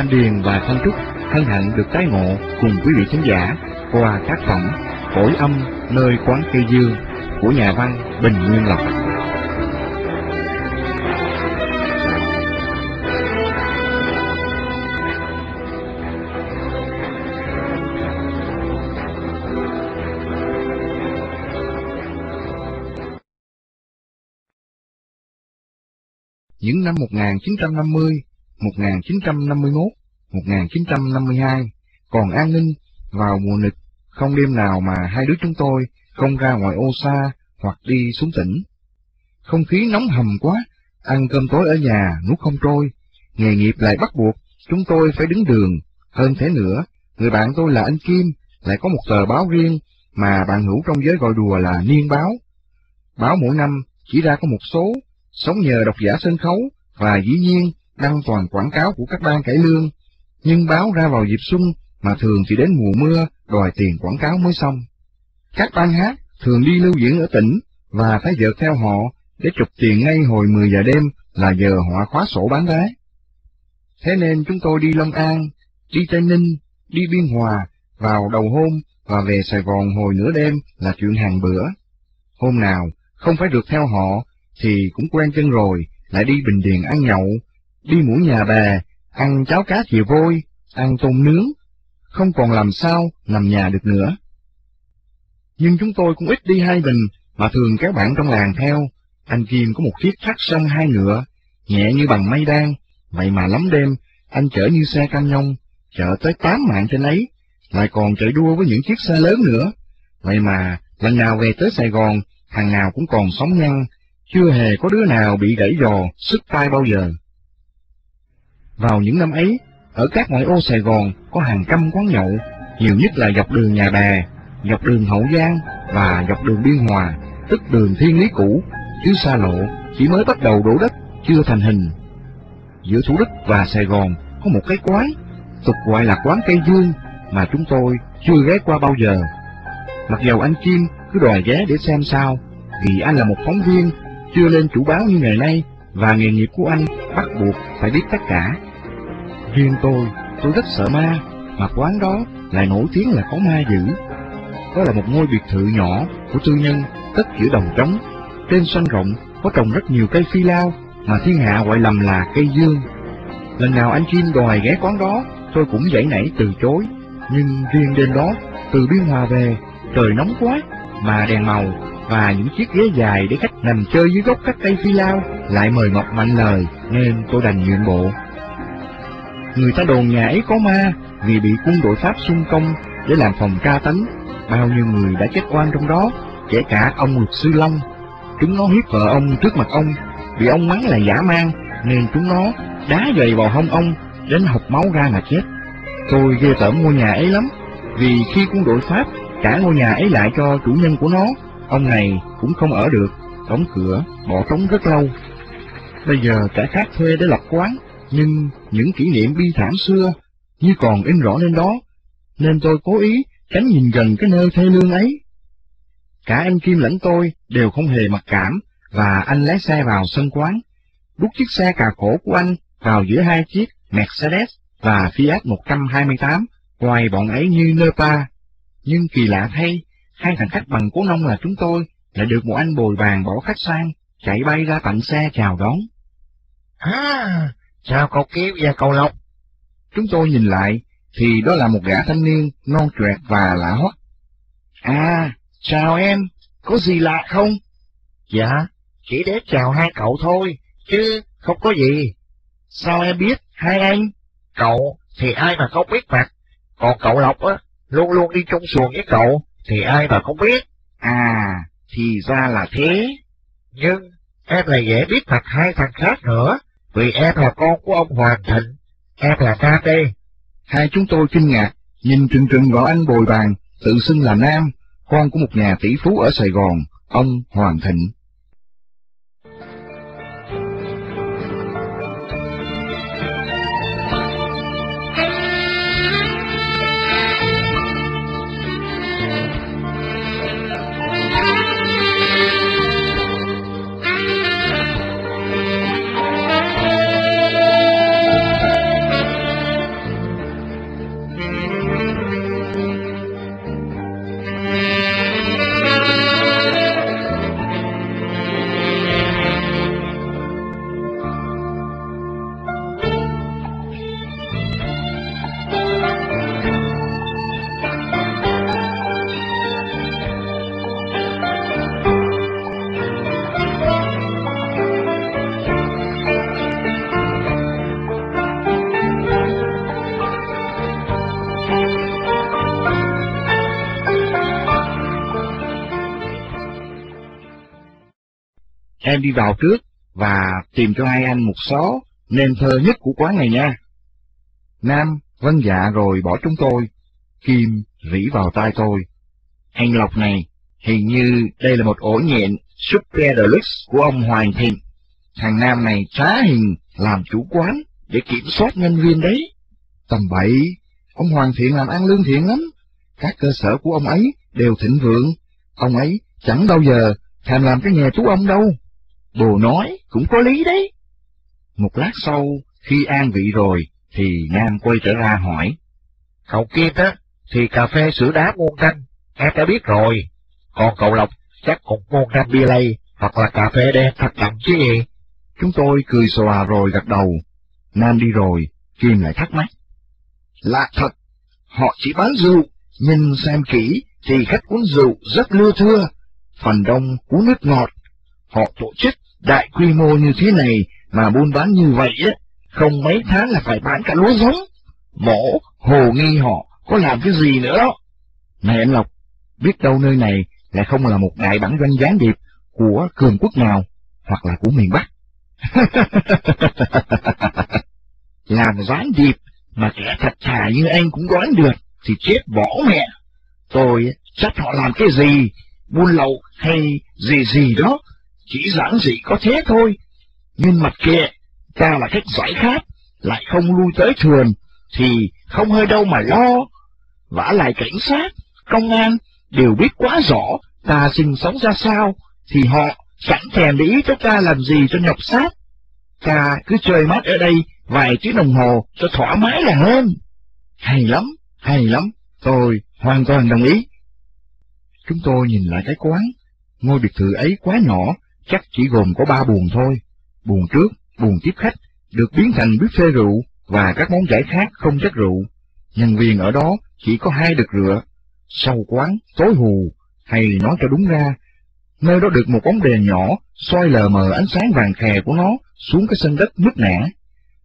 Lam Điền và Thanh Trúc hân hạnh được tái ngộ cùng quý vị khán giả qua tác phẩm Phổi âm nơi quán cây dương của nhà văn Bình Nguyên Lộc. Những năm 1950, 1951, 1952, còn an ninh vào mùa nịch, không đêm nào mà hai đứa chúng tôi không ra ngoài ô xa hoặc đi xuống tỉnh. Không khí nóng hầm quá, ăn cơm tối ở nhà nuốt không trôi, nghề nghiệp lại bắt buộc, chúng tôi phải đứng đường. Hơn thế nữa, người bạn tôi là anh Kim, lại có một tờ báo riêng mà bạn hữu trong giới gọi đùa là niên báo. Báo mỗi năm chỉ ra có một số, sống nhờ độc giả sân khấu và dĩ nhiên đăng toàn quảng cáo của các ban cải lương, nhưng báo ra vào dịp xuân mà thường chỉ đến mùa mưa đòi tiền quảng cáo mới xong. Các ban hát thường đi lưu diễn ở tỉnh và phải dợt theo họ để chụp tiền ngay hồi 10 giờ đêm là giờ họ khóa sổ bán vé. Thế nên chúng tôi đi Long An, đi Tây Ninh, đi Biên Hòa vào đầu hôm và về Sài Gòn hồi nửa đêm là chuyện hàng bữa. Hôm nào không phải được theo họ thì cũng quen chân rồi, lại đi Bình Điền ăn nhậu, đi mũi nhà bè, ăn cháo cá chìa vôi, ăn tôm nướng, không còn làm sao nằm nhà được nữa. Nhưng chúng tôi cũng ít đi hai mình mà thường các bạn trong làng theo. Anh Kim có một chiếc thắt sân hai ngựa, nhẹ như bằng mây đan, vậy mà lắm đêm, anh chở như xe cam nhông, chở tới tám mạng trên ấy, lại còn chạy đua với những chiếc xe lớn nữa. Vậy mà, lần nào về tới Sài Gòn, thằng nào cũng còn sống nhăn, chưa hề có đứa nào bị gãy giò, sức tay bao giờ. Vào những năm ấy, ở các ngoại ô Sài Gòn có hàng trăm quán nhậu, nhiều nhất là dọc đường nhà bè, dọc đường Hậu Giang và dọc đường Biên Hòa, tức đường Thiên Lý cũ, chứ xa lộ chỉ mới bắt đầu đổ đất, chưa thành hình. Giữa Thủ Đức và Sài Gòn có một cái quái tục gọi là quán cây dương, mà chúng tôi chưa ghé qua bao giờ. Mặc dầu anh Kim cứ đòi ghé để xem sao, vì anh là một phóng viên, chưa lên chủ báo như ngày nay, và nghề nghiệp của anh bắt buộc phải biết tất cả. Riêng tôi, tôi rất sợ ma, mà quán đó lại nổi tiếng là có ma dữ. Đó là một ngôi biệt thự nhỏ của tư nhân, tất giữa đồng trống. Trên sân rộng có trồng rất nhiều cây phi lao, mà thiên hạ gọi lầm là cây dương. Lần nào anh Jim đòi ghé quán đó, tôi cũng dãy nảy từ chối. Nhưng riêng đêm đó, từ Biên Hòa về, trời nóng quá, mà đèn màu và những chiếc ghế dài để khách nằm chơi dưới gốc các cây phi lao lại mời mọc mạnh lời, nên tôi đành nhượng bộ. Người ta đồn nhà ấy có ma vì bị quân đội Pháp xung công để làm phòng tra tấn. Bao nhiêu người đã chết oan trong đó, kể cả ông luật sư Long. Chúng nó hiếp vợ ông trước mặt ông, vì ông mắng là giả mang, nên chúng nó đá giày vào hông ông, đến học máu ra mà chết. Tôi ghê tởm ngôi nhà ấy lắm, vì khi quân đội Pháp trả ngôi nhà ấy lại cho chủ nhân của nó, ông này cũng không ở được, đóng cửa, bỏ trống rất lâu. Bây giờ cả khác thuê để lập quán, nhưng những kỷ niệm bi thảm xưa như còn in rõ lên đó, nên tôi cố ý tránh nhìn gần cái nơi thê lương ấy. Cả anh Kim lẫn tôi đều không hề mặc cảm, và anh lái xe vào sân quán, đút chiếc xe cà cổ của anh vào giữa hai chiếc Mercedes và Fiat 128, ngoài bọn ấy như nơ pa. Nhưng kỳ lạ thay, hai thằng khách bằng cố nông là chúng tôi lại được một anh bồi vàng bỏ khách sang, chạy bay ra tận xe chào đón. À, chào cậu Kim và cậu Lộc. Chúng tôi nhìn lại, thì đó là một gã thanh niên non choẹt và lạ hoắc. À, chào em, có gì lạ không? Dạ, chỉ để chào hai cậu thôi, chứ không có gì. Sao em biết hai anh? Cậu thì ai mà không biết mặt, còn cậu Lộc á, luôn luôn đi chung xuồng với cậu, thì ai mà không biết. À, thì ra là thế. Nhưng em lại dễ biết mặt hai thằng khác nữa, vì em là con của ông Hoàng Thịnh, em là Nam đây. Hai chúng tôi kinh ngạc, nhìn trừng trừng vào anh bồi bàn, tự xưng là Nam, con của một nhà tỷ phú ở Sài Gòn, ông Hoàng Thịnh. Em đi vào trước và tìm cho hai anh một xó nên thơ nhất của quán này nha. Nam vâng dạ rồi bỏ chúng tôi. Kim rỉ vào tai tôi. Anh Lộc này, hình như đây là một ổ nhện Super Deluxe của ông Hoàng Thịnh. Thằng Nam này trá hình làm chủ quán để kiểm soát nhân viên đấy. Tầm bậy, ông Hoàng Thiện làm ăn lương thiện lắm. Các cơ sở của ông ấy đều thịnh vượng. Ông ấy chẳng bao giờ thèm làm cái nghề chú ông đâu. Bồ nói cũng có lý đấy. Một lát sau, khi an vị rồi, thì Nam quay trở ra hỏi. Cậu kia á, thì cà phê sữa đá muôn canh, em đã biết rồi. Còn cậu Lộc chắc cũng muôn canh bia lây, hoặc là cà phê đen thật đậm chứ gì. Chúng tôi cười xòa rồi gật đầu. Nam đi rồi, Kim lại thắc mắc. Lạ thật, họ chỉ bán rượu, nhưng xem kỹ thì khách uống rượu rất lưa thưa, phần đông uống nước ngọt. Họ tổ chức đại quy mô như thế này mà buôn bán như vậy á, không mấy tháng là phải bán cả lúa giống. Mổ, hồ nghi họ có làm cái gì nữa đó. Này anh Lộc, biết đâu nơi này lại không là một đại bản doanh gián điệp của cường quốc nào, hoặc là của miền Bắc. làm gián điệp mà kẻ thật thà như anh cũng đoán được thì chết bỏ mẹ. Tôi chắc họ làm cái gì, buôn lậu hay gì gì đó, chỉ giản dị có thế thôi. Nhưng mặt kia ta là khách giải khát, lại không lui tới thường, thì không hơi đâu mà lo. vả lại cảnh sát, công an đều biết quá rõ ta sinh sống ra sao, thì họ sẵn thèm để ý cho ta làm gì cho nhọc sát. Ta cứ chơi mát ở đây vài tiếng đồng hồ cho thoải mái là hơn. Hay lắm, hay lắm, tôi hoàn toàn đồng ý. Chúng tôi nhìn lại cái quán, ngôi biệt thự ấy quá nhỏ, chắc chỉ gồm có ba buồng thôi. Buồng trước, buồng tiếp khách, được biến thành buffet rượu và các món giải khác không chất rượu. Nhân viên ở đó chỉ có hai đực rửa. Sau quán, tối hù, hay nói cho đúng ra, nơi đó được một bóng đèn nhỏ soi lờ mờ ánh sáng vàng khè của nó xuống cái sân đất nứt nẻ.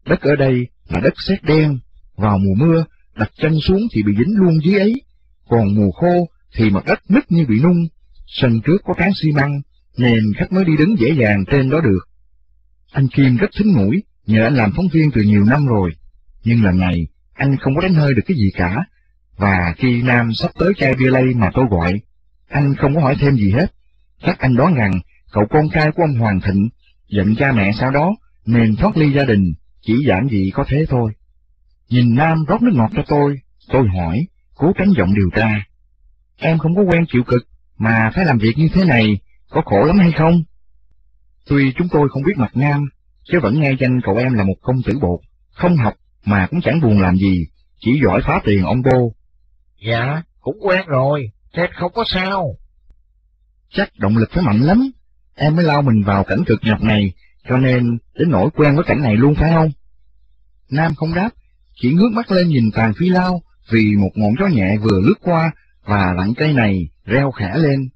Đất ở đây là đất sét đen, vào mùa mưa, đặt chân xuống thì bị dính luôn dưới ấy, còn mùa khô thì mặt đất nứt như bị nung, sân trước có tráng xi măng, nên khách mới đi đứng dễ dàng trên đó được. Anh Kim rất thính mũi, nhờ anh làm phóng viên từ nhiều năm rồi, nhưng lần này anh không có đánh hơi được cái gì cả, và khi Nam sắp tới chai bia lây mà tôi gọi, anh không có hỏi thêm gì hết. Chắc anh đoán rằng cậu con trai của ông Hoàng Thịnh giận cha mẹ sau đó nên thoát ly gia đình, chỉ giản dị có thế thôi. Nhìn Nam rót nước ngọt cho tôi, tôi hỏi, cố tránh giọng điều tra. Em không có quen chịu cực, mà phải làm việc như thế này, có khổ lắm hay không? Tuy chúng tôi không biết mặt Nam, chứ vẫn nghe danh cậu em là một công tử bột, không học mà cũng chẳng buồn làm gì, chỉ giỏi phá tiền ông bô. Dạ, cũng quen rồi, thế không có sao. Chắc động lực phải mạnh lắm, em mới lao mình vào cảnh cực nhọc này, cho nên đến nỗi quen với cảnh này luôn phải không? Nam không đáp, chỉ ngước mắt lên nhìn tàn phi lao, vì một ngọn gió nhẹ vừa lướt qua, và lặng cây này reo khẽ lên.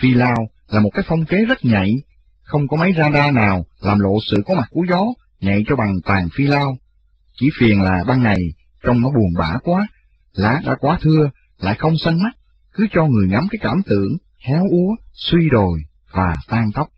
Phi lao là một cái phong kế rất nhạy, không có máy radar nào làm lộ sự có mặt của gió, nhạy cho bằng tàn phi lao. Chỉ phiền là ban ngày trông nó buồn bã quá, lá đã quá thưa, lại không xanh mắt, cứ cho người ngắm cái cảm tưởng, héo úa, suy đồi và tan tóc.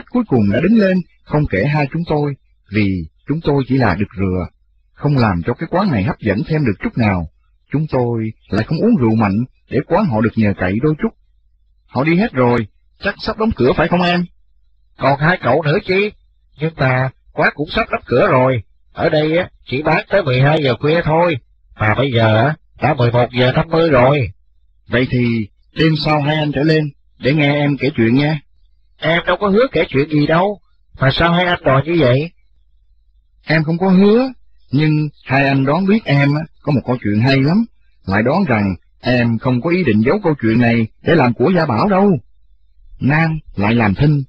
Khách cuối cùng đã đứng lên, không kể hai chúng tôi, vì chúng tôi chỉ là được rửa không làm cho cái quán này hấp dẫn thêm được chút nào. Chúng tôi lại không uống rượu mạnh để quán họ được nhờ cậy đôi chút. Họ đi hết rồi, chắc sắp đóng cửa phải không em? Còn hai cậu nữa chứ Nhưng mà quán cũng sắp đóng cửa rồi. Ở đây á chỉ bán tới 12 giờ khuya thôi, mà bây giờ đã 11 giờ 50 rồi. Vậy thì đêm sau hai anh trở lên để nghe em kể chuyện nha. Em đâu có hứa kể chuyện gì đâu, mà sao hai anh đòi như vậy? Em không có hứa, nhưng hai anh đoán biết em có một câu chuyện hay lắm, lại đoán rằng em không có ý định giấu câu chuyện này để làm của gia bảo đâu. Nam lại làm thinh,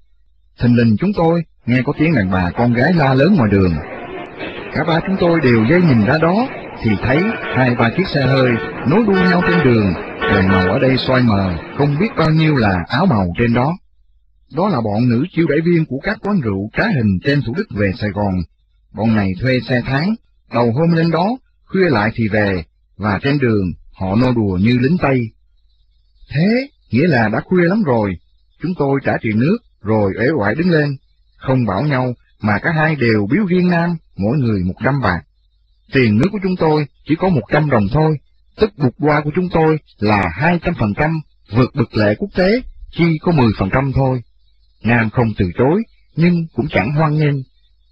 thình lình chúng tôi nghe có tiếng đàn bà con gái la lớn ngoài đường. Cả ba chúng tôi đều dây nhìn ra đó, thì thấy hai ba chiếc xe hơi nối đuôi nhau trên đường, đèn màu ở đây xoay mờ, không biết bao nhiêu là áo màu trên đó. Đó là bọn nữ chiêu đãi viên của các quán rượu trá hình trên Thủ Đức về Sài Gòn. Bọn này thuê xe tháng, đầu hôm lên đó, khuya lại thì về, và trên đường họ nô đùa như lính Tây. Thế, nghĩa là đã khuya lắm rồi, chúng tôi trả tiền nước, rồi ế oải đứng lên, không bảo nhau mà cả hai đều biếu riêng nam, mỗi người một trăm bạc. Tiền nước của chúng tôi chỉ có một trăm đồng thôi, tức bục qua của chúng tôi là hai trăm phần trăm, vượt bực lệ quốc tế, chi có mười phần trăm thôi. Nam không từ chối, nhưng cũng chẳng hoan nghênh.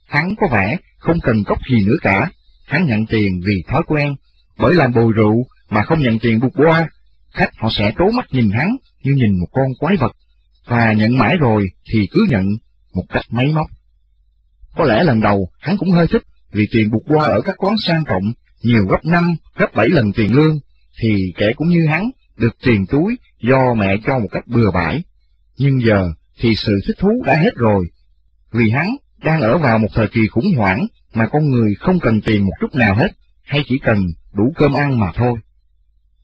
Hắn có vẻ không cần cốc gì nữa cả, hắn nhận tiền vì thói quen, bởi làm bồi rượu mà không nhận tiền buộc qua, khách họ sẽ trố mắt nhìn hắn như nhìn một con quái vật, và nhận mãi rồi thì cứ nhận một cách máy móc. Có lẽ lần đầu hắn cũng hơi thích vì tiền buộc qua ở các quán sang trọng nhiều gấp năm, gấp bảy lần tiền lương, thì kẻ cũng như hắn được tiền túi do mẹ cho một cách bừa bãi. Nhưng giờ thì sự thích thú đã hết rồi, vì hắn đang ở vào một thời kỳ khủng hoảng mà con người không cần tiền một chút nào hết, hay chỉ cần đủ cơm ăn mà thôi.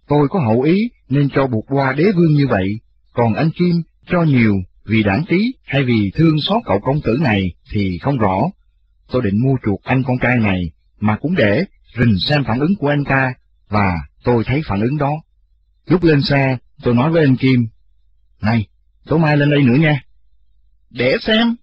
Tôi có hậu ý nên cho buộc qua đế vương như vậy, còn anh Kim cho nhiều vì đảng trí hay vì thương xót cậu công tử này thì không rõ. Tôi định mua chuộc anh con trai này, mà cũng để rình xem phản ứng của anh ta, và tôi thấy phản ứng đó. Lúc lên xe, tôi nói với anh Kim, Này, tối mai lên đây nữa nha. Để xem.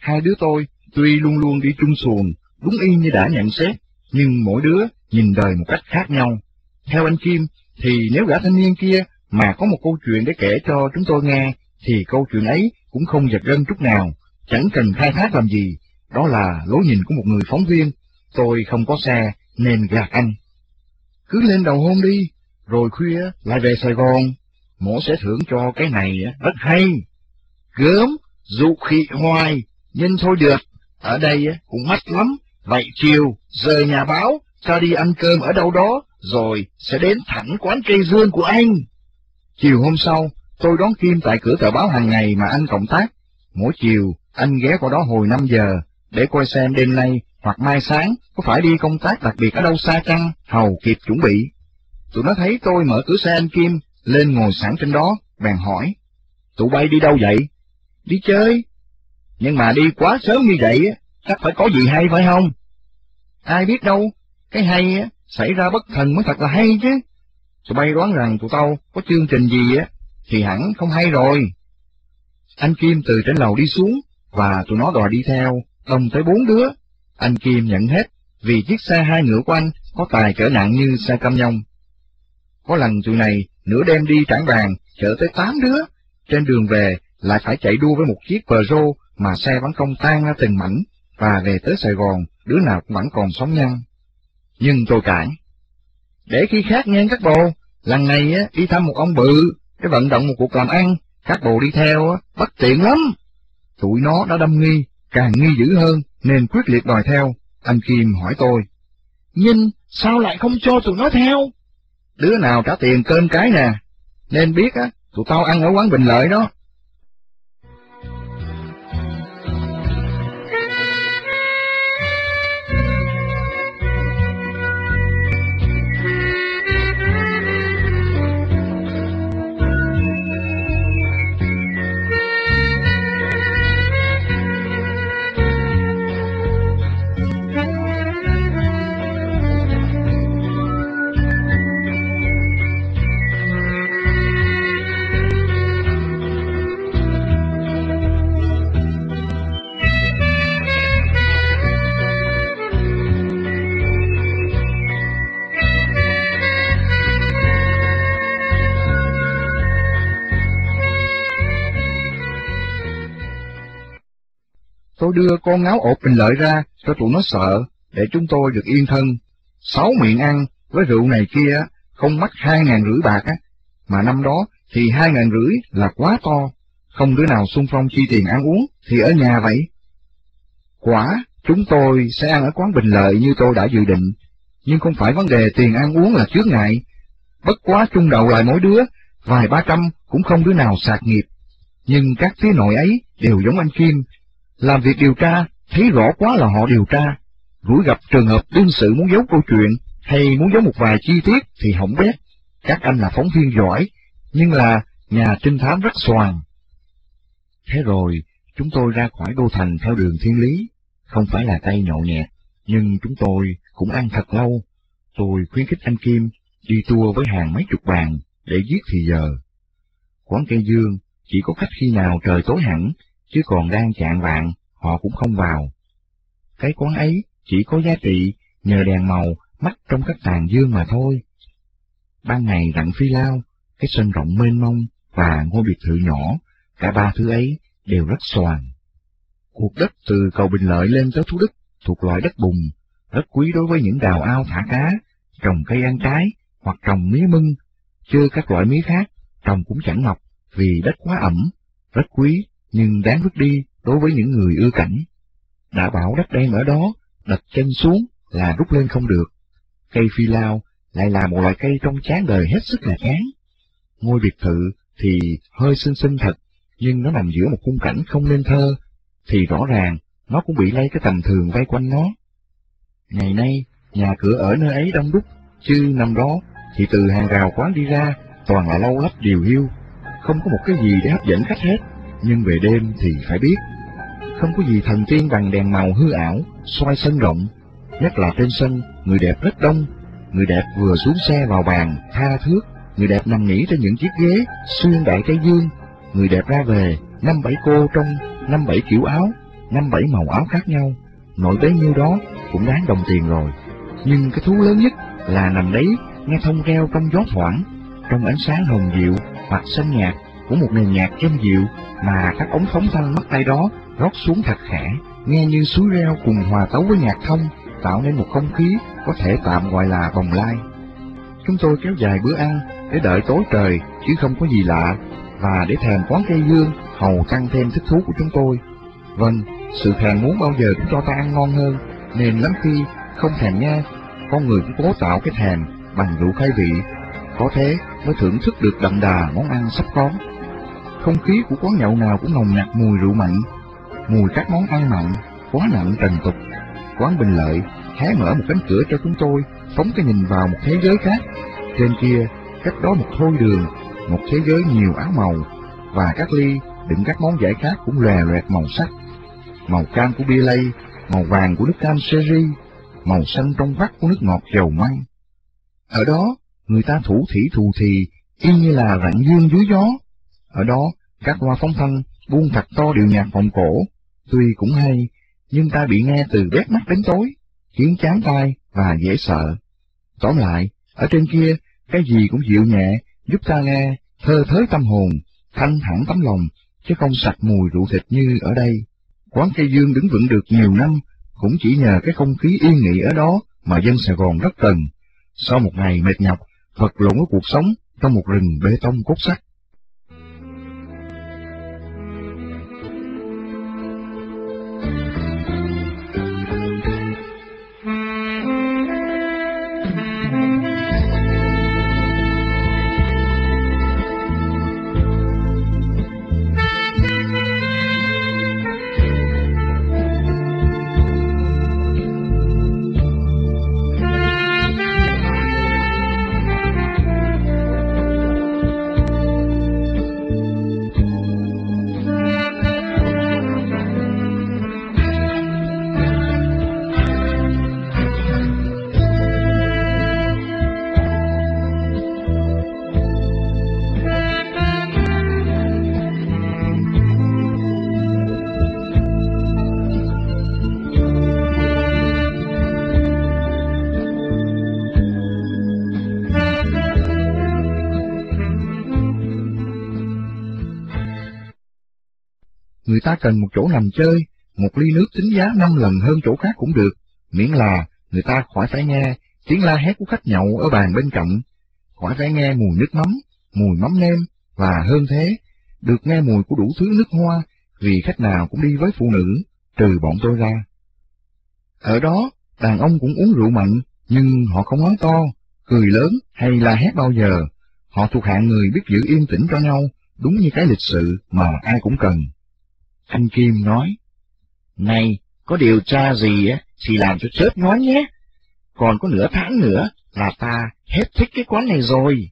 Hai đứa tôi tuy luôn luôn đi chung xuồng, đúng y như đã nhận xét, nhưng mỗi đứa nhìn đời một cách khác nhau. Theo anh Kim, thì nếu gã thanh niên kia mà có một câu chuyện để kể cho chúng tôi nghe, thì câu chuyện ấy cũng không giật gân chút nào, chẳng cần khai thác làm gì. Đó là lối nhìn của một người phóng viên. Tôi không có xe, nên gạt anh. Cứ lên đầu hôn đi, rồi khuya lại về Sài Gòn. Mổ sẽ thưởng cho cái này rất hay. Gớm, dụ khị hoài, nhưng thôi được, ở đây cũng mắc lắm. Vậy chiều, rời nhà báo, ta đi ăn cơm ở đâu đó, rồi sẽ đến thẳng quán cây dương của anh. Chiều hôm sau, tôi đón Kim tại cửa tờ báo hàng ngày mà anh cộng tác. Mỗi chiều, anh ghé qua đó hồi 5 giờ, để coi xem đêm nay hoặc mai sáng có phải đi công tác đặc biệt ở đâu xa chăng, hầu kịp chuẩn bị. Tụi nó thấy tôi mở cửa xe anh Kim, lên ngồi sẵn trên đó, bèn hỏi. Tụi bay đi đâu vậy? Đi chơi. Nhưng mà đi quá sớm như vậy, chắc phải có gì hay phải không? Ai biết đâu, cái hay xảy ra bất thần mới thật là hay chứ. Tụi bay đoán rằng tụi tao có chương trình gì á, thì hẳn không hay rồi. Anh Kim từ trên lầu đi xuống, và tụi nó đòi đi theo, đông tới bốn đứa. Anh Kim nhận hết, vì chiếc xe hai ngựa của anh có tài cỡ nặng như xe cam nhông. Có lần tụi này nửa đêm đi trảng bàn, chở tới tám đứa, trên đường về lại phải chạy đua với một chiếc Peugeot mà xe vẫn không tan ra từng mảnh, và về tới Sài Gòn, đứa nào cũng vẫn còn sống nhăn. Nhưng tôi cãi. Để khi khác nghe các bồ, lần này á, đi thăm một ông bự, cái vận động một cuộc làm ăn, các bồ đi theo á, bất tiện lắm. Tụi nó đã đâm nghi, càng nghi dữ hơn, nên quyết liệt đòi theo. Anh Kim hỏi tôi. Nhưng sao lại không cho tụi nó theo? Đứa nào trả tiền cơm cái nè, nên biết á, tụi tao ăn ở quán Bình Lợi đó. Tôi đưa con ngáo ột bình lợi ra cho tụi nó sợ, để chúng tôi được yên thân. Sáu miệng ăn với rượu này kia không mất hai ngàn rưỡi bạc á, mà năm đó thì hai ngàn rưỡi là quá to, không đứa nào xung phong chi tiền ăn uống, thì ở nhà vậy. Quả, chúng tôi sẽ ăn ở quán Bình Lợi như tôi đã dự định, nhưng không phải vấn đề tiền ăn uống là trước ngại. Bất quá trung đầu lại mỗi đứa, vài ba trăm cũng không đứa nào sạc nghiệp. Nhưng các phía nội ấy đều giống anh Kim, làm việc điều tra, thấy rõ quá là họ điều tra. Rủi gặp trường hợp đương sự muốn giấu câu chuyện, hay muốn giấu một vài chi tiết thì hỏng bét. Các anh là phóng viên giỏi, nhưng là nhà trinh thám rất xoàn. Thế rồi, chúng tôi ra khỏi đô thành theo đường thiên lý, không phải là tay nhậu nhẹt, nhưng chúng tôi cũng ăn thật lâu. Tôi khuyến khích anh Kim đi tour với hàng mấy chục bàn để giết thì giờ. Quán cây dương chỉ có khách khi nào trời tối hẳn, chứ còn đang chạng vạn, họ cũng không vào. Cái quán ấy chỉ có giá trị nhờ đèn màu mắt trong các tàn dương mà thôi. Ban ngày rặng phi lao, cái sân rộng mênh mông và ngôi biệt thự nhỏ, cả ba thứ ấy đều rất xoàn. Cuộc đất từ cầu Bình Lợi lên tới thú Đức thuộc loại đất bùn, rất quý đối với những đào ao thả cá, trồng cây ăn trái hoặc trồng mía mưng, chưa các loại mía khác, trồng cũng chẳng mọc vì đất quá ẩm, rất quý nhưng đáng vứt đi đối với những người ưa cảnh. Đã bảo đất đen ở đó, đặt chân xuống là rút lên không được. Cây phi lao lại là một loại cây trong chán đời hết sức là chán. Ngôi biệt thự thì hơi xinh xinh thật, nhưng nó nằm giữa một khung cảnh không nên thơ, thì rõ ràng nó cũng bị lấy cái tầm thường vây quanh nó. Ngày nay, nhà cửa ở nơi ấy đông đúc, chứ năm đó thì từ hàng rào quán đi ra toàn là lâu lắp điều hiu, không có một cái gì để hấp dẫn khách hết, nhưng về đêm thì phải biết. Không có gì thần tiên bằng đèn màu hư ảo, xoay sân rộng, nhất là trên sân, người đẹp rất đông, người đẹp vừa xuống xe vào bàn, tha thước, người đẹp nằm nghỉ trên những chiếc ghế, xuyên đại cây dương, người đẹp ra về, năm bảy cô trong năm bảy kiểu áo, năm bảy màu áo khác nhau, nội bấy nhiêu đó cũng đáng đồng tiền rồi. Nhưng cái thú lớn nhất là nằm đấy nghe thông reo trong gió thoảng, trong ánh sáng hồng dịu hoặc xanh nhạt của một nền nhạc êm dịu mà các ống phóng thanh mắt tay đó rót xuống thật khẽ, nghe như suối reo cùng hòa tấu với nhạc thông, tạo nên một không khí có thể tạm gọi là vòng lai. Chúng tôi kéo dài bữa ăn để đợi tối trời chứ không có gì lạ, và để thèm quán cây dương hầu tăng thêm thích thú của chúng tôi. Vâng, sự thèm muốn bao giờ cũng cho ta ăn ngon hơn, nên lắm khi không thèm nha, con người cũng cố tạo cái thèm bằng rượu khai vị, có thế mới thưởng thức được đậm đà món ăn sắp có. Không khí của quán nhậu nào cũng nồng nặc mùi rượu mạnh, mùi các món ăn mặn, quá nặng trần tục. Quán Bình Lợi hé mở một cánh cửa cho chúng tôi, phóng cái nhìn vào một thế giới khác. Trên kia, cách đó một thôi đường, một thế giới nhiều áo màu, và các ly đựng các món giải khác cũng lòe loẹt màu sắc. Màu cam của bia lây, màu vàng của nước cam seri, màu xanh trong vắt của nước ngọt dầu măng. Ở đó, người ta thủ thỉ thù thì, y như là rặng dương dưới gió. Ở đó, các loa phóng thanh buông thật to điệu nhạc vọng cổ, tuy cũng hay, nhưng ta bị nghe từ bét mắt đến tối, khiến chán tai và dễ sợ. Tóm lại, ở trên kia, cái gì cũng dịu nhẹ, giúp ta nghe, thơ thới tâm hồn, thanh thản tấm lòng, chứ không sạch mùi rượu thịt như ở đây. Quán cây dương đứng vững được nhiều năm, cũng chỉ nhờ cái không khí yên nghỉ ở đó mà dân Sài Gòn rất cần. Sau một ngày mệt nhọc, vật lộn với cuộc sống trong một rừng bê tông cốt sắt, ta cần một chỗ nằm chơi, một ly nước tính giá năm lần hơn chỗ khác cũng được, miễn là người ta khỏi phải nghe tiếng la hét của khách nhậu ở bàn bên cạnh, khỏi phải nghe mùi nước mắm, mùi mắm nêm, và hơn thế, được nghe mùi của đủ thứ nước hoa, vì khách nào cũng đi với phụ nữ, trừ bọn tôi ra. Ở đó, đàn ông cũng uống rượu mạnh, nhưng họ không nói to, cười lớn hay la hét bao giờ. Họ thuộc hạng người biết giữ yên tĩnh cho nhau, đúng như cái lịch sự mà ai cũng cần. Anh Kim nói, Này, có điều tra gì á, thì làm cho chớp nói nhé. Còn có nửa tháng nữa là ta hết thích cái quán này rồi.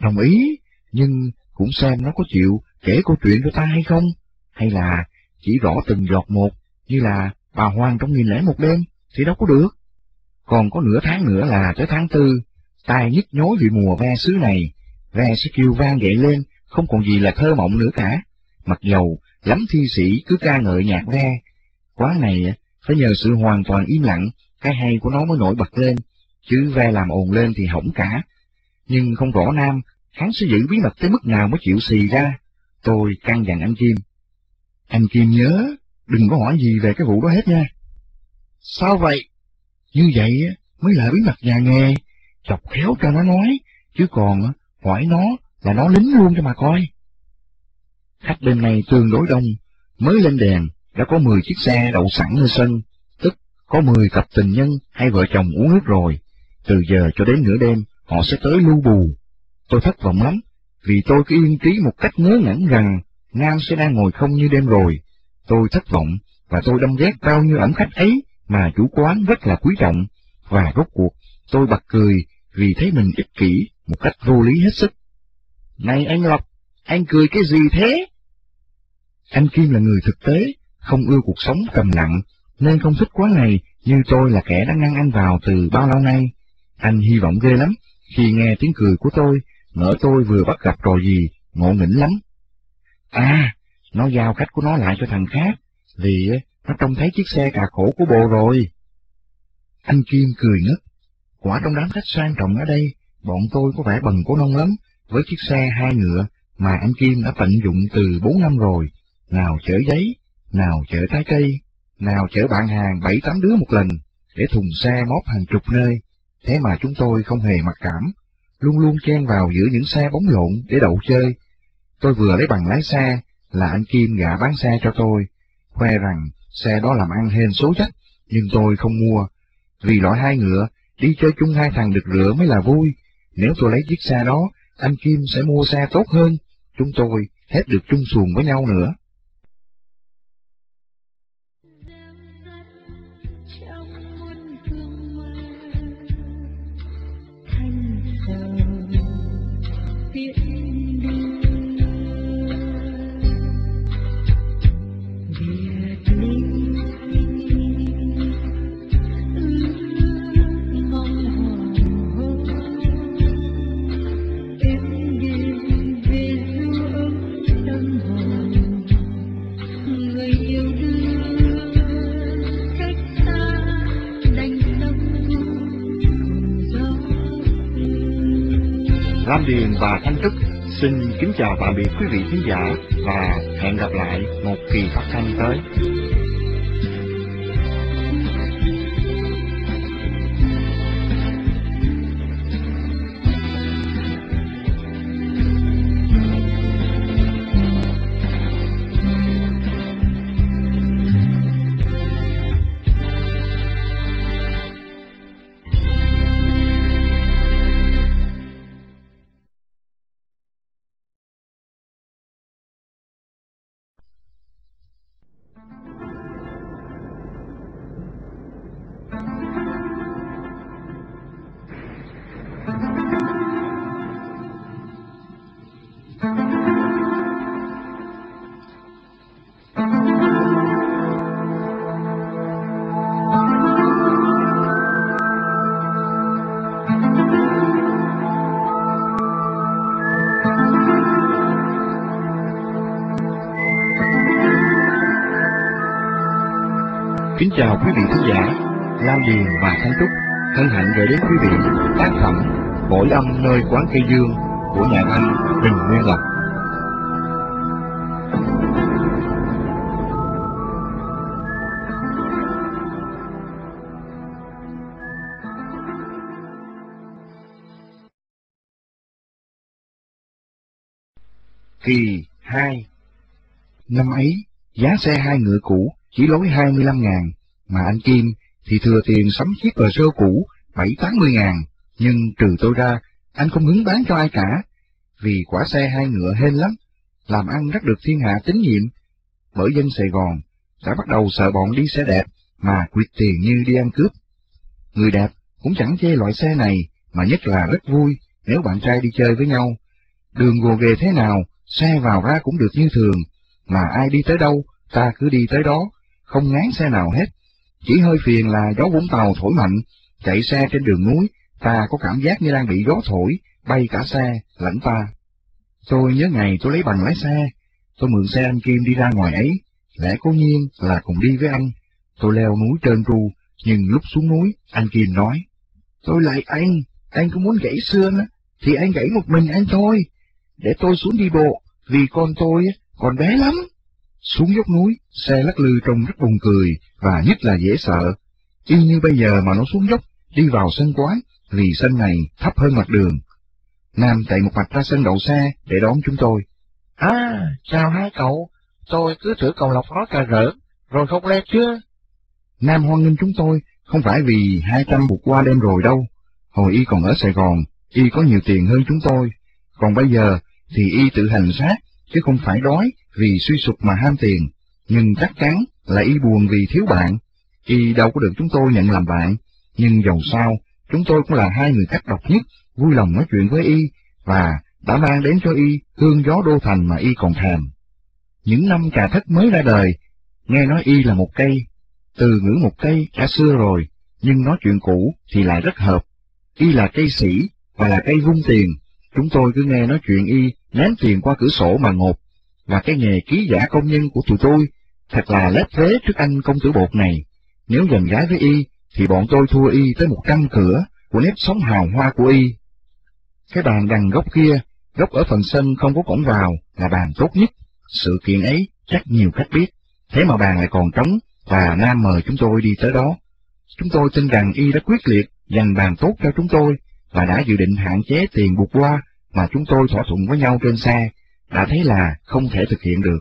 Đồng ý, nhưng cũng xem nó có chịu kể câu chuyện cho ta hay không, hay là chỉ rõ từng giọt một, như là bà Hoàng trong nghìn lẻ một đêm, thì đâu có được. Còn có nửa tháng nữa là tới tháng tư, tai nhức nhối vì mùa ve xứ này, ve sẽ kêu vang dậy lên, không còn gì là thơ mộng nữa cả. Mặc dầu, lắm thi sĩ cứ ca ngợi nhạc ve, quán này phải nhờ sự hoàn toàn im lặng, cái hay của nó mới nổi bật lên, chứ ve làm ồn lên thì hỏng cả. Nhưng không rõ Nam, hắn sẽ giữ bí mật tới mức nào mới chịu xì ra. Tôi căn dặn anh Kim. Anh Kim nhớ, đừng có hỏi gì về cái vụ đó hết nha. Sao vậy? Như vậy mới là bí mật nhà nghề, chọc khéo cho nó nói, chứ còn hỏi nó là nó lính luôn cho mà coi. Khách đêm nay tương đối đông, mới lên đèn, đã có 10 chiếc xe đậu sẵn nơi sân, tức có 10 cặp tình nhân hay vợ chồng uống nước rồi. Từ giờ cho đến nửa đêm, họ sẽ tới lưu bù. Tôi thất vọng lắm, vì tôi cứ yên trí một cách ngớ ngẩn rằng Nam sẽ đang ngồi không như đêm rồi. Tôi thất vọng, và tôi đâm ghét bao nhiêu ẩm khách ấy mà chủ quán rất là quý trọng, và rốt cuộc tôi bật cười vì thấy mình ích kỷ một cách vô lý hết sức. Này anh Lộc, anh cười cái gì thế? Anh Kim là người thực tế, không ưa cuộc sống trầm lặng, nên không thích quán này như tôi là kẻ đã ngăn anh vào từ bao lâu nay. Anh hy vọng ghê lắm, khi nghe tiếng cười của tôi, ngỡ tôi vừa bắt gặp trò gì, ngộ nghĩnh lắm. À, nó giao khách của nó lại cho thằng khác, vì nó trông thấy chiếc xe cà khổ của bồ rồi. Anh Kim cười ngất. Quả trong đám khách sang trọng ở đây, bọn tôi có vẻ bần cố nông lắm, với chiếc xe hai ngựa mà anh Kim đã tận dụng từ bốn năm rồi, nào chở giấy, nào chở trái cây, nào chở bạn hàng bảy tám đứa một lần, để thùng xe móp hàng chục nơi, thế mà chúng tôi không hề mặc cảm, luôn luôn chen vào giữa những xe bóng lộn để đậu chơi. Tôi vừa lấy bằng lái xe, là anh Kim gạ bán xe cho tôi, khoe rằng xe đó làm ăn hên số chắc, nhưng tôi không mua, vì loại hai ngựa, đi chơi chung hai thằng được rửa mới là vui. Nếu tôi lấy chiếc xe đó, anh Kim sẽ mua xe tốt hơn, chúng tôi hết được chung xuồng với nhau nữa. Lam Điền và Thanh Trúc xin kính chào tạm biệt quý vị khán giả và hẹn gặp lại một kỳ phát thanh tới. Chào quý vị khán giả, Lam Điền và Thanh Trúc hân hạnh gửi đến quý vị tác phẩm Bổi âm nơi quán cây dương của nhà văn Bình Nguyên Ngọc. Kỳ 2. Năm ấy, giá xe hai ngựa cũ chỉ lối 25 ngàn, mà anh Kim thì thừa tiền sắm chiếc bờ sơ cũ 7-80 ngàn, nhưng trừ tôi ra, anh không hứng bán cho ai cả, vì quả xe hai ngựa hên lắm, làm ăn rất được thiên hạ tín nhiệm. Bởi dân Sài Gòn đã bắt đầu sợ bọn đi xe đẹp mà quyệt tiền như đi ăn cướp. Người đẹp cũng chẳng chê loại xe này, mà nhất là rất vui nếu bạn trai đi chơi với nhau. Đường gồ ghề thế nào, xe vào ra cũng được như thường, mà ai đi tới đâu, ta cứ đi tới đó, không ngán xe nào hết. Chỉ hơi phiền là gió Vũng Tàu thổi mạnh, chạy xe trên đường núi, ta có cảm giác như đang bị gió thổi, bay cả xe, lẫn ta. Tôi nhớ ngày tôi lấy bằng lái xe, tôi mượn xe anh Kim đi ra ngoài ấy, lẽ cố nhiên là cùng đi với anh. Tôi leo núi trơn tru, nhưng lúc xuống núi, anh Kim nói, Tôi lại anh, anh có muốn gãy xương thì anh gãy một mình anh thôi, để tôi xuống đi bộ, vì con tôi còn bé lắm. Xuống dốc núi, xe lắc lư trông rất buồn cười, và nhất là dễ sợ. Y như bây giờ mà nó xuống dốc, đi vào sân quán, vì sân này thấp hơn mặt đường. Nam chạy một mạch ra sân đậu xe để đón chúng tôi. À, chào hai cậu, tôi cứ tưởng cậu Lộc nói cà rỡ, rồi không lên chưa? Nam hoan nghênh chúng tôi, không phải vì hai trăm buộc qua đêm rồi đâu. Hồi y còn ở Sài Gòn, y có nhiều tiền hơn chúng tôi. Còn bây giờ thì y tự hành sát, chứ không phải đói vì suy sụp mà ham tiền. Nhưng chắc chắn là y buồn vì thiếu bạn. Y đâu có được chúng tôi nhận làm bạn. Nhưng dầu sao, chúng tôi cũng là hai người cách độc nhất, vui lòng nói chuyện với y, và đã mang đến cho y hương gió đô thành mà y còn thèm. Những năm trà thất mới ra đời, nghe nói y là một cây, từ ngữ một cây đã xưa rồi, nhưng nói chuyện cũ thì lại rất hợp. Y là cây sĩ, và là cây vung tiền, chúng tôi cứ nghe nói chuyện y ném tiền qua cửa sổ mà ngột, và cái nghề ký giả công nhân của tụi tôi thật là lép vế trước anh công tử bột này. Nếu giành gái với y, thì bọn tôi thua y tới một trăm cửa của nếp sống hào hoa của y. Cái bàn đằng góc kia, góc ở phần sân không có cổng vào, là bàn tốt nhất. Sự kiện ấy chắc nhiều khách biết, thế mà bàn lại còn trống, và Nam mời chúng tôi đi tới đó. Chúng tôi tin rằng y đã quyết liệt dành bàn tốt cho chúng tôi, và đã dự định hạn chế tiền buộc qua mà chúng tôi thỏa thuận với nhau trên xe, đã thấy là không thể thực hiện được.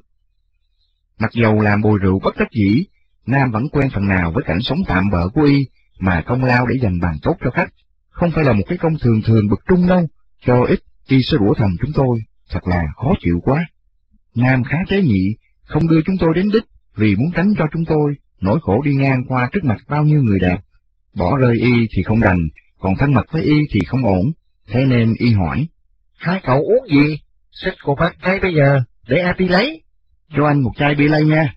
Mặc dầu làm bồi rượu bất đắc dĩ, Nam vẫn quen phần nào với cảnh sống tạm bỡ của y, mà công lao để dành bàn tốt cho khách, không phải là một cái công thường thường bực trung đâu, cho ít y sẽ rủa thành chúng tôi, thật là khó chịu quá. Nam khá tế nhị, không đưa chúng tôi đến đích, vì muốn tránh cho chúng tôi nỗi khổ đi ngang qua trước mặt bao nhiêu người đẹp. Bỏ rơi y thì không đành, còn thân mật với y thì không ổn, thế nên y hỏi. Hai cậu uống gì? Xích cô bác ngay bây giờ, để anh đi lấy. Cho anh một chai bia lây nha.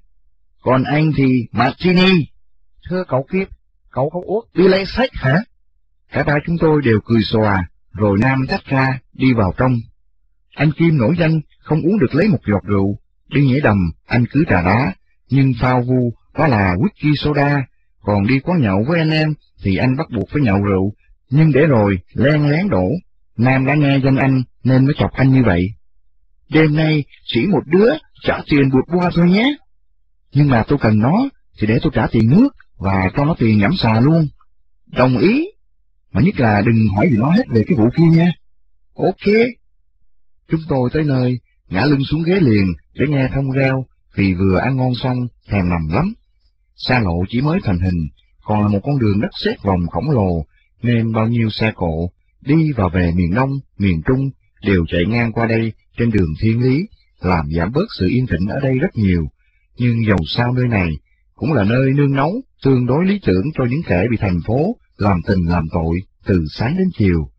Còn anh thì martini. Thưa cậu Kiếp, cậu không uống bia lây sách hả? Cả ba chúng tôi đều cười xòa, rồi Nam tách ra, đi vào trong. Anh Kim nổi danh, không uống được lấy một giọt rượu, đi nhảy đầm, anh cứ trà đá, nhưng phao vu đó là whisky soda, còn đi quá nhậu với anh em thì anh bắt buộc phải nhậu rượu, nhưng để rồi len lén đổ. Nam đã nghe danh anh nên mới chọc anh như vậy. Đêm nay chỉ một đứa trả tiền buộc qua thôi nhé. Nhưng mà tôi cần nó thì để tôi trả tiền nước và cho nó tiền nhẩm xà luôn. Đồng ý. Mà nhất là đừng hỏi gì nó hết về cái vụ kia nha. Ok. Chúng tôi tới nơi, ngã lưng xuống ghế liền để nghe thông reo, vì vừa ăn ngon xong, thèm nằm lắm. Xa lộ chỉ mới thành hình, còn là một con đường đất xếp vòng khổng lồ, nên bao nhiêu xe cộ, đi và về miền Đông, miền Trung, đều chạy ngang qua đây trên đường thiên lý, làm giảm bớt sự yên tĩnh ở đây rất nhiều. Nhưng dầu sao nơi này cũng là nơi nương náu, tương đối lý tưởng cho những kẻ bị thành phố làm tình làm tội từ sáng đến chiều.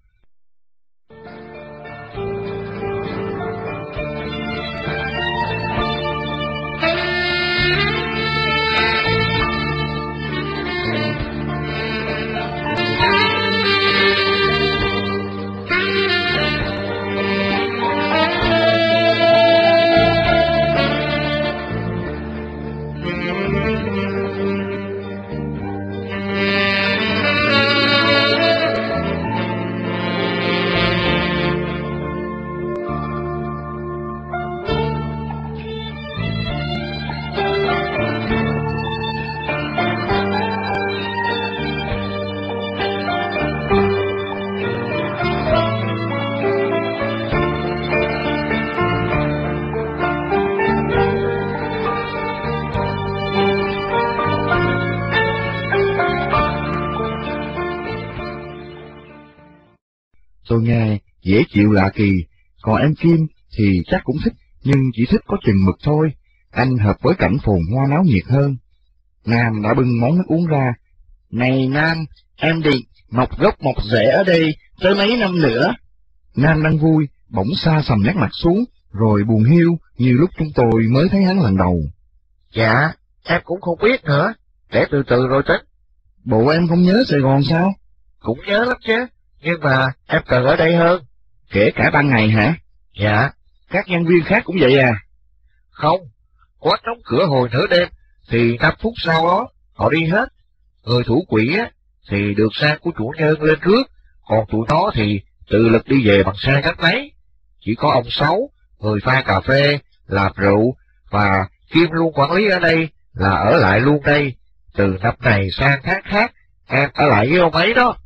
Dễ chịu lạ kỳ, còn em Kim thì chắc cũng thích, nhưng chỉ thích có chừng mực thôi. Anh hợp với cảnh phồn hoa náo nhiệt hơn. Nam đã bưng món nước uống ra. Này Nam, em định mọc gốc mọc rễ ở đây tới mấy năm nữa. Nam đang vui, bỗng xa sầm nét mặt xuống, rồi buồn hiu như lúc chúng tôi mới thấy hắn lần đầu. Dạ, em cũng không biết nữa, để từ từ rồi tính. Bộ em không nhớ Sài Gòn sao? Cũng nhớ lắm chứ, nhưng mà em cần ở đây hơn. Kể cả ban ngày hả? Dạ. Các nhân viên khác cũng vậy à? Không, quán đóng cửa hồi nửa đêm, thì 5 phút sau đó, họ đi hết. Người thủ quỹ á, thì được xe của chủ nhân lên trước, còn tụi nó thì tự lực đi về bằng xe gắn máy. Chỉ có ông Sáu, người pha cà phê, làm rượu, và Kim luôn quản lý ở đây, là ở lại luôn đây, từ năm này sang tháng khác, em ở lại với ông ấy đó.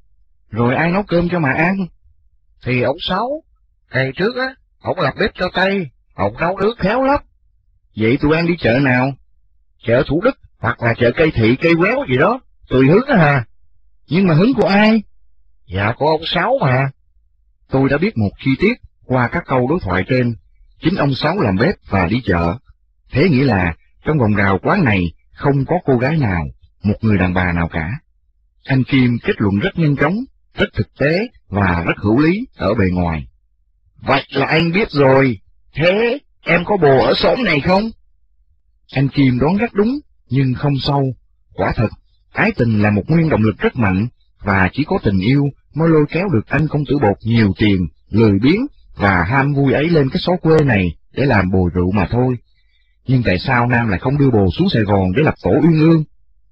Rồi ai nấu cơm cho mà ăn? Thì ông Sáu, ngày trước á, ông làm bếp cho Tây, ông nấu nước khéo lắm. Vậy tụi em đi chợ nào? Chợ Thủ Đức, hoặc là chợ cây thị cây quéo gì đó, tùy hứng đó hà. Nhưng mà hứng của ai? Dạ của ông Sáu mà. Tôi đã biết một chi tiết qua các câu đối thoại trên. Chính ông Sáu làm bếp và đi chợ. Thế nghĩa là trong vòng rào quán này không có cô gái nào, một người đàn bà nào cả. Anh Kim kết luận rất nhanh chóng, rất thực tế và rất hữu lý ở bề ngoài. Vậy là anh biết rồi. Thế em có bồ ở xóm này không? Anh Kim đoán rất đúng, nhưng không sâu. Quả thật, ái tình là một nguyên động lực rất mạnh, và chỉ có tình yêu mới lôi kéo được anh công tử bột nhiều tiền, lười biếng và ham vui ấy lên cái xó quê này để làm bồi rượu mà thôi. Nhưng tại sao Nam lại không đưa bồ xuống Sài Gòn để lập tổ uyên ương?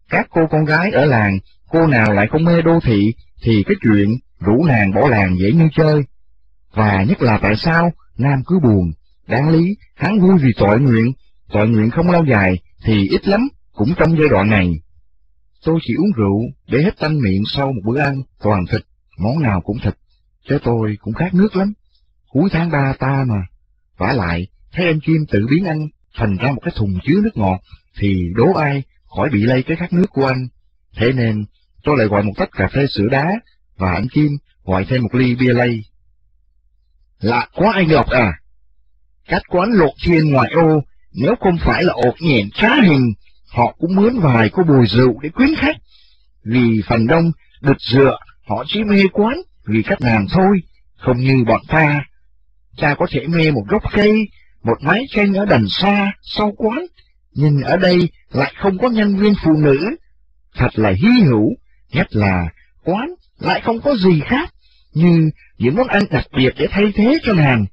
Các cô con gái ở làng, cô nào lại không mê đô thị, thì cái chuyện rủ nàng bỏ làng dễ như chơi. Và nhất là tại sao Nam cứ buồn, đáng lý, hắn vui vì tội nguyện, tội nguyện không lâu dài thì ít lắm, cũng trong giai đoạn này. Tôi chỉ uống rượu để hết tanh miệng sau một bữa ăn toàn thịt, món nào cũng thịt, chứ tôi cũng khát nước lắm. Cuối tháng ba ta mà, vả lại, thấy anh Kim tự biến anh thành ra một cái thùng chứa nước ngọt, thì đố ai khỏi bị lây cái khát nước của anh. Thế nên, tôi lại gọi một tách cà phê sữa đá, và anh Kim gọi thêm một ly bia lây. Lạ quá anh Lộc à! Cách quán lột thiên ngoại ô, nếu không phải là ột nhện trá hình, họ cũng mướn vài cô bồi rượu để quyến khách. Vì phần đông, đực dựa, họ chỉ mê quán vì cách nàng thôi, không như bọn ta. Ta có thể mê một gốc cây, một mái tranh ở đằng xa, sau quán, nhưng ở đây lại không có nhân viên phụ nữ. Thật là hy hữu, nhất là quán lại không có gì khác, như những món ăn đặc biệt để thay thế cho nàng.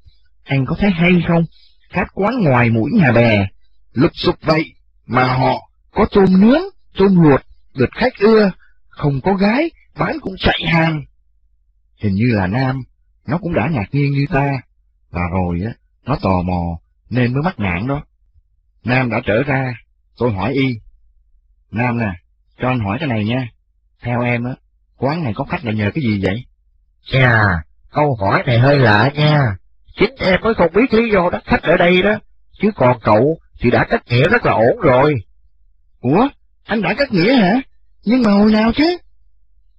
Anh có thấy hay không? Các quán ngoài mũi nhà bè, lục sục vậy, mà họ có tôm nướng, tôm luộc, được khách ưa, không có gái, bán cũng chạy hàng. Hình như là Nam, nó cũng đã ngạc nhiên như ta, và rồi á, nó tò mò, nên mới mắc nạn đó. Nam đã trở ra, tôi hỏi y. Nam nè, cho anh hỏi cái này nha. Theo em á, quán này có khách là nhờ cái gì vậy? Chà, câu hỏi này hơi lạ nha. Chính em mới không biết lý do đắt khách ở đây đó. Chứ còn cậu thì đã cắt nghĩa rất là ổn rồi. Ủa, anh đã cắt nghĩa hả? Nhưng mà hồi nào chứ?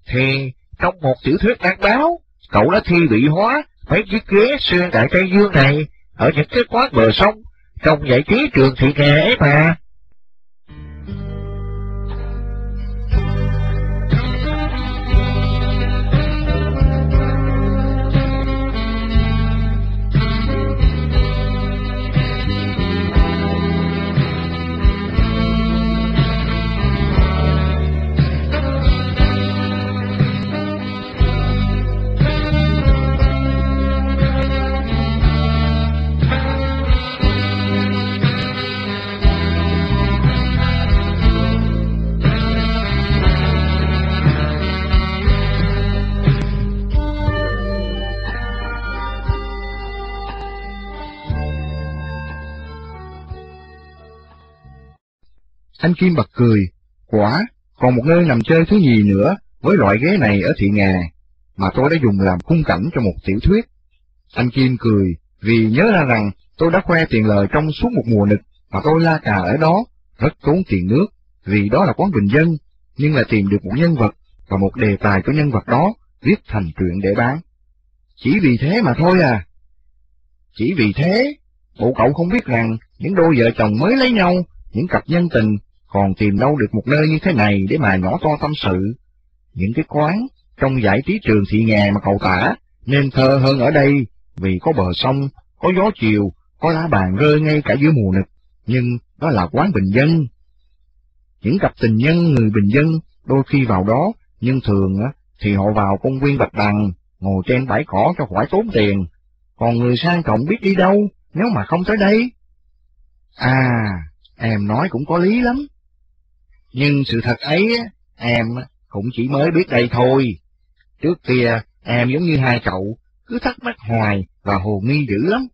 Thì trong một tiểu thuyết đăng báo, cậu đã thi vị hóa mấy chiếc ghế xuyên tại Tây Dương này ở những cái quán bờ sông trong giải trí trường thị nghề ấy mà. Anh Kim bật cười, quả, còn một nơi nằm chơi thứ gì nữa với loại ghế này ở thị nghè, mà tôi đã dùng làm khung cảnh cho một tiểu thuyết. Anh Kim cười, vì nhớ ra rằng tôi đã khoe tiền lời trong suốt một mùa nực mà tôi la cà ở đó, rất tốn tiền nước, vì đó là quán bình dân, nhưng là tìm được một nhân vật và một đề tài của nhân vật đó viết thành truyện để bán. Chỉ vì thế mà thôi à. Chỉ vì thế, bộ cậu không biết rằng những đôi vợ chồng mới lấy nhau, những cặp nhân tình, còn tìm đâu được một nơi như thế này để mà nhỏ to tâm sự. Những cái quán trong giải trí trường thị nghè mà cậu tả, nên thơ hơn ở đây, vì có bờ sông, có gió chiều, có lá bàn rơi ngay cả giữa mùa nực, nhưng đó là quán bình dân. Những cặp tình nhân người bình dân đôi khi vào đó, nhưng thường thì họ vào công viên Bạch Đằng, ngồi trên bãi cỏ cho khỏi tốn tiền, còn người sang trọng biết đi đâu nếu mà không tới đây. À, em nói cũng có lý lắm. Nhưng sự thật ấy, em cũng chỉ mới biết đây thôi. Trước kia, em giống như hai cậu, cứ thắc mắc hoài và hồ nghi dữ lắm.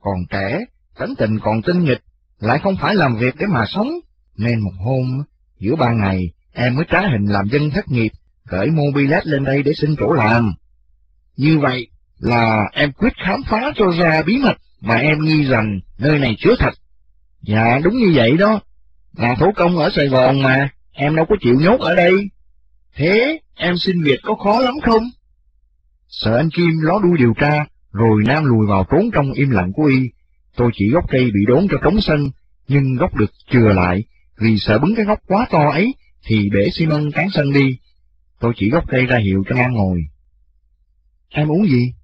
Còn trẻ, tính tình còn tinh nghịch, lại không phải làm việc để mà sống, nên một hôm, giữa ba ngày, em mới trá hình làm dân thất nghiệp, gửi mobilet lên đây để xin chỗ làm. Như vậy là em quyết khám phá cho ra bí mật mà em nghi rằng nơi này chứa thật. Dạ đúng như vậy đó, là thủ công ở Sài Gòn mà, em đâu có chịu nhốt ở đây. Thế em xin việc có khó lắm không? Sợ anh Kim ló đuôi điều tra, rồi Nam lùi vào trốn trong im lặng của y. Tôi chỉ gốc cây bị đốn cho trống sân, nhưng gốc được chừa lại, vì sợ bứng cái gốc quá to ấy, thì bể xi măng cán sân đi. Tôi chỉ gốc cây ra hiệu cho Nam ngồi. Em uống gì?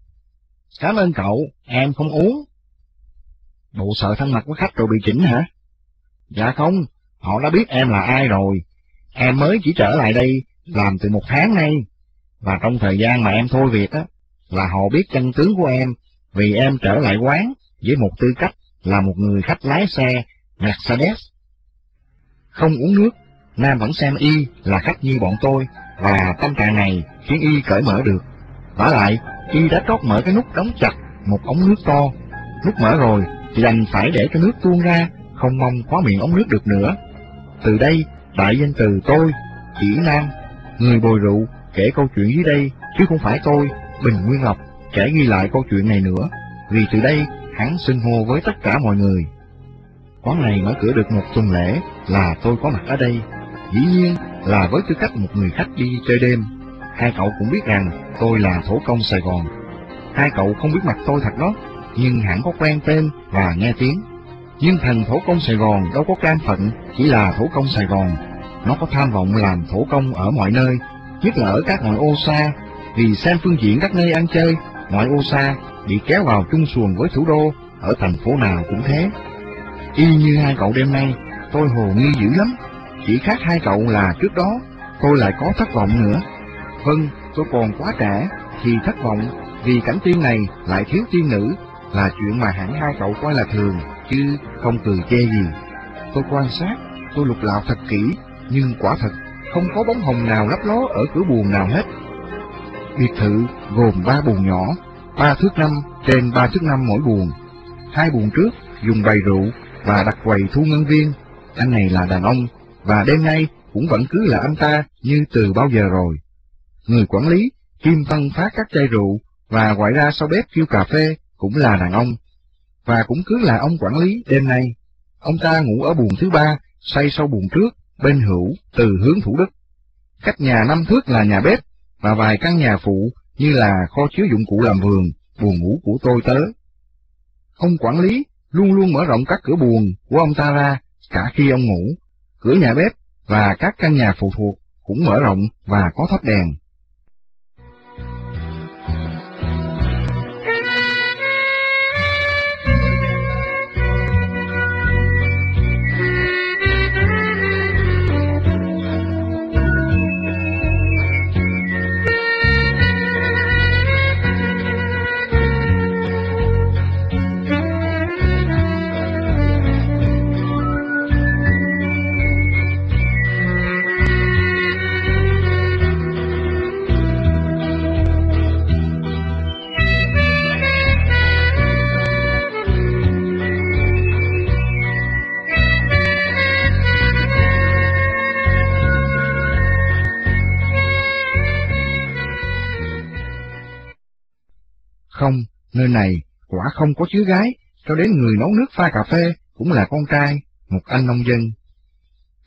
Cảm ơn cậu, em không uống. Bộ sợ thân mật với khách rồi bị chỉnh hả? Dạ không, họ đã biết em là ai rồi. Em mới chỉ trở lại đây làm từ một tháng nay, và trong thời gian mà em thôi việc á, là họ biết chân tướng của em, vì em trở lại quán với một tư cách là một người khách lái xe Mercedes. Không uống nước, Nam vẫn xem y là khách như bọn tôi, và tâm trạng này khiến y cởi mở được. vả lại, y đã trót mở cái nút đóng chặt một ống nước to. Nút mở rồi thì đành phải để cho nước tuôn ra, không mong khóa miệng ống nước được nữa. Từ đây, đại danh từ tôi, chỉ Nam, người bồi rượu, kể câu chuyện dưới đây, chứ không phải tôi, Bình Nguyên Lộc, kể ghi lại câu chuyện này nữa, vì từ đây hắn xưng hô với tất cả mọi người. Quán này mở cửa được một tuần lễ là tôi có mặt ở đây, dĩ nhiên là với tư cách một người khách đi chơi đêm. Hai cậu cũng biết rằng tôi là thổ công Sài Gòn. Hai cậu không biết mặt tôi thật đó, nhưng hẳn có quen tên và nghe tiếng. Nhưng thành thổ công Sài Gòn đâu có cam phận chỉ là thổ công Sài Gòn. Nó có tham vọng làm thổ công ở mọi nơi, nhất là ở các ngoại ô xa, vì xem phương diện các nơi ăn chơi, ngoại ô xa bị kéo vào chung xuồng với thủ đô, ở thành phố nào cũng thế. Y như hai cậu đêm nay, tôi hồ nghi dữ lắm, chỉ khác hai cậu là trước đó, tôi lại có thất vọng nữa. Vâng, tôi còn quá trẻ, thì thất vọng, vì cảnh tiên này lại thiếu tiên nữ, là chuyện mà hẳn hai cậu coi là thường, chứ không cười chê gì. Tôi quan sát, tôi lục lạo thật kỹ, nhưng quả thật, không có bóng hồng nào lấp ló ở cửa buồn nào hết. Biệt thự gồm ba buồng nhỏ, ba thước năm trên ba thước năm mỗi buồng. Hai buồng trước dùng bày rượu và đặt quầy thu ngân viên. Anh này là đàn ông, và đêm nay cũng vẫn cứ là anh ta như từ bao giờ rồi. Người quản lý, Kim Tân phát các chai rượu, và gọi ra sau bếp kêu cà phê, cũng là đàn ông. Và cũng cứ là ông quản lý đêm nay. Ông ta ngủ ở buồng thứ ba, say sau buồng trước, bên hữu, từ hướng Thủ Đức. Cách nhà năm thước là nhà bếp, và vài căn nhà phụ như là kho chứa dụng cụ làm vườn, buồng ngủ của tôi tớ. Ông quản lý luôn luôn mở rộng các cửa buồng của ông ta ra, cả khi ông ngủ. Cửa nhà bếp và các căn nhà phụ thuộc cũng mở rộng và có thắp đèn. Không, nơi này quả không có chứa gái, cho đến người nấu nước pha cà phê cũng là con trai, một anh nông dân.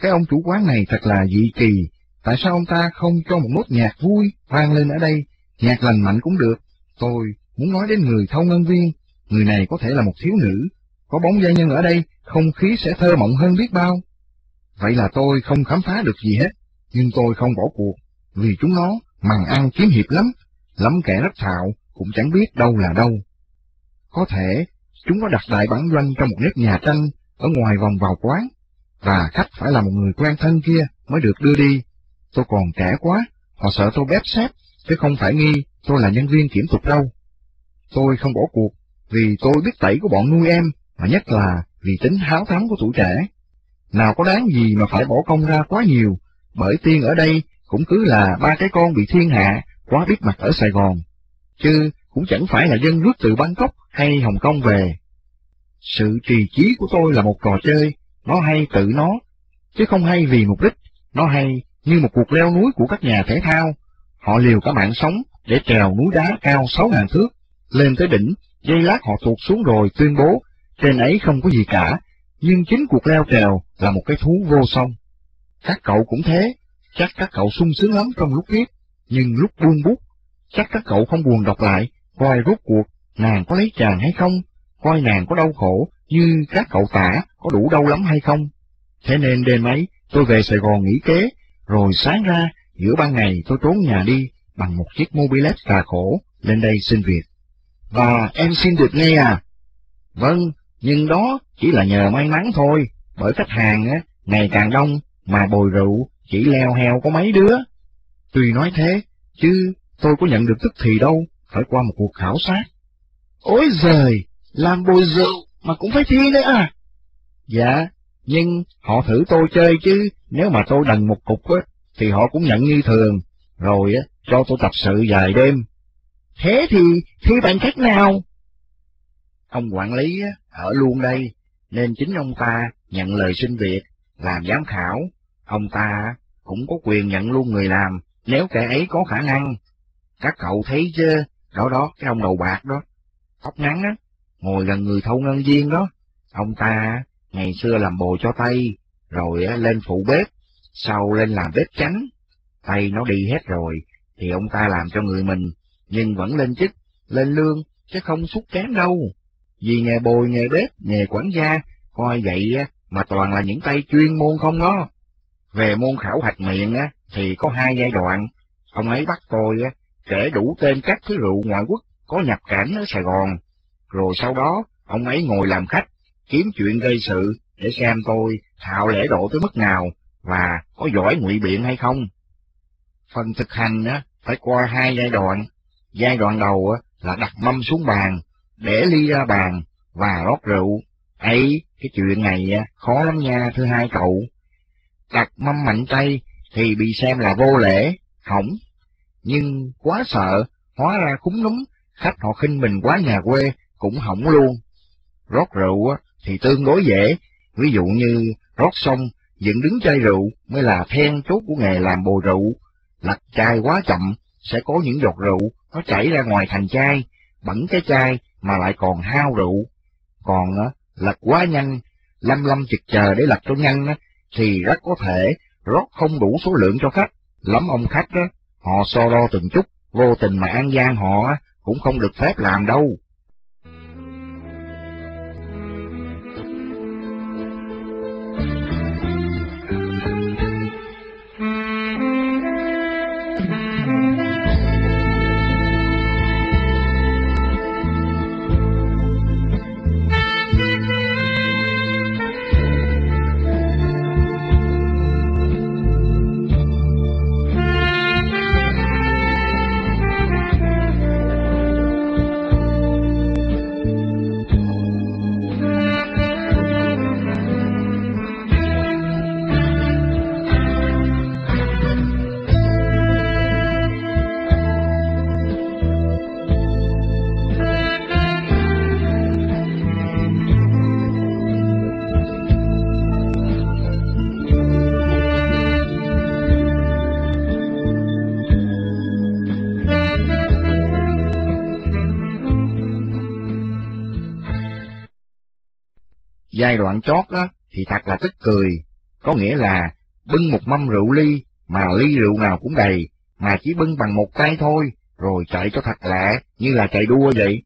Cái ông chủ quán này thật là dị kỳ, tại sao ông ta không cho một nốt nhạc vui vang lên ở đây, nhạc lành mạnh cũng được, tôi muốn nói đến người thâu ngân viên, người này có thể là một thiếu nữ, có bóng gia nhân ở đây, không khí sẽ thơ mộng hơn biết bao. Vậy là tôi không khám phá được gì hết, nhưng tôi không bỏ cuộc, vì chúng nó màng ăn kiếm hiệp lắm, lắm kẻ rất thạo, cũng chẳng biết đâu là đâu. Có thể, chúng có đặt đại bản doanh trong một nếp nhà tranh ở ngoài vòng vào quán, và khách phải là một người quen thân kia mới được đưa đi. Tôi còn trẻ quá, họ sợ tôi bếp xếp, chứ không phải nghi tôi là nhân viên kiểm tục đâu. Tôi không bỏ cuộc, vì tôi biết tẩy của bọn nuôi em, mà nhất là vì tính háo thắng của tuổi trẻ. Nào có đáng gì mà phải bỏ công ra quá nhiều, bởi tiên ở đây cũng cứ là ba cái con bị thiên hạ, quá biết mặt ở Sài Gòn. Chứ cũng chẳng phải là dân nước từ Bangkok hay Hồng Kông về. Sự trì trí của tôi là một trò chơi, nó hay tự nó, chứ không hay vì mục đích, nó hay như một cuộc leo núi của các nhà thể thao. Họ liều cả mạng sống để trèo núi đá cao sáu ngàn thước, lên tới đỉnh, dây lát họ tụt xuống rồi tuyên bố, trên ấy không có gì cả, nhưng chính cuộc leo trèo là một cái thú vô song. Các cậu cũng thế, chắc các cậu sung sướng lắm trong lúc viết, nhưng lúc buông bút, chắc các cậu không buồn đọc lại, coi rốt cuộc nàng có lấy chàng hay không, coi nàng có đau khổ như các cậu tả có đủ đau lắm hay không. Thế nên đêm ấy tôi về Sài Gòn nghỉ kế, rồi sáng ra giữa ban ngày tôi trốn nhà đi bằng một chiếc mobilet cà khổ lên đây xin việc. Và em xin được nghe à? Vâng, nhưng đó chỉ là nhờ may mắn thôi, bởi khách hàng á, ngày càng đông mà bồi rượu chỉ leo heo có mấy đứa. Tuy nói thế, chứ tôi có nhận được tức thì đâu, phải qua một cuộc khảo sát. Ôi giời, làm bồi rượu mà cũng phải thi nữa à? Dạ, nhưng họ thử tôi chơi chứ, nếu mà tôi đần một cục á, thì họ cũng nhận như thường, rồi á, cho tôi tập sự dài đêm. Thế thì thi bằng cách nào? Ông quản lý á, ở luôn đây, nên chính ông ta nhận lời xin việc, làm giám khảo. Ông ta cũng có quyền nhận luôn người làm, nếu kẻ ấy có khả năng. Các cậu thấy chứ, đó đó, cái ông đầu bạc đó, tóc ngắn á, ngồi gần người thâu ngân viên đó. Ông ta ngày xưa làm bồ cho Tây, rồi lên phụ bếp, sau lên làm bếp chánh. Tây nó đi hết rồi, thì ông ta làm cho người mình, nhưng vẫn lên chức, lên lương, chứ không xúc kém đâu. Vì nghề bồi, nghề bếp, nghề quản gia, coi vậy mà toàn là những tay chuyên môn không đó. Về môn khảo hạch miệng á, thì có hai giai đoạn. Ông ấy bắt tôi á, kể đủ tên các thứ rượu ngoại quốc có nhập cảnh ở Sài Gòn. Rồi sau đó, ông ấy ngồi làm khách, kiếm chuyện gây sự để xem tôi thạo lễ độ tới mức nào và có giỏi ngụy biện hay không. Phần thực hành á, phải qua hai giai đoạn. Giai đoạn đầu á, là đặt mâm xuống bàn, để ly ra bàn và rót rượu. ấy cái chuyện này á, khó lắm nha, thưa hai cậu. Đặt mâm mạnh tay thì bị xem là vô lễ, hỏng. Nhưng quá sợ, hóa ra cúng núm, khách họ khinh mình quá nhà quê, cũng hỏng luôn. Rót rượu thì tương đối dễ, ví dụ như rót xong, dựng đứng chai rượu mới là then chốt của nghề làm bồ rượu. Lật chai quá chậm, sẽ có những giọt rượu, nó chảy ra ngoài thành chai, bẩn cái chai mà lại còn hao rượu. Còn lật quá nhanh, lâm lâm chực chờ để lật cho nhanh thì rất có thể rót không đủ số lượng cho khách. Lắm ông khách đó họ so đo từng chút, vô tình mà an gian họ cũng không được phép làm đâu. Giai đoạn chót đó thì thật là tức cười, có nghĩa là bưng một mâm rượu ly mà ly rượu nào cũng đầy, mà chỉ bưng bằng một tay thôi, rồi chạy cho thật lẹ, như là chạy đua vậy.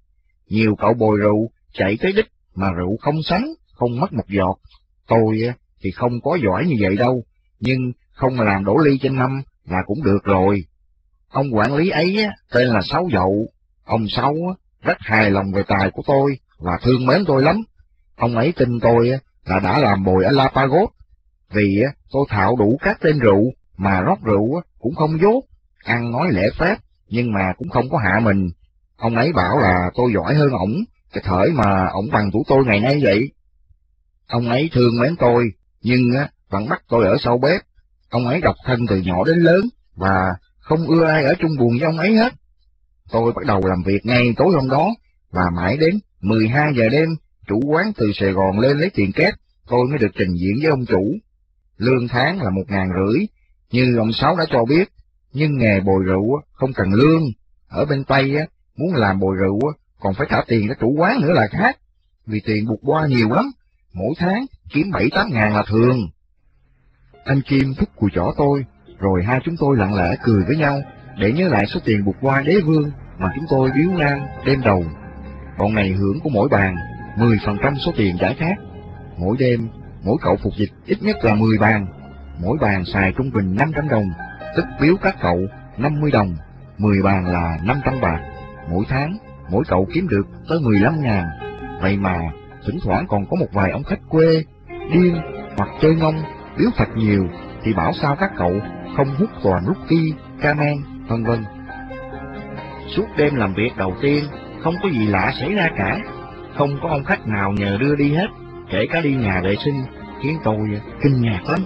Nhiều cậu bồi rượu, chạy tới đích, mà rượu không sánh, không mất một giọt. Tôi thì không có giỏi như vậy đâu, nhưng không làm đổ ly trên năm là cũng được rồi. Ông quản lý ấy tên là Sáu Dậu, ông Sáu rất hài lòng về tài của tôi và thương mến tôi lắm. Ông ấy tin tôi là đã làm bồi ở La Pagos, vì tôi thạo đủ các tên rượu, mà rót rượu cũng không dốt, ăn nói lễ phép, nhưng mà cũng không có hạ mình. Ông ấy bảo là tôi giỏi hơn ổng, cái thời mà ổng bằng tuổi tôi ngày nay vậy. Ông ấy thương mến tôi, nhưng vẫn bắt tôi ở sau bếp. Ông ấy độc thân từ nhỏ đến lớn, và không ưa ai ở chung buồn với ông ấy hết. Tôi bắt đầu làm việc ngay tối hôm đó, và mãi đến 12 giờ đêm, chủ quán từ Sài Gòn lên lấy tiền két, tôi mới được trình diễn với ông chủ. Lương tháng là một ngàn rưỡi, như ông Sáu đã cho biết, nhưng nghề bồi rượu không cần lương. Ở bên Tây muốn làm bồi rượu còn phải trả tiền cho chủ quán nữa là khác, vì tiền buộc qua nhiều lắm, mỗi tháng kiếm bảy tám ngàn là thường. Anh Kim thúc cùi chỏ tôi, rồi hai chúng tôi lặng lẽ cười với nhau, để nhớ lại số tiền buộc qua đế vương mà chúng tôi biếu ngang đêm đầu. Bọn này hưởng của mỗi bàn, 10% số tiền giải khác. Mỗi đêm, mỗi cậu phục dịch ít nhất là 10 bàn. Mỗi bàn xài trung bình 500 đồng, tức biếu các cậu 50 đồng, 10 bàn là 500 bạc. Mỗi tháng, mỗi cậu kiếm được tới 15 ngàn. Vậy mà, thỉnh thoảng còn có một vài ông khách quê, điên hoặc chơi ngông, biếu thật nhiều, thì bảo sao các cậu không hút toàn rookie, camen, vân vân. Suốt đêm làm việc đầu tiên, không có gì lạ xảy ra cả. Không có ông khách nào nhờ đưa đi hết, kể cả đi nhà vệ sinh, khiến tôi kinh ngạc lắm.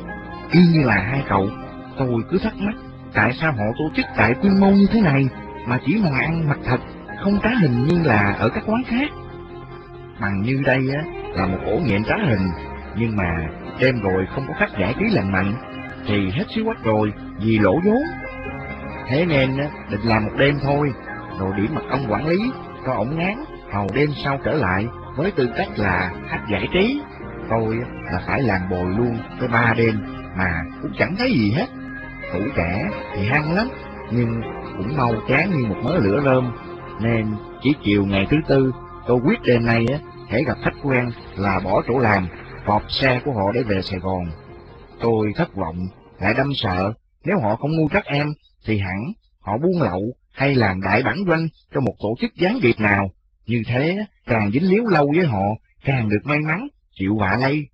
Y như là hai cậu, tôi cứ thắc mắc, tại sao họ tổ chức tại quy mô như thế này, mà chỉ mà ăn mặt thật, không trá hình như là ở các quán khác. Bằng như đây á, là một ổ nghiện trá hình, nhưng mà đêm rồi không có khách giải trí lành mạnh, thì hết xíu quách rồi, vì lỗ vốn. Thế nên định làm một đêm thôi, rồi điểm mặt ông quản lý, cho ổng ngán, hầu đêm sau trở lại, với tư cách là khách giải trí. Tôi là phải làm bồi luôn tới ba đêm, mà cũng chẳng thấy gì hết. Thủ trẻ thì hăng lắm, nhưng cũng mau chán như một mớ lửa rơm, nên chỉ chiều ngày thứ tư, tôi quyết đêm nay á, hãy gặp khách quen là bỏ chỗ làm, họp xe của họ để về Sài Gòn. Tôi thất vọng, lại đâm sợ, nếu họ không mua các em, thì hẳn họ buôn lậu hay làm đại bản doanh cho một tổ chức gián điệp nào. Như thế, càng dính líu lâu với họ, càng được may mắn, chịu vạ lây.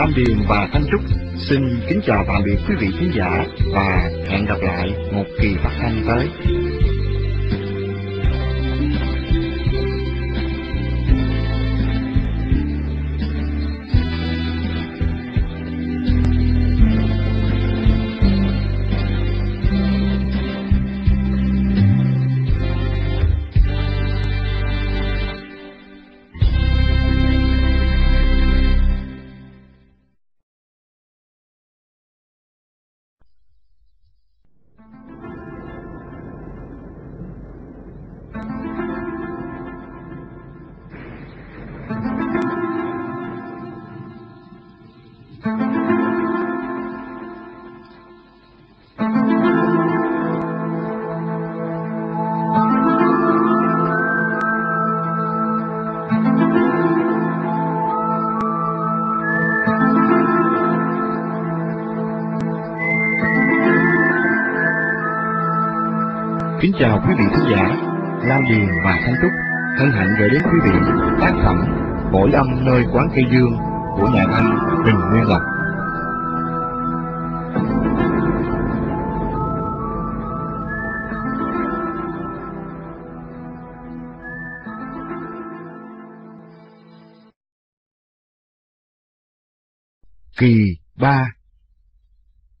Lam Điền và Thanh Trúc xin kính chào tạm biệt quý vị khán giả và hẹn gặp lại một kỳ phát thanh tới. Chào quý vị khán giả, Lam Điền và Thanh Trúc hân hạnh gửi đến quý vị tác phẩm Bổi âm nơi quán cây dương của nhà văn Huỳnh Nguyên Lộc. Kỳ ba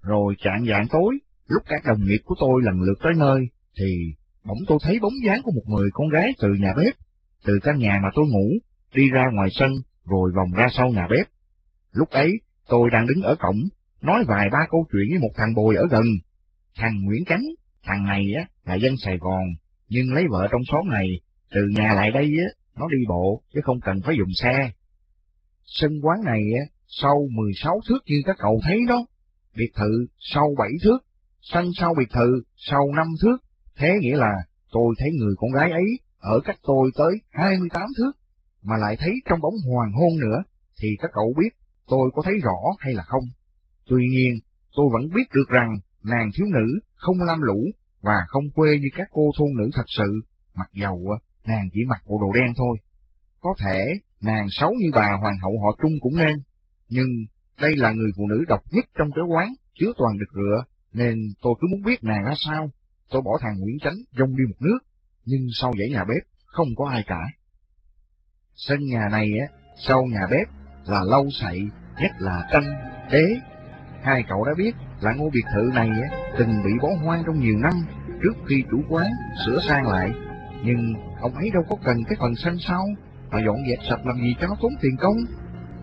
Rồi chạng dạng tối, lúc các đồng nghiệp của tôi lần lượt tới nơi, thì bỗng tôi thấy bóng dáng của một người con gái từ nhà bếp, từ căn nhà mà tôi ngủ, đi ra ngoài sân, rồi vòng ra sau nhà bếp. Lúc ấy, tôi đang đứng ở cổng, nói vài ba câu chuyện với một thằng bồi ở gần. Thằng Nguyễn Chánh, thằng này á là dân Sài Gòn, nhưng lấy vợ trong xóm này, từ nhà lại đây á, nó đi bộ, chứ không cần phải dùng xe. Sân quán này á, sâu 16 thước như các cậu thấy đó, biệt thự sâu 7 thước, sân sau biệt thự sâu 5 thước, thế nghĩa là tôi thấy người con gái ấy ở cách tôi tới 28 thước, mà lại thấy trong bóng hoàng hôn nữa, thì các cậu biết tôi có thấy rõ hay là không. Tuy nhiên, tôi vẫn biết được rằng nàng thiếu nữ không lam lũ và không quê như các cô thôn nữ thật sự, mặc dầu ờ, nàng chỉ mặc bộ đồ đen thôi. Có thể nàng xấu như bà hoàng hậu họ Trung cũng nên, nhưng đây là người phụ nữ độc nhất trong cái quán, chứa toàn được rửa, nên tôi cứ muốn biết nàng ra sao. Tôi bỏ thằng Nguyễn Chánh dông đi một nước, nhưng sau dãy nhà bếp không có ai cả. Sân nhà này á, sau nhà bếp là lâu sậy, nhất là tranh, đế. Hai cậu đã biết là ngôi biệt thự này á, từng bị bỏ hoang trong nhiều năm trước khi chủ quán sửa sang lại. Nhưng ông ấy đâu có cần cái phần sân sau, mà dọn dẹp sạch làm gì cho nó tốn tiền công.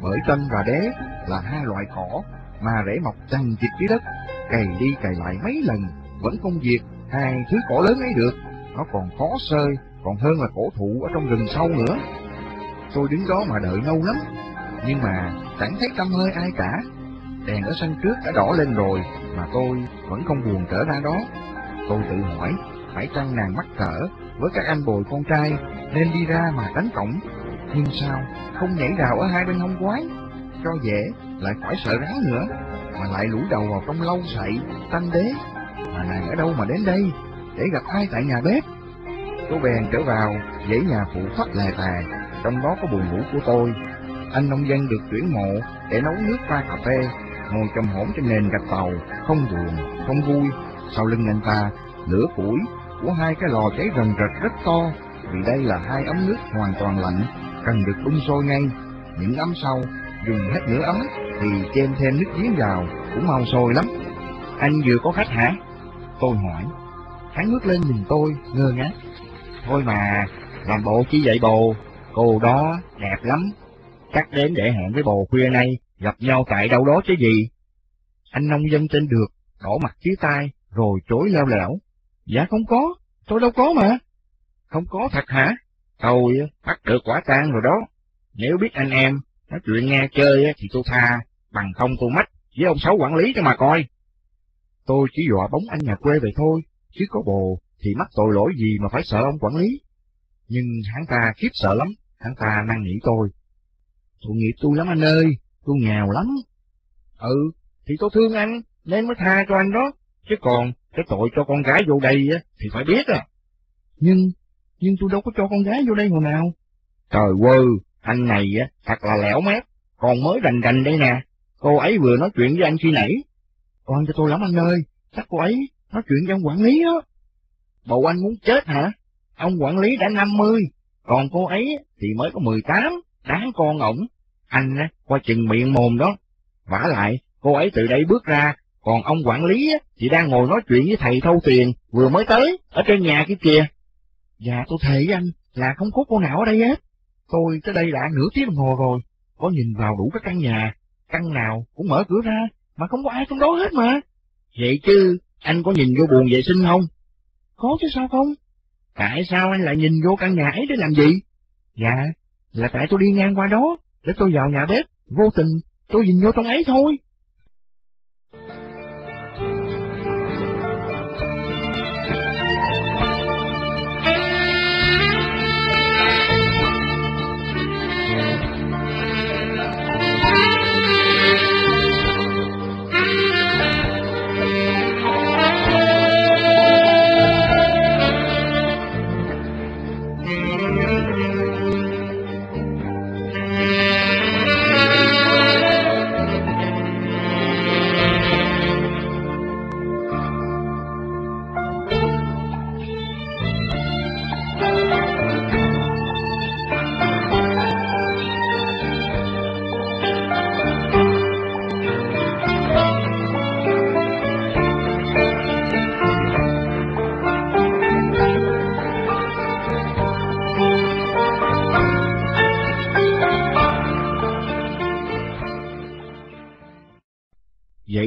Bởi tranh và đế là hai loại cỏ mà rễ mọc chằng chịt dưới đất, cày đi cày lại mấy lần, vẫn không diệt hai thứ cỏ lớn ấy được. Nó còn khó sơi, còn hơn là cổ thụ ở trong rừng sâu nữa. Tôi đứng đó mà đợi lâu lắm, nhưng mà chẳng thấy tâm hơi ai cả. Đèn ở sân trước đã đỏ lên rồi, mà tôi vẫn không buồn trở ra đó. Tôi tự hỏi, phải chăng nàng mắc cỡ với các anh bồi con trai nên đi ra mà đánh cổng, nhưng sao không nhảy rào ở hai bên hông quái, cho dễ lại khỏi sợ ráng nữa, mà lại lũ đầu vào trong lâu sậy, tanh đế, mà nàng ở đâu mà đến đây, để gặp ai tại nhà bếp. Tôi bèn trở vào, dãy nhà phụ thoát lè tà, trong đó có buồn ngủ của tôi. Anh nông dân được tuyển mộ để nấu nước pha cà phê, ngồi trầm hổm trên nền gạch tàu, không buồn, không vui. Sau lưng anh ta, lửa củi của hai cái lò cháy rần rật rất to, vì đây là hai ấm nước hoàn toàn lạnh, cần được đun sôi ngay. Những ấm sau, dùng hết nửa ấm thì chêm thêm nước giếng vào, cũng mau sôi lắm. Anh vừa có khách hả? Tôi hỏi. Hắn ngước lên nhìn tôi, ngơ ngác. Thôi mà, làm bộ chỉ vậy bồ, cô đó đẹp lắm. Chắc đến để hẹn với bồ khuya nay, gặp nhau tại đâu đó chứ gì. Anh nông dân trên được, đổ mặt phía tai, rồi chối leo lẻo. Dạ không có, tôi đâu có mà. Không có thật hả? Tôi bắt được quả tang rồi đó. Nếu biết anh em nói chuyện nghe chơi thì tôi tha, bằng không tôi mách với ông Sáu quản lý cho mà coi. Tôi chỉ dọa bóng anh nhà quê vậy thôi, chứ có bồ thì mắc tội lỗi gì mà phải sợ ông quản lý. Nhưng hắn ta khiếp sợ lắm, hắn ta năn nỉ tôi. Tội nghiệp tôi lắm anh ơi, tôi nghèo lắm. Ừ, thì tôi thương anh, nên mới tha cho anh đó, chứ còn cái tội cho con gái vô đây á, thì phải biết à. Nhưng, nhưng tôi đâu có cho con gái vô đây hồi nào. Trời quơ, anh này á, thật là lẻo mép, còn mới rành rành đây nè. Cô ấy vừa nói chuyện với anh khi nãy. Con cho tôi lắm anh ơi, chắc cô ấy nói chuyện với ông quản lý đó. Bầu anh muốn chết hả? Ông quản lý đã 50, còn cô ấy thì mới có 18, đáng con ổng. Anh á, qua chừng miệng mồm đó. vả lại, cô ấy từ đây bước ra, còn ông quản lý á, thì đang ngồi nói chuyện với thầy thâu tiền, vừa mới tới, ở trên nhà kia kìa. Dạ tôi thề với anh là không có cô nào ở đây hết. Tôi tới đây đã nửa tiếng đồng hồ rồi, có nhìn vào đủ các căn nhà, căn nào cũng mở cửa ra, mà không có ai trong đó hết mà. Vậy chứ, anh có nhìn vô buồn vệ sinh không? Có chứ sao không? Tại sao anh lại nhìn vô căn nhà ấy để làm gì? Dạ, là tại tôi đi ngang qua đó, để tôi vào nhà bếp, vô tình, tôi nhìn vô trong ấy thôi.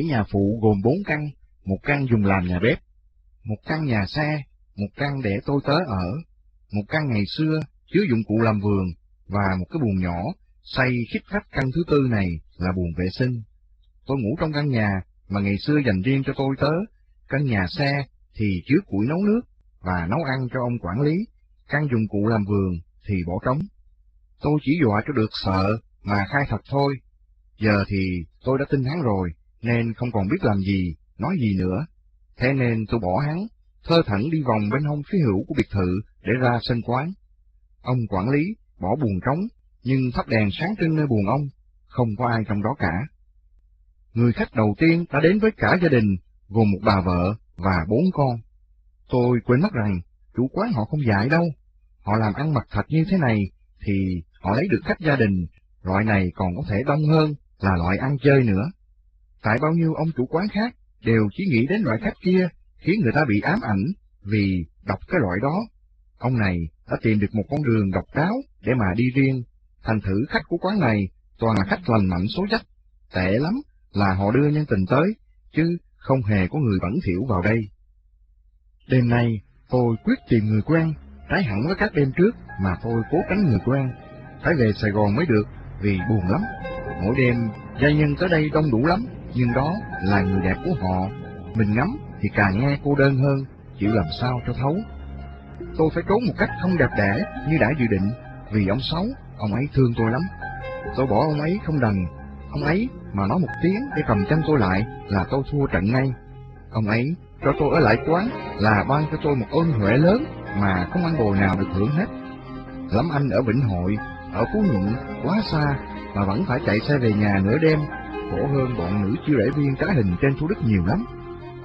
Bảy nhà phụ gồm bốn căn, một căn dùng làm nhà bếp, một căn nhà xe, một căn để tôi tớ ở, một căn ngày xưa chứa dụng cụ làm vườn và một cái buồng nhỏ xây khít khách căn thứ tư này là buồng vệ sinh. Tôi ngủ trong căn nhà mà ngày xưa dành riêng cho tôi tớ, căn nhà xe thì chứa củi nấu nước và nấu ăn cho ông quản lý, căn dụng cụ làm vườn thì bỏ trống. Tôi chỉ dọa cho được sợ mà khai thật thôi. Giờ thì tôi đã tin hắn rồi, nên không còn biết làm gì, nói gì nữa. Thế nên tôi bỏ hắn, thơ thẳng đi vòng bên hông phía hữu của biệt thự để ra sân quán. Ông quản lý bỏ buồn trống, nhưng thắp đèn sáng trên nơi buồn ông, không có ai trong đó cả. Người khách đầu tiên đã đến với cả gia đình, gồm một bà vợ và bốn con. Tôi quên mất rằng, chủ quán họ không dạy đâu. Họ làm ăn mặc thật như thế này, thì họ lấy được khách gia đình, loại này còn có thể đông hơn là loại ăn chơi nữa. Tại bao nhiêu ông chủ quán khác đều chỉ nghĩ đến loại khách kia, khiến người ta bị ám ảnh vì đọc cái loại đó. Ông này đã tìm được một con đường độc đáo để mà đi riêng, thành thử khách của quán này toàn là khách lành mạnh số dắt, tệ lắm là họ đưa nhân tình tới, chứ không hề có người bẩn thỉu vào đây. Đêm nay, tôi quyết tìm người quen, trái hẳn với các đêm trước mà tôi cố tránh người quen. Phải về Sài Gòn mới được, vì buồn lắm. Mỗi đêm, gia nhân tới đây đông đủ lắm, nhưng đó là người đẹp của họ. Mình ngắm thì càng nghe cô đơn hơn, chịu làm sao cho thấu. Tôi phải trốn một cách không đẹp đẽ như đã dự định, vì ông Sáu, ông ấy thương tôi lắm. Tôi bỏ ông ấy không đành, ông ấy mà nói một tiếng để cầm chân tôi lại là tôi thua trận ngay. Ông ấy cho tôi ở lại quán là ban cho tôi một ơn huệ lớn mà không ăn bồi nào được hưởng hết. Lắm anh ở Vĩnh Hội, ở Phú Nhuận, quá xa, mà vẫn phải chạy xe về nhà nửa đêm, khổ hơn bọn nữ chiêu rễ viên trá hình trên Thủ Đức nhiều lắm.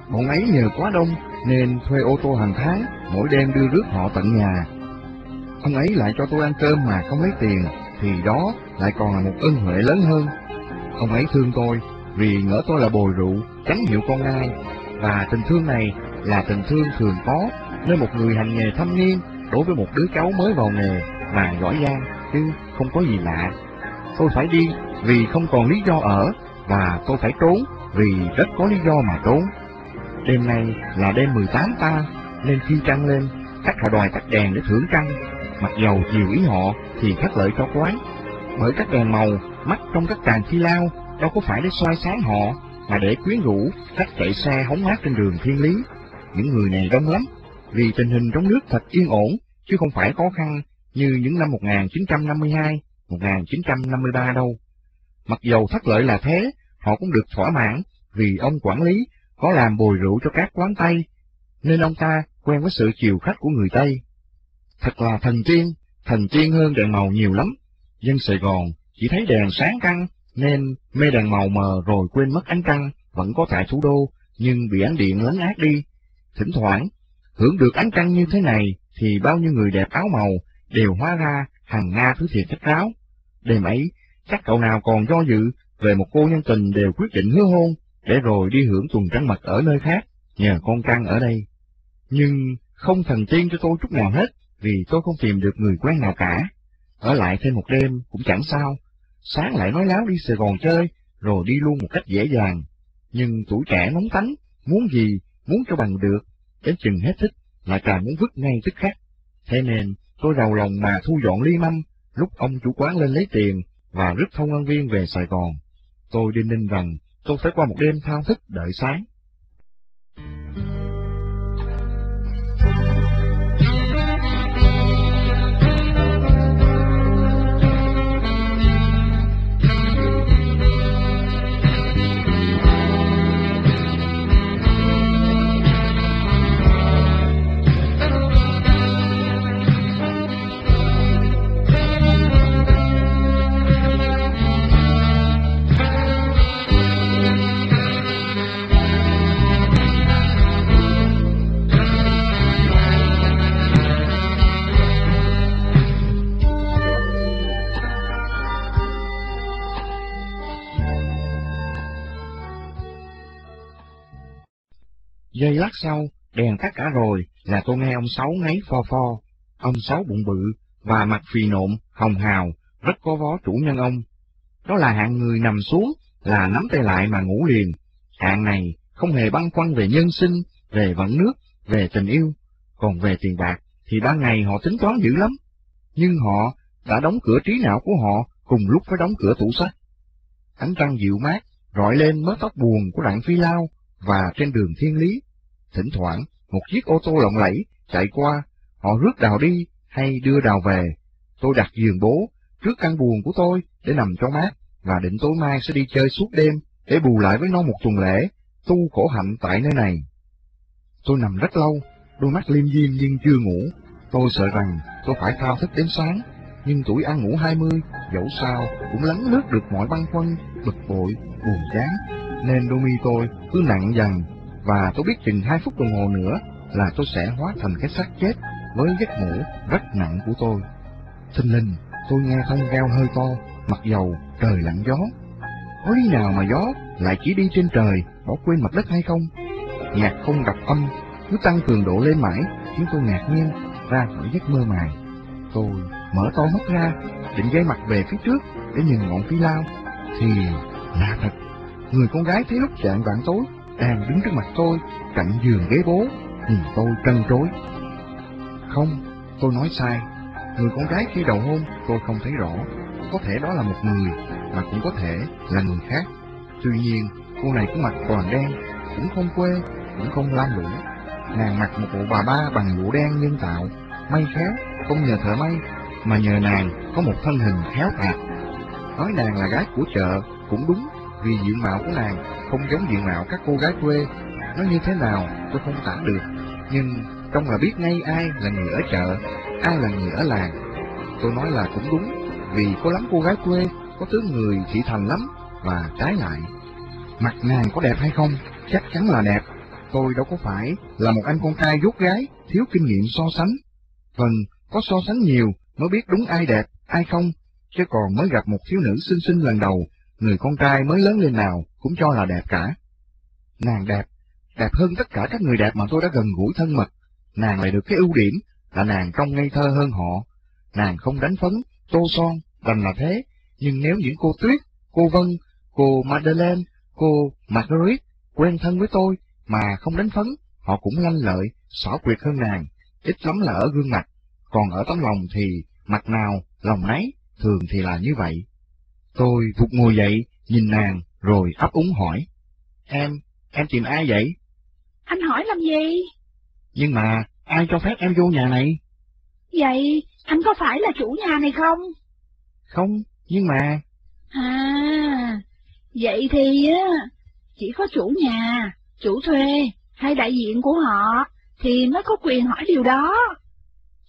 Bọn ấy nhờ quá đông nên thuê ô tô hàng tháng, mỗi đêm đưa rước họ tận nhà. Ông ấy lại cho tôi ăn cơm mà không lấy tiền, thì đó lại còn là một ân huệ lớn hơn. Ông ấy thương tôi vì ngỡ tôi là bồi rượu, tránh hiệu con ngai, và tình thương này là tình thương thường có nơi một người hành nghề thâm niên đối với một đứa cháu mới vào nghề mà giỏi giang chứ không có gì lạ. Tôi phải đi vì không còn lý do ở và tôi phải trốn vì rất có lý do mà trốn. Đêm nay là đêm 18 ta, nên khi trăng lên, khách họ đòi tắt đèn để thưởng trăng. Mặc dầu chiều ý họ thì khắc lợi cho quán. Bởi các đèn màu, mắt trong các tràng phi lao, đâu có phải để soi sáng họ, mà để quyến rũ khách chạy xe hóng mát trên đường thiên lý. Những người này đông lắm, vì tình hình trong nước thật yên ổn, chứ không phải khó khăn như những năm 1952, 1953 đâu. Mặc dầu thất lợi là thế, họ cũng được thỏa mãn vì ông quản lý có làm bồi rượu cho các quán Tây, nên ông ta quen với sự chiều khách của người Tây. Thật là thần tiên, thần tiên hơn đèn màu nhiều lắm. Dân Sài Gòn chỉ thấy đèn sáng căng, nên mê đèn màu mờ rồi quên mất ánh trăng vẫn có tại thủ đô, nhưng bị ánh điện lấn át đi. Thỉnh thoảng, hưởng được ánh trăng như thế này, thì bao nhiêu người đẹp áo màu đều hóa ra hàng Nga thứ thiệt chất ráo. Đêm ấy, chắc cậu nào còn do dự về một cô nhân tình đều quyết định hứa hôn, để rồi đi hưởng tuần trăng mật ở nơi khác, nhờ con trăng ở đây. Nhưng không thần tiên cho tôi chút nào hết, vì tôi không tìm được người quen nào cả. Ở lại thêm một đêm cũng chẳng sao, sáng lại nói láo đi Sài Gòn chơi, rồi đi luôn một cách dễ dàng. Nhưng tuổi trẻ nóng tánh, muốn gì, muốn cho bằng được, đến chừng hết thích, lại càng muốn vứt ngay tức khắc. Thế nên, tôi rầu lòng mà thu dọn ly mâm, lúc ông chủ quán lên lấy tiền, và rước thông an viên về Sài Gòn. Tôi đinh ninh rằng, tôi phải qua một đêm thao thức đợi sáng. Giây lát sau, đèn tắt cả rồi, là tôi nghe ông Sáu ngáy pho pho. Ông Sáu bụng bự, và mặt phì nộm, hồng hào, rất có vó chủ nhân ông. Đó là hạng người nằm xuống, là nắm tay lại mà ngủ liền, Hạng này không hề băn khoăn về nhân sinh, về vận nước, về tình yêu, còn về tiền bạc thì ban ngày họ tính toán dữ lắm. Nhưng họ đã đóng cửa trí não của họ cùng lúc với đóng cửa tủ sách. Ánh trăng dịu mát, rọi lên mớ tóc buồn của đặng phi lao và trên đường thiên lý. Thỉnh thoảng, một chiếc ô tô lộng lẫy chạy qua, họ rước đào đi hay đưa đào về. Tôi đặt giường bố trước căn buồn của tôi để nằm cho mát và định tối mai sẽ đi chơi suốt đêm để bù lại với nó một tuần lễ, tu khổ hạnh tại nơi này. Tôi nằm rất lâu, đôi mắt liêm diêm nhưng chưa ngủ. Tôi sợ rằng tôi phải thao thức đến sáng, nhưng tuổi ăn ngủ hai mươi, dẫu sao cũng lắng lướt được mọi băn khoăn, bực bội, buồn chán, nên đôi mi tôi cứ nặng dần, và tôi biết chừng hai phút đồng hồ nữa là tôi sẽ hóa thành cái xác chết với giấc ngủ rất nặng của tôi. Thình linh, tôi nghe thanh reo hơi to, mặc dầu trời lặng gió. Có lý nào mà gió lại chỉ đi trên trời, bỏ quên mặt đất hay không? Nhạc không đọc âm, cứ tăng cường độ lên mãi, khiến tôi ngạc nhiên ra khỏi giấc mơ màng. Tôi mở to mắt ra, định dây mặt về phía trước để nhìn ngọn phi lao, thì lạ thật, người con gái thấy lúc chạng vạn tối đang đứng trước mặt tôi cạnh giường ghế bố, nhìn tôi trân trối. Không, tôi nói sai, người con gái khi đầu hôn tôi không thấy rõ, có thể đó là một người, mà cũng có thể là người khác. Tuy nhiên, cô này có mặt toàn đen, cũng không quê, cũng không lam lũ. Nàng mặc một bộ bà ba bằng lụa đen nhân tạo, may khéo, không nhờ thợ may, mà nhờ nàng có một thân hình khéo tạc. Nói nàng là gái của chợ cũng đúng, vì diện mạo của nàng không giống diện mạo các cô gái quê. Nó như thế nào tôi không tả được, nhưng trong là biết ngay ai là người ở chợ, ai là người ở làng. Tôi nói là cũng đúng, vì có lắm cô gái quê, có tướng người thị thành lắm, và trái lại. Mặt nàng có đẹp hay không? Chắc chắn là đẹp. Tôi đâu có phải là một anh con trai dốt gái, thiếu kinh nghiệm so sánh. Vâng, có so sánh nhiều mới biết đúng ai đẹp, ai không, chứ còn mới gặp một thiếu nữ xinh xinh lần đầu, người con trai mới lớn lên nào cũng cho là đẹp cả. Nàng đẹp, đẹp hơn tất cả các người đẹp mà tôi đã gần gũi thân mật. Nàng lại được cái ưu điểm là nàng trông ngây thơ hơn họ. Nàng không đánh phấn, tô son, đành là thế, nhưng nếu những cô Tuyết, cô Vân, cô Madeleine, cô Marguerite quen thân với tôi mà không đánh phấn, họ cũng lanh lợi, xỏ quyệt hơn nàng, ít lắm là ở gương mặt, còn ở tấm lòng thì mặt nào, lòng nấy, thường thì là như vậy. Tôi vụt ngồi dậy, nhìn nàng, rồi ấp úng hỏi. Em, em tìm ai vậy? Anh hỏi làm gì? Nhưng mà, ai cho phép em vô nhà này? Vậy, anh có phải là chủ nhà này không? Không, nhưng mà... À, vậy thì á, chỉ có chủ nhà, chủ thuê hay đại diện của họ thì mới có quyền hỏi điều đó.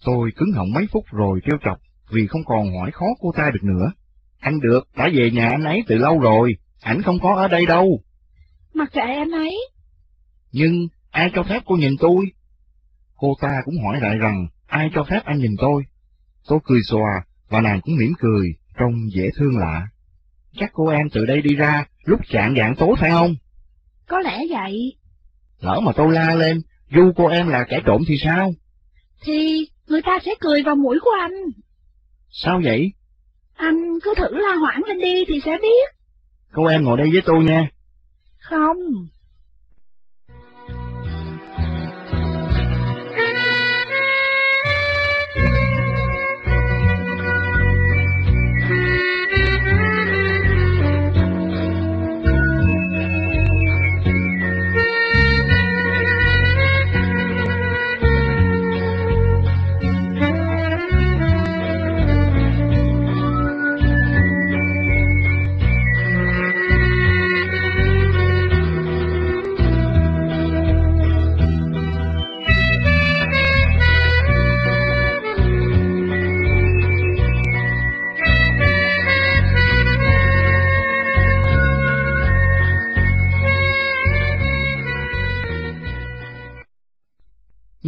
Tôi cứng họng mấy phút rồi trêu chọc vì không còn hỏi khó cô ta được nữa. Anh được, đã về nhà anh ấy từ lâu rồi, ảnh không có ở đây đâu. Mặc kệ anh ấy. Nhưng ai cho phép cô nhìn tôi? Cô ta cũng hỏi lại rằng ai cho phép anh nhìn tôi? Tôi cười xòa và nàng cũng mỉm cười, trông dễ thương lạ. Chắc cô em từ đây đi ra lúc chạng dạng tối phải không? Có lẽ vậy. Lỡ mà tôi la lên, du cô em là kẻ trộm thì sao? Thì người ta sẽ cười vào mũi của anh. Sao vậy? Anh cứ thử la hoảng lên đi thì sẽ biết. Cô em ngồi đây với tôi nha. Không,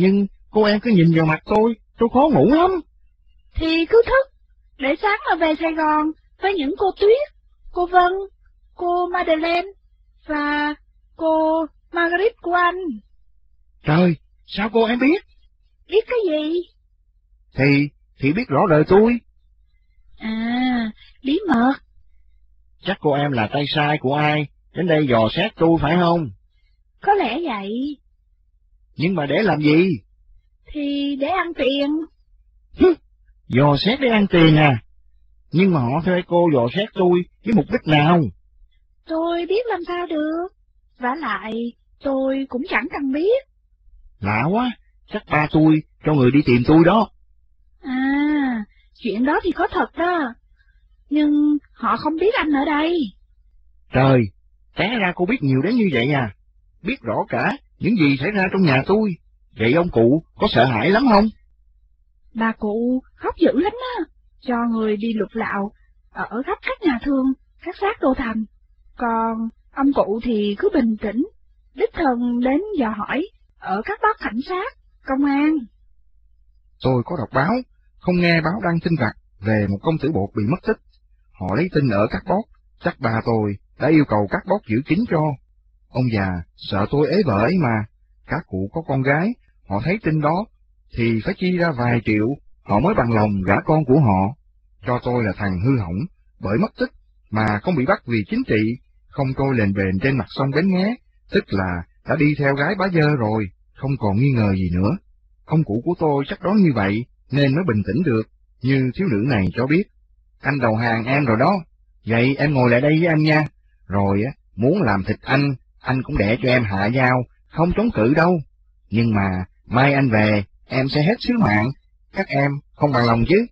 Nhưng cô em cứ nhìn vào mặt tôi, tôi khó ngủ lắm. thì cứ thức, để sáng mà về Sài Gòn với những cô Tuyết, cô Vân, cô Madeleine và cô Margaret của anh. Trời, sao cô em biết? Biết cái gì? Thì, thì biết rõ đời tôi. À, bí mật. Chắc cô em là tay sai của ai, đến đây dò xét tôi phải không? Có lẽ vậy, Nhưng mà để làm gì? thì để ăn tiền. Dò xét để ăn tiền à? Nhưng mà họ thuê cô dò xét tôi với mục đích nào? Tôi biết làm sao được. vả lại, tôi cũng chẳng cần biết. Lạ quá, chắc ba tôi cho người đi tìm tôi đó. À, chuyện đó thì có thật đó. Nhưng họ không biết anh ở đây. Trời, té ra cô biết nhiều đến như vậy à? Biết rõ cả những gì xảy ra trong nhà tôi. Vậy ông cụ có sợ hãi lắm không? Bà cụ khóc dữ lắm á, cho người đi lục lạo, ở khắp các nhà thương, các xác đô thành. Còn ông cụ thì cứ bình tĩnh, đích thân đến dò hỏi ở các bác cảnh sát, công an. Tôi có đọc báo, không nghe báo đăng tin vặt về một công tử bột bị mất tích. Họ lấy tin ở các bót, chắc bà tôi đã yêu cầu các bót giữ kín cho. Ông già sợ tôi ế vợ ấy mà, các cụ có con gái, họ thấy tin đó, thì phải chi ra vài triệu, họ mới bằng lòng gả con của họ. Cho tôi là thằng hư hỏng, bởi mất tích, mà không bị bắt vì chính trị, không trôi lên bền trên mặt sông Bến Nghé, tức là đã đi theo gái bá dơ rồi, không còn nghi ngờ gì nữa. Ông cụ của tôi chắc đoán như vậy, nên mới bình tĩnh được, như thiếu nữ này cho biết. Anh đầu hàng em rồi đó, vậy em ngồi lại đây với anh nha. Rồi á, muốn làm thịt anh, anh cũng để cho em hạ dao, không chống cự đâu. Nhưng mà, mai anh về, em sẽ hết sứ mạng, các em không bằng lòng chứ.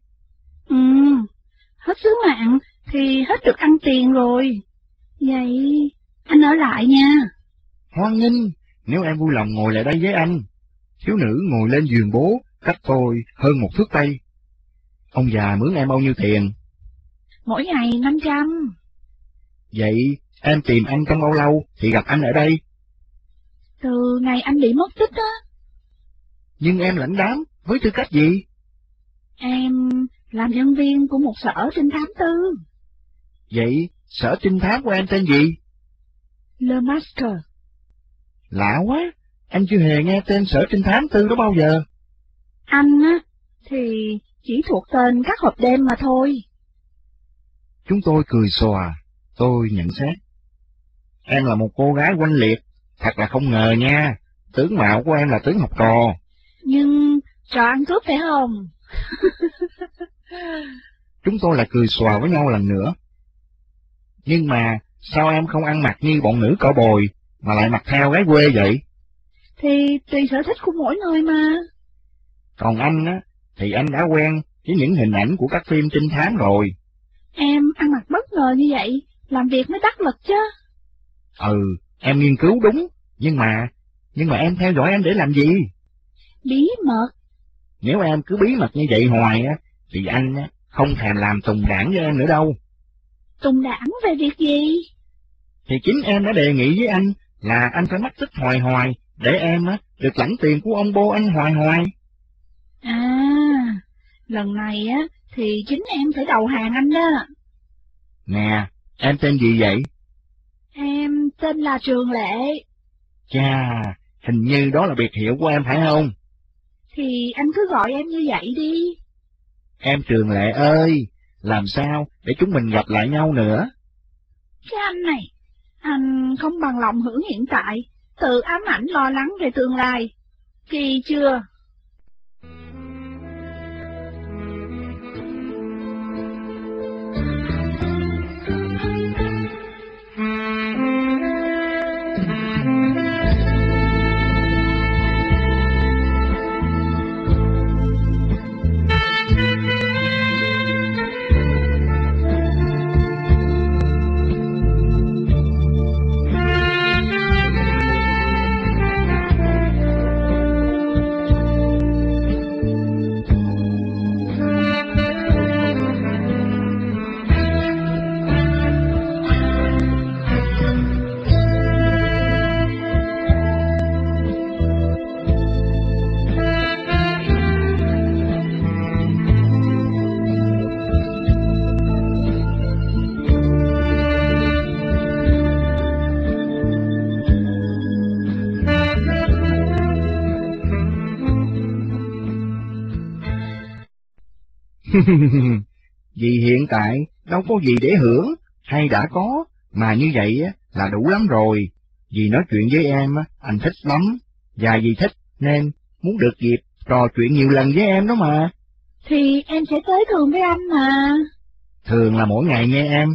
Ừ, hết sứ mạng thì hết được ăn tiền rồi. Vậy anh ở lại nha. Hoan nghênh, nếu em vui lòng ngồi lại đây với anh. Thiếu nữ ngồi lên giường bố, cách tôi hơn một thước tay. Ông già mướn em bao nhiêu tiền? Mỗi ngày 500. Vậy em tìm anh trong bao lâu thì gặp anh ở đây? Từ ngày anh bị mất tích á, Nhưng em lãnh đám, với tư cách gì? em làm nhân viên của một sở trinh thám tư. Vậy sở trinh thám của em tên gì? Le Master. Lạ quá, anh chưa hề nghe tên sở trinh thám tư đó bao giờ. Anh á, thì chỉ thuộc tên các hộp đêm mà thôi. Chúng tôi cười xòa, tôi nhận xét. Em là một cô gái quanh liệt, thật là không ngờ nha, tướng mạo của em là tướng học trò. Nhưng trò ăn cướp phải không? Chúng tôi lại cười xòa với nhau lần nữa. Nhưng mà, sao em không ăn mặc như bọn nữ cỏ bồi, mà lại mặc theo gái quê vậy? Thì tùy sở thích của mỗi người mà. Còn anh á, thì anh đã quen với những hình ảnh của các phim trinh thám rồi. Em ăn mặc bất ngờ như vậy, làm việc mới đắc lực chứ. Ừ, em nghiên cứu đúng, nhưng mà, nhưng mà em theo dõi anh để làm gì? Bí mật, Nếu em cứ bí mật như vậy hoài á, thì anh á, không thèm làm tùng đảng với em nữa đâu. tùng đảng về việc gì? Thì chính em đã đề nghị với anh là anh phải mất tích hoài hoài, để em á, được lãnh tiền của ông bố anh hoài hoài. À, lần này á, thì chính em phải đầu hàng anh đó. Nè, em tên gì vậy? Em tên là Trường Lệ, Chà, hình như đó là biệt hiệu của em phải không? thì anh cứ gọi em như vậy đi. Em Trường Lệ ơi, làm sao để chúng mình gặp lại nhau nữa? Cái anh này, anh không bằng lòng hưởng hiện tại, tự ám ảnh lo lắng về tương lai. Kỳ chưa? Vì hiện tại đâu có gì để hưởng, hay đã có, mà như vậy á, là đủ lắm rồi. Vì nói chuyện với em, á, anh thích lắm, và vì thích nên muốn được dịp trò chuyện nhiều lần với em đó mà. Thì em sẽ tới thường với anh mà. Thường là mỗi ngày nghe em,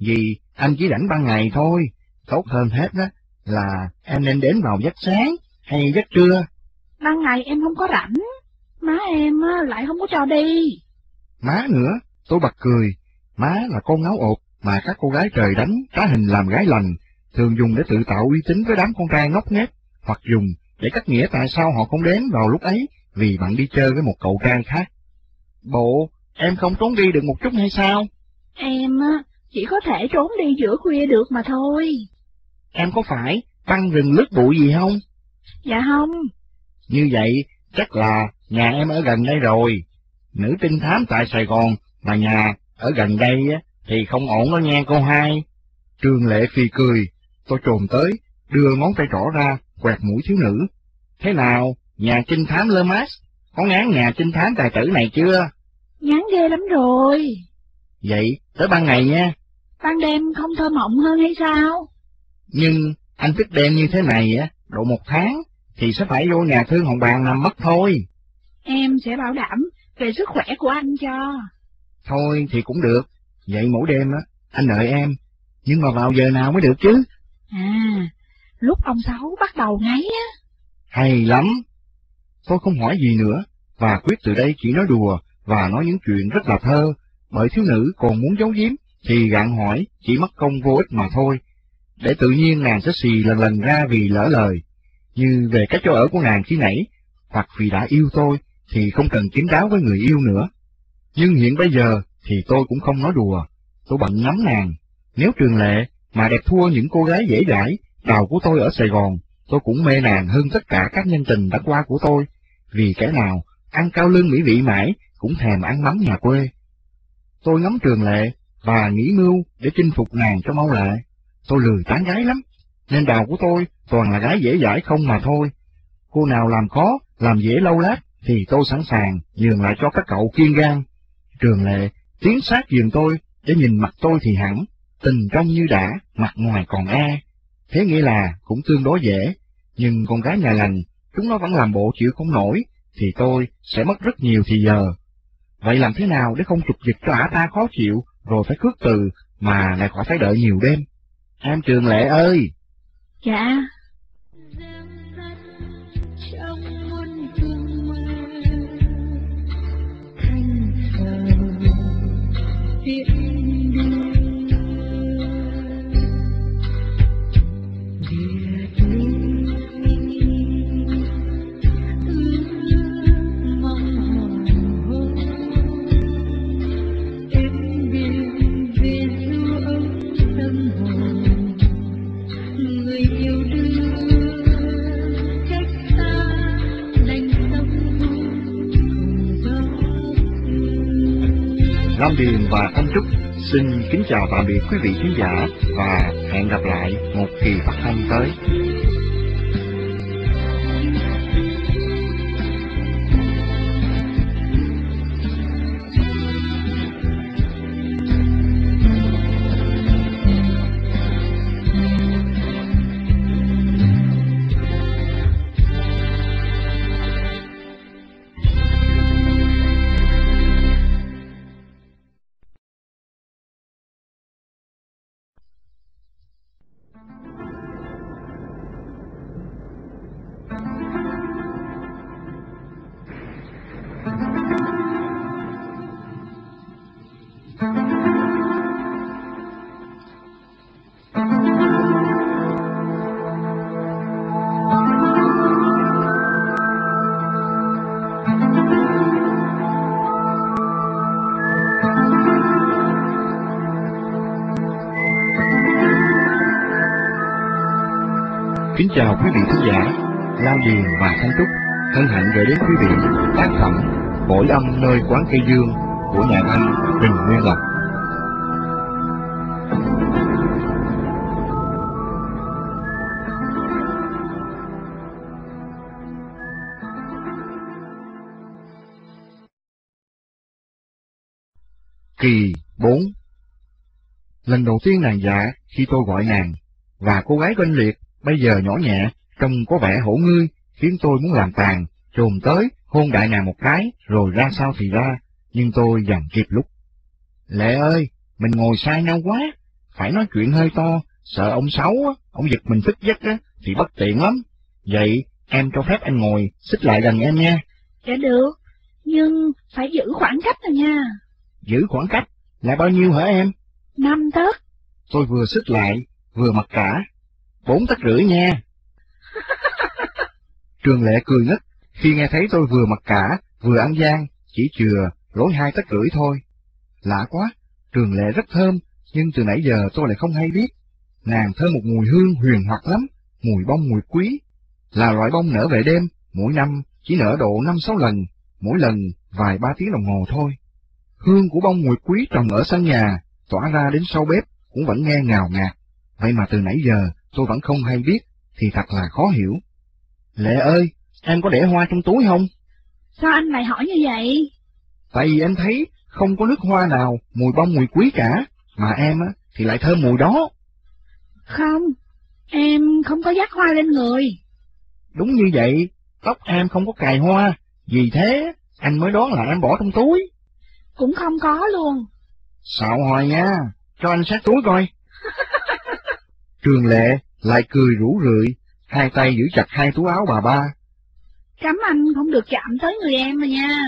vì anh chỉ rảnh ban ngày thôi. Tốt hơn hết đó là em nên đến vào giấc sáng hay giấc trưa. Ban ngày em không có rảnh, má em á, lại không có cho đi. Má nữa, tôi bật cười. Má là con ngáo ột mà các cô gái trời đánh trá hình làm gái lành, thường dùng để tự tạo uy tín với đám con trai ngốc nghếch, hoặc dùng để cắt nghĩa tại sao họ không đến vào lúc ấy vì bạn đi chơi với một cậu trai khác. Bộ, em không trốn đi được một chút hay sao? Em á, chỉ có thể trốn đi giữa khuya được mà thôi. Em có phải băng rừng lướt bụi gì không? Dạ không, Như vậy, chắc là nhà em ở gần đây rồi. Nữ trinh thám tại Sài Gòn mà nhà ở gần đây á, thì không ổn đó nha cô hai. Trương Lệ phi cười, tôi trồm tới, đưa ngón tay trỏ ra, quẹt mũi thiếu nữ. Thế nào, nhà trinh thám Lơ Mát, có ngán nhà trinh thám tài tử này chưa? ngán ghê lắm rồi. Vậy, tới ban ngày nha. Ban đêm không thơ mộng hơn hay sao? Nhưng anh thức đêm như thế này á, độ một tháng, thì sẽ phải vô nhà thương hồng bàn nằm mất thôi. Em sẽ bảo đảm về sức khỏe của anh cho. Thôi thì cũng được, vậy mỗi đêm á, anh đợi em, nhưng mà vào giờ nào mới được chứ? À, lúc ông Sáu bắt đầu ngáy á. Hay lắm! Tôi không hỏi gì nữa, và quyết từ đây chỉ nói đùa và nói những chuyện rất là thơ, bởi thiếu nữ còn muốn giấu giếm, thì gạn hỏi chỉ mất công vô ích mà thôi. Để tự nhiên nàng sẽ xì lần lần ra vì lỡ lời, như về cách chỗ ở của nàng khi nãy, hoặc vì đã yêu tôi, thì không cần kiếm đáo với người yêu nữa. Nhưng hiện bây giờ thì tôi cũng không nói đùa, tôi bận ngắm nàng. Nếu trường lệ mà đẹp thua những cô gái dễ dãi, đào của tôi ở Sài Gòn, tôi cũng mê nàng hơn tất cả các nhân tình đã qua của tôi, vì kẻ nào ăn cao lương mỹ vị mãi cũng thèm ăn mắm nhà quê. Tôi ngắm trường lệ và nghĩ mưu để chinh phục nàng cho mau lệ. Tôi lười tán gái lắm, nên đào của tôi toàn là gái dễ dãi không mà thôi. Cô nào làm khó, làm dễ lâu lát, thì tôi sẵn sàng nhường lại cho các cậu kiên gan. Trường lệ tiến sát giường tôi để nhìn mặt tôi thì hẳn, tình trong như đã, mặt ngoài còn e. Thế nghĩa là cũng tương đối dễ, nhưng con gái nhà lành, chúng nó vẫn làm bộ chịu không nổi, thì tôi sẽ mất rất nhiều thì giờ. Vậy làm thế nào để không trục dịch cho ả ta khó chịu, rồi phải khước từ, mà lại khỏi phải đợi nhiều đêm? Em Trường Lệ ơi! Dạ, tiễn Long Điền và Thanh Trúc xin kính chào tạm biệt quý vị khán giả và hẹn gặp lại một kỳ phát thanh tới. Kính chào quý vị khán giả, Lam Điền và Thanh Trúc hân hạnh gửi đến quý vị tác phẩm Bổi âm nơi quán cây dương của nhà văn Huỳnh Nguyên Lộc. Kỳ 4 Lần đầu tiên nàng dạ khi tôi gọi nàng, và cô gái bên liệt, bây giờ nhỏ nhẹ, trông có vẻ hổ ngươi, khiến tôi muốn làm tàn, trồm tới, hôn đại nàng một cái, rồi ra sao thì ra, nhưng tôi dần kịp lúc. Lệ ơi, mình ngồi sai nhau quá, phải nói chuyện hơi to, sợ ông Sáu, á, ông giật mình thức giấc á, thì bất tiện lắm. Vậy, em cho phép anh ngồi, xích lại gần em nha. Dạ được, nhưng phải giữ khoảng cách rồi nha. Giữ khoảng cách, là bao nhiêu hả em? Năm tấc. Tôi vừa xích lại, vừa mặc cả. Bốn tấc rưỡi nha. Trường Lệ cười ngất khi nghe thấy tôi vừa mặc cả, vừa ăn gian, chỉ chừa, lối hai tấc rưỡi thôi. Lạ quá, Trường Lệ rất thơm, nhưng từ nãy giờ tôi lại không hay biết. Nàng thơm một mùi hương huyền hoặc lắm, mùi bông mùi quý. Là loại bông nở về đêm, mỗi năm chỉ nở độ năm sáu lần, mỗi lần vài ba tiếng đồng hồ thôi. Hương của bông mùi quý trồng ở sân nhà, tỏa ra đến sau bếp, cũng vẫn nghe ngào ngạt. Vậy mà từ nãy giờ tôi vẫn không hay biết, thì thật là khó hiểu. Lệ ơi, em có để hoa trong túi không? Sao anh lại hỏi như vậy? Tại vì em thấy không có nước hoa nào mùi bông mùi quý cả, mà em á thì lại thơm mùi đó. Không, em không có dắt hoa lên người. Đúng như vậy, tóc em không có cài hoa, vì thế anh mới đoán là em bỏ trong túi. Cũng không có luôn. Xạo hoài nha, cho anh sát túi coi. Trường Lệ lại cười rủ rượi, hai tay giữ chặt hai túi áo bà ba. Cấm anh không được chạm tới người em mà nha.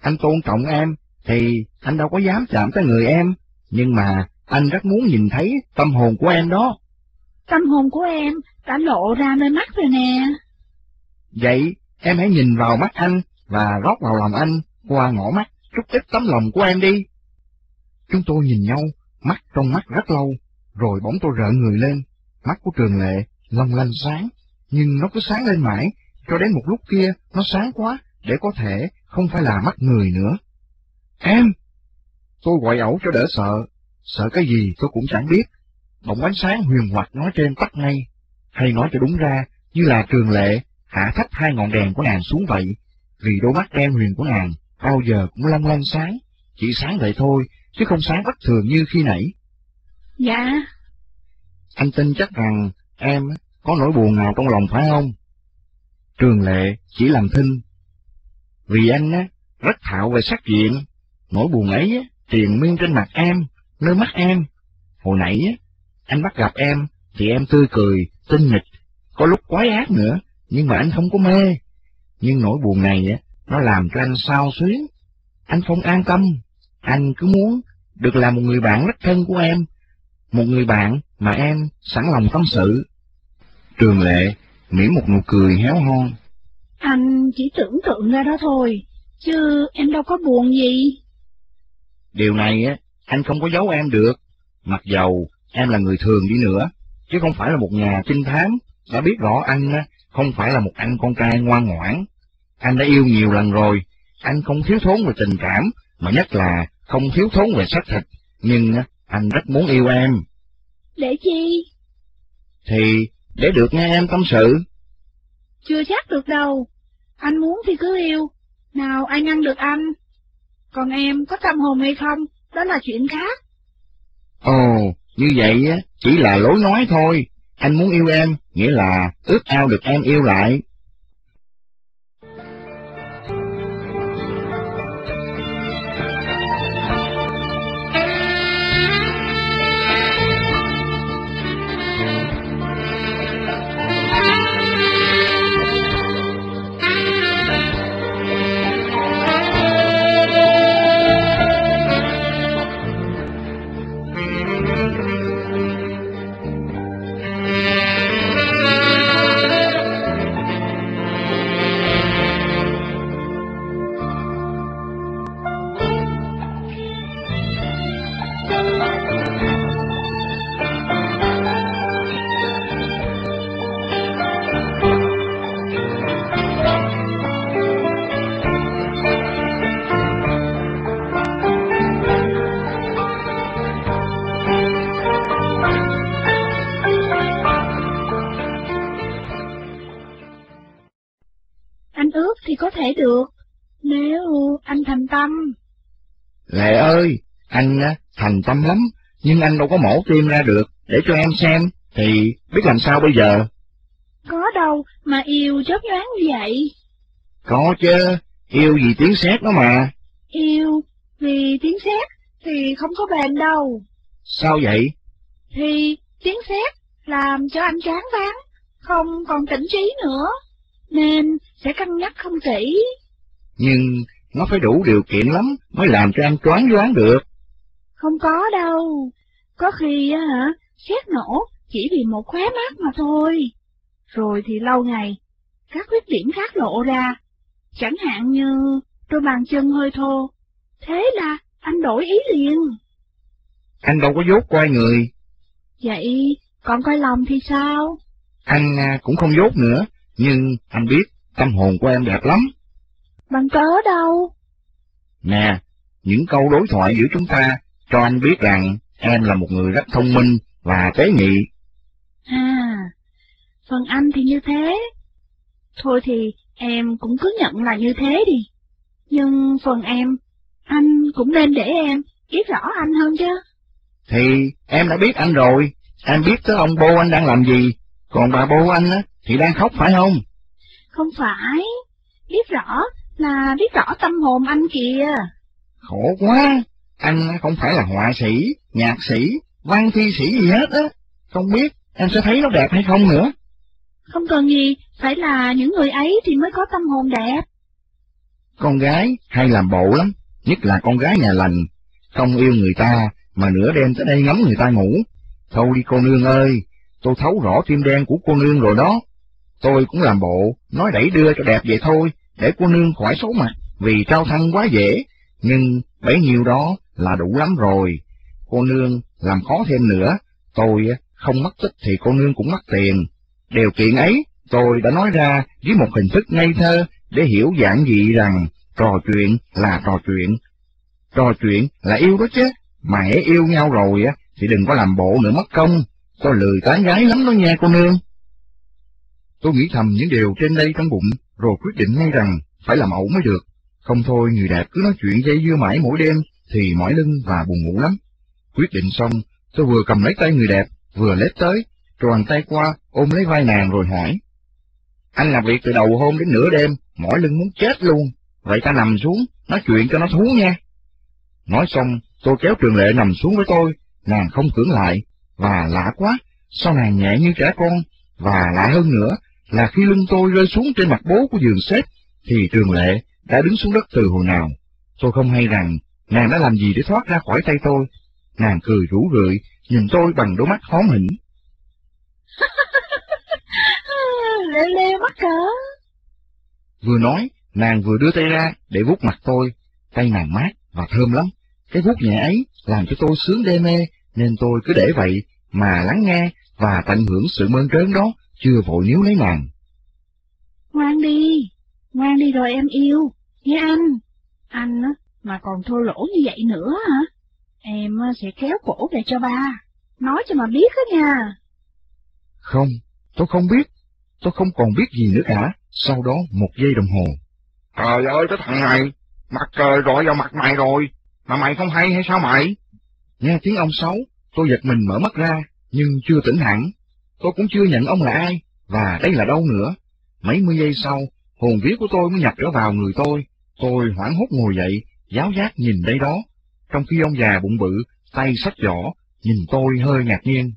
Anh tôn trọng em, thì anh đâu có dám chạm tới người em, nhưng mà anh rất muốn nhìn thấy tâm hồn của em đó. Tâm hồn của em đã lộ ra nơi mắt rồi nè. Vậy em hãy nhìn vào mắt anh và rót vào lòng anh qua ngõ mắt chút ít tấm lòng của em đi. Chúng tôi nhìn nhau, mắt trong mắt rất lâu, rồi bỗng tôi rợn người lên. Mắt của Trường Lệ long lanh sáng, nhưng nó cứ sáng lên mãi, cho đến một lúc kia nó sáng quá, để có thể không phải là mắt người nữa. Em! Tôi gọi ẩu cho đỡ sợ, sợ cái gì tôi cũng chẳng biết. Bỗng ánh sáng huyền hoặc nói trên tắt ngay, hay nói cho đúng ra, như là Trường Lệ hạ thấp hai ngọn đèn của nàng xuống vậy, vì đôi mắt đen huyền của nàng bao giờ cũng long lanh sáng, chỉ sáng vậy thôi, chứ không sáng bất thường như khi nãy. Dạ, Anh tin chắc rằng em có nỗi buồn nào trong lòng phải không? Trường Lệ chỉ làm thinh. Vì anh á, rất thạo về sắc diện, nỗi buồn ấy á, triền miên trên mặt em, nơi mắt em. Hồi nãy á, anh bắt gặp em, thì em tươi cười, tinh nghịch, có lúc quái ác nữa, nhưng mà anh không có mê. Nhưng nỗi buồn này á, nó làm cho anh sao xuyến. Anh không an tâm, anh cứ muốn được làm một người bạn rất thân của em, một người bạn mà em sẵn lòng tâm sự. Trường Lệ mỉm một nụ cười héo hon. anh chỉ tưởng tượng ra đó thôi, chứ em đâu có buồn gì. Điều này á, anh không có giấu em được, mặc dầu em là người thường đi nữa, chứ không phải là một nhà trinh thám, đã biết rõ anh á, không phải là một anh con trai ngoan ngoãn. Anh đã yêu nhiều lần rồi, anh không thiếu thốn về tình cảm, mà nhất là không thiếu thốn về xác thịt, nhưng anh rất muốn yêu em, Để chi? thì để được nghe em tâm sự. Chưa chắc được đâu. Anh muốn thì cứ yêu. Nào ai ngăn được anh? Còn em có tâm hồn hay không? Đó là chuyện khác. Ồ, như vậy á, chỉ là lối nói thôi. Anh muốn yêu em, nghĩa là ước ao được em yêu lại. Thể được. Nếu anh thành tâm. Lệ ơi, anh á, thành tâm lắm, nhưng anh đâu có mổ tim ra được, để cho em xem, thì biết làm sao bây giờ? Có đâu mà yêu chớp nhoáng như vậy. Có chứ, yêu gì tiếng sét đó mà. Yêu vì tiếng sét thì không có bền đâu. Sao vậy? Thì tiếng sét làm cho anh chán váng, không còn tỉnh trí nữa, nên sẽ cân nhắc không kỹ. Nhưng nó phải đủ điều kiện lắm mới làm cho anh choáng váng được. Không có đâu, có khi á hả, sét nổ chỉ vì một khóe mắt mà thôi. Rồi thì lâu ngày, các khuyết điểm khác lộ ra, chẳng hạn như đôi bàn chân hơi thô. Thế là anh đổi ý liền. Anh đâu có dốt quay người, Vậy còn coi lòng thì sao? anh à, cũng không dốt nữa, nhưng anh biết tâm hồn của em đẹp lắm. Bằng cớ đâu? Nè, những câu đối thoại giữa chúng ta cho anh biết rằng em là một người rất thông minh và tế nhị. À, phần anh thì như thế. Thôi thì em cũng cứ nhận là như thế đi. Nhưng phần em, anh cũng nên để em biết rõ anh hơn chứ. Thì em đã biết anh rồi, em biết tới ông bố anh đang làm gì, còn bà bố anh á, thì đang khóc phải không? Không phải, biết rõ là biết rõ tâm hồn anh kìa. Khổ quá, anh không phải là họa sĩ, nhạc sĩ, văn thi sĩ gì hết á, không biết em sẽ thấy nó đẹp hay không nữa. Không cần gì, phải là những người ấy thì mới có tâm hồn đẹp. Con gái hay làm bộ lắm, nhất là con gái nhà lành, không yêu người ta mà nửa đêm tới đây ngắm người ta ngủ. Thôi đi cô nương ơi, tôi thấu rõ tim đen của cô nương rồi đó. Tôi cũng làm bộ, nói đẩy đưa cho đẹp vậy thôi, để cô nương khỏi xấu mặt, vì trao thân quá dễ, nhưng bấy nhiêu đó là đủ lắm rồi. Cô nương làm khó thêm nữa, tôi không mất tích thì cô nương cũng mất tiền. Điều kiện ấy tôi đã nói ra với một hình thức ngây thơ để hiểu giản dị rằng trò chuyện là trò chuyện. Trò chuyện là yêu đó chứ, mà hễ yêu nhau rồi á thì đừng có làm bộ nữa mất công, tôi lười tán gái lắm đó nha cô nương. Tôi nghĩ thầm những điều trên đây trong bụng, rồi quyết định ngay rằng phải làm ẩu mới được. Không thôi người đẹp cứ nói chuyện dây dưa mãi mỗi đêm, thì mỏi lưng và buồn ngủ lắm. Quyết định xong, tôi vừa cầm lấy tay người đẹp, vừa lết tới, tròn tay qua, ôm lấy vai nàng rồi hỏi. Anh làm việc từ đầu hôm đến nửa đêm, mỏi lưng muốn chết luôn. Vậy ta nằm xuống, nói chuyện cho nó thú nha. Nói xong, tôi kéo trường lệ nằm xuống với tôi, nàng không cưỡng lại, và lạ quá, sao nàng nhẹ như trẻ con, và lạ hơn nữa là khi lưng tôi rơi xuống trên mặt bố của giường xếp, thì trường lệ đã đứng xuống đất từ hồi nào. Tôi không hay rằng nàng đã làm gì để thoát ra khỏi tay tôi. Nàng cười rủ rượi, nhìn tôi bằng đôi mắt hóm hỉnh. leo leo mắc cỡ. Vừa nói, nàng vừa đưa tay ra để vuốt mặt tôi. Tay nàng mát và thơm lắm. Cái vuốt nhẹ ấy làm cho tôi sướng đê mê, nên tôi cứ để vậy mà lắng nghe và tận hưởng sự mơn trớn đó, chưa vội níu lấy nàng. Ngoan đi, ngoan đi rồi em yêu, nghe anh. Anh á, mà còn thô lỗ như vậy nữa hả? Em á, sẽ kéo cổ về cho ba, nói cho mà biết đó nha. Không, tôi không biết. Tôi không còn biết gì nữa cả. Sau đó một giây đồng hồ. Trời ơi, cái thằng này, mặt trời rọi vào mặt mày rồi, mà mày không hay hay sao mày? Nghe tiếng ông Sáu, tôi giật mình mở mắt ra, nhưng chưa tỉnh hẳn. Tôi cũng chưa nhận ông là ai, và đây là đâu nữa. Mấy mươi giây sau, hồn vía của tôi mới nhập trở vào người tôi. Tôi hoảng hốt ngồi dậy, giáo giác nhìn đây đó. Trong khi ông già bụng bự, tay sách giỏ, nhìn tôi hơi ngạc nhiên.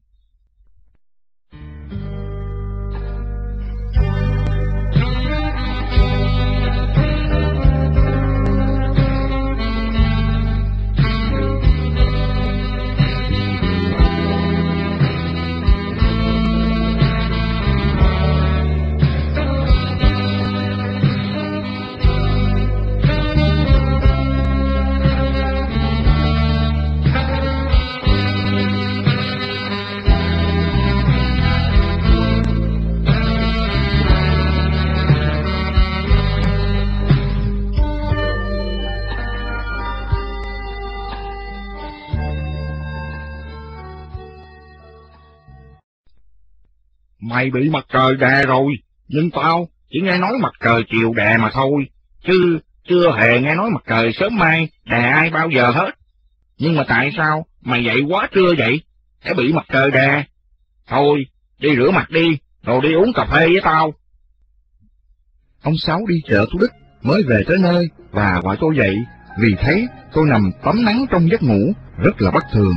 Mày bị mặt trời đè rồi, nhưng tao chỉ nghe nói mặt trời chiều đè mà thôi, chứ chưa hề nghe nói mặt trời sớm mai đè ai bao giờ hết. Nhưng mà tại sao mày dậy quá trưa vậy, để bị mặt trời đè? Thôi, đi rửa mặt đi, rồi đi uống cà phê với tao. Ông Sáu đi chợ Thủ Đức mới về tới nơi và gọi tôi dậy vì thấy tôi nằm tắm nắng trong giấc ngủ rất là bất thường.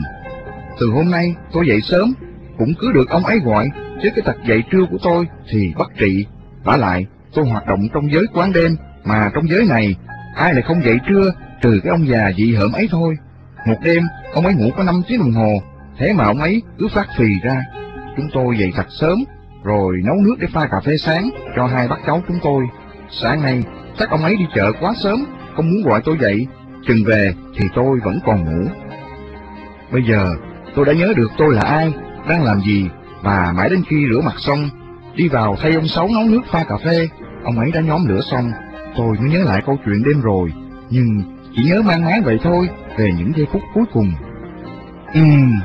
Từ hôm nay tôi dậy sớm cũng cứ được ông ấy gọi chứ cái tật dậy trưa của tôi thì bất trị. vả lại tôi hoạt động trong giới quán đêm mà trong giới này ai lại không dậy trưa trừ cái ông già dị hợm ấy thôi. Một đêm ông ấy ngủ có 5 tiếng đồng hồ thế mà ông ấy cứ phát phì ra. Chúng tôi dậy thật sớm rồi nấu nước để pha cà phê sáng cho hai bác cháu chúng tôi. Sáng nay chắc ông ấy đi chợ quá sớm không muốn gọi tôi dậy, chừng về thì tôi vẫn còn ngủ. Bây giờ tôi đã nhớ được tôi là ai, đang làm gì, và mãi đến khi rửa mặt xong, đi vào thay ông Sáu nấu nước pha cà phê, ông ấy đã nhóm lửa xong, tôi mới nhớ lại câu chuyện đêm rồi, nhưng chỉ nhớ mang máng vậy thôi, về những giây phút cuối cùng. Ừm,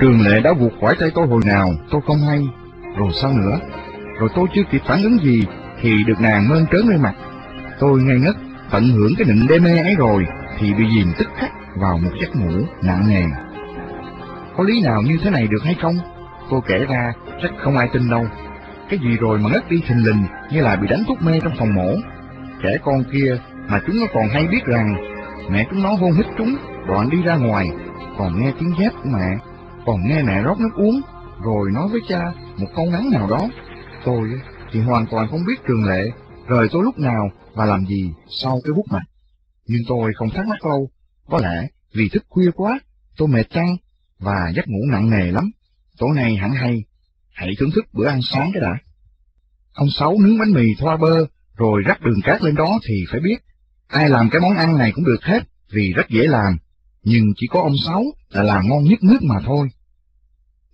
trường lệ đã vụt khỏi tay tôi hồi nào, tôi không hay, rồi sao nữa? Rồi tôi chưa kịp phản ứng gì, thì được nàng mơn trớn lên mặt. Tôi ngây ngất tận hưởng cái định đê mê ấy rồi thì bị dìm tức khắc vào một giấc ngủ nặng nề. Có lý nào như thế này được hay không? Cô kể ra chắc không ai tin đâu. Cái gì rồi mà ngất đi thình lình như là bị đánh thuốc mê trong phòng mổ. Trẻ con kia mà chúng nó còn hay biết rằng mẹ chúng nó hôn hít chúng đoạn đi ra ngoài, còn nghe tiếng dép của mẹ, còn nghe mẹ rót nước uống, rồi nói với cha một câu ngắn nào đó. Tôi thì hoàn toàn không biết trường lệ rời tôi lúc nào và làm gì sau cái bút mặt. Nhưng tôi không thắc mắc lâu, có lẽ vì thức khuya quá, tôi mệt căng và giấc ngủ nặng nề lắm. Tối nay hẳn hay, hãy thưởng thức bữa ăn sáng cái đã. Ông Sáu nướng bánh mì thoa bơ, rồi rắc đường cát lên đó thì phải biết, ai làm cái món ăn này cũng được hết vì rất dễ làm, nhưng chỉ có ông Sáu là làm ngon nhất nước mà thôi.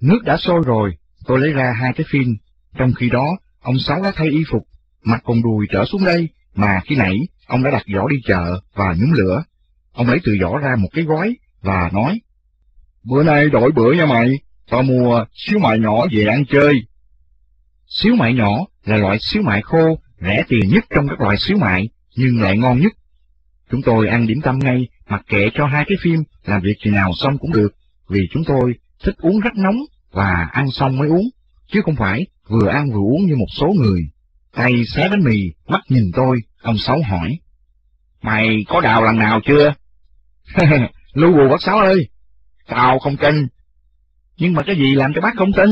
Nước đã sôi rồi, tôi lấy ra hai cái phin, trong khi đó ông Sáu đã thay y phục, mặt còn đùi trở xuống đây, mà khi nãy ông đã đặt giỏ đi chợ và nhúng lửa. Ông lấy từ giỏ ra một cái gói và nói, Bữa nay đổi bữa nha mày, tao mua xíu mại nhỏ về ăn chơi. Xíu mại nhỏ là loại xíu mại khô, rẻ tiền nhất trong các loại xíu mại, nhưng lại ngon nhất. Chúng tôi ăn điểm tâm ngay, mặc kệ cho hai cái phim, làm việc gì nào xong cũng được, vì chúng tôi thích uống rất nóng và ăn xong mới uống, chứ không phải vừa ăn vừa uống như một số người. Tay xé bánh mì, mắt nhìn tôi, ông Sáu hỏi. Mày có đào lần nào chưa? Lưu bù bác Sáu ơi, tao không kênh. Nhưng mà cái gì làm cho bác không tin?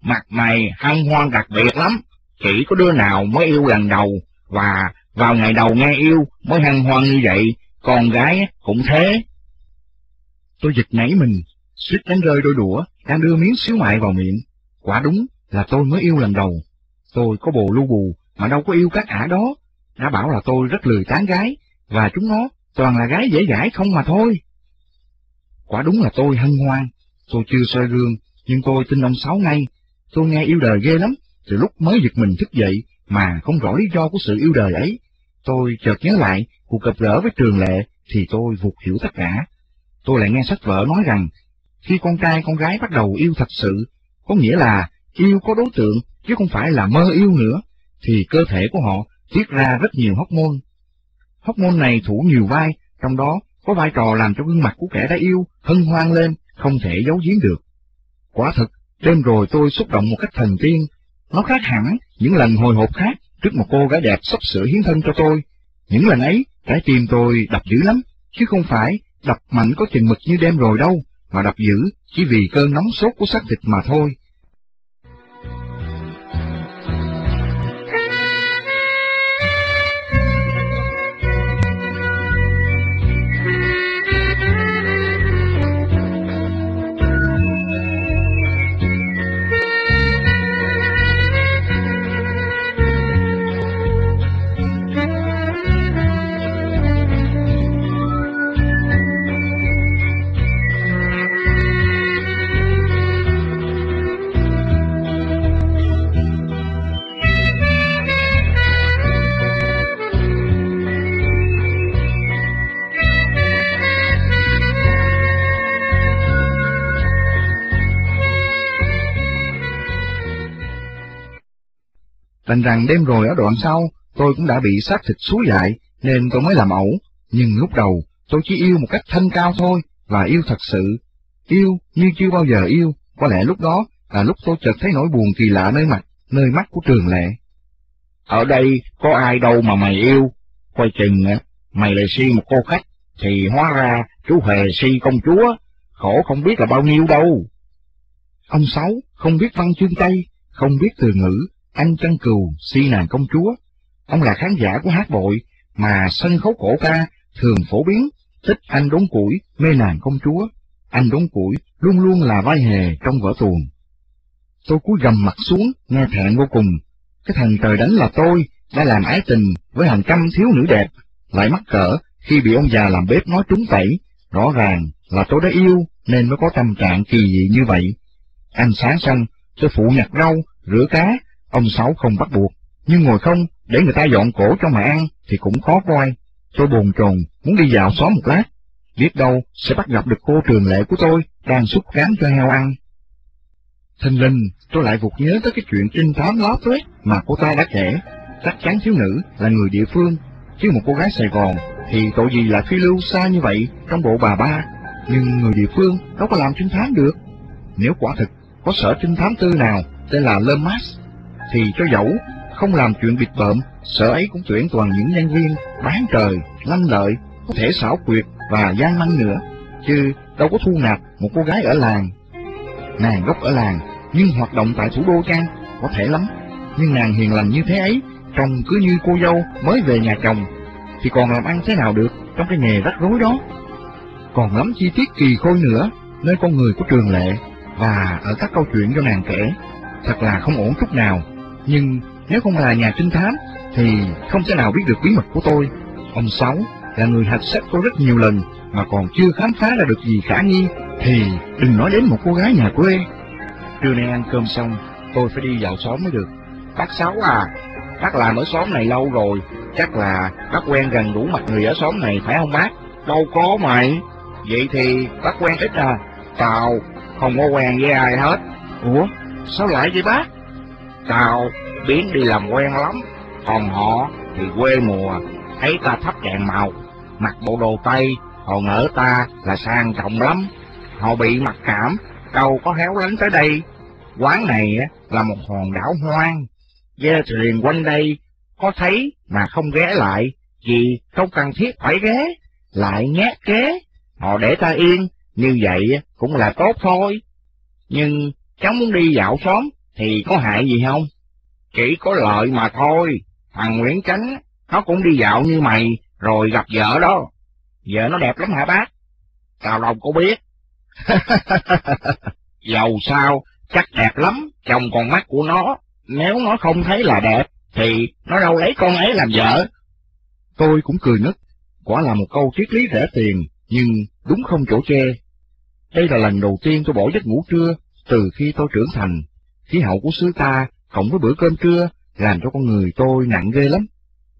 Mặt mày hăng hoan đặc biệt lắm, chỉ có đứa nào mới yêu lần đầu, và vào ngày đầu nghe yêu mới hăng hoan như vậy, con gái cũng thế. Tôi giật nảy mình, suýt đánh rơi đôi đũa, đang đưa miếng xíu mại vào miệng. Quả đúng là tôi mới yêu lần đầu. Tôi có bồ lưu bù, mà đâu có yêu các ả đó. Đã bảo là tôi rất lười tán gái, và chúng nó toàn là gái dễ dãi không mà thôi. Quả đúng là tôi hân hoan, tôi chưa soi gương, nhưng tôi tin ông Sáu ngay. Tôi nghe yêu đời ghê lắm, từ lúc mới giật mình thức dậy, mà không rõ lý do của sự yêu đời ấy. Tôi chợt nhớ lại cuộc gặp gỡ với Trường Lệ, thì tôi vụt hiểu tất cả. Tôi lại nghe sách vở nói rằng, khi con trai con gái bắt đầu yêu thật sự, có nghĩa là yêu có đối tượng chứ không phải là mơ yêu nữa, thì cơ thể của họ tiết ra rất nhiều hormone. Hormone này thủ nhiều vai, trong đó có vai trò làm cho gương mặt của kẻ đã yêu hân hoan lên, không thể giấu giếm được. Quả thực, đêm rồi tôi xúc động một cách thần tiên, nó khác hẳn những lần hồi hộp khác trước một cô gái đẹp sắp sửa hiến thân cho tôi. Những lần ấy, trái tim tôi đập dữ lắm, chứ không phải đập mạnh có chừng mực như đêm rồi đâu, mà đập dữ chỉ vì cơn nóng sốt của xác thịt mà thôi. Đành rằng đêm rồi ở đoạn sau, tôi cũng đã bị xác thịt xúi dại, nên tôi mới làm ẩu. Nhưng lúc đầu, tôi chỉ yêu một cách thanh cao thôi, và yêu thật sự. Yêu như chưa bao giờ yêu, có lẽ lúc đó là lúc tôi chợt thấy nỗi buồn kỳ lạ nơi mặt, nơi mắt của Trường Lệ. Ở đây có ai đâu mà mày yêu, coi chừng mày lại si một cô khách, thì hóa ra chú Hề si công chúa, khổ không biết là bao nhiêu đâu. Ông Sáu không biết văn chương Tây, không biết từ ngữ, anh chân cừu, si nàng công chúa. Ông là khán giả của hát bội, mà sân khấu cổ ca thường phổ biến, thích anh đốn củi, mê nàng công chúa. Anh đốn củi luôn luôn là vai hề trong vở tuồng. Tôi cúi gầm mặt xuống, nghe thẹn vô cùng. Cái thằng trời đánh là tôi, đã làm ái tình với hàng trăm thiếu nữ đẹp, lại mắc cỡ khi bị ông già làm bếp nói trúng tẩy. Rõ ràng là tôi đã yêu nên mới có tâm trạng kỳ dị như vậy. Ăn sáng xong, tôi phụ nhặt rau, rửa cá, ông Sáu không bắt buộc, nhưng ngồi không để người ta dọn cổ cho mà ăn thì cũng khó coi. Tôi bồn chồn muốn đi dạo xóm một lát, biết đâu sẽ bắt gặp được cô trường lệ của tôi đang xúc cám cho heo ăn. Thình linh, tôi lại vụt nhớ tới cái chuyện trinh thám lót tuyết mà cô ta đã kể. Chắc chắn thiếu nữ là người địa phương, chứ một cô gái Sài Gòn thì tội gì lại phi lưu xa như vậy trong bộ bà ba. Nhưng người địa phương đâu có làm trinh thám được. Nếu quả thực có sở trinh thám tư nào tên là Lemas, thì cho dẫu không làm chuyện bịt bợm, sở ấy cũng tuyển toàn những nhân viên bán trời, lanh lợi, có thể xảo quyệt và gian manh nữa, chứ đâu có thu nạp một cô gái ở làng. Nàng gốc ở làng, nhưng hoạt động tại thủ đô Trang Có thể lắm, nhưng nàng hiền lành như thế ấy, trông cứ như cô dâu mới về nhà chồng, thì còn làm ăn thế nào được trong cái nghề rắc rối đó. Còn lắm chi tiết kỳ khôi nữa, nơi con người của trường lệ, và ở các câu chuyện do nàng kể, thật là không ổn chút nào. Nhưng nếu không là nhà trinh thám, thì không thể nào biết được bí mật của tôi. Ông Sáu là người hạch sách tôi rất nhiều lần, mà còn chưa khám phá ra được gì khả nghi, thì đừng nói đến một cô gái nhà quê. Trưa nay ăn cơm xong, tôi phải đi vào xóm mới được. Bác Sáu à, bác làm ở xóm này lâu rồi, chắc là bác quen gần đủ mặt người ở xóm này phải không bác? Đâu có mày. Vậy thì bác quen ít à? tào không có quen với ai hết. Ủa, sao lại vậy bác? Tao biến đi làm quen lắm, còn họ thì quê mùa, thấy ta thắp đèn màu, mặc bộ đồ Tây, họ ngỡ ta là sang trọng lắm. Họ bị mặc cảm, đâu có héo lánh tới đây. Quán này là một hòn đảo hoang, ghe thuyền quanh đây có thấy mà không ghé lại, vì không cần thiết phải ghé, lại nhát kế. Họ để ta yên, như vậy cũng là tốt thôi. Nhưng cháu muốn đi dạo xóm thì có hại gì không? Chỉ có lợi mà thôi. Thằng Nguyễn Chánh, nó cũng đi dạo như mày, rồi gặp vợ đó. Vợ nó đẹp lắm hả bác? Tao đâu có biết. Dầu sao, chắc đẹp lắm, chồng còn mắt của nó. Nếu nó không thấy là đẹp, thì nó đâu lấy con ấy làm vợ. Tôi cũng cười nức, quả là một câu triết lý rẻ tiền, nhưng đúng không chỗ chê. Đây là lần đầu tiên tôi bỏ giấc ngủ trưa từ khi tôi trưởng thành. Khí hậu của xứ ta, cộng với bữa cơm trưa, làm cho con người tôi nặng ghê lắm.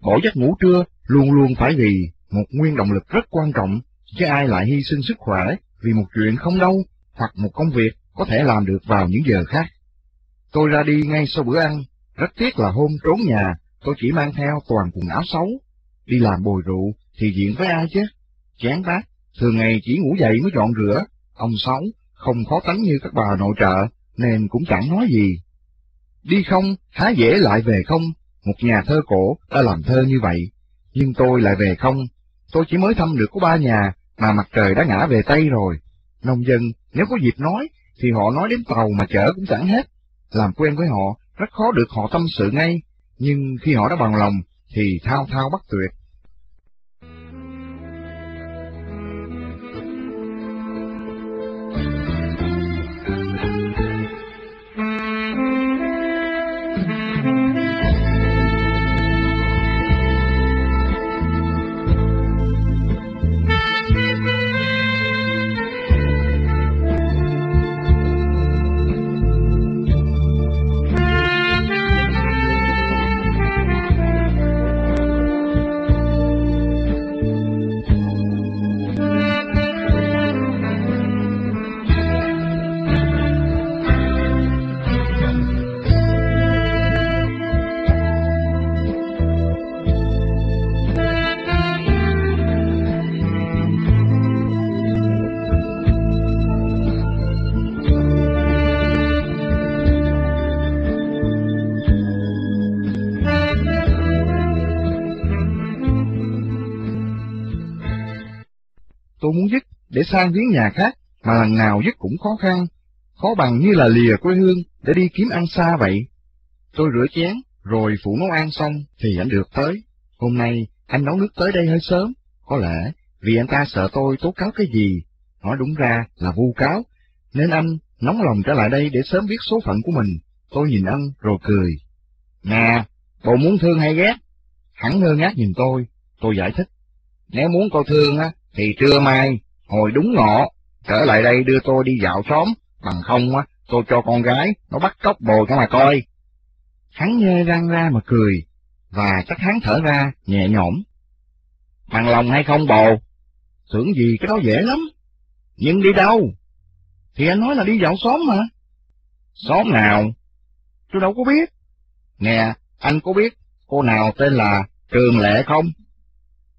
Bỏ giấc ngủ trưa luôn luôn phải vì một nguyên động lực rất quan trọng, chứ ai lại hy sinh sức khỏe vì một chuyện không đâu, hoặc một công việc có thể làm được vào những giờ khác. Tôi ra đi ngay sau bữa ăn, rất tiếc là hôm trốn nhà, tôi chỉ mang theo toàn quần áo xấu. Đi làm bồi rượu thì diện với ai chứ? Chán bác, thường ngày chỉ ngủ dậy mới dọn rửa, ông xấu không khó tánh như các bà nội trợ, nên cũng chẳng nói gì. Đi không, há dễ lại về không, một nhà thơ cổ đã làm thơ như vậy, nhưng tôi lại về không, tôi chỉ mới thăm được có ba nhà, mà mặt trời đã ngã về Tây rồi. Nông dân, nếu có dịp nói, thì họ nói đến tàu mà chở cũng chẳng hết. Làm quen với họ, rất khó được họ tâm sự ngay, nhưng khi họ đã bằng lòng, thì thao thao bắt tuyệt. Sang viếng nhà khác, mà lần nào dứt cũng khó khăn, khó bằng như là lìa quê hương để đi kiếm ăn xa vậy. Tôi rửa chén, rồi phụ nấu ăn xong thì anh được tới. Hôm nay anh nấu nước tới đây hơi sớm, có lẽ vì anh ta sợ tôi tố cáo cái gì, nói đúng ra là vu cáo, nên anh nóng lòng trở lại đây để sớm biết số phận của mình. Tôi nhìn anh rồi cười. Nè, bộ muốn thương hay ghét? Hắn ngơ ngác nhìn tôi, tôi giải thích. Nếu muốn tôi thương á, thì trưa mai, hồi đúng ngọ, trở lại đây đưa tôi đi dạo xóm, bằng không á, tôi cho con gái, nó bắt cóc bồ cho mà coi. Hắn nghe răng ra mà cười, và chắc hắn thở ra, nhẹ nhõm. Bằng lòng hay không bồ? Tưởng gì cái đó dễ lắm. Nhưng đi đâu? Thì anh nói là đi dạo xóm mà. Xóm nào? Tôi đâu có biết. Nè, anh có biết cô nào tên là Trường Lệ không?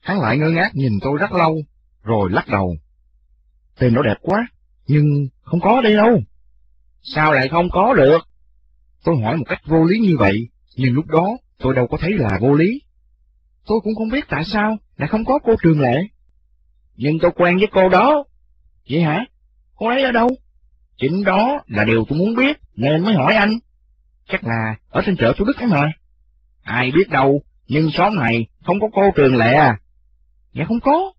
Hắn lại ngơ ngác nhìn tôi rất lâu, rồi lắc đầu. Tên nó đẹp quá, nhưng không có đây đâu. Sao lại không có được? Tôi hỏi một cách vô lý như vậy, nhưng lúc đó tôi đâu có thấy là vô lý. Tôi cũng không biết tại sao lại không có cô Trường Lệ. Nhưng tôi quen với cô đó. Vậy hả? Cô ấy ở đâu? Chính đó là điều tôi muốn biết, nên mới hỏi anh. Chắc là ở trên chợ Thủ Đức ấy mà. Ai biết đâu, nhưng xóm này không có cô Trường Lệ à? Dạ không có.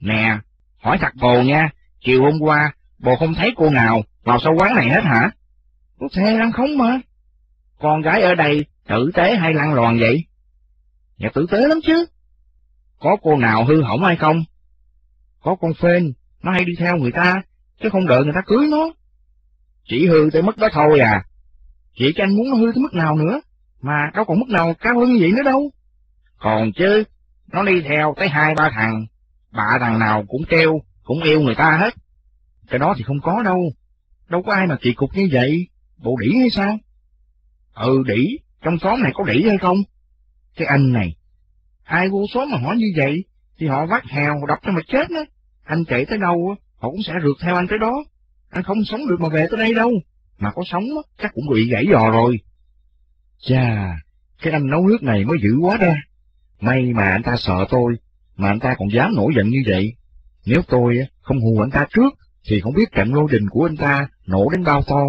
Nè, hỏi thật cô nha, chiều hôm qua, bồ không thấy cô nào vào sau quán này hết hả? Có thể lăng không mà. Con gái ở đây tử tế hay lăng loàn vậy? Dạ tử tế lắm chứ. Có cô nào hư hỏng hay không? Có con phên, nó hay đi theo người ta, chứ không đợi người ta cưới nó. Chỉ hư tới mức đó thôi à. Chị cho anh muốn nó hư tới mức nào nữa, mà đâu còn mức nào cao hơn vậy nữa đâu. Còn chứ, nó đi theo tới hai ba thằng, bạ thằng nào cũng treo, cũng yêu người ta hết. Cái đó thì không có đâu, đâu có ai mà kỳ cục như vậy, bộ đỉ hay sao? Ừ đỉ, trong xóm này có đỉ hay không? Cái anh này, ai vô xóm mà hỏi như vậy, thì họ vắt hèo đập cho mà chết đó. Anh chạy tới đâu, họ cũng sẽ rượt theo anh tới đó. Anh không sống được mà về tới đây đâu, mà có sống chắc cũng bị gãy giò rồi. Chà, cái anh nấu nước này mới dữ quá ra. May mà anh ta sợ tôi, mà anh ta còn dám nổi giận như vậy. Nếu tôi không hù anh ta trước, thì không biết trận lô đình của anh ta nổ đến bao to.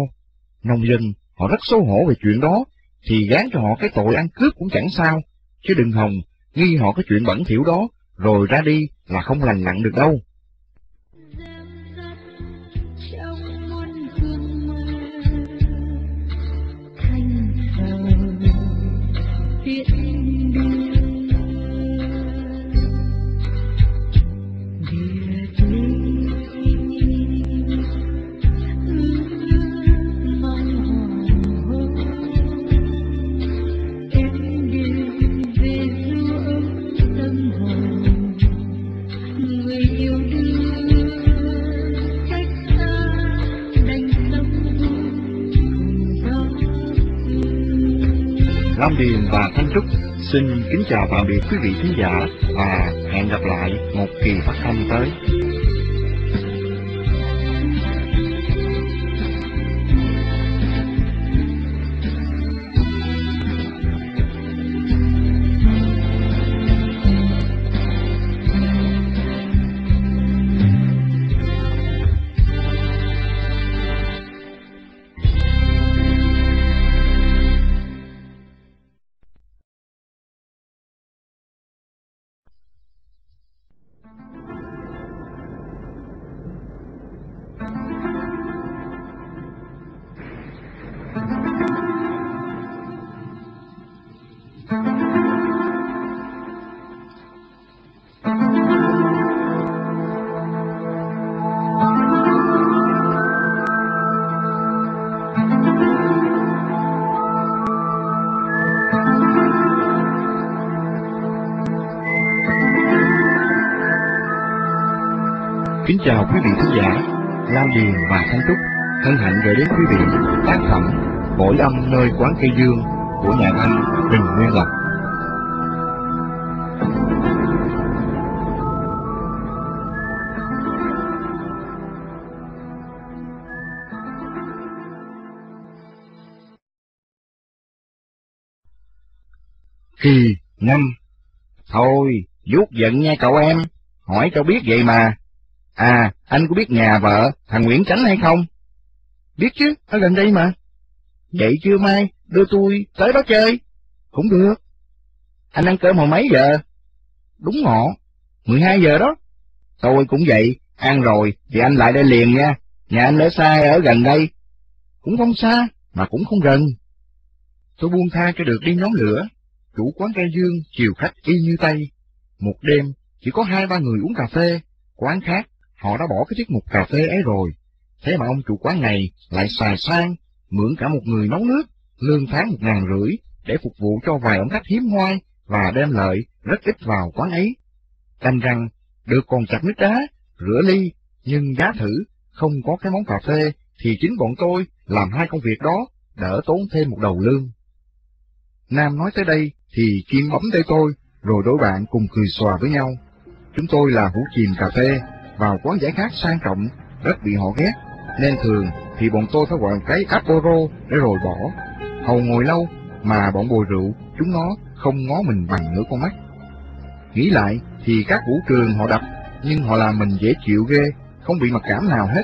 Nông dân, họ rất xấu hổ về chuyện đó, thì gán cho họ cái tội ăn cướp cũng chẳng sao, chứ đừng hồng nghi họ cái chuyện bẩn thỉu đó, rồi ra đi là không lành lặn được đâu. Thank you. Lam Điền và Thanh Trúc xin kính chào tạm biệt quý vị khán giả và hẹn gặp lại một kỳ phát thanh tới. Kính chào quý vị khán giả, Lam Điền và Thanh Trúc hân hạnh gửi đến quý vị tác phẩm Bổi âm nơi quán cây dương của nhà văn bình Nguyên Lộc. Kỳ năm Thôi, vuốt giận nha cậu em, hỏi cho biết vậy mà. À, anh có biết nhà vợ, thằng Nguyễn Chánh hay không? Biết chứ, ở gần đây mà. Vậy chưa mai, đưa tôi tới đó chơi. Cũng được. Anh ăn cơm hồi mấy giờ? Đúng ngọ, 12 giờ đó. Tôi cũng vậy, ăn rồi thì anh lại đây liền nha. Nhà anh ở xa ở gần đây? Cũng không xa, mà cũng không gần. Tôi buông tha cho được đi nhóm lửa. Chủ quán cây dương chiều khách y như Tây. Một đêm, chỉ có hai ba người uống cà phê. Quán khác, họ đã bỏ cái tiết mục cà phê ấy rồi. Thế mà ông chủ quán này lại xài sang, mượn cả một người nấu nước, lương tháng một ngàn rưỡi, để phục vụ cho vài ông khách hiếm hoai và đem lợi rất ít vào quán ấy. Đành rằng, được còn chặt nước đá, rửa ly, nhưng giá thử, không có cái món cà phê, thì chính bọn tôi làm hai công việc đó, đỡ tốn thêm một đầu lương. Nam nói tới đây, thì Kim bấm tay tôi, rồi đôi bạn cùng cười xòa với nhau. Chúng tôi là hũ chìm cà phê, vào quán giải khác sang trọng, rất bị họ ghét, nên thường thì bọn tôi phải gọi cái Aporo để rồi bỏ. Hầu ngồi lâu, mà bọn bồi rượu, chúng nó không ngó mình bằng nửa con mắt. Nghĩ lại thì các vũ trường họ đập, nhưng họ làm mình dễ chịu ghê, không bị mặc cảm nào hết.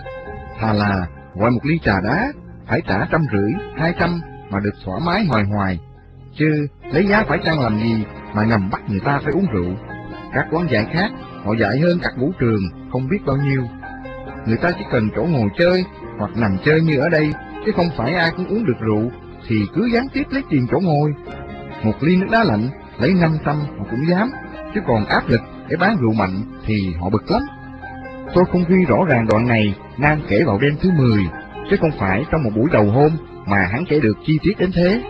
Thà là gọi một ly trà đá, phải trả trăm rưỡi, hai trăm mà được thoải mái hoài hoài. Chứ lấy giá phải chăng làm gì mà ngầm bắt người ta phải uống rượu. Các quán giải khác, họ dạy hơn các vũ trường, không biết bao nhiêu. Người ta chỉ cần chỗ ngồi chơi, hoặc nằm chơi như ở đây, chứ không phải ai cũng uống được rượu, thì cứ gián tiếp lấy tiền chỗ ngồi. Một ly nước đá lạnh, lấy năm trăm họ cũng dám, chứ còn áp lực để bán rượu mạnh thì họ bực lắm. Tôi không ghi rõ ràng đoạn này Nam kể vào đêm thứ 10, chứ không phải trong một buổi đầu hôm mà hắn kể được chi tiết đến thế.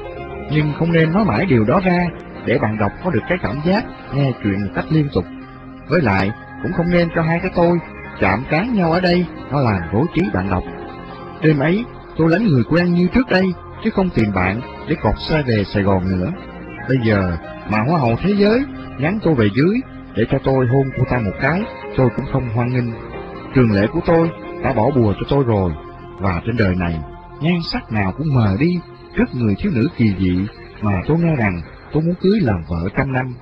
Nhưng không nên nói mãi điều đó ra, để bạn đọc có được cái cảm giác nghe chuyện một cách liên tục. Với lại, cũng không nên cho hai cái tôi chạm cán nhau ở đây, nó làm rối trí bạn đọc. Đêm ấy, tôi lánh người quen như trước đây, chứ không tìm bạn để cột xe về Sài Gòn nữa. Bây giờ, mà Hoa hậu Thế giới nhắn tôi về dưới để cho tôi hôn cô ta một cái, tôi cũng không hoan nghênh. Trường lễ của tôi đã bỏ bùa cho tôi rồi, và trên đời này, nhan sắc nào cũng mờ đi trước người thiếu nữ kỳ dị mà tôi nghe rằng tôi muốn cưới làm vợ trăm năm.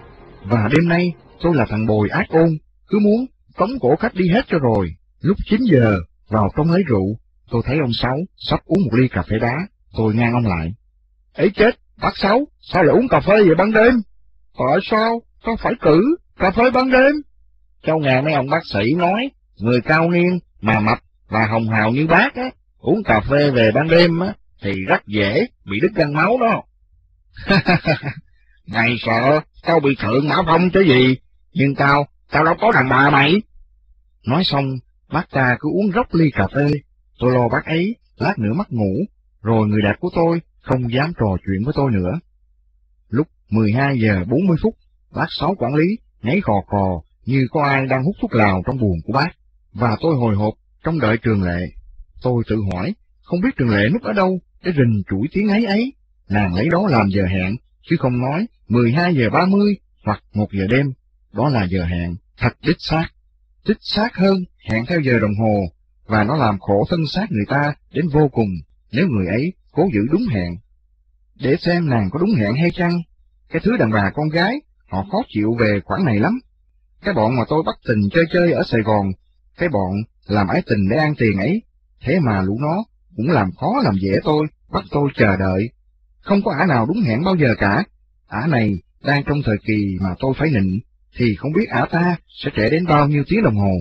Và đêm nay, tôi là thằng bồi ác ôn, cứ muốn tống cổ khách đi hết cho rồi. Lúc 9 giờ, vào trong lấy rượu, tôi thấy ông Sáu sắp uống một ly cà phê đá, tôi ngang ông lại. ấy chết, bác Sáu, sao lại uống cà phê vậy ban đêm? Tại sao? Con phải cử, cà phê ban đêm. Cháu nghe mấy ông bác sĩ nói, người cao niên mà mập và hồng hào như bác á, uống cà phê về ban đêm á, thì rất dễ bị đứt gân máu đó. Mày sợ, tao bị thượng mã phong chứ gì, nhưng tao, tao đâu có đàn bà mày. Nói xong, bác ta cứ uống rốc ly cà phê, tôi lo bác ấy, lát nữa mất ngủ, rồi người đẹp của tôi không dám trò chuyện với tôi nữa. Lúc 12 giờ 40 phút, bác sáu quản lý nháy khò khò như có ai đang hút thuốc lào trong buồng của bác, và tôi hồi hộp trong đợi trường lệ. Tôi tự hỏi, không biết trường lệ núp ở đâu để rình chuỗi tiếng ấy ấy, nàng lấy đó làm giờ hẹn, chứ không nói 12 giờ 30 hoặc 1 giờ đêm, đó là giờ hẹn, thật đích xác. Đích xác hơn, hẹn theo giờ đồng hồ, và nó làm khổ thân xác người ta đến vô cùng nếu người ấy cố giữ đúng hẹn. Để xem nàng có đúng hẹn hay chăng, cái thứ đàn bà con gái, họ khó chịu về khoản này lắm. Cái bọn mà tôi bắt tình chơi chơi ở Sài Gòn, cái bọn làm ái tình để ăn tiền ấy, thế mà lũ nó cũng làm khó làm dễ tôi, bắt tôi chờ đợi. Không có ả nào đúng hẹn bao giờ cả. Ả này đang trong thời kỳ mà tôi phải nịnh, thì không biết ả ta sẽ trễ đến bao nhiêu tiếng đồng hồ.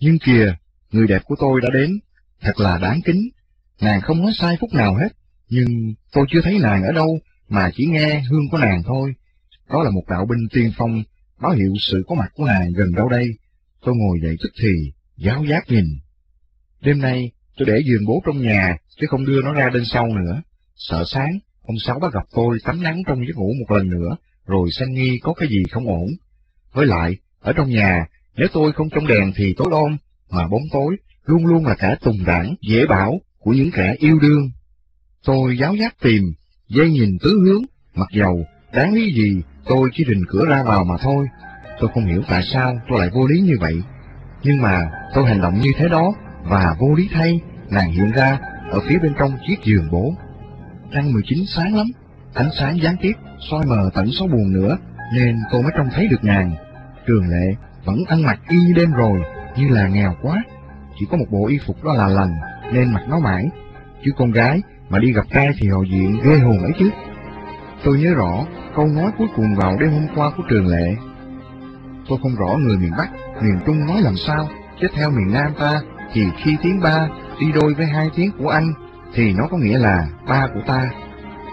Nhưng kìa, người đẹp của tôi đã đến, thật là đáng kính. Nàng không nói sai phút nào hết, nhưng tôi chưa thấy nàng ở đâu, mà chỉ nghe hương của nàng thôi. Đó là một đạo binh tiên phong, báo hiệu sự có mặt của nàng gần đâu đây. Tôi ngồi dậy tức thì, giáo giác nhìn. Đêm nay, tôi để giường bố trong nhà, chứ không đưa nó ra bên sau nữa. Sợ sáng, ông Sáu bắt gặp tôi tắm nắng trong giấc ngủ một lần nữa, rồi sanh nghi có cái gì không ổn. Với lại, ở trong nhà, nếu tôi không trong đèn thì tối om, mà bóng tối luôn luôn là cả tùng đảng, dễ bảo của những kẻ yêu đương. Tôi giáo giác tìm, dây nhìn tứ hướng, mặc dầu, đáng lý gì tôi chỉ rình cửa ra vào mà thôi. Tôi không hiểu tại sao tôi lại vô lý như vậy. Nhưng mà tôi hành động như thế đó, và vô lý thay, nàng hiện ra ở phía bên trong chiếc giường bố. Trăng 19 sáng lắm, ánh sáng gián tiếp, soi mờ tận số buồn nữa, nên tôi mới trông thấy được nàng. Trường lệ vẫn ăn mặc y như đêm rồi, như là nghèo quá. Chỉ có một bộ y phục đó là lành, nên mặc nó mãi. Chứ con gái mà đi gặp trai thì họ diện ghê hồn ấy chứ. Tôi nhớ rõ câu nói cuối cùng vào đêm hôm qua của trường lệ. Tôi không rõ người miền Bắc, miền Trung nói làm sao, chứ theo miền Nam ta thì khi tiếng ba đi đôi với hai tiếng của anh thì nó có nghĩa là ba của ta.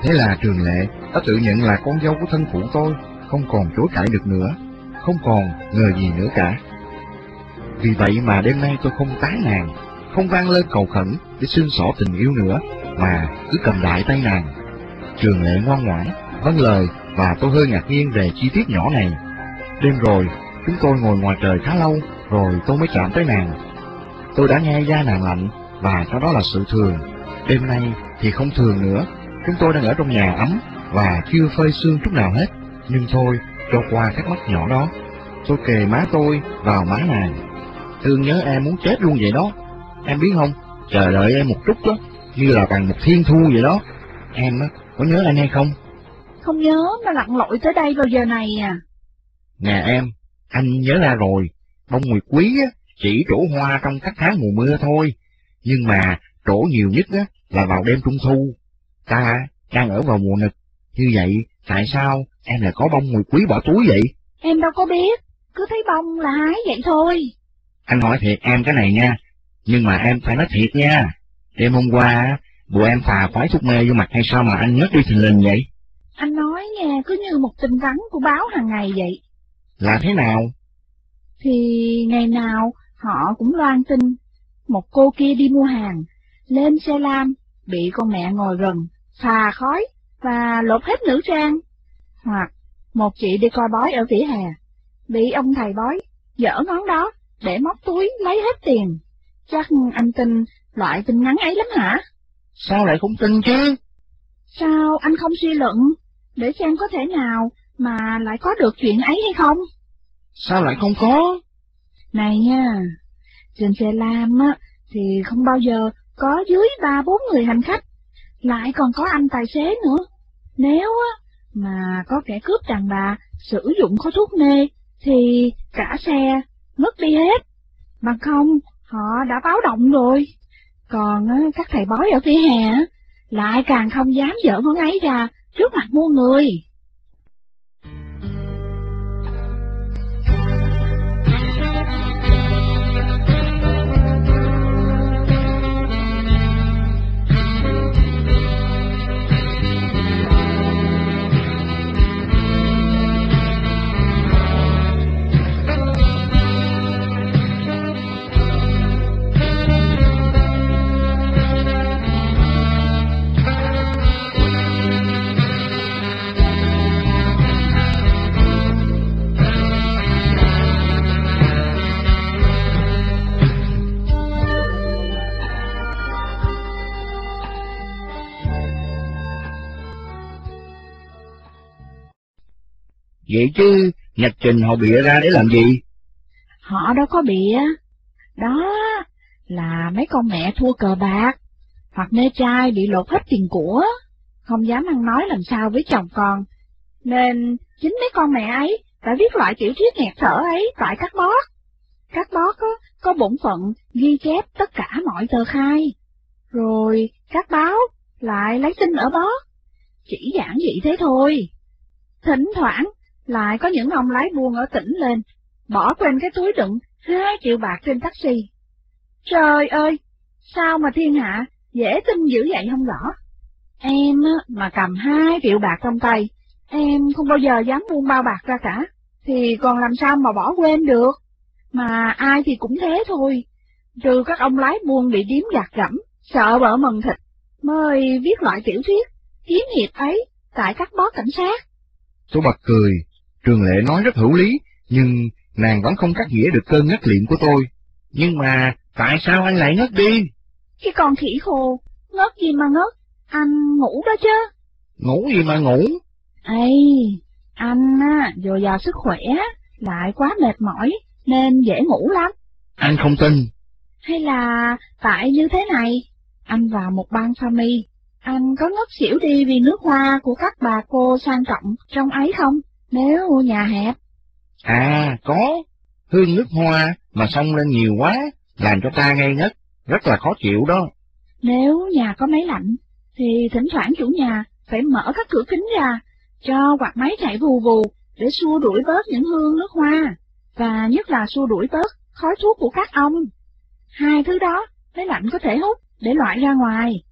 Thế là trường lệ đã tự nhận là con dâu của thân phụ tôi, không còn chối cãi được nữa, không còn ngờ gì nữa cả. Vì vậy mà đêm nay tôi không tái nàng, không vang lên cầu khẩn để xin xỏ tình yêu nữa, mà cứ cầm đại tay nàng. Trường lệ ngoan ngoãn, vâng lời và tôi hơi ngạc nhiên về chi tiết nhỏ này. Đêm rồi, chúng tôi ngồi ngoài trời khá lâu, rồi tôi mới chạm tới nàng. Tôi đã nghe da nàng lạnh, và cho đó là sự thường. Đêm nay thì không thường nữa, chúng tôi đang ở trong nhà ấm, và chưa phơi xương chút nào hết. Nhưng thôi, cho qua các mắt nhỏ đó. Tôi kề má tôi vào má nàng. Thương nhớ em muốn chết luôn vậy đó. Em biết không, chờ đợi em một chút đó, như là bằng một thiên thu vậy đó. Em á, có nhớ anh hay không? Không nhớ mà lặn lội tới đây vào giờ này à. Nè em, anh nhớ ra rồi, bông nguyệt quý á, chỉ trổ hoa trong các tháng mùa mưa thôi, nhưng mà trổ nhiều nhất á, là vào đêm trung thu. Ta đang ở vào mùa nực, như vậy tại sao em lại có bông nguyệt quý bỏ túi vậy? Em đâu có biết, cứ thấy bông là hái vậy thôi. Anh hỏi thiệt em cái này nha, nhưng mà em phải nói thiệt nha. Đêm hôm qua, á, bộ em phà khoái thuốc mê vô mặt hay sao mà anh ngất đi thình lình vậy? Anh nói nghe cứ như một tin vắn của báo hàng ngày vậy. Là thế nào? Thì ngày nào họ cũng loan tin, một cô kia đi mua hàng, lên xe lam, bị con mẹ ngồi gần, phà khói và lột hết nữ trang. Hoặc một chị đi coi bói ở vỉa hè, bị ông thầy bói dở ngón đó để móc túi lấy hết tiền. Chắc anh tin loại tin ngắn ấy lắm hả? Sao lại không tin chứ? Sao anh không suy luận, để xem có thể nào mà lại có được chuyện ấy hay không? Sao lại không có? Này nha, trên xe lam á, thì không bao giờ có dưới ba bốn người hành khách, lại còn có anh tài xế nữa. Nếu á, mà có kẻ cướp đàn bà sử dụng khói thuốc mê, thì cả xe mất đi hết. Bằng không, họ đã báo động rồi. Còn á, các thầy bói ở vỉa hè lại càng không dám dở ngón ấy ra trước mặt muôn người. Vậy chứ, nhật trình họ bịa ra để làm gì? Họ đâu có bịa. Đó là mấy con mẹ thua cờ bạc, hoặc mê trai bị lột hết tiền của, không dám ăn nói làm sao với chồng con. Nên chính mấy con mẹ ấy đã viết loại tiểu thuyết nghẹt thở ấy tại các bót. Các bót có, có bổn phận ghi chép tất cả mọi tờ khai. Rồi các báo lại lấy tin ở bót. Chỉ giản dị thế thôi. Thỉnh thoảng lại có những ông lái buôn ở tỉnh lên, bỏ quên cái túi đựng Hai triệu bạc trên taxi. Trời ơi, sao mà thiên hạ dễ tin dữ vậy không rõ. Em mà cầm hai triệu bạc trong tay, em không bao giờ dám buông bao bạc ra cả, thì còn làm sao mà bỏ quên được. Mà ai thì cũng thế thôi, trừ các ông lái buôn bị điếm gạt gẫm, sợ bở mần thịt, mới viết loại tiểu thuyết, kiếm hiệp ấy, tại các bó cảnh sát. Tôi bật cười, Trường Lệ nói rất hữu lý, nhưng nàng vẫn không cắt nghĩa được cơn ngất liệm của tôi. Nhưng mà tại sao anh lại ngất đi? Cái con khỉ khô, ngất gì mà ngất, anh ngủ đó chứ. Ngủ gì mà ngủ? Ê, anh á, dồi dào sức khỏe, lại quá mệt mỏi, nên dễ ngủ lắm. Anh không tin. Hay là tại như thế này, anh vào một ban pha mi, anh có ngất xỉu đi vì nước hoa của các bà cô sang trọng trong ấy không? Nếu nhà hẹp. À, có. Hương nước hoa mà xông lên nhiều quá, làm cho ta ngây ngất, rất là khó chịu đó. Nếu nhà có máy lạnh, thì thỉnh thoảng chủ nhà phải mở các cửa kính ra, cho quạt máy chạy vù vù để xua đuổi bớt những hương nước hoa, và nhất là xua đuổi bớt khói thuốc của các ông. Hai thứ đó, máy lạnh có thể hút để loại ra ngoài,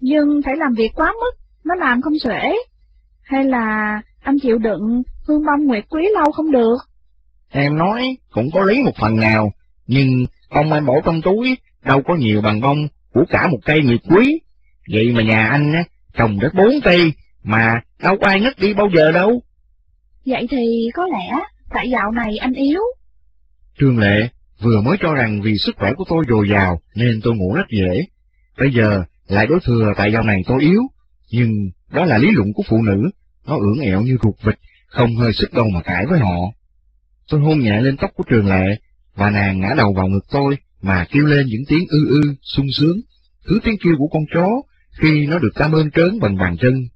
nhưng phải làm việc quá mức, nó làm không xuể. Hay là anh chịu đựng hương bông nguyệt quý lâu không được? Em nói cũng có lý một phần nào, nhưng bông em bỏ trong túi đâu có nhiều bằng bông của cả một cây nguyệt quý. Vậy mà nhà anh á, trồng đến bốn cây, mà đâu có ai ngất đi bao giờ đâu. Vậy thì có lẽ tại dạo này anh yếu. Trương Lệ vừa mới cho rằng vì sức khỏe của tôi dồi dào nên tôi ngủ rất dễ. Bây giờ lại đối thừa tại dạo này tôi yếu, nhưng đó là lý luận của phụ nữ, nó ưỡn ẹo như ruột vịt, không hơi sức đâu mà cãi với họ. Tôi hôn nhẹ lên tóc của Trường Lệ, và nàng ngã đầu vào ngực tôi mà kêu lên những tiếng ư ư, sung sướng, thứ tiếng kêu của con chó khi nó được cảm ơn trớn bằng bàn chân.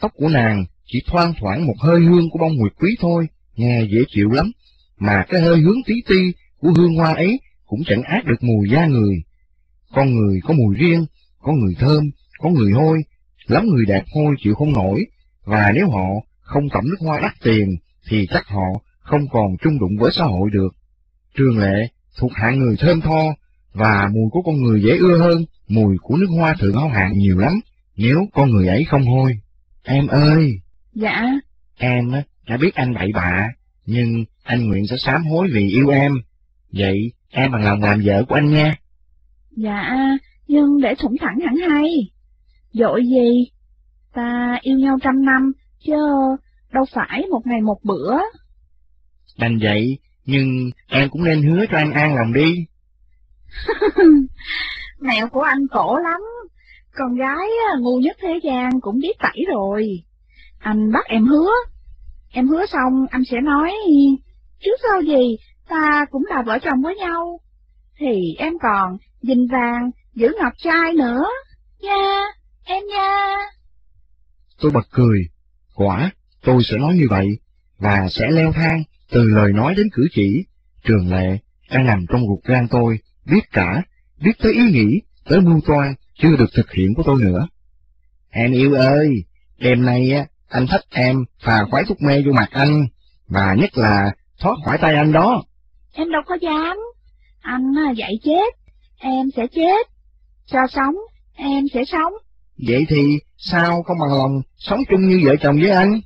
Tóc của nàng chỉ thoang thoảng một hơi hương của bông nguyệt quý thôi, nghe dễ chịu lắm, mà cái hơi hướng tí ti của hương hoa ấy cũng chẳng át được mùi da người. Con người có mùi riêng, có người thơm, có người hôi, lắm người đẹp hôi chịu không nổi, và nếu họ không tẩm nước hoa đắt tiền, thì chắc họ không còn chung đụng với xã hội được. Trường Lệ thuộc hạng người thơm tho, và mùi của con người dễ ưa hơn mùi của nước hoa thượng hảo hạng nhiều lắm, nếu con người ấy không hôi. Em ơi! Dạ, Em đã biết anh bậy bạ, nhưng anh nguyện sẽ sám hối vì yêu em. Vậy em bằng lòng làm vợ của anh nha. dạ, nhưng để thủng thẳng hẳn hay. Dội gì? Ta yêu nhau trăm năm, chứ đâu phải một ngày một bữa. Đành vậy, nhưng em cũng nên hứa cho anh an lòng đi. Mẹo của anh cổ lắm. Con gái ngu nhất thế gian cũng biết tẩy rồi. Anh bắt em hứa. Em hứa xong anh sẽ nói, trước sau gì ta cũng là vợ chồng với nhau. Thì em còn dình vàng, giữ ngọc trai nữa. Nha, em nha. Tôi bật cười. Quả, tôi sẽ nói như vậy, và sẽ leo thang từ lời nói đến cử chỉ. Trường Lệ đang nằm trong ruột gan tôi, biết cả, biết tới ý nghĩ, tới mưu toan, chưa được thực hiện của tôi nữa. Em yêu ơi, đêm nay á, anh thích em phà khoái thuốc mê vô mặt anh, và nhất là thoát khỏi tay anh đó. Em đâu có dám. Anh dạy chết, em sẽ chết. Cho sống, em sẽ sống. Vậy thì sao không bằng lòng sống chung như vợ chồng với anh?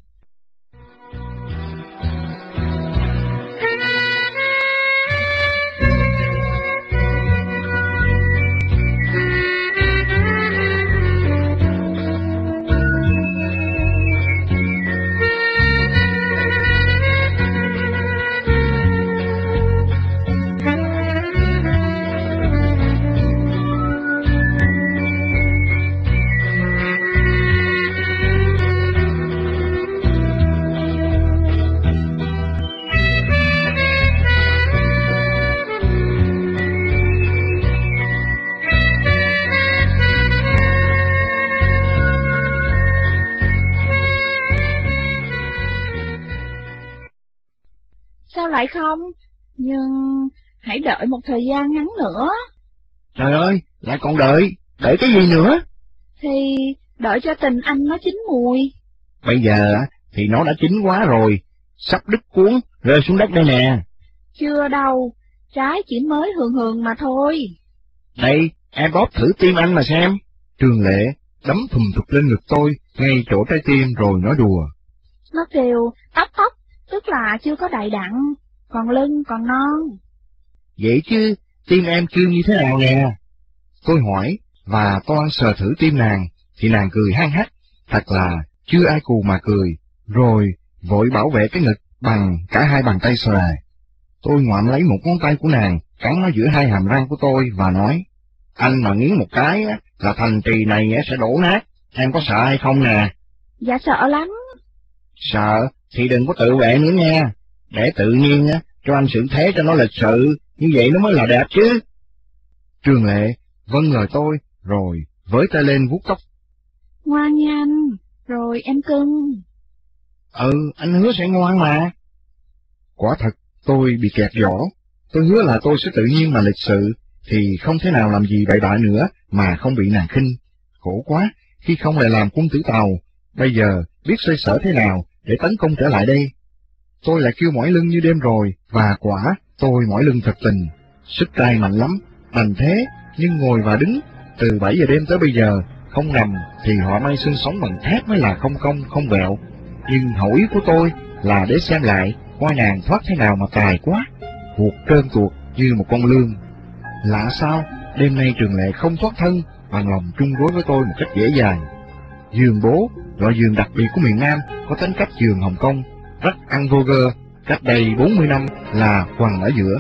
Lại không? Nhưng hãy đợi một thời gian ngắn nữa. Trời ơi, lại còn đợi, đợi cái gì nữa? Thì đợi cho tình anh nó chín mùi. Bây giờ á, thì nó đã chín quá rồi, sắp đứt cuốn, rơi xuống đất đây nè. Chưa đâu, trái chỉ mới hường hường mà thôi. Đây, em bóp thử tim anh mà xem. Trường Lệ đấm thùm thụt lên ngực tôi, ngay chỗ trái tim rồi nói đùa. Nó kêu tóc tóc, tức là chưa có đầy đặn, còn lưng còn non. Vậy chứ, tim em kêu như thế nào nè? Tôi hỏi, và toan sờ thử tim nàng, thì nàng cười hăng hắc, thật là chưa ai cù mà cười, rồi vội bảo vệ cái ngực bằng cả hai bàn tay xòe. Tôi ngoạm lấy một ngón tay của nàng, cắn nó giữa hai hàm răng của tôi và nói, anh mà nghiến một cái là thành trì này sẽ đổ nát, em có sợ hay không nè? Dạ sợ lắm. Sợ thì đừng có tự vệ nữa nha, để tự nhiên á, cho anh sự thế cho nó lịch sự, như vậy nó mới là đẹp chứ. Trường Lệ vâng lời tôi, rồi với tay lên vuốt tóc. Ngoan nha anh, rồi em cưng. Ừ, anh hứa sẽ ngoan mà. Quả thật, tôi bị kẹt vỏ. Tôi hứa là tôi sẽ tự nhiên mà lịch sự, thì không thể nào làm gì bậy bạ nữa mà không bị nàng khinh. Khổ quá, khi không lại làm quân tử tàu, bây giờ biết xoay sở thế nào để tấn công trở lại đây. Tôi lại kêu mỏi lưng như đêm rồi, và quả, tôi mỏi lưng thật tình. Sức tay mạnh lắm, đành thế, nhưng ngồi và đứng, từ 7 giờ đêm tới bây giờ, không nằm thì họ may xương sống bằng thép mới là không công, không vẹo. Nhưng hậu ý của tôi là để xem lại, coi nàng thoát thế nào mà tài quá, cuộc trơn tuột như một con lương. Lạ sao, đêm nay trường lệ không thoát thân, bằng lòng chung gối với tôi một cách dễ dàng. Giường bố, loại giường đặc biệt của miền Nam, có tính cách giường Hồng Kông, rất ăn vô gơ, cách đây 40 năm là quằn ở giữa.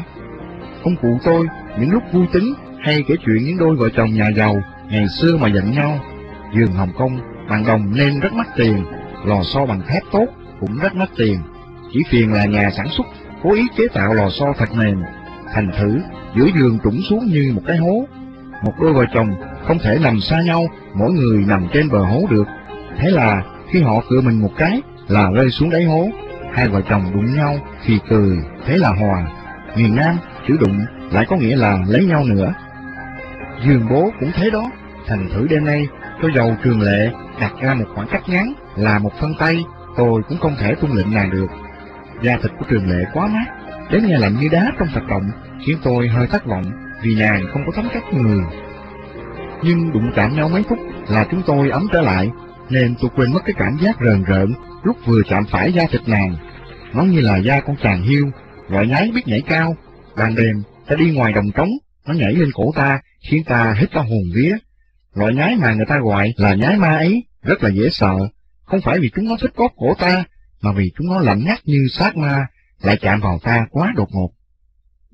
Ông cụ tôi, những lúc vui tính hay kể chuyện những đôi vợ chồng nhà giàu ngày xưa mà giận nhau, giường Hồng Kông bằng đồng nên rất mắc tiền, lò xo bằng thép tốt cũng rất mắc tiền. Chỉ phiền là nhà sản xuất cố ý chế tạo lò xo thật mềm, thành thử giữa giường trũng xuống như một cái hố. Một đôi vợ chồng không thể nằm xa nhau, mỗi người nằm trên bờ hố được. Thế là khi họ cựa mình một cái là rơi xuống đáy hố, hai vợ chồng đụng nhau thì cười, thế là hòa. Miền Nam chữ đụng lại có nghĩa là lấy nhau nữa. Dương bố cũng thế đó, thành thử đêm nay, cho dầu trường lệ đặt ra một khoảng cách ngắn là một phân tay, tôi cũng không thể tung lệnh nàng được. Da thịt của trường lệ quá mát, đến nghe lạnh như đá trong thật động, khiến tôi hơi thất vọng vì nàng không có tấm cách người. Nhưng đụng chạm nhau mấy phút là chúng tôi ấm trở lại, nên tôi quên mất cái cảm giác rờn rợn lúc vừa chạm phải da thịt nàng. Nó như là da con chàng hiêu, gọi nhái biết nhảy cao. Ban đêm, ta đi ngoài đồng trống, nó nhảy lên cổ ta, khiến ta hết ta hồn vía. Loại nhái mà người ta gọi là nhái ma ấy, rất là dễ sợ, không phải vì chúng nó thích cốt cổ ta, mà vì chúng nó lạnh ngắt như sát ma, lại chạm vào ta quá đột ngột.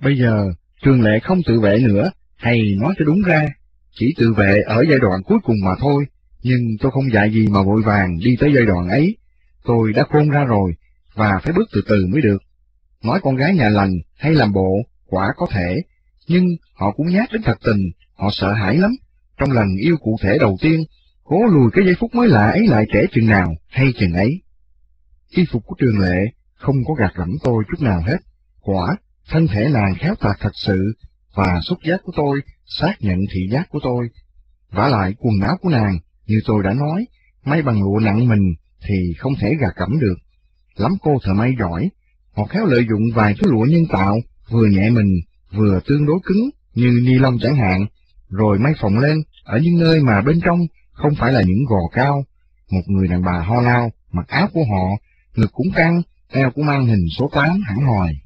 Bây giờ, trường lệ không tự vệ nữa, hay nói cho đúng ra, chỉ tự vệ ở giai đoạn cuối cùng mà thôi, nhưng tôi không dạy gì mà vội vàng đi tới giai đoạn ấy. Tôi đã khôn ra rồi, và phải bước từ từ mới được. Nói con gái nhà lành hay làm bộ, quả có thể, nhưng họ cũng nhát đến thật tình, họ sợ hãi lắm. Trong lần yêu cụ thể đầu tiên, cố lùi cái giây phút mới lạ ấy lại trẻ chừng nào hay chừng ấy. Y phục của trường lệ không có gạt lẫm tôi chút nào hết. Quả, thân thể nàng khéo tạc thật sự, và xúc giác của tôi xác nhận thị giác của tôi. vả lại quần áo của nàng, như tôi đã nói, may bằng lụa nặng mình thì không thể gạt cẩm được. Lắm cô thợ may giỏi, họ khéo lợi dụng vài thứ lụa nhân tạo, vừa nhẹ mình, vừa tương đối cứng, như ni lông chẳng hạn, rồi may phồng lên ở những nơi mà bên trong không phải là những gò cao. Một người đàn bà ho lao, mặc áo của họ, ngực cũng căng, eo cũng mang hình số 8 hẳn hòi.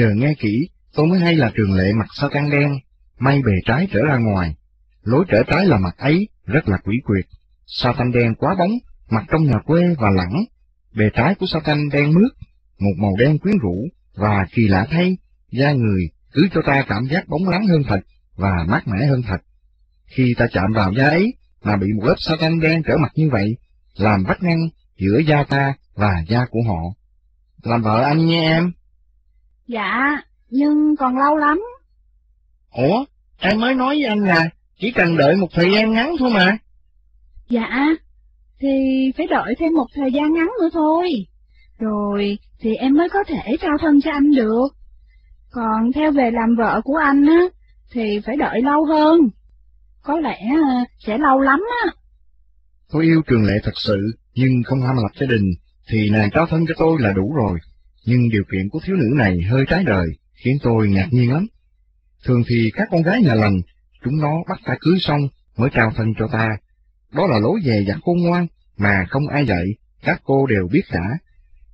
Giờ nghe kỹ, tôi mới hay là trường lệ mặt sao căng đen, may bề trái trở ra ngoài. Lối trở trái là mặt ấy, rất là quỷ quyệt. Sao tan đen quá bóng, mặt trong nhà quê và lẳng. Bề trái của sao tan đen mướt, một màu đen quyến rũ, và kỳ lạ thay, da người cứ cho ta cảm giác bóng lắng hơn thật và mát mẻ hơn thật. Khi ta chạm vào da ấy mà bị một lớp sa tan đen trở mặt như vậy, làm vách ngăn giữa da ta và da của họ. Làm vợ anh nha em. Dạ, nhưng còn lâu lắm. Ủa, em mới nói với anh là chỉ cần đợi một thời gian ngắn thôi mà. Dạ, thì phải đợi thêm một thời gian ngắn nữa thôi. Rồi thì em mới có thể trao thân cho anh được. Còn theo về làm vợ của anh á, thì phải đợi lâu hơn. Có lẽ à, sẽ lâu lắm á. Tôi yêu Trường Lệ thật sự, nhưng không ham lập gia đình, thì nàng trao thân cho tôi là đủ rồi. Nhưng điều kiện của thiếu nữ này hơi trái đời, khiến tôi ngạc nhiên lắm. Thường thì các con gái nhà lành, chúng nó bắt ta cưới xong mới trao thân cho ta. Đó là lối về và khôn ngoan mà không ai dạy, các cô đều biết cả.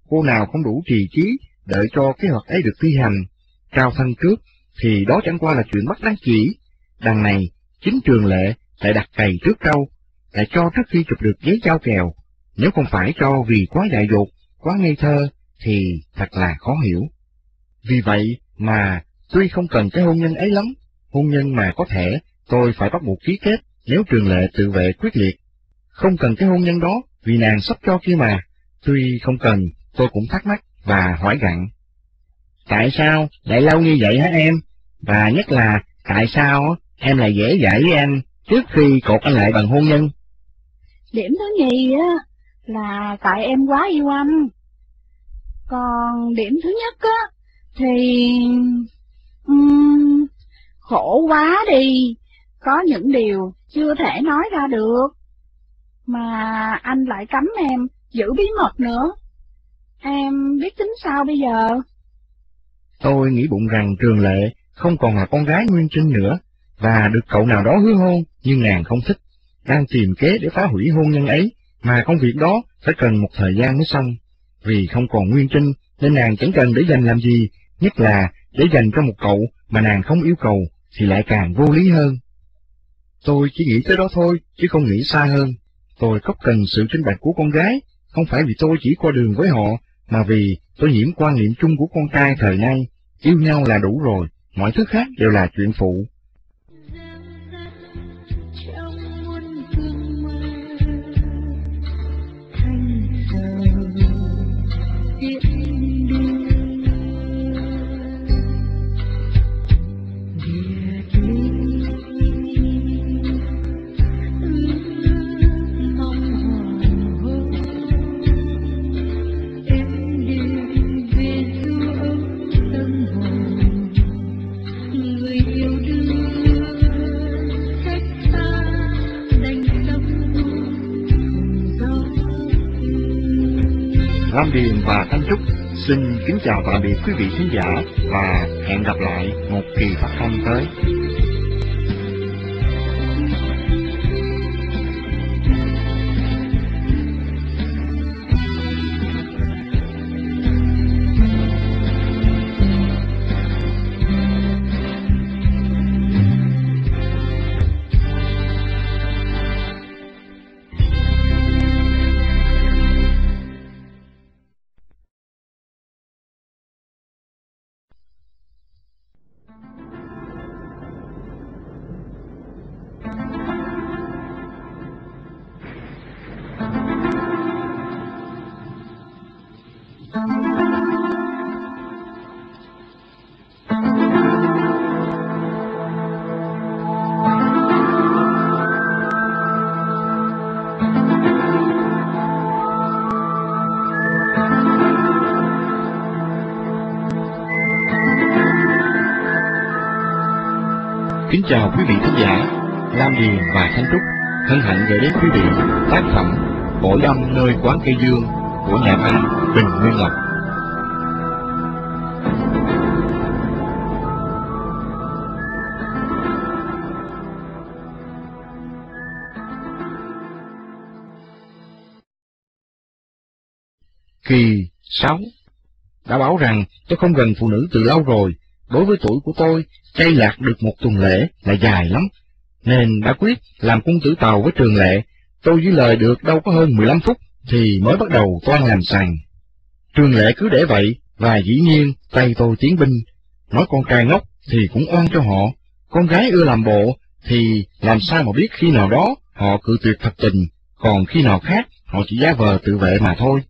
Cô nào không đủ trì trí, đợi cho kế hoạch ấy được thi hành, trao thân trước, thì đó chẳng qua là chuyện bắt đáng chỉ. Đằng này, chính trường lệ lại đặt cày trước câu, lại cho trước khi chụp được giấy trao kèo. Nếu không phải cho vì quá dại dột, quá ngây thơ, thì thật là khó hiểu. Vì vậy mà, tuy không cần cái hôn nhân ấy lắm, hôn nhân mà có thể tôi phải bắt buộc ký kết nếu trường lệ tự vệ quyết liệt. Không cần cái hôn nhân đó vì nàng sắp cho kia mà, tuy không cần, tôi cũng thắc mắc và hỏi gặn. Tại sao lại lâu như vậy hả em? Và nhất là tại sao em lại dễ dãi với anh trước khi cột anh lại bằng hôn nhân? Điểm thứ nhì á, là tại em quá yêu anh. Còn điểm thứ nhất á, thì... Um, khổ quá đi, có những điều chưa thể nói ra được. Mà anh lại cấm em giữ bí mật nữa. Em biết tính sao bây giờ? Tôi nghĩ bụng rằng Trường Lệ không còn là con gái Nguyên Trinh nữa, và được cậu nào đó hứa hôn nhưng nàng không thích, đang tìm kế để phá hủy hôn nhân ấy, mà công việc đó phải cần một thời gian mới xong. Vì không còn Nguyên Trinh nên nàng chẳng cần để dành làm gì, nhất là để dành cho một cậu mà nàng không yêu cầu thì lại càng vô lý hơn. Tôi chỉ nghĩ tới đó thôi, chứ không nghĩ xa hơn. Tôi không cần sự tranh bạch của con gái, không phải vì tôi chỉ qua đường với họ, mà vì tôi nhiễm quan niệm chung của con trai thời nay, yêu nhau là đủ rồi, mọi thứ khác đều là chuyện phụ. Lam Điền và Thanh Trúc xin kính chào tạm biệt quý vị khán giả và hẹn gặp lại một kỳ phát thanh tới. Kính chào quý vị khán giả, Lam Điền và Thanh Trúc hân hạnh gửi đến quý vị tác phẩm cổ âm nơi quán cây dương của nhà văn Bình Nguyên Lộc. Kỳ 6 đã bảo rằng tôi không gần phụ nữ từ lâu rồi. Đối với tuổi của tôi, chay lạc được một tuần lễ là dài lắm. Nên đã quyết làm quân tử tàu với trường lệ. Tôi với lời được đâu có hơn 15 phút, thì mới bắt đầu toan làm sàn. Trường lệ cứ để vậy, và dĩ nhiên tay tôi tiến binh. Nói con trai ngốc thì cũng oan cho họ, con gái ưa làm bộ thì làm sao mà biết khi nào đó họ cự tuyệt thật tình, còn khi nào khác họ chỉ giá vờ tự vệ mà thôi.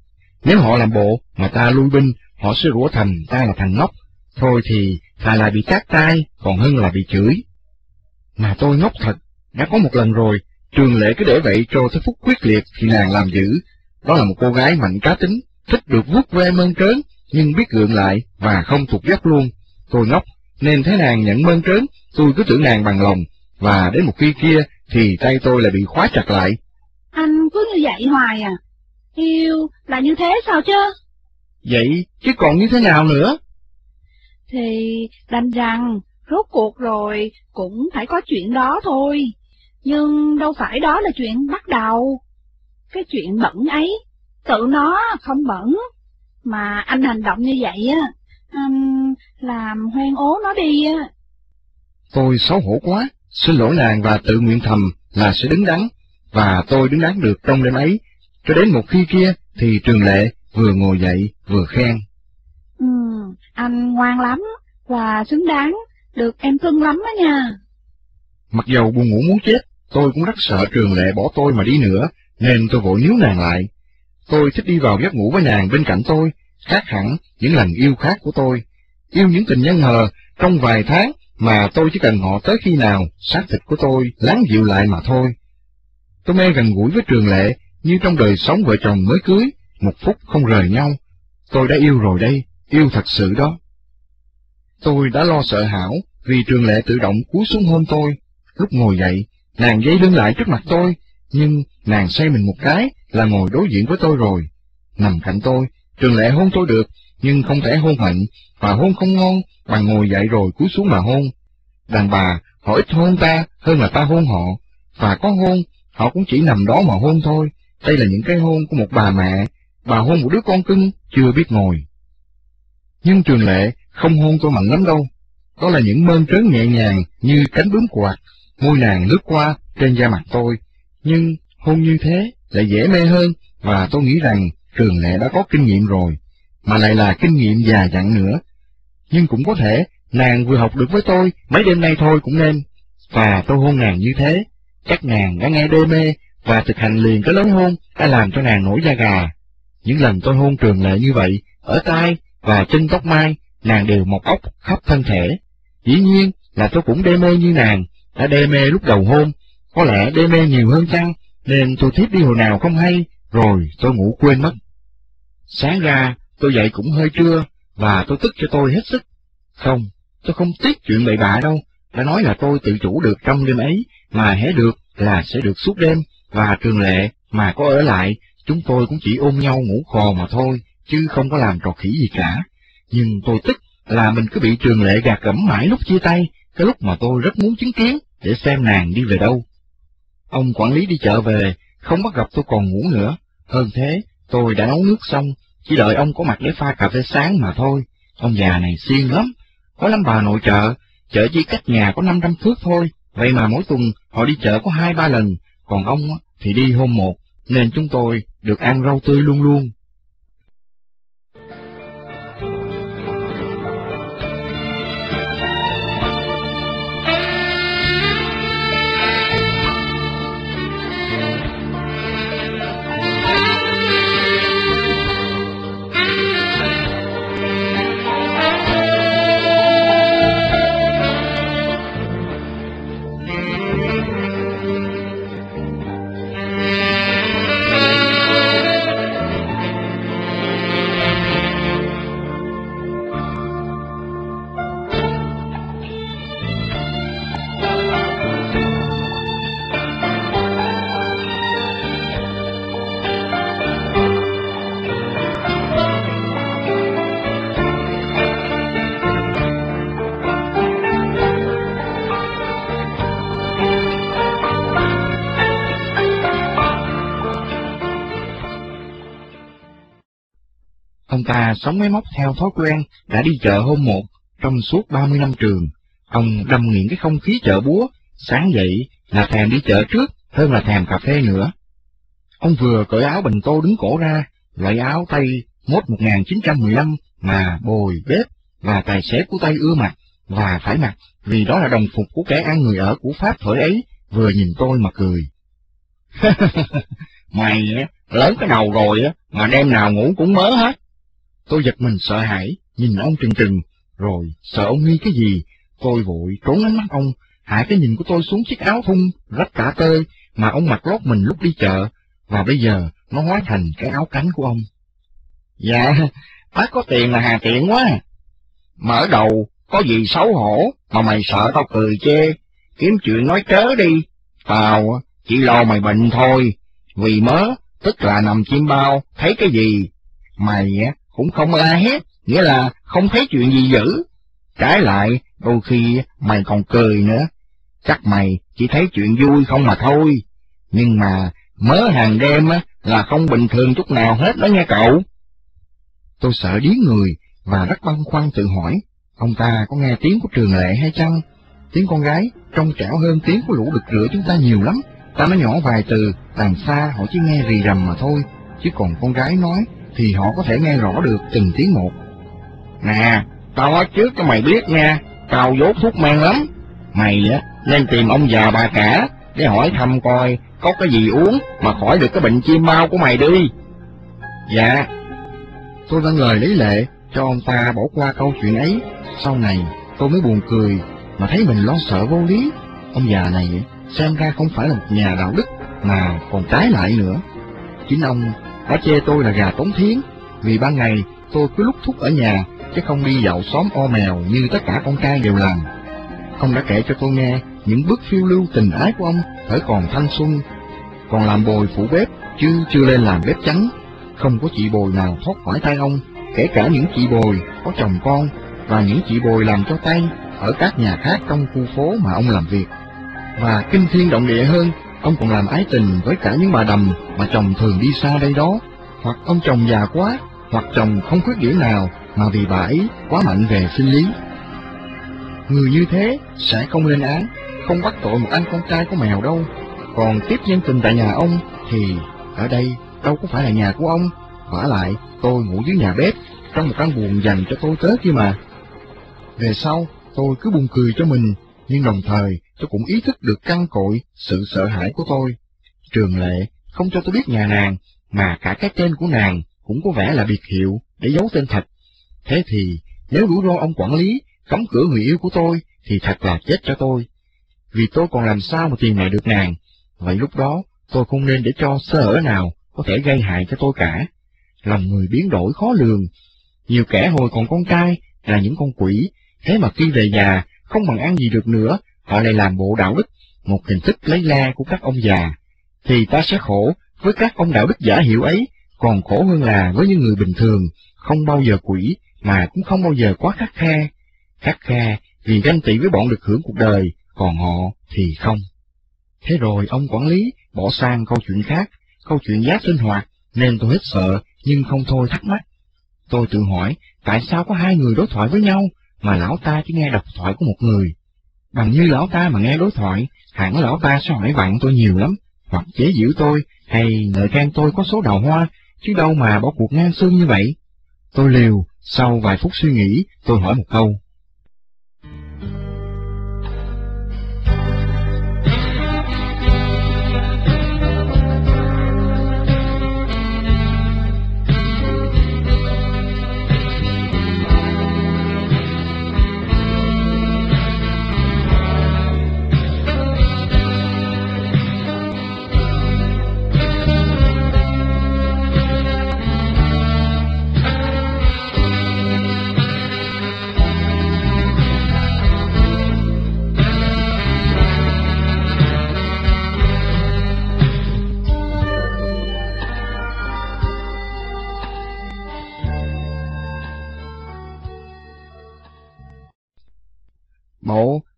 Nếu họ làm bộ mà ta lui binh, họ sẽ rủa thầm ta là thằng ngốc. Thôi thì thà là bị cát tay, còn hơn là bị chửi. Mà tôi ngốc thật, đã có một lần rồi, trường lệ cứ để vậy cho tới phút quyết liệt thì nàng làm dữ. Đó là một cô gái mạnh cá tính, thích được vuốt ve mơn trớn, nhưng biết gượng lại và không thuộc dốc luôn. Tôi ngốc, nên thấy nàng nhận mơn trớn, tôi cứ tưởng nàng bằng lòng, và đến một khi kia thì tay tôi lại bị khóa chặt lại. Anh cứ như vậy hoài à? Yêu là như thế sao chứ? Vậy chứ còn như thế nào nữa? Thì đành rằng, rốt cuộc rồi cũng phải có chuyện đó thôi. Nhưng đâu phải đó là chuyện bắt đầu. Cái chuyện bẩn ấy, tự nó không bẩn. Mà anh hành động như vậy á, anh làm hoen ố nó đi á. Tôi xấu hổ quá, xin lỗi nàng và tự nguyện thầm là sẽ đứng đắn, và tôi đứng đắn được trong đêm ấy, cho đến một khi kia thì trường lệ vừa ngồi dậy vừa khen. Anh ngoan lắm, và xứng đáng, được em cưng lắm đó nha. Mặc dầu buồn ngủ muốn chết, tôi cũng rất sợ trường lệ bỏ tôi mà đi nữa, nên tôi vội níu nàng lại. Tôi thích đi vào giấc ngủ với nàng bên cạnh tôi, khác hẳn những lần yêu khác của tôi. Yêu những tình nhân hờ, trong vài tháng mà tôi chỉ cần họ tới khi nào xác thịt của tôi láng dịu lại mà thôi. Tôi mê gần gũi với trường lệ như trong đời sống vợ chồng mới cưới, một phút không rời nhau. Tôi đã yêu rồi đây, yêu thật sự đó. Tôi đã lo sợ hảo vì trường lệ tự động cúi xuống hôn tôi. Lúc ngồi dậy, nàng dây lưng lại trước mặt tôi, nhưng nàng xoay mình một cái là ngồi đối diện với tôi rồi. Nằm cạnh tôi, trường lệ hôn tôi được, nhưng không thể hôn mạnh, và hôn không ngon bằng ngồi dậy rồi cúi xuống mà hôn. Đàn bà, họ ít hôn ta hơn là ta hôn họ, và có hôn, họ cũng chỉ nằm đó mà hôn thôi. Đây là những cái hôn của một bà mẹ, bà hôn một đứa con cưng, chưa biết ngồi. Nhưng trường lệ không hôn tôi mạnh lắm đâu. Đó là những mơn trớn nhẹ nhàng như cánh bướm quạt, môi nàng lướt qua trên da mặt tôi. Nhưng hôn như thế lại dễ mê hơn, và tôi nghĩ rằng trường lệ đã có kinh nghiệm rồi, mà lại là kinh nghiệm già dặn nữa. Nhưng cũng có thể nàng vừa học được với tôi mấy đêm nay thôi cũng nên, và tôi hôn nàng như thế, chắc nàng đã nghe đê mê và thực hành liền cái lớn hôn đã làm cho nàng nổi da gà. Những lần tôi hôn trường lệ như vậy, ở tai và chân tóc mai, nàng đều mọc ốc khắp thân thể. Dĩ nhiên là tôi cũng đê mê như nàng, đã đê mê lúc đầu hôn, có lẽ đê mê nhiều hơn chăng, nên tôi thiếp đi hồi nào không hay, rồi tôi ngủ quên mất. Sáng ra, tôi dậy cũng hơi trưa, và tôi tức cho tôi hết sức. Không, tôi không tiếc chuyện bậy bạ đâu, đã nói là tôi tự chủ được trong đêm ấy, mà hé được là sẽ được suốt đêm, và trường lệ mà có ở lại, chúng tôi cũng chỉ ôm nhau ngủ khò mà thôi, chứ không có làm trò khỉ gì cả. Nhưng tôi tức là mình cứ bị trường lệ gạt gẫm mãi lúc chia tay, cái lúc mà tôi rất muốn chứng kiến để xem nàng đi về đâu. Ông quản lý đi chợ về, không bắt gặp tôi còn ngủ nữa. Hơn thế, tôi đã nấu nước xong, chỉ đợi ông có mặt để pha cà phê sáng mà thôi. Ông già này xiên lắm, có lắm bà nội trợ, chợ chỉ cách nhà có 500 thước thôi, vậy mà mỗi tuần họ đi chợ có hai ba lần, còn ông thì đi hôm một, nên chúng tôi được ăn rau tươi luôn luôn. Ta sống máy móc theo thói quen, đã đi chợ hôm một, trong suốt 30 năm trường. Ông đâm nghiện cái không khí chợ búa, sáng dậy là thèm đi chợ trước hơn là thèm cà phê nữa. Ông vừa cởi áo bình tô đứng cổ ra, loại áo tay mốt 1915 mà bồi bếp và tài xế của tay ưa mặc và phải mặc vì đó là đồng phục của kẻ ăn người ở của Pháp thời ấy, vừa nhìn tôi mà cười. Mày á, lớn cái đầu rồi á, mà đêm nào ngủ cũng mớ hết. Tôi giật mình sợ hãi, nhìn ông trừng trừng, rồi sợ ông nghi cái gì, tôi vội trốn ánh mắt ông, hạ cái nhìn của tôi xuống chiếc áo thun, rách cả tơi, mà ông mặc lót mình lúc đi chợ, và bây giờ nó hóa thành cái áo cánh của ông. Dạ, bác có tiền là hà tiện quá. Mở đầu, có gì xấu hổ, mà mày sợ tao cười chê, kiếm chuyện nói trớ đi. Tao chỉ lo mày bệnh thôi, vì mớ, tức là nằm chim bao, thấy cái gì. Mày cũng không la hét, nghĩa là không thấy chuyện gì dữ. Trái lại, đôi khi mày còn cười nữa. Chắc mày chỉ thấy chuyện vui không mà thôi. Nhưng mà mớ hàng đêm á là không bình thường chút nào hết đó nha cậu. Tôi sợ điếng người và rất băn khoăn tự hỏi, ông ta có nghe tiếng của trường lệ hay chăng? Tiếng con gái trong trẻo hơn tiếng của lũ đực rửa chúng ta nhiều lắm. Ta nói nhỏ vài từ, đằng xa họ chỉ nghe rì rầm mà thôi, chứ còn con gái nói thì họ có thể nghe rõ được từng tiếng một. Nè, tao nói trước cho mày biết nha, tao dốt thuốc men lắm. Mày á, nên tìm ông già bà cả để hỏi thăm coi có cái gì uống mà khỏi được cái bệnh chim mau của mày đi. Dạ. Tôi dâng lời lấy lệ cho ông ta bỏ qua câu chuyện ấy. Sau này tôi mới buồn cười mà thấy mình lo sợ vô lý. Ông già này xem ra không phải là một nhà đạo đức mà còn trái lại nữa. Chính ông đã chê tôi là gà tống thiến vì ban ngày tôi cứ lúc thúc ở nhà chứ không đi dạo xóm o mèo như tất cả con trai đều làm. Ông đã kể cho tôi nghe những bước phiêu lưu tình ái của ông thời còn thanh xuân, còn làm bồi phụ bếp chứ chưa lên làm bếp trắng, Không có chị bồi nào thoát khỏi tay ông, kể cả những chị bồi có chồng con và những chị bồi làm cho tay ở các nhà khác trong khu phố mà ông làm việc. Và kinh thiên động địa hơn, ông còn làm ái tình với cả những bà đầm mà chồng thường đi xa đây đó, hoặc ông chồng già quá, hoặc chồng không khuyết điểm nào mà vì bà ấy quá mạnh về sinh lý. Người như thế sẽ không lên án, không bắt tội một anh con trai của mèo đâu. Còn tiếp nhân tình tại nhà ông thì ở đây đâu có phải là nhà của ông. vả lại tôi ngủ dưới nhà bếp trong một căn buồng dành cho tôi tết kia mà. Về sau tôi cứ buồn cười cho mình, nhưng đồng thời tôi cũng ý thức được căn cội sự sợ hãi của tôi. Trường lệ không cho tôi biết nhà nàng, mà cả cái tên của nàng cũng có vẻ là biệt hiệu để giấu tên thật. Thế thì nếu rủi ro ông quản lý cấm cửa người yêu của tôi thì thật là chết cho tôi. Vì tôi còn làm sao mà tìm lại được nàng, vậy lúc đó tôi không nên để cho sơ hở nào có thể gây hại cho tôi cả. Lòng người biến đổi khó lường, nhiều kẻ hồi còn con trai là những con quỷ, thế mà khi về già không bằng ăn gì được nữa, họ lại làm bộ đạo đức, một hình thức lấy la của các ông già. Thì ta sẽ khổ với các ông đạo đức giả hiệu ấy, còn khổ hơn là với những người bình thường, không bao giờ quỷ, mà cũng không bao giờ quá khắc khe. Khắc khe vì ganh tị với bọn được hưởng cuộc đời, còn họ thì không. Thế rồi ông quản lý bỏ sang câu chuyện khác, câu chuyện giá sinh hoạt, nên tôi hết sợ, nhưng không thôi thắc mắc. Tôi tự hỏi, tại sao có hai người đối thoại với nhau, mà lão ta chỉ nghe độc thoại của một người? Bằng như lão ta mà nghe đối thoại, hẳn lão ta sẽ hỏi vặn tôi nhiều lắm, hoặc chế giễu tôi, hay ngợi khen tôi có số đào hoa, chứ đâu mà bỏ cuộc ngang xương như vậy. Tôi liều, sau vài phút suy nghĩ, tôi hỏi một câu.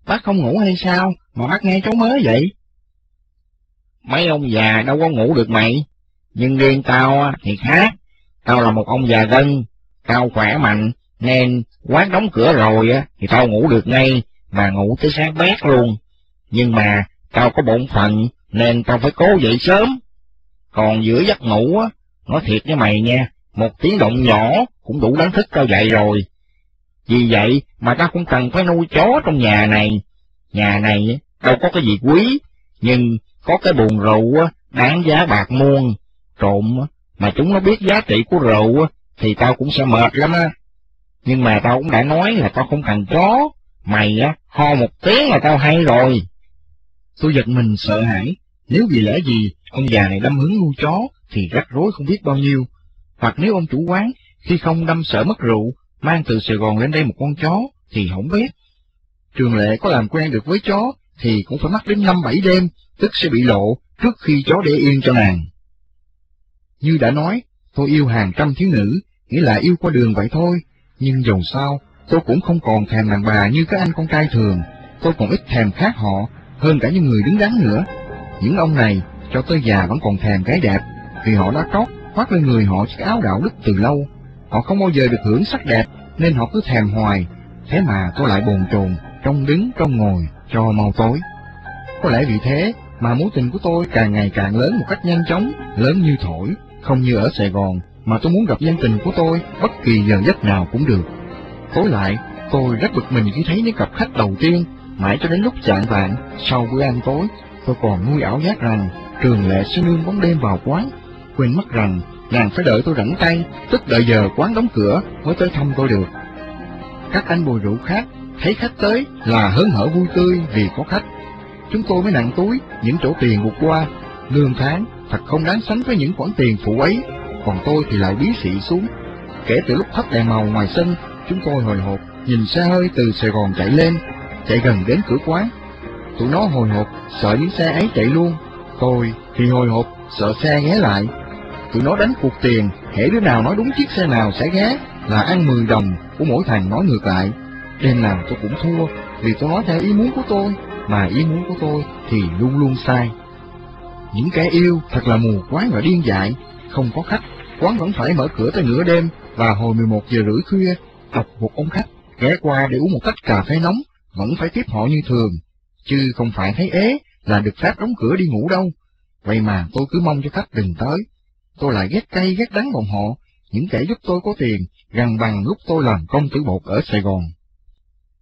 Bác không ngủ hay sao, mà bác nghe cháu mới vậy? Mấy ông già đâu có ngủ được mày, nhưng riêng tao thì khác, tao là một ông già gân, Tao khỏe mạnh, nên quán đóng cửa rồi á, thì tao ngủ được ngay, mà ngủ tới sáng bét luôn. Nhưng mà, tao có bổn phận, nên tao phải cố dậy sớm. Còn giữa giấc ngủ á, nói thiệt với mày nha, một tiếng động nhỏ cũng đủ đánh thức tao dậy rồi. Vì vậy mà tao cũng cần phải nuôi chó trong nhà này. Nhà này đâu có cái gì quý, nhưng có cái buồn rượu á, đáng giá bạc muôn. Trộm mà chúng nó biết giá trị của rượu á, thì tao cũng sẽ mệt lắm á. Nhưng mà tao cũng đã nói là tao không cần chó. Mày á, ho một tiếng là tao hay rồi. Tôi giật mình sợ hãi, nếu vì lẽ gì ông già này đâm hứng nuôi chó thì rắc rối không biết bao nhiêu. Hoặc nếu ông chủ quán khi không đâm sợ mất rượu, mang từ Sài Gòn lên đây một con chó thì không biết. Trường lệ có làm quen được với chó thì cũng phải mất đến năm bảy đêm, tức sẽ bị lộ trước khi chó để yên cho nàng. Như đã nói, tôi yêu hàng trăm thiếu nữ, nghĩa là yêu qua đường vậy thôi, nhưng dầu sao, tôi cũng không còn thèm đàn bà như các anh con trai thường, tôi còn ít thèm khác họ, hơn cả những người đứng đắn nữa. Những ông này, cho tới già vẫn còn thèm cái đẹp, vì họ đã trót khoác lên người họ chiếc áo đạo đức từ lâu. Họ không bao giờ được hưởng sắc đẹp, nên họ cứ thèm hoài. Thế mà tôi lại bồn chồn, trong đứng trong ngồi, cho mau tối. Có lẽ vì thế mà mối tình của tôi càng ngày càng lớn một cách nhanh chóng, lớn như thổi, không như ở Sài Gòn, mà tôi muốn gặp dân tình của tôi bất kỳ giờ giấc nào cũng được. Tối lại, tôi rất bực mình khi thấy những cặp khách đầu tiên, mãi cho đến lúc chạng vạn, sau bữa ăn tối, tôi còn nuôi ảo giác rằng trường lệ sẽ nương bóng đêm vào quán, quên mất rằng nàng phải đợi tôi rảnh tay, tức đợi giờ quán đóng cửa mới tới thăm tôi được. Các anh bồi rượu khác thấy khách tới là hớn hở vui tươi vì có khách. Chúng tôi mới nặng túi những chỗ tiền vụt qua, lương tháng thật không đáng sánh với những khoản tiền phụ ấy, còn tôi thì lại bí xị xuống. Kể từ lúc thắp đèn màu ngoài sân, chúng tôi hồi hộp nhìn xe hơi từ Sài Gòn chạy lên, chạy gần đến cửa quán. Tụi nó hồi hộp sợ những xe ấy chạy luôn, tôi thì hồi hộp sợ xe ghé lại. Tụi nó đánh cuộc tiền, hễ đứa nào nói đúng chiếc xe nào sẽ ghé, là ăn 10 đồng của mỗi thằng nói ngược lại. Đêm nào tôi cũng thua, vì tôi nói theo ý muốn của tôi, mà ý muốn của tôi thì luôn luôn sai. Những kẻ yêu thật là mù quáng và điên dại, không có khách, quán vẫn phải mở cửa tới nửa đêm, và hồi 11 giờ rưỡi khuya, đọc một ông khách ghé qua để uống một tách cà phê nóng, vẫn phải tiếp họ như thường, chứ không phải thấy ế là được phép đóng cửa đi ngủ đâu. Vậy mà tôi cứ mong cho khách đừng tới. Tôi lại ghét cay ghét đắng bọn họ, những kẻ giúp tôi có tiền, gần bằng lúc tôi làm công tử bột ở Sài Gòn.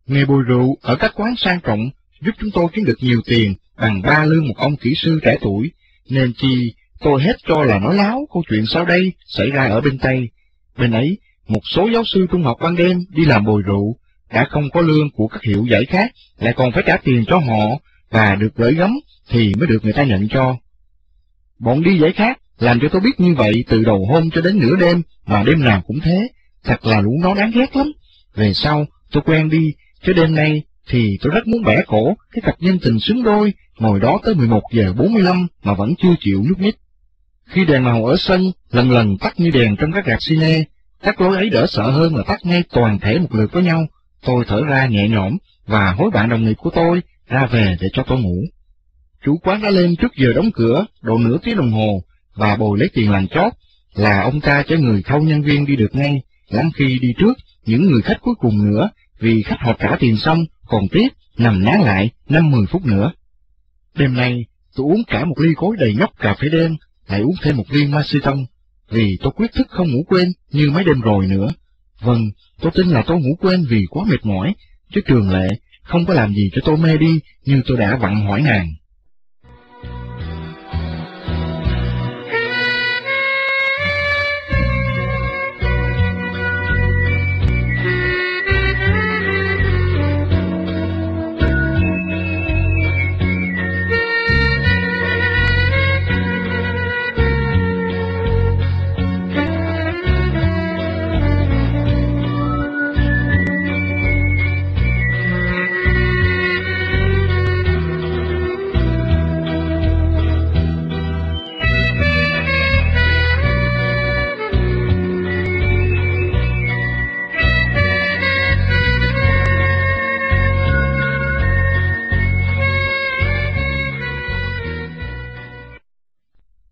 Nghề bồi rượu ở các quán sang trọng giúp chúng tôi kiếm được nhiều tiền bằng ba lương một ông kỹ sư trẻ tuổi, nên chi tôi hết cho là nói láo câu chuyện sau đây xảy ra ở bên Tây. Bên ấy, một số giáo sư trung học ban đêm đi làm bồi rượu, đã không có lương của các hiệu giải khác, lại còn phải trả tiền cho họ, và được gửi gắm thì mới được người ta nhận cho. Bọn đi giải khác làm cho tôi biết như vậy từ đầu hôm cho đến nửa đêm, mà đêm nào cũng thế, thật là lũ nó đáng ghét lắm. Về sau, tôi quen đi, cho đêm nay thì tôi rất muốn bẻ cổ cái cặp nhân tình xứng đôi, ngồi đó tới 11 giờ 45 mà vẫn chưa chịu nhúc nhích. Khi đèn màu ở sân lần lần tắt như đèn trong các rạp cine, các lối ấy đỡ sợ hơn là tắt ngay toàn thể một lượt với nhau. Tôi thở ra nhẹ nhõm và hối bạn đồng nghiệp của tôi ra về để cho tôi ngủ. Chủ quán đã lên trước giờ đóng cửa, độ nửa tiếng đồng hồ, và bồi lấy tiền làm chót, là ông ta cho người thâu nhân viên đi được ngay, lắm khi đi trước, những người khách cuối cùng nữa, vì khách họ trả tiền xong, còn tiếp, nằm nán lại, năm mười phút nữa. Đêm nay, tôi uống cả một ly cối đầy nhóc cà phê đen, lại uống thêm một ly Maceton, vì tôi quyết thức không ngủ quên như mấy đêm rồi nữa. Vâng, tôi tin là tôi ngủ quên vì quá mệt mỏi, chứ trường lệ không có làm gì cho tôi mê đi như tôi đã vặn hỏi nàng.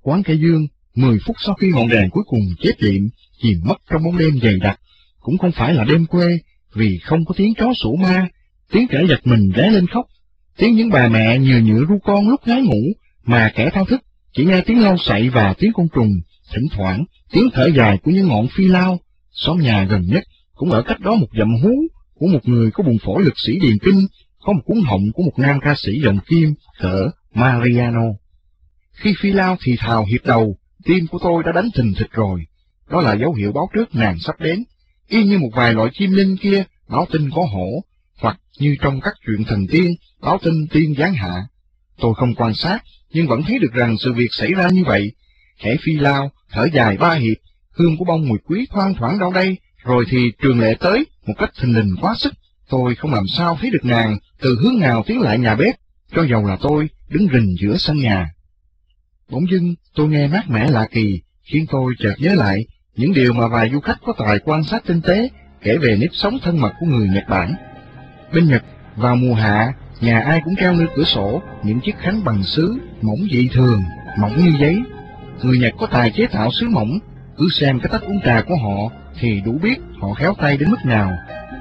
Quán cây dương, 10 phút sau khi ngọn đèn cuối cùng chết điện, chìm mất trong bóng đêm dày đặc, cũng không phải là đêm quê, vì không có tiếng chó sủa ma, tiếng kẻ giật mình ré lên khóc, tiếng những bà mẹ nhừa nhựa ru con lúc ngái ngủ, mà kẻ thao thức chỉ nghe tiếng lau sậy và tiếng côn trùng, thỉnh thoảng tiếng thở dài của những ngọn phi lao, xóm nhà gần nhất cũng ở cách đó một dặm hú của một người có buồn phổi lực sĩ điền kinh, có một cuốn họng của một nam ca sĩ dòng kim, cỡ Mariano. Khi phi lao thì thào hiệp đầu, tim của tôi đã đánh thình thịch rồi. Đó là dấu hiệu báo trước nàng sắp đến, y như một vài loại chim linh kia báo tin có hổ, hoặc như trong các chuyện thần tiên, báo tin tiên giáng hạ. Tôi không quan sát, nhưng vẫn thấy được rằng sự việc xảy ra như vậy. Khẽ phi lao, thở dài ba hiệp, hương của bông mùi quý thoang thoảng đâu đây, rồi thì trường lệ tới, một cách thình lình quá sức. Tôi không làm sao thấy được nàng từ hướng nào tiến lại nhà bếp, cho dầu là tôi đứng rình giữa sân nhà. Bỗng dưng tôi nghe mát mẻ lạ kỳ, khiến tôi chợt nhớ lại những điều mà vài du khách có tài quan sát tinh tế kể về nếp sống thân mật của người Nhật Bản. Bên Nhật, vào mùa hạ, nhà ai cũng treo nơi cửa sổ những chiếc khánh bằng sứ mỏng dị thường, mỏng như giấy. Người Nhật có tài chế tạo sứ mỏng, cứ xem cái tách uống trà của họ thì đủ biết họ khéo tay đến mức nào,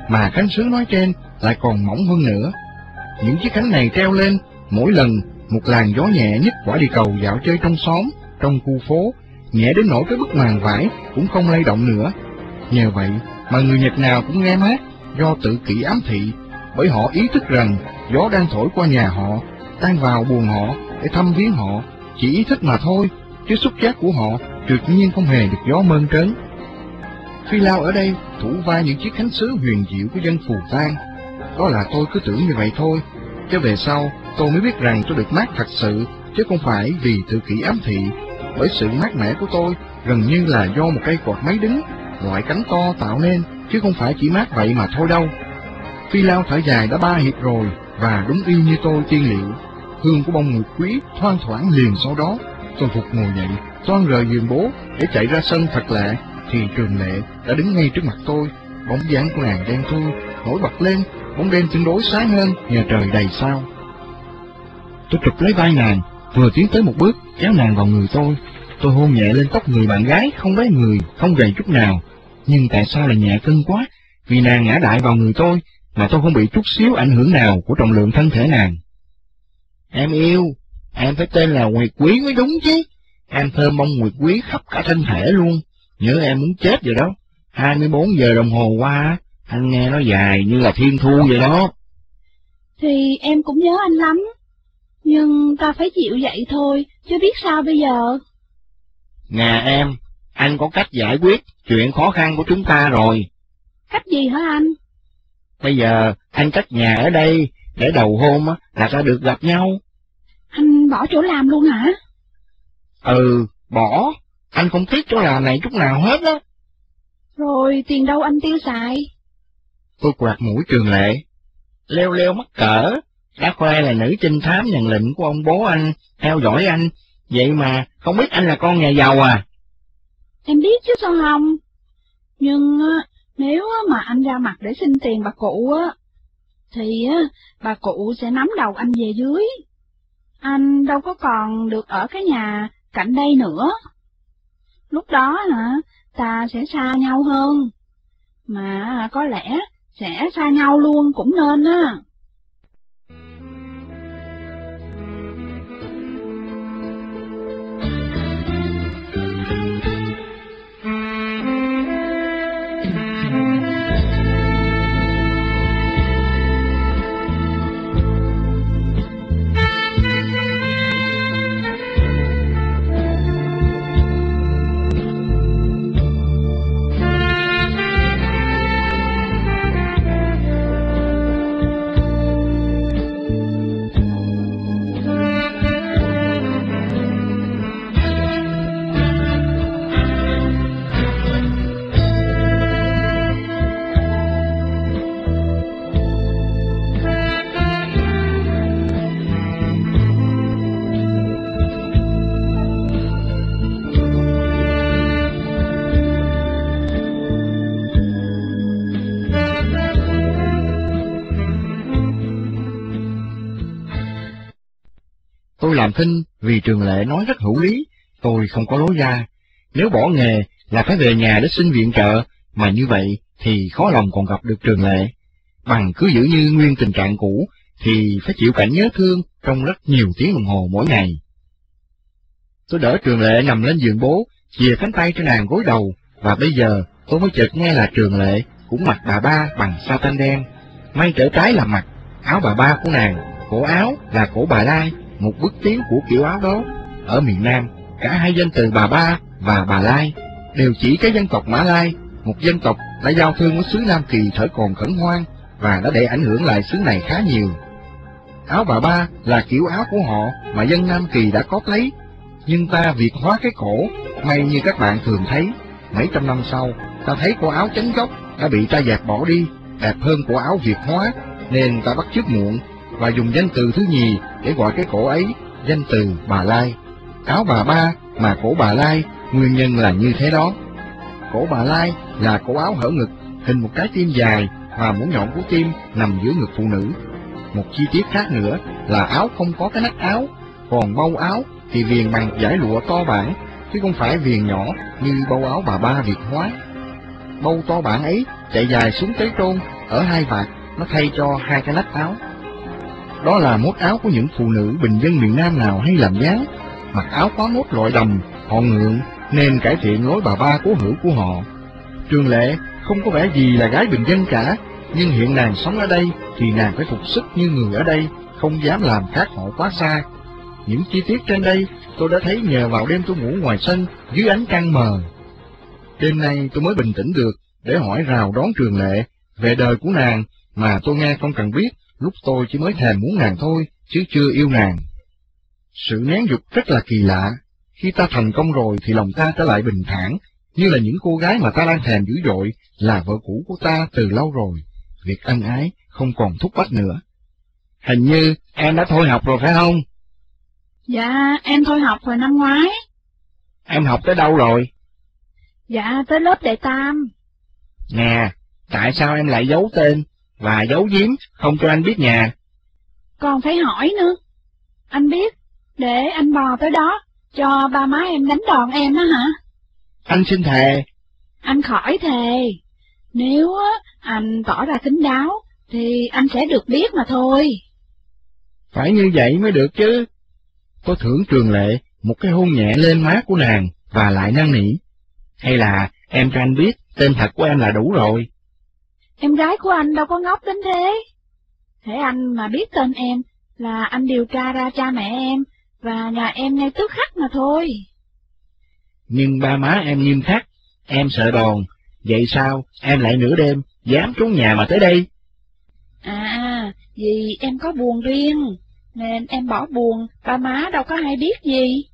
mà khánh sứ nói trên lại còn mỏng hơn nữa. Những chiếc khánh này treo lên, mỗi lần một làn gió nhẹ nhất quả đi cầu dạo chơi trong xóm, trong khu phố, nhẹ đến nỗi cái bức màn vải cũng không lay động nữa. Nhờ vậy mà người Nhật nào cũng nghe mát do tự kỷ ám thị, bởi họ ý thức rằng gió đang thổi qua nhà họ, đang vào buồn họ để thăm viếng họ, chỉ ý thức mà thôi, chứ xúc giác của họ tuyệt nhiên không hề được gió mơn trớn. Phi Lao ở đây thủ vai những chiếc khánh sứ huyền diệu của dân phù tang. Đó là tôi cứ tưởng như vậy thôi, chứ về sau tôi mới biết rằng tôi được mát thật sự, chứ không phải vì tự kỷ ám thị. Bởi sự mát mẻ của tôi gần như là do một cây quạt máy đứng, loại cánh to tạo nên, chứ không phải chỉ mát vậy mà thôi đâu. Phi Lao thở dài đã ba hiệp rồi, và đúng y như tôi tiên liệu. Hương của bông nguyệt quý thoang thoảng liền sau đó, tôi phục ngồi dậy, toan rời giường bố để chạy ra sân thật lạ thì trường lệ đã đứng ngay trước mặt tôi, bóng dáng của nàng đen thui, nổi bật lên, bóng đêm tương đối sáng hơn nhà trời đầy sao. Tôi chụp lấy vai nàng, vừa tiến tới một bước, kéo nàng vào người tôi. Tôi hôn nhẹ lên tóc người bạn gái, không lấy người, không gầy chút nào. Nhưng tại sao lại nhẹ cân quá? Vì nàng ngã đại vào người tôi, mà tôi không bị chút xíu ảnh hưởng nào của trọng lượng thân thể nàng. Em yêu, em phải tên là Nguyệt Quý mới đúng chứ. Em thơm mong Nguyệt Quý khắp cả thân thể luôn. Nhớ em muốn chết rồi đó. 24 giờ đồng hồ qua, anh nghe nó dài như là thiên thu vậy đó. Thì em cũng nhớ anh lắm. Nhưng ta phải chịu vậy thôi, chứ biết sao bây giờ. Nhà em, anh có cách giải quyết chuyện khó khăn của chúng ta rồi. Cách gì hả anh? Bây giờ anh cất nhà ở đây, để đầu hôm là ta được gặp nhau. Anh bỏ chỗ làm luôn hả? Ừ, bỏ. Anh không tiếc chỗ làm này chút nào hết á. Rồi tiền đâu anh tiêu xài? Tôi quạt mũi trường lệ. Leo leo mắc cỡ, đã khoe là nữ trinh thám nhận lệnh của ông bố anh, theo dõi anh, vậy mà không biết anh là con nhà giàu à? Em biết chứ sao không? Nhưng nếu mà anh ra mặt để xin tiền bà cụ á, thì bà cụ sẽ nắm đầu anh về dưới. Anh đâu có còn được ở cái nhà cạnh đây nữa. Lúc đó hả, ta sẽ xa nhau hơn. Mà có lẽ sẽ xa nhau luôn cũng nên á. Làm thinh vì trường lệ nói rất hữu lý, tôi không có lối ra. Nếu bỏ nghề là phải về nhà để xin viện trợ, mà như vậy thì khó lòng còn gặp được Trường Lệ. Bằng cứ giữ như nguyên tình trạng cũ, thì phải chịu cảnh nhớ thương trong rất nhiều tiếng đồng hồ mỗi ngày. Tôi đỡ Trường Lệ nằm lên giường bố, chìa cánh tay cho nàng gối đầu, và bây giờ tôi mới chợt nghe là Trường Lệ cũng mặc bà ba bằng sa tan đen, may trở trái là mặt áo bà ba của nàng, cổ áo là cổ bà Lai, một bước tiến của kiểu áo đó. Ở miền Nam, cả hai danh từ bà ba và bà Lai đều chỉ cái dân tộc Mã Lai, một dân tộc đã giao thương với xứ Nam Kỳ thời còn khẩn hoang và đã để ảnh hưởng lại xứ này khá nhiều. Áo bà ba là kiểu áo của họ mà dân Nam Kỳ đã có lấy, nhưng ta việt hóa cái cổ, may như các bạn thường thấy. Mấy trăm năm sau, ta thấy cổ áo chánh gốc đã bị ta dẹp bỏ đi, đẹp hơn cổ áo việt hóa, nên ta bắt chước muộn và dùng danh từ thứ nhì để gọi cái cổ ấy, danh từ bà Lai. Áo bà ba mà cổ bà Lai, nguyên nhân là như thế đó. Cổ bà Lai là cổ áo hở ngực, hình một cái tim dài và mũi nhọn của tim nằm giữa ngực phụ nữ. Một chi tiết khác nữa là áo không có cái nách áo, còn bâu áo thì viền bằng giải lụa to bản, chứ không phải viền nhỏ như bâu áo bà ba Việt hóa. Bâu to bản ấy chạy dài xuống tới trôn, ở hai vạt, nó thay cho hai cái nách áo. Đó là mốt áo của những phụ nữ bình dân miền Nam nào hay làm dáng, mặc áo có mốt loại đầm, họ ngượng, nên cải thiện lối bà ba cố hữu của họ. Trường Lệ không có vẻ gì là gái bình dân cả, nhưng hiện nàng sống ở đây thì nàng phải phục sức như người ở đây, không dám làm khác họ quá xa. Những chi tiết trên đây tôi đã thấy nhờ vào đêm tôi ngủ ngoài sân dưới ánh trăng mờ. Đêm nay tôi mới bình tĩnh được để hỏi rào đón Trường Lệ về đời của nàng mà tôi nghe không cần biết, lúc tôi chỉ mới thèm muốn nàng thôi, chứ chưa yêu nàng. Sự nén dục rất là kỳ lạ, khi ta thành công rồi thì lòng ta trở lại bình thản, như là những cô gái mà ta đang thèm dữ dội là vợ cũ của ta từ lâu rồi, việc ân ái không còn thúc bách nữa. Hình như em đã thôi học rồi phải không? Dạ, em thôi học hồi năm ngoái. Em học tới đâu rồi? Dạ, tới lớp đệ tam. Nè, tại sao em lại giấu tên và giấu giếm không cho anh biết nhà? Còn phải hỏi nữa. Anh biết, để anh bò tới đó, cho ba má em đánh đòn em á hả? Anh xin thề. Anh khỏi thề. Nếu á, anh tỏ ra kín đáo, thì anh sẽ được biết mà thôi. Phải như vậy mới được chứ. Tôi thưởng trường lệ một cái hôn nhẹ lên má của nàng và lại năn nỉ. Hay là em cho anh biết tên thật của em là đủ rồi. Em gái của anh đâu có ngốc đến thế. Thế anh mà biết tên em là anh điều tra ra cha mẹ em và nhà em ngay tức khắc mà thôi. Nhưng ba má em nghiêm khắc, em sợ đòn, vậy sao em lại nửa đêm dám trốn nhà mà tới đây? À, vì em có buồn riêng, nên em bỏ buồn, ba má đâu có hay biết gì.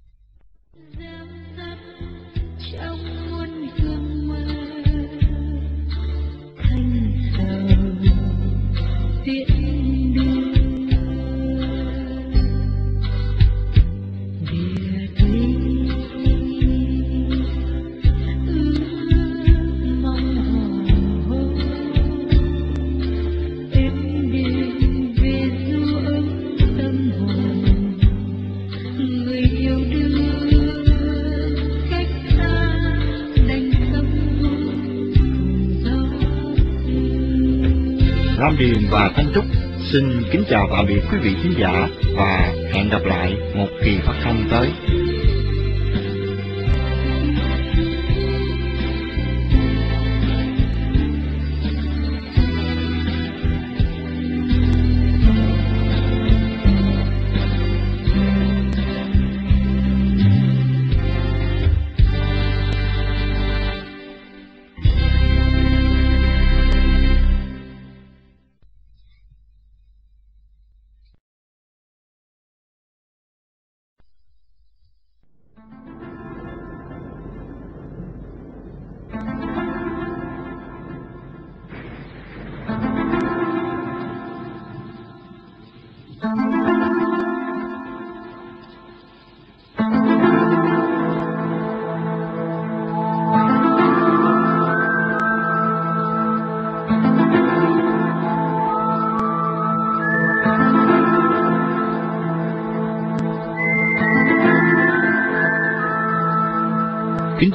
Tam Điền và Thanh Trúc xin kính chào tạm biệt quý vị khán giả và hẹn gặp lại một kỳ phát thanh tới.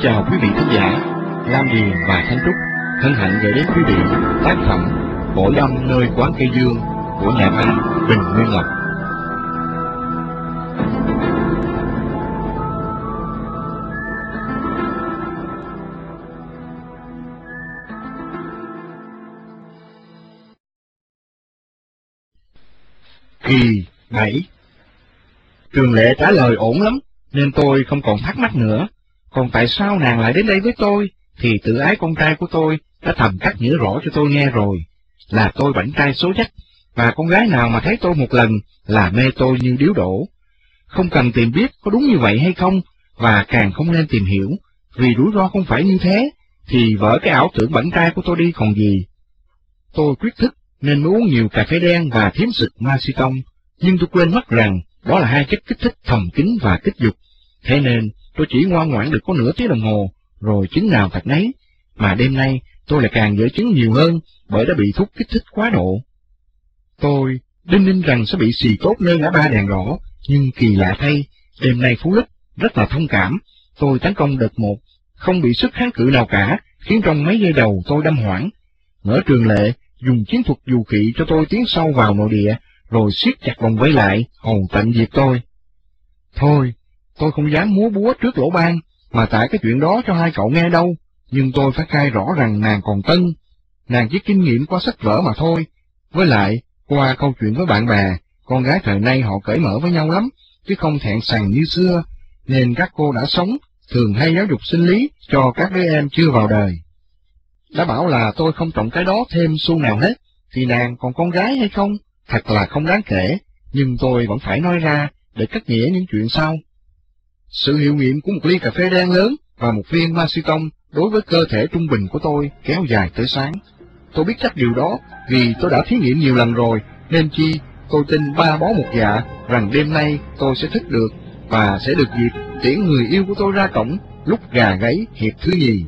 Chào quý vị khán giả, Lam Điền và Thanh Trúc hân hạnh gửi đến quý vị tác phẩm cổ âm nơi quán cây dương của nhà văn Bình Nguyên Lộc. Kỳ 7 Trường Lệ trả lời ổn lắm, nên tôi không còn thắc mắc nữa. Còn tại sao nàng lại đến đây với tôi, thì tự ái con trai của tôi đã thầm cắt nghĩa rõ cho tôi nghe rồi. Là tôi bảnh trai số dách, và con gái nào mà thấy tôi một lần là mê tôi như điếu đổ. Không cần tìm biết có đúng như vậy hay không, và càng không nên tìm hiểu, vì rủi ro không phải như thế, thì vỡ cái ảo tưởng bảnh trai của tôi đi còn gì. Tôi quyết thức nên uống nhiều cà phê đen và thiếm sực ma si tông, nhưng tôi quên mất rằng đó là hai chất kích thích thầm kín và kích dục. Thế nên tôi chỉ ngoan ngoãn được có nửa tiếng đồng hồ, rồi chứng nào thật nấy, mà đêm nay tôi lại càng dễ chứng nhiều hơn bởi đã bị thuốc kích thích quá độ. Tôi đinh ninh rằng sẽ bị xì tốt nơi ngã ba đèn đỏ, nhưng kỳ lạ thay, đêm nay Phú Lích rất là thông cảm, tôi tấn công đợt một, không bị sức kháng cự nào cả, khiến trong mấy giây đầu tôi đâm hoảng. Ngỡ trường lệ dùng chiến thuật dù kỵ cho tôi tiến sâu vào nội địa, rồi siết chặt vòng vây lại, hồn tận diệt tôi. Thôi, tôi không dám múa búa trước lỗ ban, mà tại cái chuyện đó cho hai cậu nghe đâu, nhưng tôi phải khai rõ rằng nàng còn tân, nàng chỉ kinh nghiệm qua sách vở mà thôi. Với lại, qua câu chuyện với bạn bè, con gái thời nay họ cởi mở với nhau lắm, chứ không thẹn sàng như xưa, nên các cô đã sống, thường hay giáo dục sinh lý cho các đứa em chưa vào đời. Đã bảo là tôi không trọng cái đó thêm xu nào hết, thì nàng còn con gái hay không? Thật là không đáng kể, nhưng tôi vẫn phải nói ra để cắt nghĩa những chuyện sau. Sự hiệu nghiệm của một ly cà phê đen lớn và một viên macetông đối với cơ thể trung bình của tôi kéo dài tới sáng. Tôi biết chắc điều đó vì tôi đã thí nghiệm nhiều lần rồi, nên chi tôi tin ba bó một dạ rằng đêm nay tôi sẽ thức được và sẽ được dịp tiễn người yêu của tôi ra cổng lúc gà gáy hiệp thứ nhì.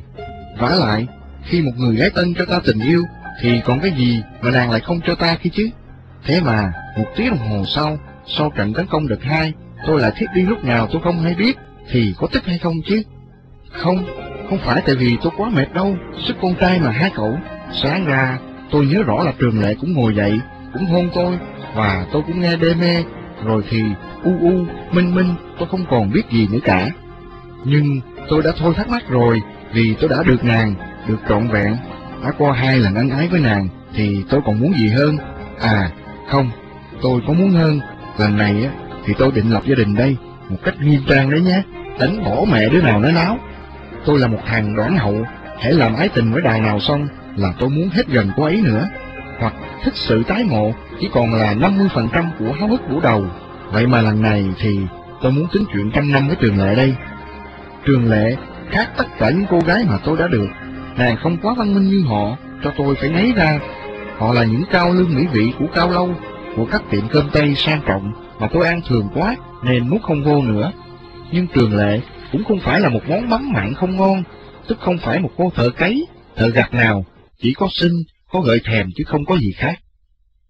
vả lại, khi một người gái tân cho ta tình yêu, thì còn cái gì mà nàng lại không cho ta khi chứ? Thế mà, một tiếng đồng hồ sau, sau trận tấn công đợt hai, tôi lại thiết đi lúc nào tôi không hay biết, thì có tức hay không chứ? Không, không phải tại vì tôi quá mệt đâu, sức con trai mà hai cậu. Sáng ra, tôi nhớ rõ là trường lệ cũng ngồi dậy, cũng hôn tôi, và tôi cũng nghe đê mê, rồi thì u u, minh minh, tôi không còn biết gì nữa cả. Nhưng tôi đã thôi thắc mắc rồi, vì tôi đã được nàng, được trọn vẹn, đã qua hai lần ân ái với nàng, thì tôi còn muốn gì hơn? À, không, tôi có muốn hơn, lần này á, thì tôi định lập gia đình đây, một cách nghiêm trang đấy nhé, đánh bỏ mẹ đứa nào nói náo Tôi là một thằng đoán hậu, hãy làm ái tình với đài nào xong là tôi muốn hết gần cô ấy nữa, hoặc thích sự tái ngộ chỉ còn là 50% của háo hức của đầu. Vậy mà lần này thì tôi muốn tính chuyện trăm năm với Trường Lệ đây. Trường Lệ khác tất cả những cô gái mà tôi đã được, nàng không quá văn minh như họ, cho tôi phải nấy ra. Họ là những cao lương mỹ vị của cao lâu, của các tiệm cơm tây sang trọng mà tôi ăn thường quá nên nuốt không vô nữa. Nhưng Trường Lệ cũng không phải là một món mắm mặn không ngon, tức không phải một cô thợ cấy, thợ gặt nào, chỉ có xinh, có gợi thèm chứ không có gì khác.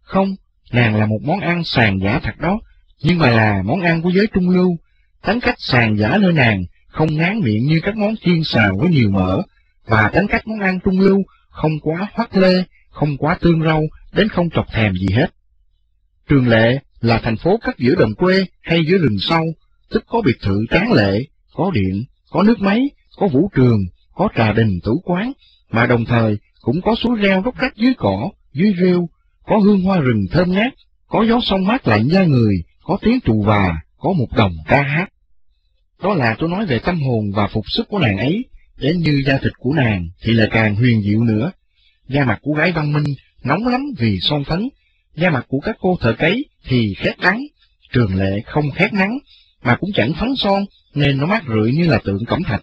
Không, nàng là một món ăn sàn giả thật đó, nhưng mà là món ăn của giới trung lưu, tính cách sàn giả nơi nàng không ngán miệng như các món chiên xào với nhiều mỡ, và tính cách món ăn trung lưu không quá hoắt lê, không quá tương rau, đến không chọc thèm gì hết. Trường Lệ là thành phố cắt giữa đồng quê hay giữa rừng sâu, tức có biệt thự tráng lệ, có điện, có nước máy, có vũ trường, có trà đình tủ quán, mà đồng thời cũng có suối reo róc rách dưới cỏ, dưới rêu, có hương hoa rừng thơm ngát, có gió sông mát lạnh da người, có tiếng trù và, có một đồng ca hát. Đó là tôi nói về tâm hồn và phục sức của nàng ấy, đến như da thịt của nàng thì là càng huyền diệu nữa. Da mặt của gái văn minh nóng lắm vì son phấn, da mặt của các cô thợ cấy thì khét đắng, trường lệ không khét nắng, mà cũng chẳng phấn son nên nó mát rượi như là tượng cẩm thạch.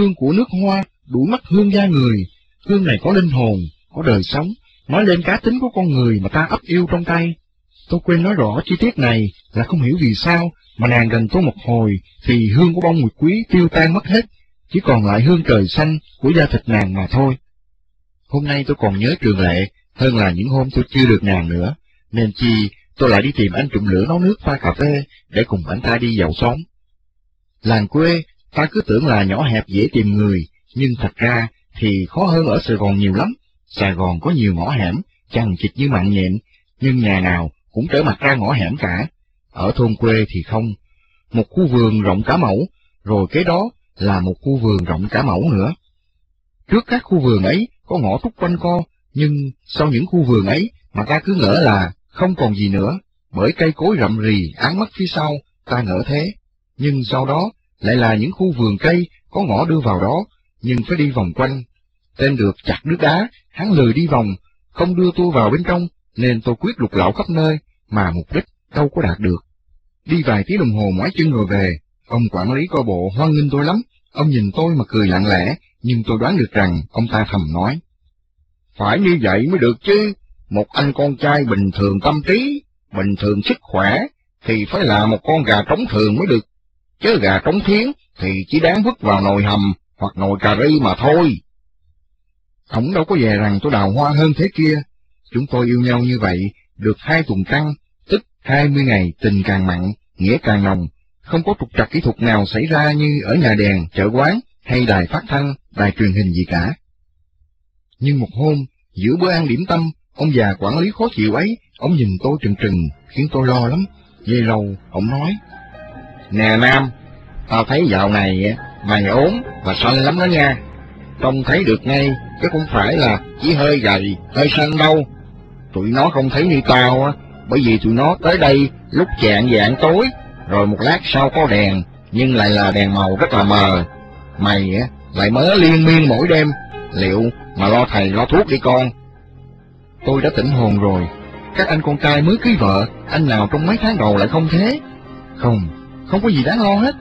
Hương của nước hoa, đủ mắt hương da người, hương này có linh hồn, có đời sống, nói lên cá tính của con người mà ta ấp yêu trong tay. Tôi quên nói rõ chi tiết này là không hiểu vì sao mà nàng gần tôi một hồi thì hương của bông nguyệt quý tiêu tan mất hết, chỉ còn lại hương trời xanh của da thịt nàng mà thôi. Hôm nay tôi còn nhớ trường lệ hơn là những hôm tôi chưa được nàng nữa, nên chi tôi lại đi tìm anh trụng lửa nấu nước pha cà phê để cùng anh ta đi dạo xóm. Làng quê, ta cứ tưởng là nhỏ hẹp dễ tìm người, nhưng thật ra thì khó hơn ở Sài Gòn nhiều lắm. Sài Gòn có nhiều ngõ hẻm, chằng chịt như mạng nhện, nhưng nhà nào cũng trở mặt ra ngõ hẻm cả. Ở thôn quê thì không. Một khu vườn rộng cả mẫu, rồi kế đó là một khu vườn rộng cả mẫu nữa. Trước các khu vườn ấy có ngõ thúc quanh co, nhưng sau những khu vườn ấy mà ta cứ ngỡ là không còn gì nữa, bởi cây cối rậm rì án mắt phía sau, ta ngỡ thế. Nhưng sau đó lại là những khu vườn cây có ngõ đưa vào đó, nhưng phải đi vòng quanh. Tên được chặt nước đá, hắn lười đi vòng, không đưa tôi vào bên trong, nên tôi quyết lục lạo khắp nơi, mà mục đích đâu có đạt được. Đi vài tiếng đồng hồ mỏi chân rồi về, ông quản lý coi bộ hoan nghênh tôi lắm, ông nhìn tôi mà cười lặng lẽ, nhưng tôi đoán được rằng ông ta thầm nói. Phải như vậy mới được chứ, một anh con trai bình thường tâm trí, bình thường sức khỏe, thì phải là một con gà trống thường mới được, chứ gà trống thiến thì chỉ đáng vứt vào nồi hầm hoặc nồi cà ri mà thôi. Ông đâu có về rằng tôi đào hoa hơn thế kia, chúng tôi yêu nhau như vậy, được hai tuần trăng, tức hai mươi ngày tình càng mặn, nghĩa càng nồng, không có trục trặc kỹ thuật nào xảy ra như ở nhà đèn, chợ quán hay đài phát thanh, đài truyền hình gì cả. Nhưng một hôm, giữa bữa ăn điểm tâm, ông già quản lý khó chịu ấy, ông nhìn tôi trừng trừng, khiến tôi lo lắm. Về lâu, ông nói, Nè Nam, tao thấy dạo này mày ốm và xanh lắm đó nha. Trông thấy được ngay, chứ không phải là chỉ hơi gầy, hơi xanh đâu. Tụi nó không thấy như tao á, bởi vì tụi nó tới đây lúc chạng dạng tối, rồi một lát sau có đèn, nhưng lại là đèn màu rất là mờ. Mày á, lại mớ liên miên mỗi đêm, liệu mà lo thầy lo thuốc đi con. Tôi đã tỉnh hồn rồi, các anh con trai mới cưới vợ, anh nào trong mấy tháng đầu lại không thế? Không, không có gì đáng lo hết.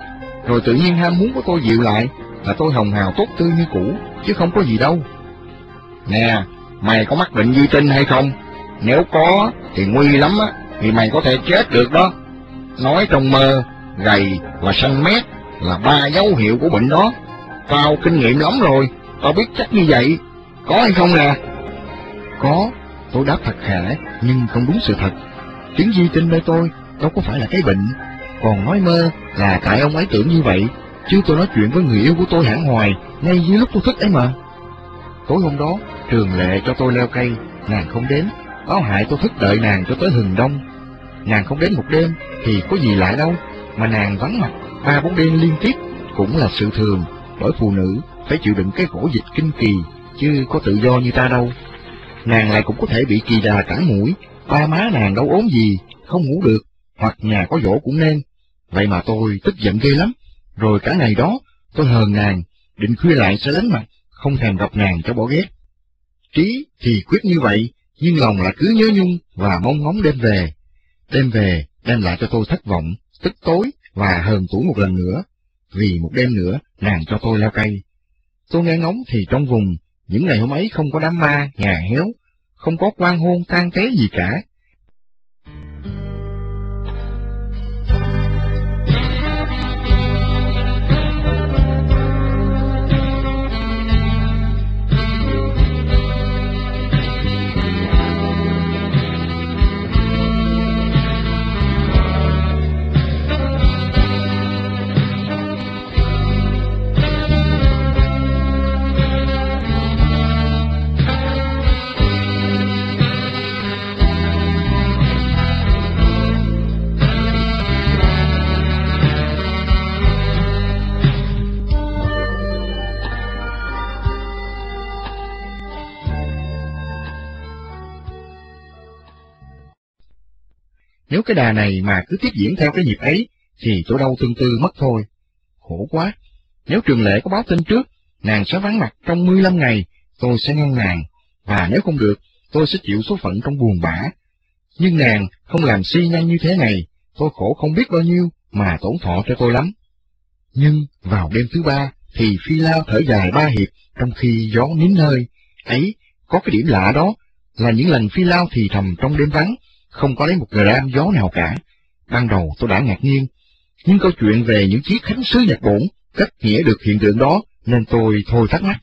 Rồi tự nhiên ham muốn của tôi dịu lại, là tôi hồng hào tốt tươi như cũ, chứ không có gì đâu. Nè, mày có mắc bệnh duy tinh hay không? Nếu có, thì nguy lắm á, thì mày có thể chết được đó. Nói trong mơ, gầy và xanh mét là ba dấu hiệu của bệnh đó. Tao kinh nghiệm lắm rồi, tao biết chắc như vậy. Có hay không nè? Có, tôi đáp thật khẽ, nhưng không đúng sự thật. Chứng duy tinh nơi tôi đâu có phải là cái bệnh, còn nói mơ là tại ông ấy tưởng như vậy, chứ tôi nói chuyện với người yêu của tôi hẳn hoài, ngay dưới lúc tôi thức ấy mà. Tối hôm đó, trường lệ cho tôi leo cây, nàng không đến, báo hại tôi thức đợi nàng cho tới hừng đông. Nàng không đến một đêm thì có gì lại đâu, mà nàng vắng mặt ba bốn đêm liên tiếp cũng là sự thường, bởi phụ nữ phải chịu đựng cái khổ dịch kinh kỳ, chứ có tự do như ta đâu. Nàng lại cũng có thể bị kỳ đà cắn mũi, ba má nàng đâu ốm gì, không ngủ được, hoặc nhà có dỗ cũng nên. Vậy mà tôi tức giận ghê lắm, rồi cả ngày đó tôi hờn nàng, định khuya lại sẽ đánh mặt, không thèm gặp nàng cho bỏ ghét. Trí thì quyết như vậy, nhưng lòng là cứ nhớ nhung và mong ngóng đem về. đem về đem lại cho tôi thất vọng, tức tối và hờn tủ một lần nữa, vì một đêm nữa nàng cho tôi leo cây. Tôi nghe ngóng thì trong vùng, những ngày hôm ấy không có đám ma, nhà héo, không có quan hôn tan té gì cả. Nếu cái đà này mà cứ tiếp diễn theo cái nhịp ấy, thì tôi đau tương tư mất thôi. Khổ quá. Nếu trường lệ có báo tin trước, nàng sẽ vắng mặt trong 15 ngày, tôi sẽ ngăn nàng, và nếu không được, tôi sẽ chịu số phận trong buồn bã. Nhưng nàng không làm si nhanh như thế này, tôi khổ không biết bao nhiêu, mà tổn thọ cho tôi lắm. Nhưng vào đêm thứ ba, thì phi lao thở dài ba hiệp trong khi gió nín hơi. Ấy, có cái điểm lạ đó, là những lần phi lao thì thầm trong đêm vắng, không có lấy một gram gió nào cả. Ban đầu tôi đã ngạc nhiên, nhưng câu chuyện về những chiếc khánh sứ Nhật Bổn cách nghĩa được hiện tượng đó nên tôi thôi thắc mắc.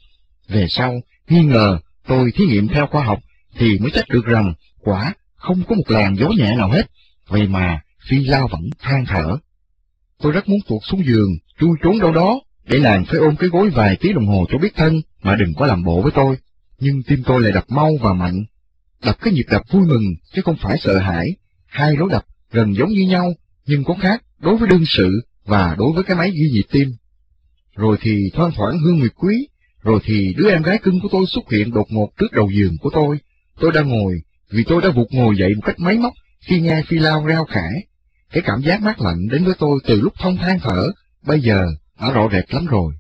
Về sau, nghi ngờ tôi thí nghiệm theo khoa học thì mới chắc được rằng quả không có một làn gió nhẹ nào hết, vậy mà phi lao vẫn than thở. Tôi rất muốn tuột xuống giường, chui trốn đâu đó, để nàng phải ôm cái gối vài tiếng đồng hồ cho biết thân, mà đừng có làm bộ với tôi. Nhưng tim tôi lại đập mau và mạnh. Đập cái nhịp đập vui mừng, chứ không phải sợ hãi. Hai lối đập gần giống như nhau, nhưng có khác đối với đương sự và đối với cái máy ghi nhịp tim. Rồi thì thoang thoảng hương nguyệt quý, rồi thì đứa em gái cưng của tôi xuất hiện đột ngột trước đầu giường của tôi. Tôi đang ngồi, vì tôi đã vụt ngồi dậy một cách máy móc khi nghe phi lao reo khải. Cái cảm giác mát lạnh đến với tôi từ lúc thông than thở, bây giờ đã rõ rệt lắm rồi.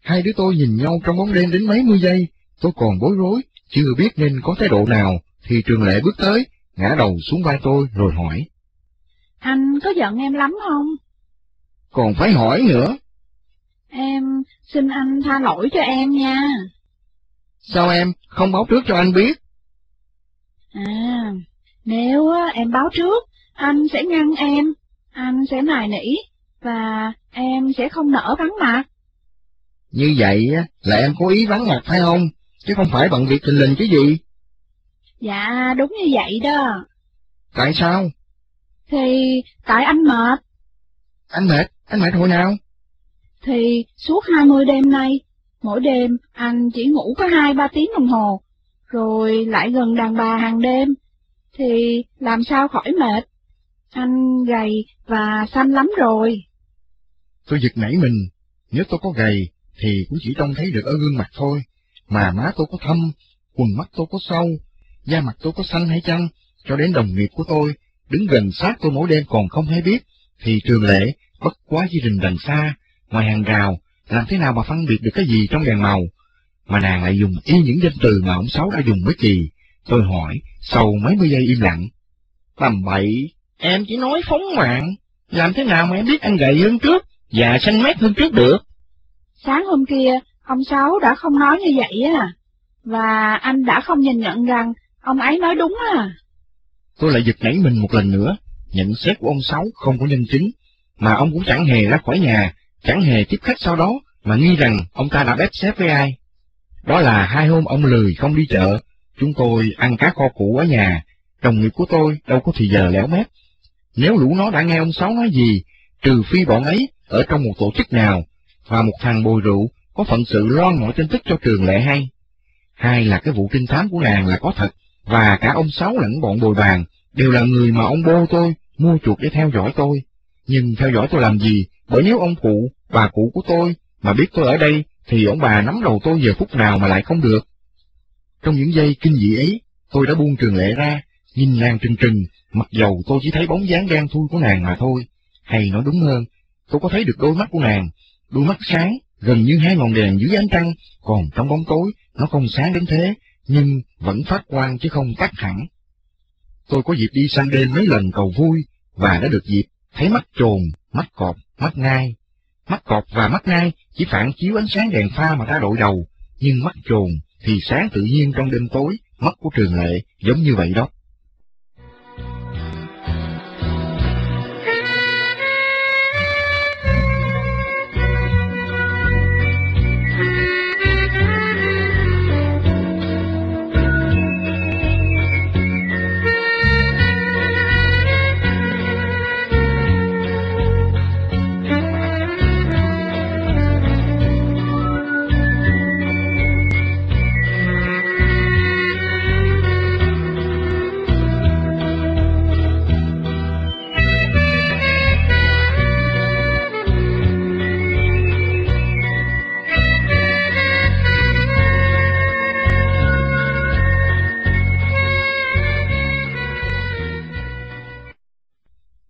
Hai đứa tôi nhìn nhau trong bóng đêm đến mấy mươi giây, tôi còn bối rối, chưa biết nên có thái độ nào, thì trường lệ bước tới, ngã đầu xuống vai tôi rồi hỏi. Anh có giận em lắm không? Còn phải hỏi nữa. Em xin anh tha lỗi cho em nha. Sao em không báo trước cho anh biết? À, nếu em báo trước, anh sẽ ngăn em, anh sẽ nài nỉ, và em sẽ không nở vắng mặt. Như vậy là em có ý vắng mặt phải không? Chứ không phải bận việc tình lình chứ gì? Dạ, đúng như vậy đó. Tại sao? Thì tại anh mệt, Anh mệt, anh mệt hồi nào? thì suốt hai mươi đêm nay, mỗi đêm anh chỉ ngủ có hai ba tiếng đồng hồ, rồi lại gần đàn bà hàng đêm, thì làm sao khỏi mệt? Anh gầy và xanh lắm rồi. Tôi giật nảy mình, nếu tôi có gầy thì cũng chỉ trông thấy được ở gương mặt thôi, mà má tôi có thâm, quần mắt tôi có sâu, da mặt tôi có xanh hay chăng, cho đến đồng nghiệp của tôi, đứng gần sát tôi mỗi đêm còn không hay biết, thì trường lệ bất quá chỉ rình đằng xa, ngoài hàng rào, làm thế nào mà phân biệt được cái gì trong đèn màu, mà nàng lại dùng y những danh từ mà ông Sáu đã dùng với kỳ. Tôi hỏi, sau mấy mươi giây im lặng, tầm bậy, em chỉ nói phóng mạng, làm thế nào mà em biết anh gầy hơn trước, và xanh mét hơn trước được? Sáng hôm kia, ông Sáu đã không nói như vậy à, và anh đã không nhìn nhận rằng ông ấy nói đúng à. Tôi lại giật nảy mình một lần nữa, nhận xét của ông Sáu không có nhân chứng, mà ông cũng chẳng hề ra khỏi nhà, chẳng hề tiếp khách sau đó, mà nghi rằng ông ta đã bếp xếp với ai. Đó là hai hôm ông lười không đi chợ, chúng tôi ăn cá kho củ ở nhà, đồng nghiệp của tôi đâu có thì giờ lẻo mép. Nếu lũ nó đã nghe ông Sáu nói gì, trừ phi bọn ấy ở trong một tổ chức nào, và một thằng bồi rượu có phận sự loan mọi tin tức cho trường lệ hay. Hai là cái vụ trinh thám của nàng là có thật, và cả ông Sáu lẫn bọn bồi bàn đều là người mà ông bô tôi mua chuộc để theo dõi tôi. Nhưng theo dõi tôi làm gì, bởi nếu ông cụ, bà cụ của tôi mà biết tôi ở đây, thì ông bà nắm đầu tôi giờ phút nào mà lại không được. Trong những giây kinh dị ấy, tôi đã buông trường lệ ra, nhìn nàng trừng trừng, mặc dầu tôi chỉ thấy bóng dáng đen thui của nàng mà thôi. Hay nói đúng hơn, tôi có thấy được đôi mắt của nàng, đôi mắt sáng, gần như hai ngọn đèn dưới ánh trăng, còn trong bóng tối, nó không sáng đến thế, nhưng vẫn phát quang chứ không tắt hẳn. Tôi có dịp đi săn đêm mấy lần cầu vui, và đã được dịp thấy mắt trồn, mắt cọp, mắt ngai. Mắt cọp và mắt ngai chỉ phản chiếu ánh sáng đèn pha mà ta đội đầu, nhưng mắt trồn thì sáng tự nhiên trong đêm tối, mắt của trường lệ giống như vậy đó.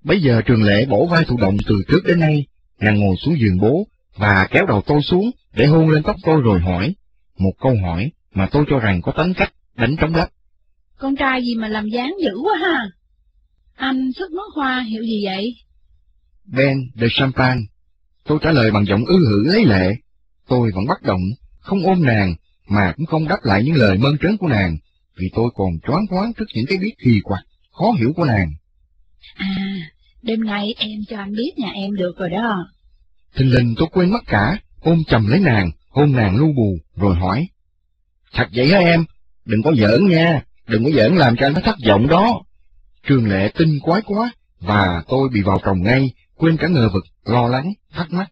Bây giờ trường lệ bổ vai thụ động từ trước đến nay, nàng ngồi xuống giường bố và kéo đầu tôi xuống để hôn lên tóc tôi rồi hỏi. Một câu hỏi mà tôi cho rằng có tính cách đánh trống lấp. Con trai gì mà làm dáng dữ quá ha. Anh sức nước hoa hiệu gì vậy? Ben de Champagne. Tôi trả lời bằng giọng ư hử lấy lệ. Tôi vẫn bất động, không ôm nàng, mà cũng không đáp lại những lời mơn trớn của nàng, vì tôi còn choáng váng trước những cái biết kỳ quặc, khó hiểu của nàng. À, đêm nay em cho anh biết nhà em được rồi đó. Thình lình tôi quên mất cả, ôm chầm lấy nàng, hôn nàng lưu bù, rồi hỏi. Thật vậy hả em? Đừng có giỡn nha, đừng có giỡn làm cho anh thất vọng đó. Trường lệ tinh quái quá, và tôi bị vào tròng ngay, quên cả ngờ vực, lo lắng, thắc mắc.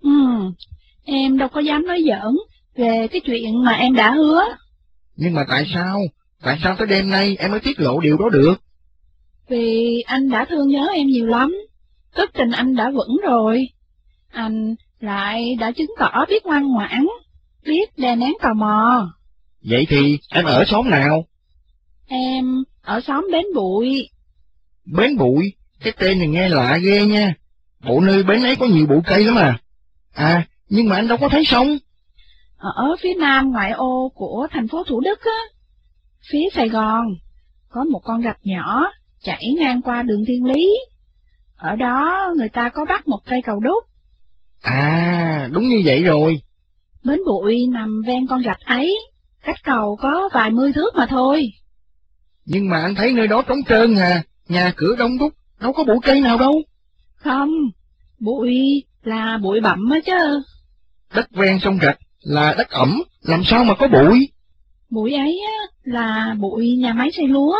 Ừ, em đâu có dám nói giỡn về cái chuyện mà em đã hứa. Nhưng mà tại sao? Tại sao tới đêm nay em mới tiết lộ điều đó được? Vì anh đã thương nhớ em nhiều lắm, tức tình anh đã vững rồi. Anh lại đã chứng tỏ biết ngoan ngoãn, biết đè nén tò mò. Vậy thì em ở xóm nào? Em ở xóm Bến Bụi, Bến bụi, cái tên này nghe lạ ghê nha. Bộ nơi bến ấy có nhiều bụi cây lắm à. À, nhưng mà anh đâu có thấy sông. ở phía nam ngoại ô của thành phố Thủ Đức á. Phía Sài Gòn, có một con rạch nhỏ chảy ngang qua đường Thiên Lý. Ở đó người ta có bắt một cây cầu đúc, À, đúng như vậy rồi. bến bụi nằm ven con rạch ấy, cách cầu có vài mươi thước mà thôi. Nhưng mà anh thấy nơi đó trống trơn à, nhà cửa đông đúc, đâu có bụi cây nào đâu. Không, bụi là bụi bặm á chứ. Đất ven sông rạch là đất ẩm, làm sao mà có bụi? Bụi ấy á, là bụi nhà máy xây lúa.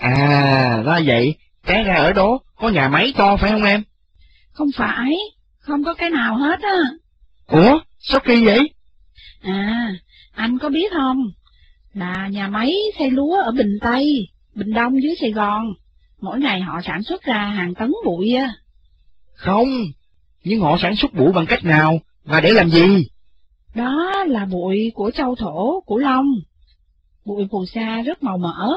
À, ra vậy, té ra ở đó có nhà máy to phải không em? Không phải, không có cái nào hết á. Ủa, sao kỳ vậy? À, anh có biết không? Là nhà máy xây lúa ở Bình Tây, Bình Đông dưới Sài Gòn. Mỗi ngày họ sản xuất ra hàng tấn bụi á. Không, nhưng họ sản xuất bụi bằng cách nào, và để làm gì? Đó là bụi của châu thổ, của Long. Bụi phù sa rất màu mỡ.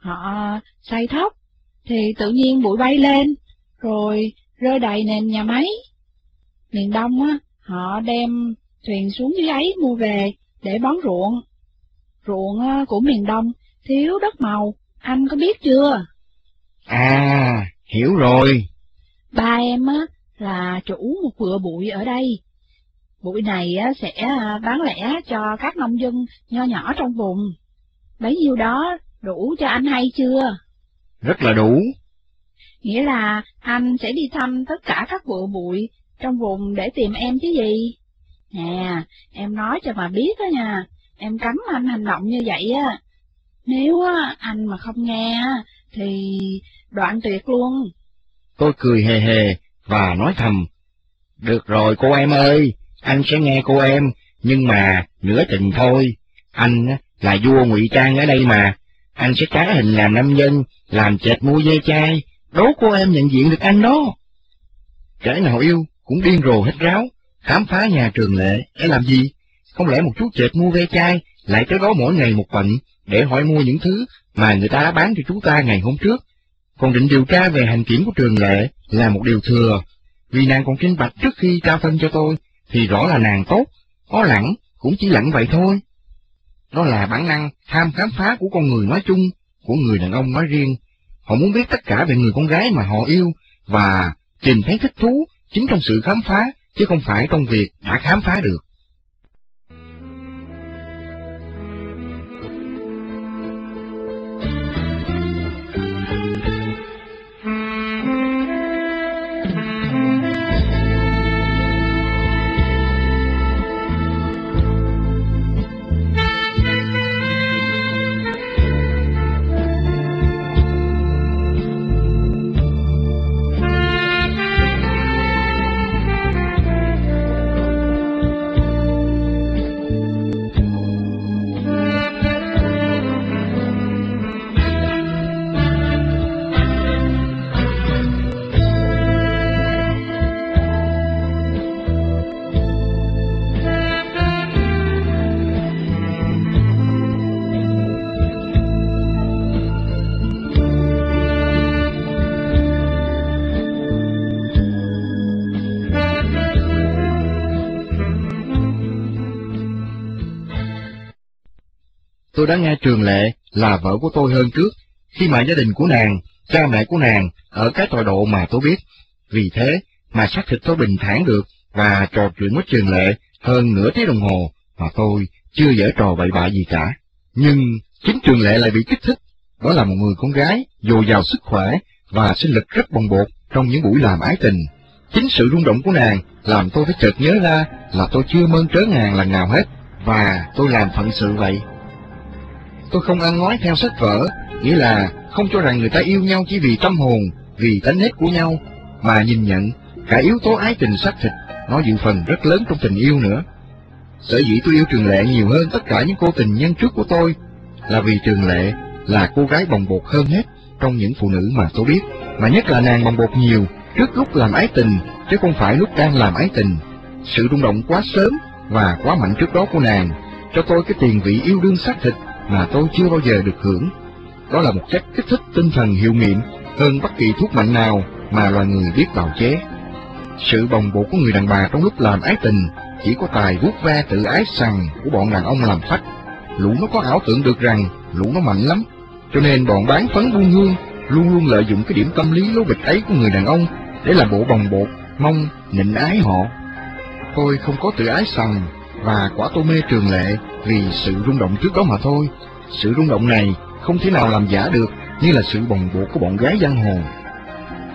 Họ xây thóc, thì tự nhiên bụi bay lên, rồi rơi đầy nền nhà máy. Miền Đông á, họ đem thuyền xuống dưới ấy mua về để bón ruộng. Ruộng của miền Đông thiếu đất màu, anh có biết chưa? À, hiểu rồi. Ba em á là chủ một vựa bụi ở đây. Bụi này á sẽ à, bán lẻ cho các nông dân nho nhỏ trong vùng. Bấy nhiêu đó đủ cho anh hay chưa? Rất là đủ. Nghĩa là anh sẽ đi thăm tất cả các vựa bụi trong vùng để tìm em chứ gì? Nè, em nói cho mà biết đó nha, em cấm anh hành động như vậy á. Nếu á, anh mà không nghe thì đoạn tuyệt luôn. Tôi cười hề hề và nói thầm. Được rồi cô em ơi, anh sẽ nghe cô em, nhưng mà nửa tình thôi. Anh á, là vua ngụy trang ở đây mà. Anh sẽ trá hình làm nam nhân, làm chệt mua dây chai, đố cô em nhận diện được anh đó. Kẻ nào yêu cũng điên rồ hết ráo, khám phá nhà trường lệ để làm gì? Không lẽ một chú chệt mua ve chai lại tới đó mỗi ngày một bệnh để hỏi mua những thứ mà người ta đã bán cho chúng ta ngày hôm trước? Còn định điều tra về hành kiểm của trường lệ là một điều thừa, vì nàng còn kinh bạch trước khi trao thân cho tôi, thì rõ là nàng tốt, có lẳng cũng chỉ lẳng vậy thôi. Đó là bản năng tham khám phá của con người nói chung, của người đàn ông nói riêng. Họ muốn biết tất cả về người con gái mà họ yêu, và tìm thấy thích thú chính trong sự khám phá, chứ không phải trong việc đã khám phá được. Tôi đã nghe Trường Lệ là vợ của tôi hơn trước, khi mà gia đình của nàng, cha mẹ của nàng ở cái tọa độ mà tôi biết. Vì thế mà xác thịt tôi bình thản được và trò chuyện với Trường Lệ hơn nửa tiếng đồng hồ mà tôi chưa dở trò bậy bạ gì cả. Nhưng chính Trường Lệ lại bị kích thích. Đó là một người con gái dồi dào sức khỏe và sinh lực rất bồng bột trong những buổi làm ái tình. Chính sự rung động của nàng làm tôi phải chợt nhớ ra là tôi chưa mơn trớ ngàn lần nào hết, và tôi làm phận sự vậy. Tôi không ăn nói theo sách vở, nghĩa là không cho rằng người ta yêu nhau chỉ vì tâm hồn, vì tánh nết của nhau, mà nhìn nhận cả yếu tố ái tình xác thịt, nó dự phần rất lớn trong tình yêu nữa. Sở dĩ tôi yêu Trường Lệ nhiều hơn tất cả những cô tình nhân trước của tôi, là vì Trường Lệ là cô gái bồng bột hơn hết trong những phụ nữ mà tôi biết, mà nhất là nàng bồng bột nhiều trước lúc làm ái tình, chứ không phải lúc đang làm ái tình. Sự rung động quá sớm và quá mạnh trước đó của nàng, cho tôi cái tiền vị yêu đương xác thịt mà tôi chưa bao giờ được hưởng. Đó là một chất kích thích tinh thần hiệu nghiệm hơn bất kỳ thuốc mạnh nào mà loài người biết bào chế. Sự bồng bột của người đàn bà trong lúc làm ái tình chỉ có tài vuốt ve tự ái sằng của bọn đàn ông làm phách. Lũ nó có ảo tưởng được rằng lũ nó mạnh lắm, cho nên bọn bán phấn buôn hương luôn luôn lợi dụng cái điểm tâm lý lố bịch ấy của người đàn ông để làm bộ bồng bột, mong nịnh ái họ. Tôi không có tự ái sằng và quả tô mê trường lệ vì sự rung động trước đó mà thôi. Sự rung động này không thể nào làm giả được như là sự bồng bột của bọn gái giang hồ.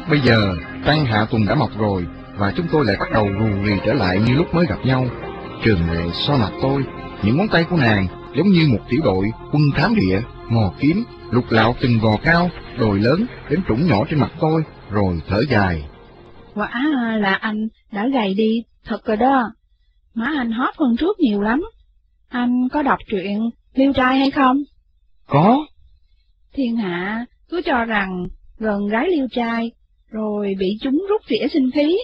Bây giờ, trăng hạ tuần đã mọc rồi, và chúng tôi lại bắt đầu rù rì trở lại như lúc mới gặp nhau. Trường lệ so mặt tôi, những ngón tay của nàng giống như một tiểu đội quân thám địa, mò kiếm, lục lạo từng gò cao, đồi lớn đến trũng nhỏ trên mặt tôi, rồi thở dài. Quả là anh đã gầy đi, thật rồi đó. Má anh hót hơn trước nhiều lắm. Anh có đọc truyện Liêu trai hay không? Có, Thiên hạ cứ cho rằng gần gái liêu trai, rồi bị chúng rút rỉa sinh khí,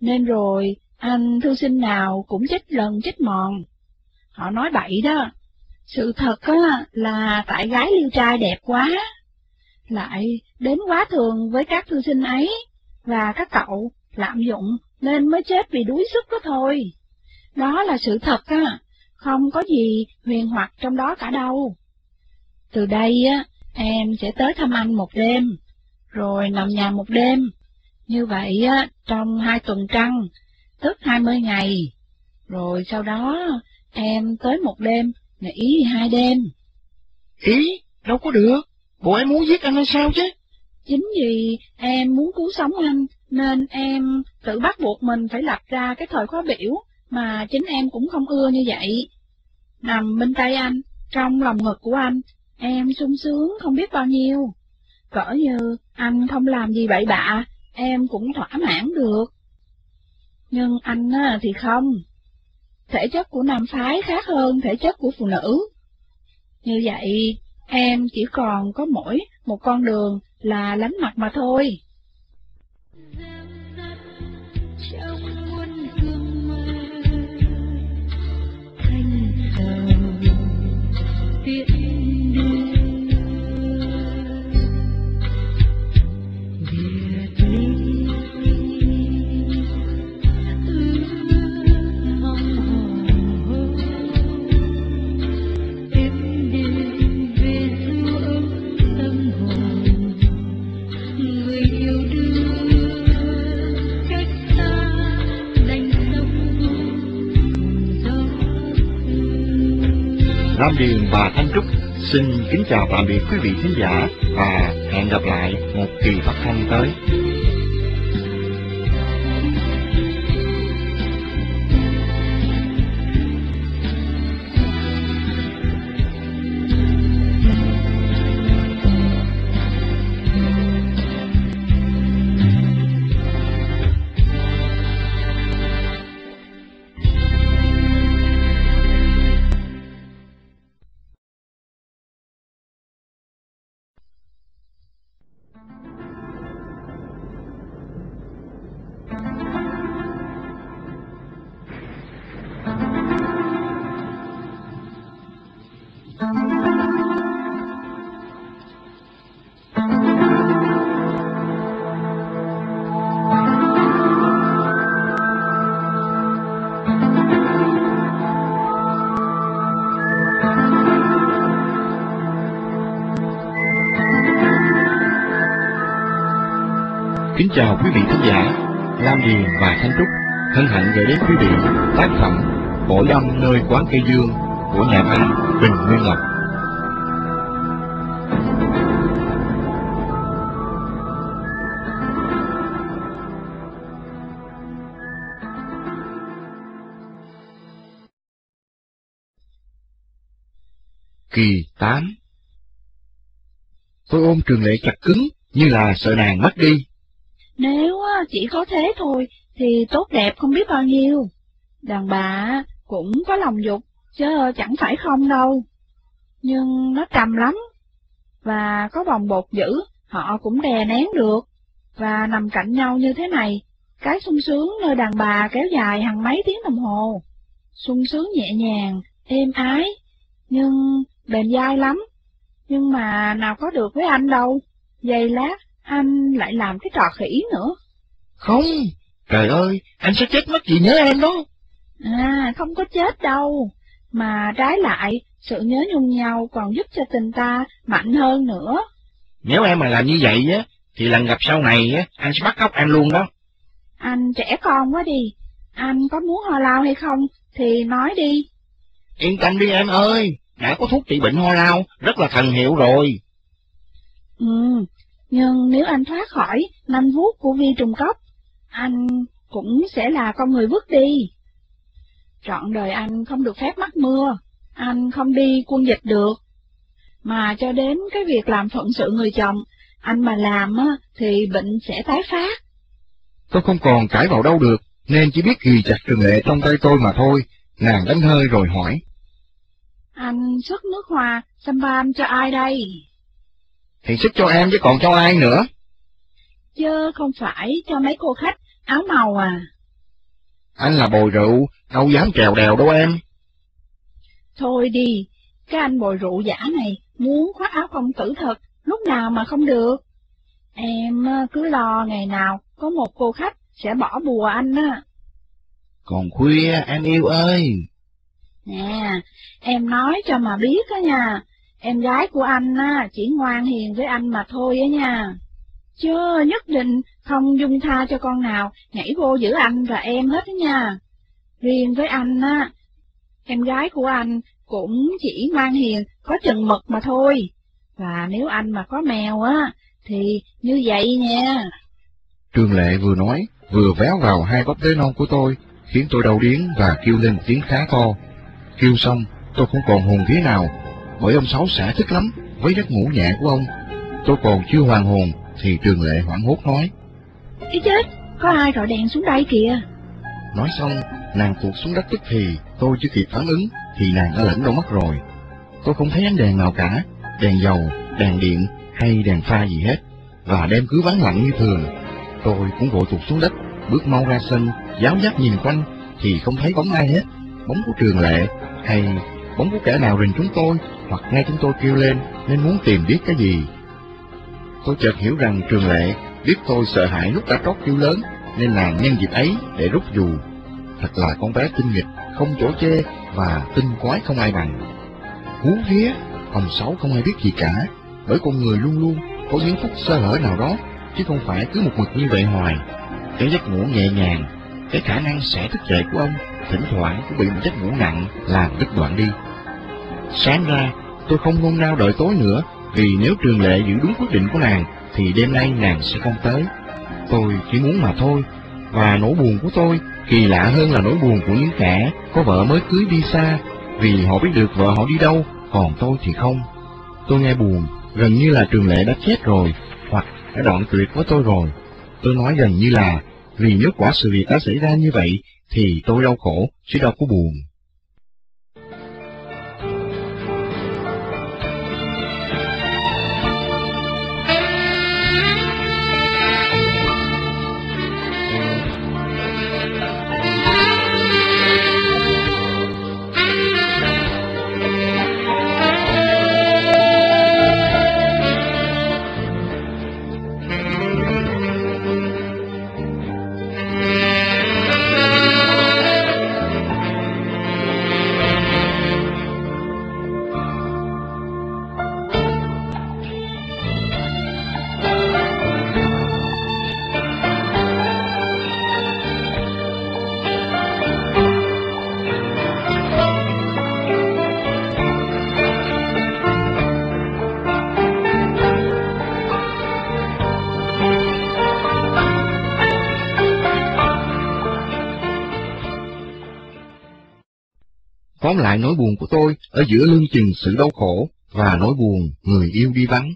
nên rồi anh thư sinh nào cũng chết lần chết mòn. Họ nói bậy đó, sự thật á là tại gái liêu trai đẹp quá, lại đến quá thường với các thư sinh ấy, và các cậu lạm dụng nên mới chết vì đuối sức đó thôi. Đó là sự thật á, không có gì huyền hoặc trong đó cả đâu. Từ đây á, em sẽ tới thăm anh một đêm, rồi nằm nhà một đêm. Như vậy á, trong hai tuần trăng, tức hai mươi ngày. Rồi sau đó em tới một đêm, nghỉ hai đêm. Ý, đâu có được. Bộ em muốn giết anh hay sao chứ? Chính vì em muốn cứu sống anh, nên em tự bắt buộc mình phải lập ra cái thời khóa biểu mà chính em cũng không ưa như vậy. Nằm bên tay anh, trong lòng ngực của anh, em sung sướng không biết bao nhiêu. Cỡ như anh không làm gì bậy bạ, em cũng thỏa mãn được. Nhưng anh á, thì không. Thể chất của nam phái khác hơn thể chất của phụ nữ. Như vậy, em chỉ còn có mỗi một con đường là lánh mặt mà thôi. Tiễn Lam Điền và Thanh Trúc xin kính chào tạm biệt quý vị khán giả và hẹn gặp lại một kỳ phát thanh tới. Gửi đến quý vị tác phẩm Cổ Lâm nơi quán cây dương của nhà văn Bình Nguyên Ngọc Kỳ 8 Tôi ôm trường lệ chặt cứng, như là sợ nàng mất đi. Nếu chỉ có thế thôi, thì tốt đẹp không biết bao nhiêu. Đàn bà cũng có lòng dục, chứ chẳng phải không đâu. Nhưng nó trầm lắm, và có vòng bột dữ, họ cũng đè nén được. Và nằm cạnh nhau như thế này, cái sung sướng nơi đàn bà kéo dài hàng mấy tiếng đồng hồ. sung sướng nhẹ nhàng, êm ái, nhưng bền dai lắm. Nhưng mà nào có được với anh đâu. Giây lát, anh lại làm cái trò khỉ nữa. Không, trời ơi, anh sẽ chết mất vì nhớ em đó. À, không có chết đâu, mà trái lại, sự nhớ nhung nhau còn giúp cho tình ta mạnh hơn nữa. Nếu em mà làm như vậy á, thì lần gặp sau này á, anh sẽ bắt cóc em luôn đó. Anh trẻ con quá đi, anh có muốn ho lao hay không, thì nói đi. Yên tâm đi em ơi, đã có thuốc trị bệnh ho lao, rất là thần hiệu rồi. Ừ, nhưng nếu anh thoát khỏi nanh vuốt của vi trùng cốc, anh cũng sẽ là con người vứt đi. Trọn đời anh không được phép mắc mưa, anh không đi quân dịch được. Mà cho đến cái việc làm phận sự người chồng, anh mà làm á, thì bệnh sẽ tái phát. Tôi không còn cãi vào đâu được, nên chỉ biết ghi chặt trường lệ trong tay tôi mà thôi. Nàng đánh hơi rồi hỏi. Anh xuất nước hoa, xăm ban cho ai đây? Thì sức cho em chứ còn cho ai nữa. Chứ không phải cho mấy cô khách áo màu à? Anh là bồi rượu, đâu dám trèo đèo đâu em. Thôi đi, cái anh bồi rượu giả này muốn khoác áo công tử thật, lúc nào mà không được. Em cứ lo ngày nào có một cô khách sẽ bỏ bùa anh á. Còn khuya em yêu ơi. Nè, em nói cho mà biết á nha, em gái của anh á, chỉ ngoan hiền với anh mà thôi á nha chưa nhất định không dung tha cho con nào nhảy vô giữ anh và em hết nha. Riêng với anh á, em gái của anh cũng chỉ ngoan hiền, có chừng mực mà thôi. Và nếu anh mà có mèo á, thì như vậy nha. trương Lệ vừa nói, vừa véo vào hai bắp tế non của tôi, khiến tôi đau điếng và kêu lên một tiếng khá to. Kêu xong, tôi không còn hồn vía nào, bởi ông Sáu xả thích lắm với giấc ngủ nhẹ của ông. Tôi còn chưa hoàn hồn, thì Trường Lệ hoảng hốt nói. Ý chết, có ai rọi đèn xuống đây kìa. Nói xong, nàng tuột xuống đất tức thì, tôi chưa kịp phản ứng, thì nàng đã lẫn đâu mất rồi. Tôi không thấy ánh đèn nào cả, đèn dầu, đèn điện hay đèn pha gì hết, và đêm cứ vắng lặng như thường. Tôi cũng vội tụt xuống đất, bước mau ra sân, giáo giác nhìn quanh, thì không thấy bóng ai hết, bóng của Trường Lệ, hay bóng của kẻ nào rình chúng tôi, hoặc nghe chúng tôi kêu lên, nên muốn tìm biết cái gì. Tôi chợt hiểu rằng Trường Lệ biết tôi sợ hãi lúc đã trót kêu lớn, nên nàng nhân dịp ấy để rút dù. Thật là con bé tinh nghịch, không chỗ chê và tinh quái không ai bằng. Hú vía, phòng Sáu không ai biết gì cả, bởi con người luôn luôn có những phút sơ hở nào đó, chứ không phải cứ một mực như vậy hoài. Cái giấc ngủ nhẹ nhàng, cái khả năng sẽ thức dậy của ông, thỉnh thoảng cũng bị một giấc ngủ nặng làm đứt đoạn đi. Sáng ra, tôi không nôn nao đợi tối nữa, vì nếu Trường Lệ giữ đúng quyết định của nàng, thì đêm nay nàng sẽ không tới. Tôi chỉ muốn mà thôi, và nỗi buồn của tôi kỳ lạ hơn là nỗi buồn của những kẻ có vợ mới cưới đi xa, vì họ biết được vợ họ đi đâu, còn tôi thì không. Tôi nghe buồn, gần như là Trường Lệ đã chết rồi, hoặc đã đoạn tuyệt với tôi rồi. Tôi nói gần như là, vì nếu quả sự việc đã xảy ra như vậy, thì tôi đau khổ, chứ đâu có buồn. Tóm lại nỗi buồn của tôi ở giữa lương chừng sự đau khổ và nỗi buồn người yêu đi vắng.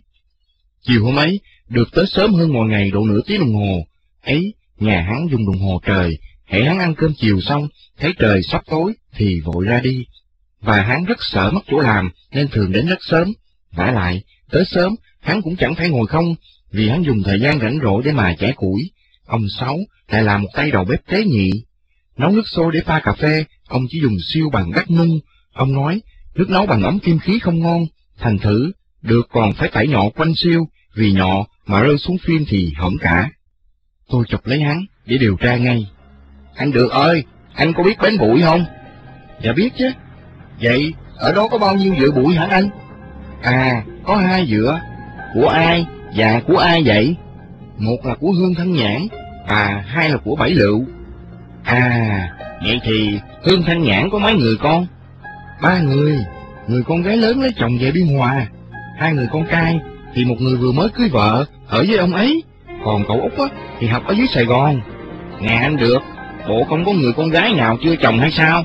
Chiều hôm ấy, được tới sớm hơn mọi ngày độ nửa tiếng đồng hồ, ấy, nhà hắn dùng đồng hồ trời, hãy hắn ăn cơm chiều xong, thấy trời sắp tối thì vội ra đi. Và hắn rất sợ mất chỗ làm nên thường đến rất sớm, vả lại, tới sớm, hắn cũng chẳng phải ngồi không, vì hắn dùng thời gian rảnh rỗi để mà chẻ củi. Ông Sáu lại làm một tay đầu bếp tế nhị. Nấu nước sôi để pha cà phê, ông chỉ dùng siêu bằng đắt nung. Ông nói, nước nấu bằng ấm kim khí không ngon, thành thử, được còn phải tẩy nhọ quanh siêu, vì nhọ mà rơi xuống phim thì hỏng cả. Tôi chọc lấy hắn để điều tra ngay. Anh được ơi, anh có biết bến bụi không? Dạ biết chứ. Vậy, ở đó có bao nhiêu dựa bụi hả anh? À, có hai dựa. Của ai? Dạ, của ai vậy? Một là của Hương thân Nhãn, và hai là của Bảy Lựu. À, vậy thì Hương Thanh Nhãn có mấy người con? Ba người. Người con gái lớn lấy chồng về Biên Hòa. Hai người con trai thì một người vừa mới cưới vợ ở với ông ấy. Còn cậu Út á, thì học ở dưới Sài Gòn. Nghe anh được, bộ không có người con gái nào chưa chồng hay sao?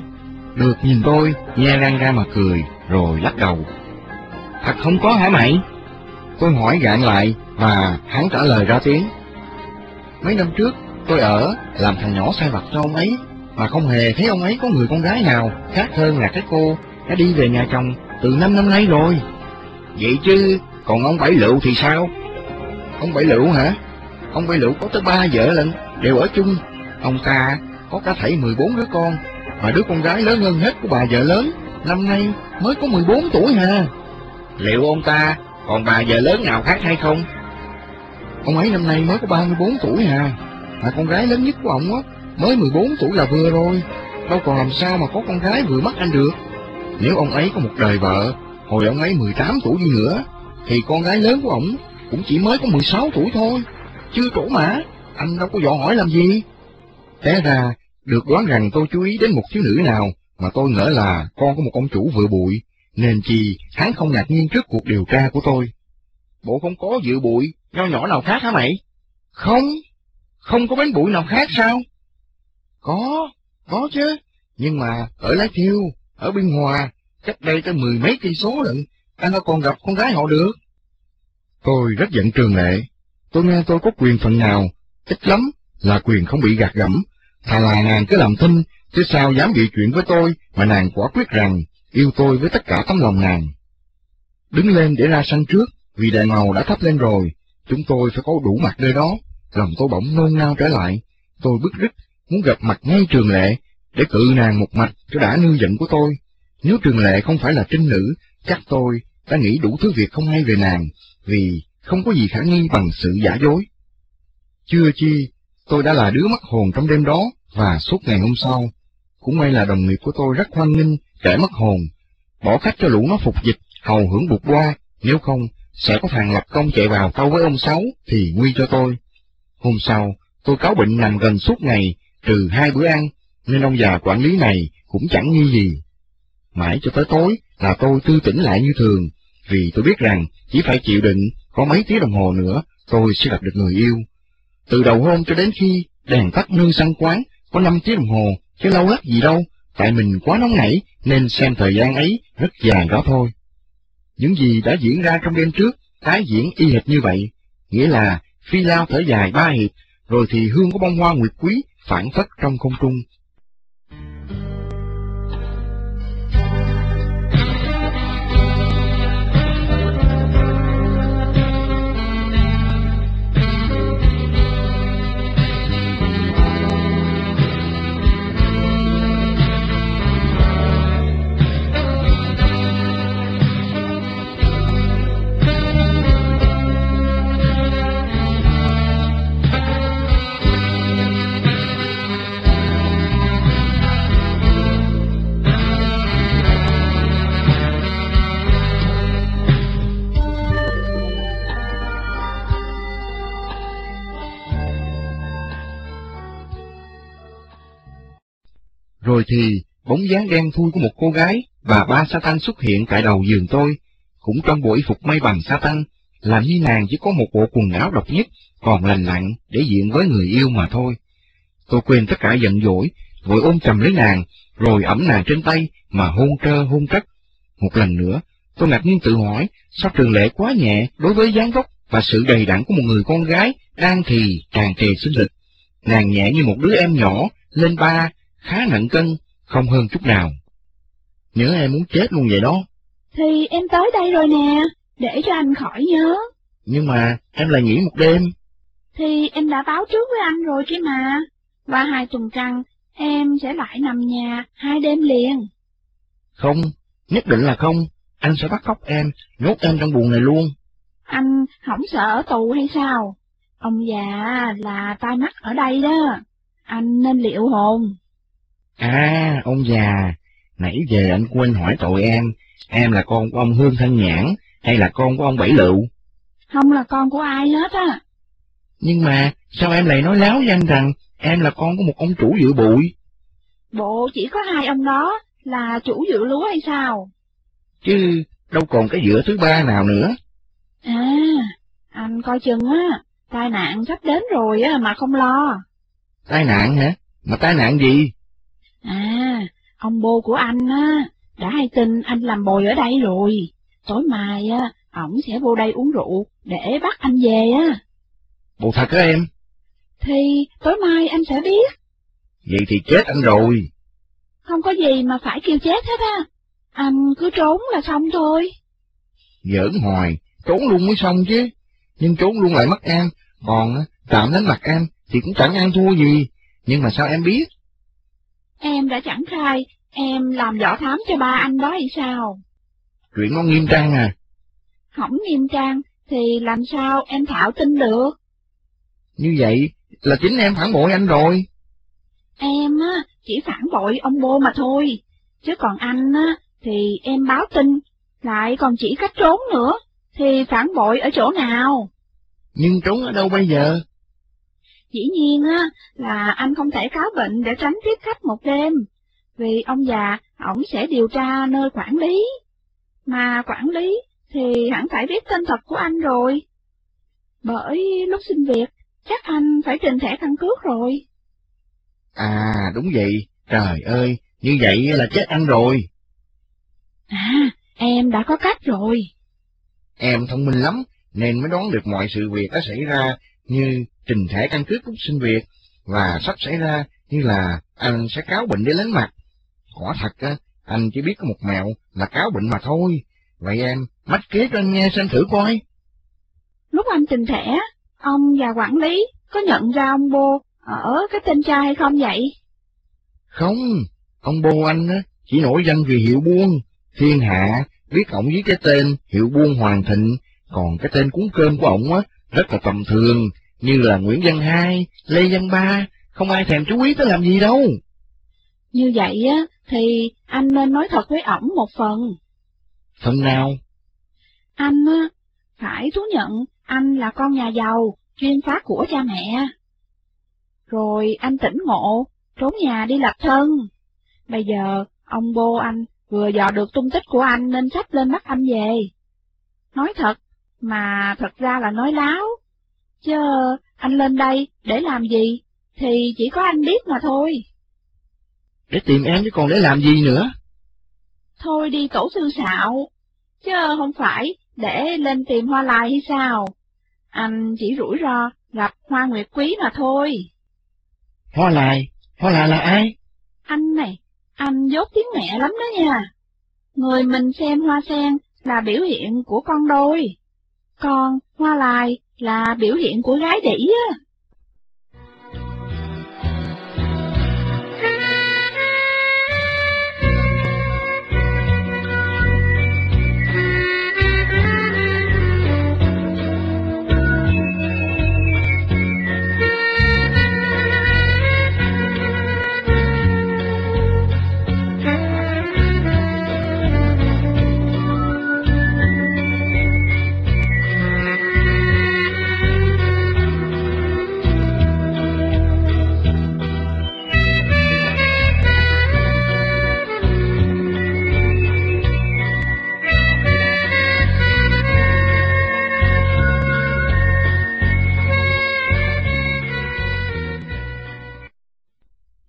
Được nhìn tôi, nhe răng ra mà cười, rồi lắc đầu. Thật không có hả mày? Tôi hỏi gạn lại, và hắn trả lời ra tiếng. Mấy năm trước, tôi ở, làm thằng nhỏ sai vặt cho ông ấy, mà không hề thấy ông ấy có người con gái nào khác hơn là cái cô đã đi về nhà chồng từ năm năm nay rồi. Vậy chứ, còn ông Bảy Lựu thì sao? Ông Bảy Lựu hả? Ông Bảy Lựu có tới ba vợ lận, đều ở chung. Ông ta có cả thảy 14 đứa con, và đứa con gái lớn hơn hết của bà vợ lớn, năm nay mới có 14 tuổi hà. Liệu ông ta còn bà vợ lớn nào khác hay không? Ông ấy năm nay mới có 34 tuổi hà, mà con gái lớn nhất của ông á, mới 14 tuổi là vừa rồi, đâu còn làm sao mà có con gái vừa mắt anh được. Nếu ông ấy có một đời vợ, hồi ông ấy 18 tuổi đi nữa, thì con gái lớn của ông cũng chỉ mới có 16 tuổi thôi, chưa trổ mã, anh đâu có dò hỏi làm gì. Té ra, được đoán rằng tôi chú ý đến một thiếu nữ nào mà tôi ngỡ là con của một ông chủ vừa bụi, nên chi hắn không ngạc nhiên trước cuộc điều tra của tôi. Bộ không có dự bụi, nho nhỏ nào khác hả mày? Không, không có bánh bụi nào khác sao? Có, có chứ, nhưng mà ở Lái Thiêu, ở Biên Hòa, cách đây tới mười mấy cây số lận, anh đã còn gặp con gái họ được. Tôi rất giận trường lệ, tôi nghe tôi có quyền phần nào, ít lắm, là quyền không bị gạt gẫm, thà là nàng cứ làm thinh, chứ sao dám bị chuyện với tôi mà nàng quả quyết rằng yêu tôi với tất cả tấm lòng nàng. Đứng lên để ra sân trước, vì đèn màu đã thắp lên rồi, chúng tôi phải có đủ mặt nơi đó, lòng tôi bỗng nôn nao trở lại, tôi bức rứt, muốn gặp mặt ngay trường lệ, để cự nàng một mạch cho đã nương giận của tôi. Nếu trường lệ không phải là trinh nữ, chắc tôi đã nghĩ đủ thứ việc không hay về nàng, vì không có gì khả nghi bằng sự giả dối. Chưa chi, tôi đã là đứa mất hồn trong đêm đó, và suốt ngày hôm sau. Cũng may là đồng nghiệp của tôi rất hoan nghênh kẻ mất hồn, bỏ khách cho lũ nó phục dịch, hầu hưởng bụt qua, nếu không, sẽ có thằng lập công chạy vào tâu với ông Sáu thì nguy cho tôi. Hôm sau, tôi cáo bệnh nằm gần suốt ngày, trừ hai bữa ăn, nên ông già quản lý này cũng chẳng nghi gì. Mãi cho tới tối là tôi tư tỉnh lại như thường, vì tôi biết rằng chỉ phải chịu đựng có mấy tiếng đồng hồ nữa tôi sẽ gặp được người yêu. Từ đầu hôm cho đến khi đèn tắt nơi săn quán có năm tiếng đồng hồ, chứ lâu hết gì đâu, tại mình quá nóng nảy nên xem thời gian ấy rất dài đó thôi. Những gì đã diễn ra trong đêm trước, tái diễn y hệt như vậy, nghĩa là phi lao thở dài ba hiệp, rồi thì hương của bông hoa nguyệt quý phản phất trong không trung. Rồi thì, bóng dáng đen thui của một cô gái và ba sa tăng xuất hiện tại đầu giường tôi, cũng trong bộ y phục may bằng sa tăng, làm như nàng chỉ có một bộ quần áo độc nhất, còn lành lặn để diện với người yêu mà thôi. Tôi quên tất cả giận dỗi, vội ôm chầm lấy nàng, rồi ẩm nàng trên tay mà hôn trơ hôn trất. Một lần nữa, tôi ngạc nhiên tự hỏi, sao trường lệ quá nhẹ đối với dáng vóc và sự đầy đặn của một người con gái đang thì tràn trề sinh lực. Nàng nhẹ như một đứa em nhỏ, lên ba, khá nặng cân, không hơn chút nào. Nhớ em muốn chết luôn vậy đó. Thì em tới đây rồi nè, để cho anh khỏi nhớ. Nhưng mà em lại nghỉ một đêm. Thì em đã báo trước với anh rồi chứ mà. Qua hai tuần trăng, em sẽ lại nằm nhà hai đêm liền. Không, nhất định là không. Anh sẽ bắt cóc em, nhốt em trong buồng này luôn. Anh không sợ ở tù hay sao? Ông già là tai mắt ở đây đó. Anh nên liệu hồn. À, ông già, nãy giờ anh quên hỏi tội em, em là con của ông Hương Thân Nhãn hay là con của ông Bảy Lựu? Không là con của ai hết á. Nhưng mà, sao em lại nói láo với anh rằng em là con của một ông chủ dự bụi? Bộ chỉ có hai ông đó là chủ dự lúa hay sao? Chứ đâu còn cái dựa thứ ba nào nữa. À, anh coi chừng á, tai nạn sắp đến rồi á mà không lo. Tai nạn hả? Mà tai nạn gì? À, ông bô của anh á, đã hay tin anh làm bồi ở đây rồi. Tối mai á, ổng sẽ vô đây uống rượu để bắt anh về á. Bộ thật á em? Thì tối mai anh sẽ biết. Vậy thì chết anh rồi. Không có gì mà phải kêu chết hết á. Anh cứ trốn là xong thôi. Giỡn hoài, trốn luôn mới xong chứ. Nhưng trốn luôn lại mất em, còn tạm đánh mặt em thì cũng chẳng ăn thua gì. Nhưng mà sao em biết? Em đã chẳng khai, em làm võ thám cho ba anh đó hay sao? Chuyện nó nghiêm trang à. Hỏng nghiêm trang, thì làm sao em thạo tin được? Như vậy là chính em phản bội anh rồi. Em á, chỉ phản bội ông bô mà thôi. Chứ còn anh á, thì em báo tin, lại còn chỉ cách trốn nữa, thì phản bội ở chỗ nào? Nhưng trốn ở đâu bây giờ? Dĩ nhiên á, là anh không thể cáo bệnh để tránh tiếp khách một đêm, vì ông già, ổng sẽ điều tra nơi quản lý. Mà quản lý thì hẳn phải biết tên thật của anh rồi. Bởi lúc xin việc, chắc anh phải trình thẻ căn cước rồi. À, đúng vậy. Trời ơi, như vậy là chết anh rồi. À, em đã có cách rồi. Em thông minh lắm, nên mới đoán được mọi sự việc đã xảy ra như trình thẻ căn cước lúc xin việc, và sắp xảy ra như là anh sẽ cáo bệnh để lấy mặt. Quả thật, á, anh chỉ biết có một mẹo là cáo bệnh mà thôi. Vậy em, mách kế cho anh nghe xem thử coi. Lúc anh trình thẻ, ông và quản lý có nhận ra ông Bô ở cái tên trai hay không vậy? Không, ông bố anh á, chỉ nổi danh vì hiệu buôn. Thiên hạ biết ổng với cái tên hiệu buôn Hoàng Thịnh, còn cái tên cuốn cơm của ổng á, rất là tầm thường, như là Nguyễn Văn Hai, Lê Văn Ba, không ai thèm chú ý tới làm gì đâu. Như vậy á, thì anh nên nói thật với ổng một phần. Phần nào? Anh á, phải thú nhận anh là con nhà giàu, chuyên phá của cha mẹ. Rồi anh tỉnh ngộ, trốn nhà đi lập thân. Bây giờ, ông bô anh vừa dò được tung tích của anh nên sắp lên bắt anh về. Nói thật, mà thật ra là nói láo. Chứ anh lên đây để làm gì, thì chỉ có anh biết mà thôi. Để tìm em chứ còn để làm gì nữa? Thôi đi tổ sư xạo, chứ không phải để lên tìm hoa lai hay sao? Anh chỉ rủi ro gặp hoa nguyệt quý mà thôi. Hoa lại, hoa lại là ai? Anh này, anh dốt tiếng mẹ lắm đó nha. Người mình xem hoa sen là biểu hiện của con đôi, còn hoa lại là biểu hiện của gái đỉ á.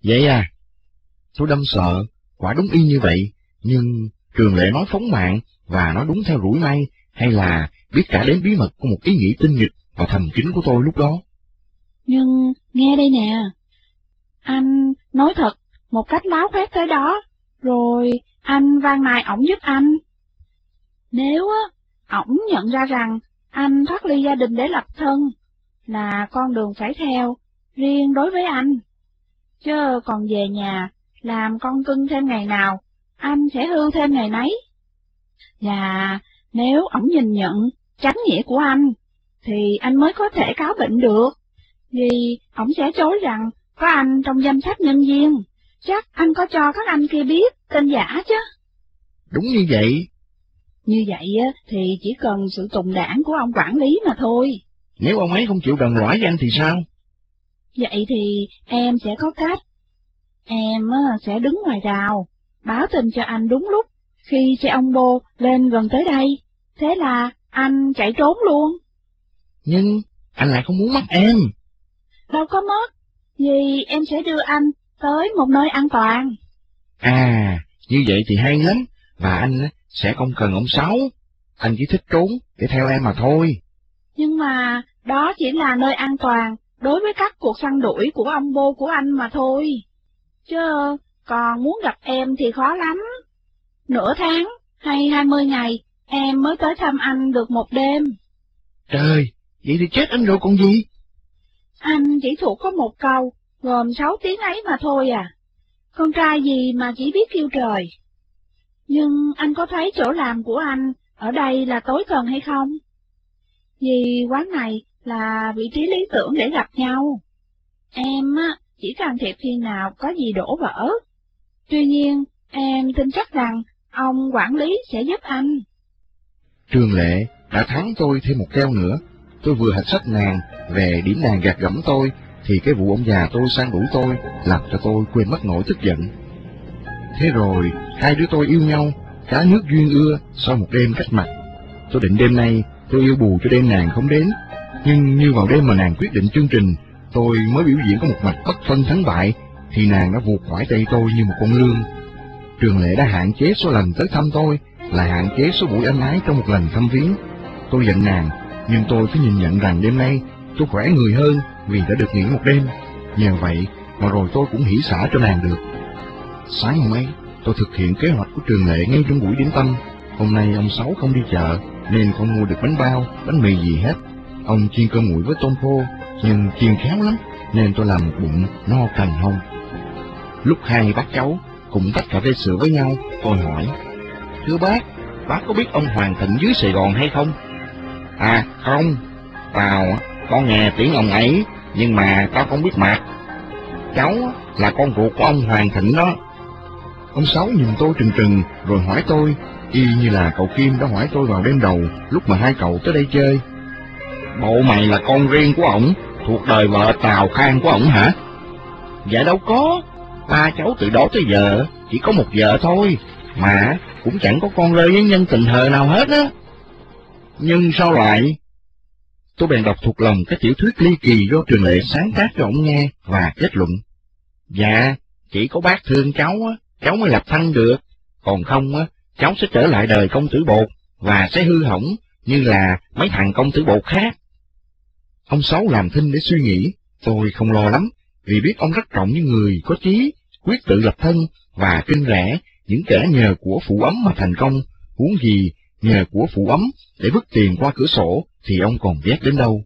Vậy à, Tôi đâm sợ, quả đúng y như vậy, nhưng Trường Lệ nói phóng mạng và nói đúng theo rủi may hay là biết cả đến bí mật của một ý nghĩ tinh nghịch và thầm kín của tôi lúc đó. Nhưng nghe đây nè, anh nói thật một cách láo phép tới đó, rồi anh van nài ổng giúp anh. Nếu á, ổng nhận ra rằng anh thoát ly gia đình để lập thân, là con đường phải theo, riêng đối với anh. Chứ còn về nhà, làm con cưng thêm ngày nào, anh sẽ hư thêm ngày nấy. Và nếu ổng nhìn nhận tránh nghĩa của anh, thì anh mới có thể cáo bệnh được, vì ổng sẽ chối rằng có anh trong danh sách nhân viên. Chắc anh có cho các anh kia biết tên giả chứ. Đúng như vậy. Như vậy thì chỉ cần sự tùng đảng của ông quản lý mà thôi. Nếu ông ấy không chịu đồng lõi với anh thì sao? Vậy thì em sẽ có cách. Em sẽ đứng ngoài rào, báo tin cho anh đúng lúc, khi xe ông bô lên gần tới đây. Thế là anh chạy trốn luôn. Nhưng anh lại không muốn mất em. Đâu có mất, vì em sẽ đưa anh tới một nơi an toàn. À, như vậy thì hay lắm, và anh sẽ không cần ông Sáu. Anh chỉ thích trốn để theo em mà thôi. Nhưng mà đó chỉ là nơi an toàn đối với các cuộc săn đuổi của ông bô của anh mà thôi. Chứ còn muốn gặp em thì khó lắm. Nửa tháng hay hai mươi ngày em mới tới thăm anh được một đêm. Trời, vậy thì chết anh rồi còn gì? Anh chỉ thuộc có một câu, gồm sáu tiếng ấy mà thôi à. Con trai gì mà chỉ biết kêu trời. Nhưng anh có thấy chỗ làm của anh ở đây là tối cần hay không? Vì quán này là vị trí lý tưởng để gặp nhau. Em á, chỉ can thiệp khi nào có gì đổ vỡ. Tuy nhiên, em tin chắc rằng ông quản lý sẽ giúp anh. Trường Lệ đã thắng tôi thêm một keo nữa. Tôi vừa hạch sách nàng về điểm nàng gạt gẫm tôi, thì cái vụ ông già tôi sang đuổi tôi làm cho tôi quên mất nỗi tức giận. Thế rồi, hai đứa tôi yêu nhau, cá nước duyên ưa sau một đêm cách mặt. Tôi định đêm nay tôi yêu bù cho đêm nàng không đến, nhưng như vào đêm mà nàng quyết định chương trình, tôi mới biểu diễn có một mạch bất phân thắng bại, thì nàng đã vụt khỏi tay tôi như một con lương. Trường Lệ đã hạn chế số lần tới thăm tôi, là hạn chế số buổi ân ái trong một lần thăm viếng. Tôi giận nàng, nhưng tôi phải nhìn nhận rằng đêm nay tôi khỏe người hơn vì đã được nghỉ một đêm. Nhờ vậy mà rồi tôi cũng hỉ xả cho nàng được. Sáng hôm ấy, tôi thực hiện kế hoạch của trường lệ ngay trong buổi điểm tâm. Hôm nay ông Sáu không đi chợ, nên không mua được bánh bao, bánh mì gì hết. Ông chiên cơm nguội với tôm khô, nhưng chiên khéo lắm, nên tôi làm một bụng no cành hông. Lúc hai bác cháu cùng tách cà phê sữa với nhau, tôi hỏi, Thưa bác, bác có biết ông Hoàng Thịnh dưới Sài Gòn hay không? À, không, tao con nghe tiếng ông ấy, nhưng mà tao không biết mặt. Cháu là con ruột của ông Hoàng Thịnh đó. Ông Sáu nhìn tôi trừng trừng, rồi hỏi tôi, y như là cậu Kim đã hỏi tôi vào đêm đầu, lúc mà hai cậu tới đây chơi. Bộ mày là con riêng của ổng, thuộc đời vợ Tào Khang của ổng hả? Dạ đâu có, ba cháu từ đó tới giờ chỉ có một vợ thôi, mà cũng chẳng có con rơi với nhân tình hờ nào hết á. Nhưng sao lại? Tôi bèn đọc thuộc lòng cái tiểu thuyết ly kỳ do trường lệ sáng tác cho ổng nghe và kết luận. Dạ, chỉ có bác thương cháu á, cháu mới lập thân được, còn không á, cháu sẽ trở lại đời công tử bột và sẽ hư hỏng như là mấy thằng công tử bột khác. Ông Sáu làm thinh để suy nghĩ, tôi không lo lắm, vì biết ông rất trọng những người có chí, quyết tự lập thân và kinh rẻ những kẻ nhờ của phụ ấm mà thành công, huống gì nhờ của phụ ấm để vứt tiền qua cửa sổ thì ông còn ghét đến đâu.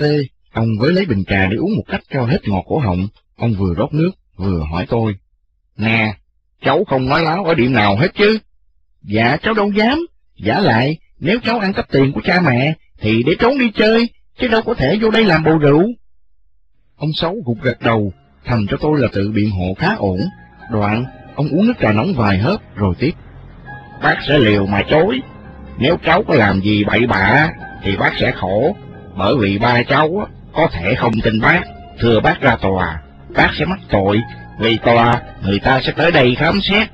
Phê, ông với lấy bình trà để uống một cách cho hết ngọt cổ họng. Ông vừa rót nước, vừa hỏi tôi. Nè, cháu không nói láo ở điểm nào hết chứ? Dạ cháu đâu dám, giả lại, nếu cháu ăn cắp tiền của cha mẹ, thì để trốn đi chơi, chứ đâu có thể vô đây làm bầu rượu. Ông Sáu gục gật đầu, thành cho tôi là tự biện hộ khá ổn. Đoạn, ông uống nước trà nóng vài hớp rồi tiếp. Bác sẽ liều mà chối. Nếu cháu có làm gì bậy bạ, thì bác sẽ khổ, bởi vì ba cháu có thể không tin bác, thưa bác ra tòa, bác sẽ mắc tội, vì tòa người ta sẽ tới đây khám xét.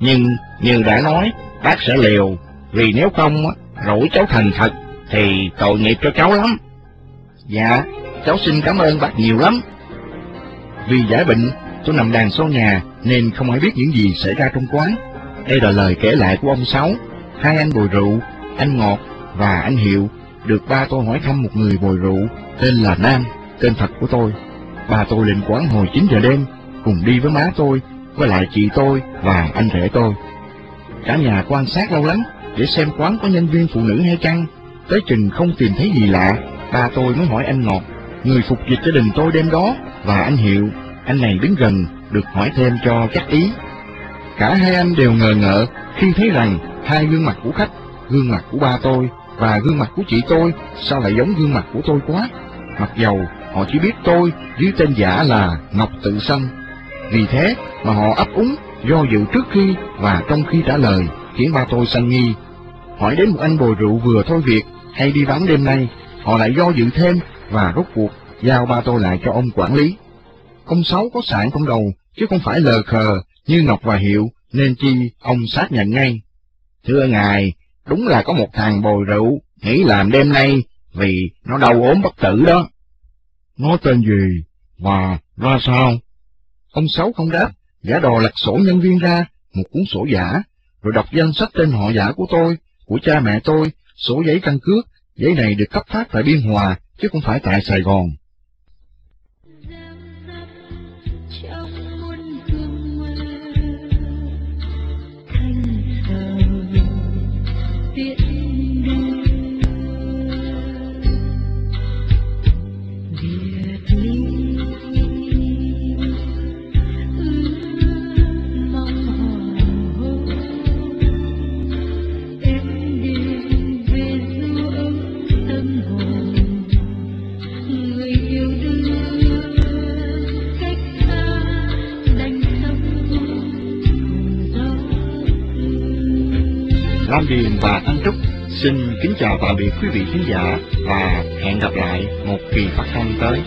Nhưng như đã nói, bác sẽ liều, vì nếu không rủi cháu thành thật, thì tội nghiệp cho cháu lắm. Dạ, cháu xin cảm ơn bác nhiều lắm. Vì giải bệnh, tôi nằm đàn sau nhà nên không ai biết những gì xảy ra trong quán. Đây là lời kể lại của ông Sáu, hai anh bồi rượu, anh Ngọt và anh Hiệu, được ba tôi hỏi thăm một người bồi rượu tên là Nam, tên thật của tôi. Ba tôi lên quán hồi 9 giờ đêm, cùng đi với má tôi, với lại chị tôi và anh rể tôi. Cả nhà quan sát lâu lắm, để xem quán có nhân viên phụ nữ hay chăng. Tới chừng không tìm thấy gì lạ, ba tôi mới hỏi anh Ngọt, người phục dịch gia đình tôi đêm đó, và anh Hiệu, anh này đứng gần, được hỏi thêm cho chắc ý. Cả hai anh đều ngờ ngợ khi thấy rằng hai gương mặt của khách, gương mặt của ba tôi và gương mặt của chị tôi sao lại giống gương mặt của tôi quá. Mặc dầu họ chỉ biết tôi dưới tên giả là Ngọc Tự Sâm. Vì thế mà họ ấp úng, do dự trước khi và trong khi trả lời, khiến ba tôi sanh nghi. Hỏi đến một anh bồi rượu vừa thôi việc hay đi vắng đêm nay, họ lại do dự thêm và rốt cuộc giao ba tôi lại cho ông quản lý. Ông Sáu có sạn trong đầu, chứ không phải lờ khờ như Ngọc và Hiệu, nên chi ông xác nhận ngay. Thưa ngài, đúng là có một thằng bồi rượu, nghĩ làm đêm nay, vì nó đau ốm bất tử đó. Nó tên gì? Và ra sao? Ông Sáu không đáp, giả đò lật sổ nhân viên ra, một cuốn sổ giả, rồi đọc danh sách tên họ giả của tôi, của cha mẹ tôi, sổ giấy căn cước, giấy này được cấp phát tại Biên Hòa, chứ không phải tại Sài Gòn. Lam Điền và Thanh Trúc xin kính chào tạm biệt quý vị khán giả và hẹn gặp lại một kỳ phát thanh tới.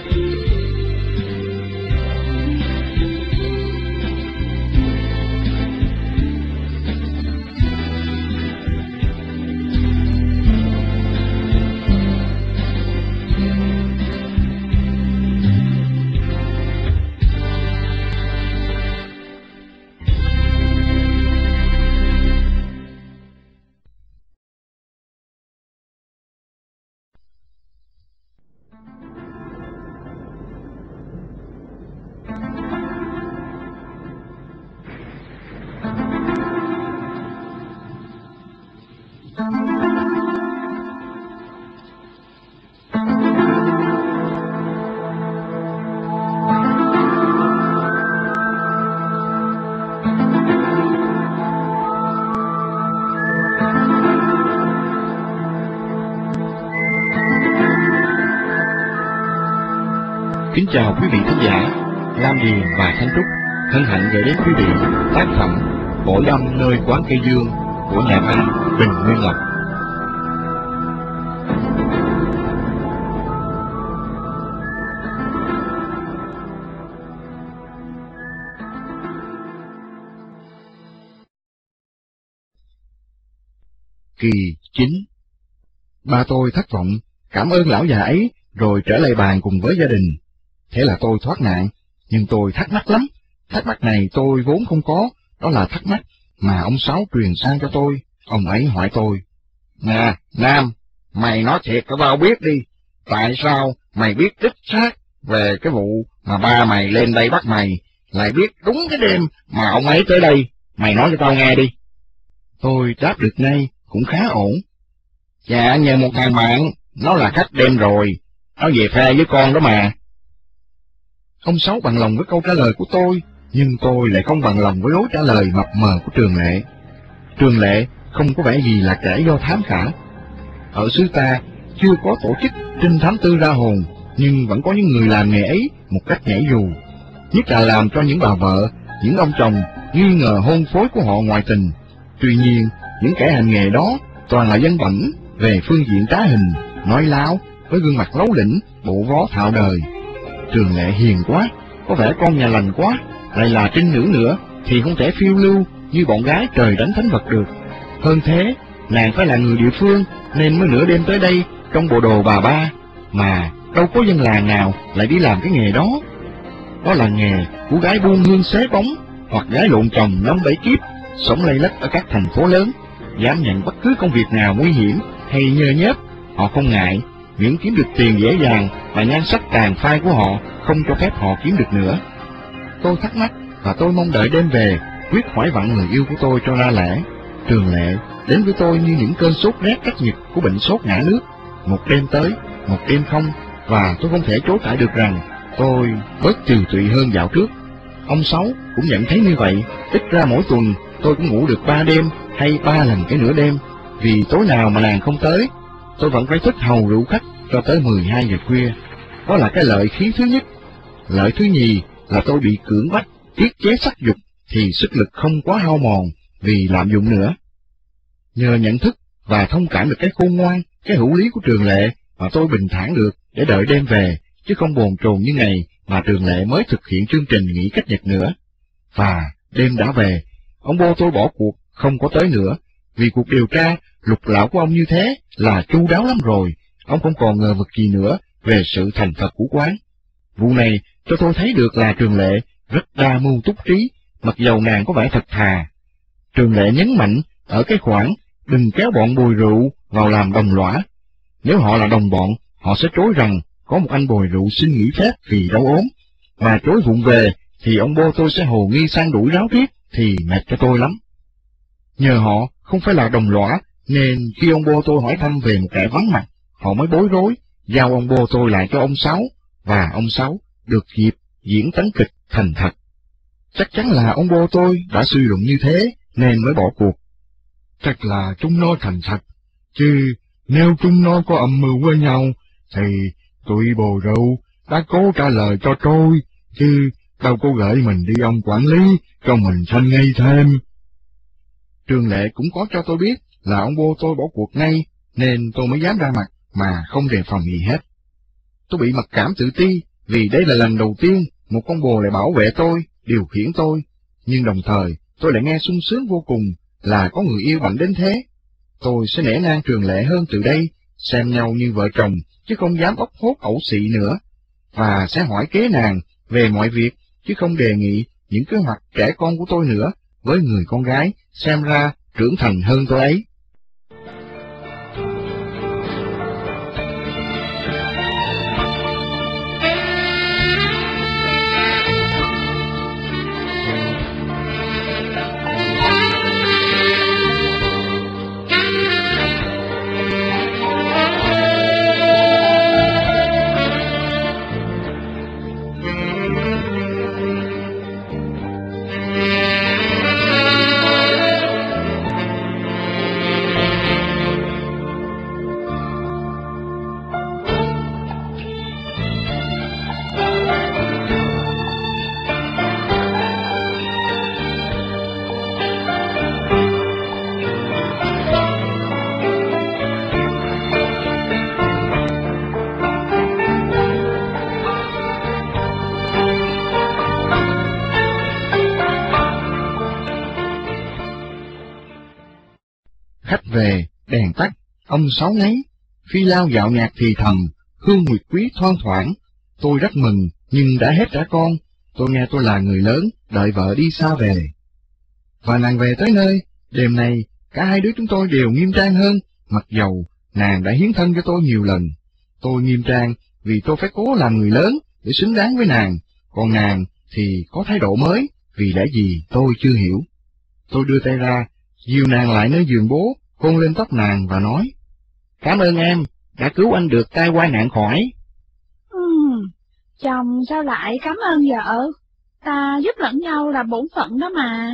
Kính chào quý vị khán giả, Lam Điền và Thanh Trúc hân hạnh gửi đến quý vị tác phẩm cổ âm nơi quán cây dương của nhà văn Bình Nguyên Ngọc. Kỳ 9 Ba tôi thất vọng, cảm ơn lão già ấy, rồi trở lại bàn cùng với gia đình. Thế là tôi thoát nạn, nhưng tôi thắc mắc lắm. Thắc mắc này tôi vốn không có, đó là thắc mắc mà ông Sáu truyền sang cho tôi. Ông ấy hỏi tôi. Nè, Nam, mày nói thiệt cho tao biết đi, tại sao mày biết đích xác về cái vụ mà ba mày lên đây bắt mày, lại biết đúng cái đêm mà ông ấy tới đây, mày nói cho tao nghe đi. Tôi đáp được ngay, cũng khá ổn. Dạ, nhờ một thằng bạn, nó là khách đêm rồi, nó về phe với con đó mà. Ông Sáu bằng lòng với câu trả lời của tôi, nhưng tôi lại không bằng lòng với lối trả lời mập mờ của Trường Lệ. Trường Lệ không có vẻ gì là kẻ do thám cả. Ở xứ ta chưa có tổ chức trinh thám tư ra hồn, nhưng vẫn có những người làm nghề ấy một cách nhảy dù. Nhất là làm cho những bà vợ, những ông chồng nghi ngờ hôn phối của họ ngoại tình. Tuy nhiên, những kẻ hành nghề đó toàn là dân bẩn về phương diện trá hình, nói láo, với gương mặt lấu lĩnh, bộ vó thạo đời. Trường Lệ hiền quá, có vẻ con nhà lành quá, lại là trinh nữ nữa, thì không thể phiêu lưu như bọn gái trời đánh thánh vật được. Hơn thế, nàng phải là người địa phương, nên mới nửa đêm tới đây trong bộ đồ bà ba, mà đâu có dân làng nào lại đi làm cái nghề đó. Đó là nghề của gái buôn hương xế bóng, hoặc gái lộn chồng năm bảy kiếp, sống lây lất ở các thành phố lớn, dám nhận bất cứ công việc nào nguy hiểm hay nhơ nhớp, họ không ngại, miễn kiếm được tiền dễ dàng và nhan sắc tàn phai của họ không cho phép họ kiếm được nữa. Tôi thắc mắc và tôi mong đợi đêm về, quyết hỏi vặn người yêu của tôi cho ra lẽ. Trường lệ đến với tôi như những cơn sốt rét cách nhiệt của bệnh sốt ngã nước. Một đêm tới, một đêm không, và tôi không thể chối cãi được rằng tôi bớt trừ tụy hơn dạo trước. Ông Sáu cũng nhận thấy như vậy, ít ra mỗi tuần tôi cũng ngủ được ba đêm hay ba lần cái nửa đêm, vì tối nào mà nàng không tới, tôi vẫn phải thức hầu rượu khách cho tới 12 giờ khuya. Đó là cái lợi khí thứ nhất. Lợi thứ nhì là tôi bị cưỡng bách, tiết chế sắc dục, thì sức lực không quá hao mòn vì lạm dụng nữa. Nhờ nhận thức và thông cảm được cái khôn ngoan, cái hữu lý của trường lệ mà tôi bình thản được để đợi đêm về, chứ không bồn chồn như ngày mà trường lệ mới thực hiện chương trình nghỉ cách nhật nữa. Và đêm đã về, ông bố tôi bỏ cuộc, không có tới nữa, vì cuộc điều tra lục lão của ông như thế là chu đáo lắm rồi, ông không còn ngờ vực gì nữa về sự thành thật của quán. Vụ này cho tôi thấy được là trường lệ rất đa mưu túc trí, mặc dầu nàng có vẻ thật thà. Trường lệ nhấn mạnh ở cái khoản đừng kéo bọn bồi rượu vào làm đồng lõa. Nếu họ là đồng bọn, họ sẽ chối rằng có một anh bồi rượu xin nghỉ phép vì đau ốm, mà chối vụng về thì ông bô tôi sẽ hồ nghi sang đuổi ráo riết thì mệt cho tôi lắm. Nhờ họ không phải là đồng lõa, nên khi ông bô tôi hỏi thăm về một kẻ vắng mặt, họ mới bối rối, giao ông bô tôi lại cho ông Sáu, và ông Sáu được dịp diễn tấn kịch thành thật. Chắc chắn là ông bô tôi đã suy luận như thế, nên mới bỏ cuộc. Chắc là chúng nó thành thật, chứ nếu chúng nó có âm mưu với nhau, thì tụi bồ rượu đã cố trả lời cho tôi, chứ đâu có gửi mình đi ông quản lý cho mình sanh ngay thêm. Trường Lệ cũng có cho tôi biết là ông bô tôi bỏ cuộc ngay, nên tôi mới dám ra mặt mà không đề phòng gì hết. Tôi bị mặc cảm tự ti vì đây là lần đầu tiên một con bồ lại bảo vệ tôi, điều khiển tôi, nhưng đồng thời tôi lại nghe sung sướng vô cùng là có người yêu mạnh đến thế. Tôi sẽ nể nang trường lệ hơn từ đây, xem nhau như vợ chồng, chứ không dám ốc hốt ẩu xị nữa, và sẽ hỏi kế nàng về mọi việc, chứ không đề nghị những kế hoạch trẻ con của tôi nữa với người con gái, xem ra trưởng thành hơn tôi ấy. Ông sáu ngáy, phi lao dạo nhạc thì thầm, hương nguyệt quý thoang thoảng. Tôi rất mừng, nhưng đã hết trả con, tôi nghe tôi là người lớn, đợi vợ đi xa về. Và nàng về tới nơi, đêm nay cả hai đứa chúng tôi đều nghiêm trang hơn, mặc dầu nàng đã hiến thân cho tôi nhiều lần. Tôi nghiêm trang vì tôi phải cố làm người lớn để xứng đáng với nàng, còn nàng thì có thái độ mới, vì lẽ gì tôi chưa hiểu. Tôi đưa tay ra, dìu nàng lại nơi giường bố, hôn lên tóc nàng và nói, Cảm ơn em, đã cứu anh được tai qua nạn khỏi. Ừm, chồng sao lại cảm ơn vợ? Ta giúp lẫn nhau là bổn phận đó mà.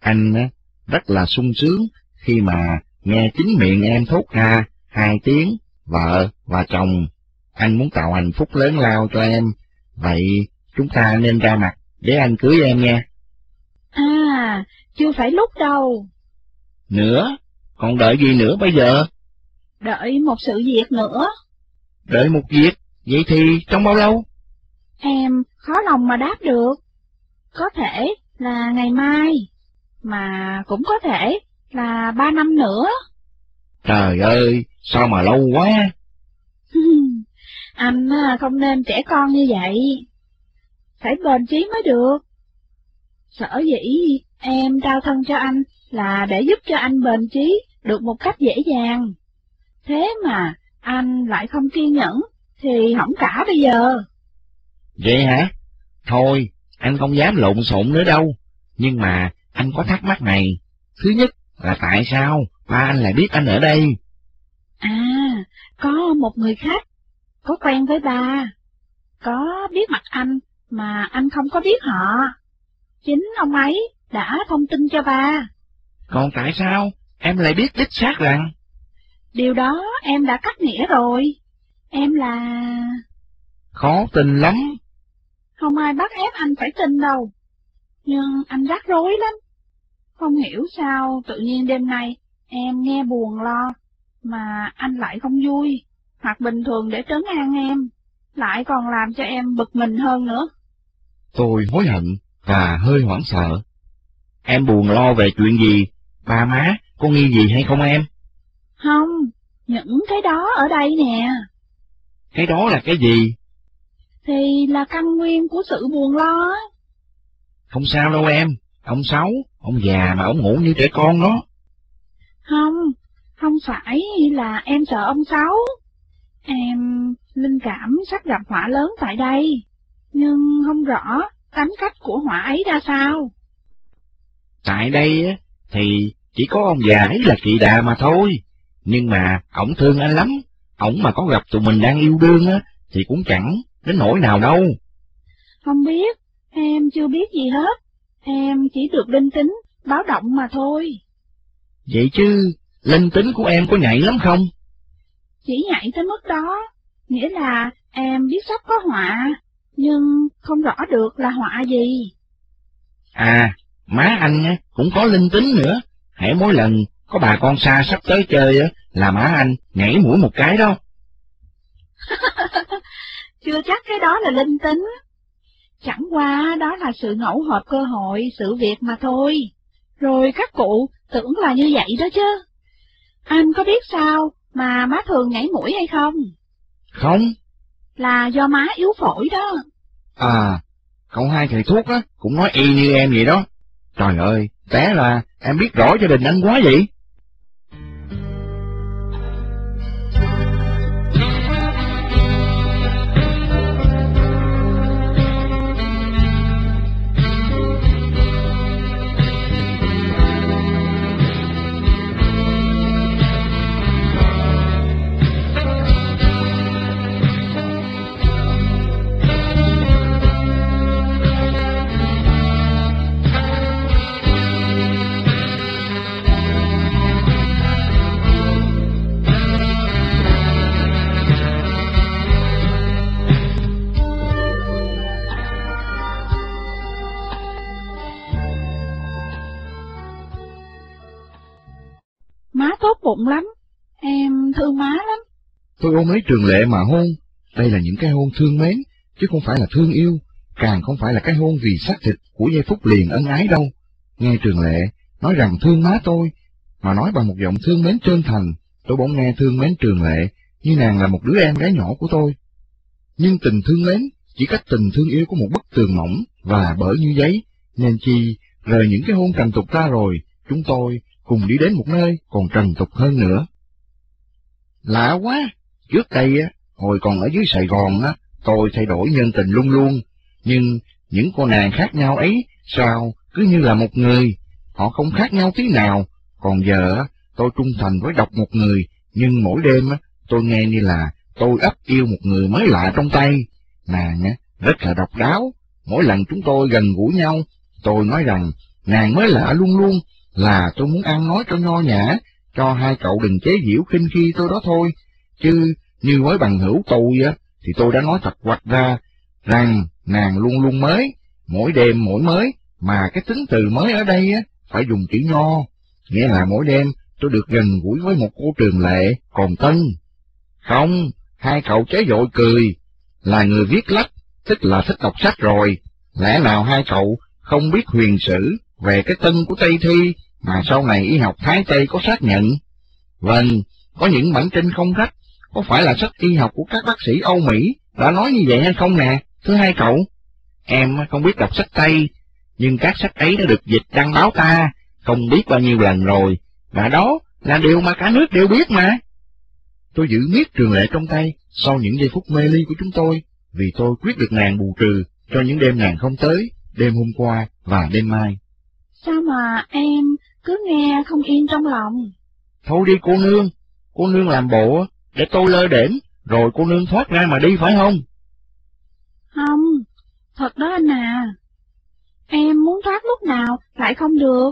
Anh rất là sung sướng khi mà nghe chính miệng em thốt ra hai tiếng vợ và chồng. Anh muốn tạo hạnh phúc lớn lao cho em, vậy chúng ta nên ra mặt để anh cưới em nha. À, chưa phải lúc đâu, Nữa, còn đợi gì nữa bây giờ? đợi một sự việc nữa. Đợi một việc, vậy thì trong bao lâu? Em khó lòng mà đáp được. Có thể là ngày mai, mà cũng có thể là ba năm nữa. Trời ơi, sao mà lâu quá? Anh không nên trẻ con như vậy. Phải bền chí mới được. Sở dĩ em trao thân cho anh là để giúp cho anh bền chí được một cách dễ dàng. Thế mà anh lại không kiên nhẫn, thì hỏng cả bây giờ. Vậy hả? Thôi, anh không dám lộn xộn nữa đâu. Nhưng mà anh có thắc mắc này. Thứ nhất là tại sao ba anh lại biết anh ở đây? À, có một người khách, có quen với ba, có biết mặt anh mà anh không có biết họ. Chính ông ấy đã thông tin cho ba. Còn tại sao em lại biết đích xác rằng Điều đó em đã cắt nghĩa rồi. Em là... khó tin lắm? Không ai bắt ép anh phải tin đâu. Nhưng anh rắc rối lắm. Không hiểu sao tự nhiên đêm nay em nghe buồn lo, mà anh lại không vui, hoặc bình thường để trấn an em, lại còn làm cho em bực mình hơn nữa. Tôi hối hận và hơi hoảng sợ. Em buồn lo về chuyện gì? Ba má có nghi gì hay không em? Không, những cái đó ở đây nè, Cái đó là cái gì? thì là căn nguyên của sự buồn lo. Không sao đâu em. Ông Sáu, ông già mà ông ngủ như trẻ con đó. Không, không phải là em sợ ông Sáu. Em linh cảm sắp gặp họa lớn tại đây, nhưng không rõ tánh cách của họa ấy ra sao. Tại đây á, thì chỉ có ông già ấy là kỳ đà mà thôi. Nhưng mà ổng thương anh lắm. Ổng mà có gặp tụi mình đang yêu đương á, thì cũng chẳng đến nỗi nào đâu. Không biết, em chưa biết gì hết. Em chỉ được linh tính, báo động mà thôi. Vậy chứ, linh tính của em có nhạy lắm không? Chỉ nhảy tới mức đó, nghĩa là em biết sắp có họa, nhưng không rõ được là họa gì. À, má anh á, cũng có linh tính nữa. Hãy mỗi lần có bà con xa sắp tới chơi á, là má anh nhảy mũi một cái đó. Chưa chắc cái đó là linh tính. Chẳng qua đó là sự ngẫu hợp cơ hội, sự việc mà thôi. Rồi các cụ tưởng là như vậy đó chứ. Anh có biết sao mà má thường nhảy mũi hay không? Không? Là do má yếu phổi đó. À, cậu hai thầy thuốc á, cũng nói y như em vậy đó. Trời ơi, té là em biết rõ gia đình anh quá vậy. Tốt bụng lắm. Em thương má lắm. Tôi ôm lấy trường lệ mà hôn. Đây là những cái hôn thương mến, chứ không phải là thương yêu, càng không phải là cái hôn vì xác thịt của giây phút liền ân ái đâu. Nghe trường lệ nói rằng thương má tôi, mà nói bằng một giọng thương mến chân thành, tôi bỗng nghe thương mến trường lệ như nàng là một đứa em gái nhỏ của tôi. Nhưng tình thương mến chỉ cách tình thương yêu của một bức tường mỏng và bởi như giấy, nên chi rời những cái hôn trần tục ra rồi, chúng tôi cùng đi đến một nơi còn trần tục hơn nữa. Lạ quá, trước đây á, hồi còn ở dưới Sài Gòn á, tôi thay đổi nhân tình luôn luôn, nhưng những cô nàng khác nhau ấy sao cứ như là một người, họ không khác nhau tí nào, còn giờ á, tôi trung thành với độc một người Nhưng mỗi đêm á, tôi nghe như là tôi ấp yêu một người mới lạ trong tay. Nàng á, rất là độc đáo. Mỗi lần chúng tôi gần gũi nhau, tôi nói rằng nàng mới lạ luôn luôn là tôi muốn ăn nói cho nho nhã, cho hai cậu đừng chế giễu khinh khi tôi đó thôi. Chứ như với bằng hữu tôi á, thì tôi đã nói thật hoạch ra rằng nàng luôn luôn mới, mỗi đêm mỗi mới, mà cái tính từ mới ở đây á, phải dùng chữ nho, nghĩa là mỗi đêm tôi được gần gũi với một cô trường lệ còn tân. Không, hai cậu chế dội cười, là người viết lách, tức là thích đọc sách rồi, lẽ nào hai cậu không biết huyền sử về cái tân của Tây Thi mà sau này y học Thái Tây có xác nhận? Vâng, có những bản tin không rách, có phải là sách y học của các bác sĩ Âu Mỹ đã nói như vậy hay không nè, thưa hai cậu? Em không biết đọc sách Tây, nhưng các sách ấy đã được dịch đăng báo ta, không biết bao nhiêu lần rồi, và đó là điều mà cả nước đều biết mà. Tôi giữ miết trường lệ trong tay sau những giây phút mê ly của chúng tôi, vì tôi quyết được nàng bù trừ cho những đêm nàng không tới, đêm hôm qua và đêm mai. Sao mà em cứ nghe không yên trong lòng? Thôi đi cô nương, cô nương làm bộ để tôi lơ đễnh, rồi cô nương thoát ra mà đi phải không? Không, thật đó anh à. Em muốn thoát lúc nào lại không được.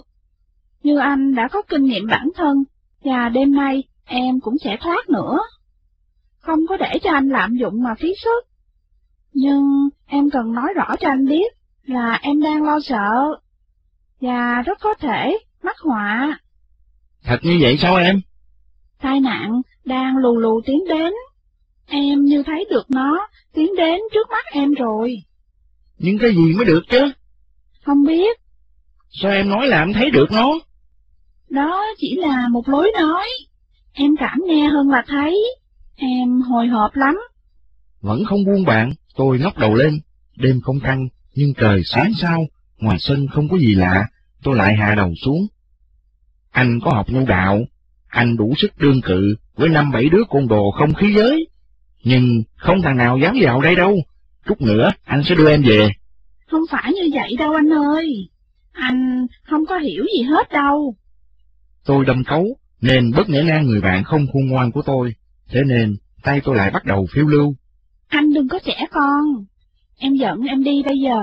Như anh đã có kinh nghiệm bản thân, và đêm nay em cũng sẽ thoát nữa. Không có để cho anh lạm dụng mà phí sức. Nhưng em cần nói rõ cho anh biết là em đang lo sợ, và rất có thể mắc họa. Thật như vậy sao em? Tai nạn đang lù lù tiến đến. Em như thấy được nó tiến đến trước mắt em rồi. Nhưng cái gì mới được chứ? Không biết, Sao em nói là em thấy được nó? đó chỉ là một lối nói. Em cảm nghe hơn là thấy. Em hồi hộp lắm. Vẫn không buông bạn, tôi ngóc đầu lên, đêm không trăng, nhưng trời sáng sao, ngoài sân không có gì lạ, tôi lại hạ đầu xuống. Anh có học nhu đạo, anh đủ sức đương cự với năm bảy đứa côn đồ không khí giới, nhưng không thằng nào dám vào đây đâu, chút nữa anh sẽ đưa em về. Không phải như vậy đâu anh ơi. Anh không có hiểu gì hết đâu. Tôi đâm cấu, nên bất nể nang người bạn không khôn ngoan của tôi, thế nên tay tôi lại bắt đầu phiêu lưu. Anh đừng có trẻ con. Em giận em đi bây giờ.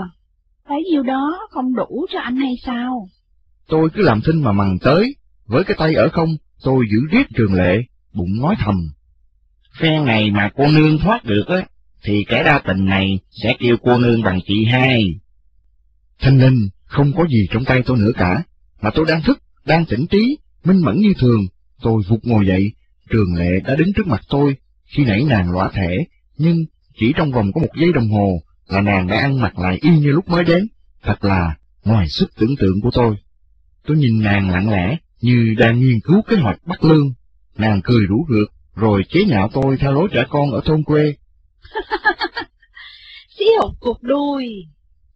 Bấy nhiêu đó không đủ cho anh hay sao? Tôi cứ làm thinh mà mằng tới, với cái tay ở không, tôi giữ riết trường lệ, bụng nói thầm. Phen này mà cô nương thoát được á, thì kẻ đa tình này sẽ kêu cô nương bằng chị hai. Thanh Linh, không có gì trong tay tôi nữa cả, mà tôi đang thức, đang tỉnh trí, minh mẫn như thường. Tôi vụt ngồi dậy, trường lệ đã đứng trước mặt tôi, khi nãy nàng lõa thẻ, nhưng chỉ trong vòng có một giây đồng hồ là nàng đã ăn mặc lại y như lúc mới đến, thật là ngoài sức tưởng tượng của tôi. Tôi nhìn nàng lặng lẽ, như đang nghiên cứu kế hoạch bắt lương. Nàng cười rủ rượt, rồi chế nhạo tôi theo lối trẻ con ở thôn quê. Xí hụt cục đuôi.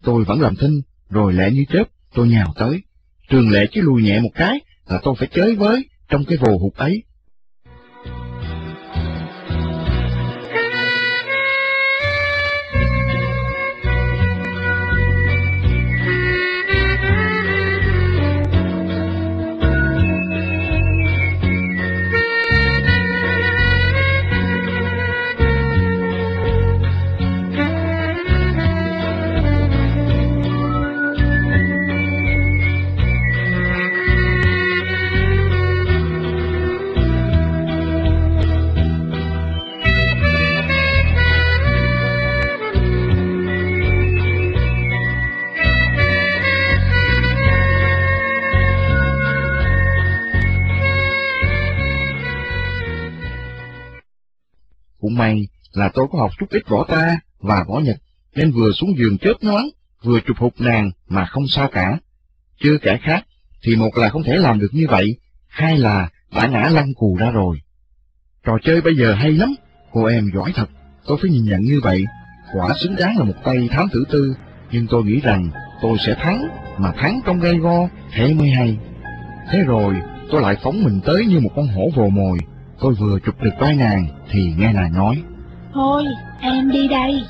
Tôi vẫn làm thinh, rồi lẹ như chớp, tôi nhào tới. Trường lệ chỉ lùi nhẹ một cái là tôi phải chới với trong cái vồ hụt ấy. Cũng may là tôi có học chút ít võ ta và võ nhật, nên vừa xuống giường chớp nón vừa chụp hụt nàng mà không sao cả. Chưa kể khác, thì một là không thể làm được như vậy, hai là đã ngã lăn cù ra rồi. Trò chơi bây giờ hay lắm, cô em giỏi thật, tôi phải nhìn nhận như vậy, quả xứng đáng là một tay thám tử tư, nhưng tôi nghĩ rằng tôi sẽ thắng, mà thắng trong gây go, thế mới hay. Thế rồi, tôi lại phóng mình tới như một con hổ vồ mồi, tôi vừa chụp được vai nàng thì nghe nàng nói. Thôi, em đi đây.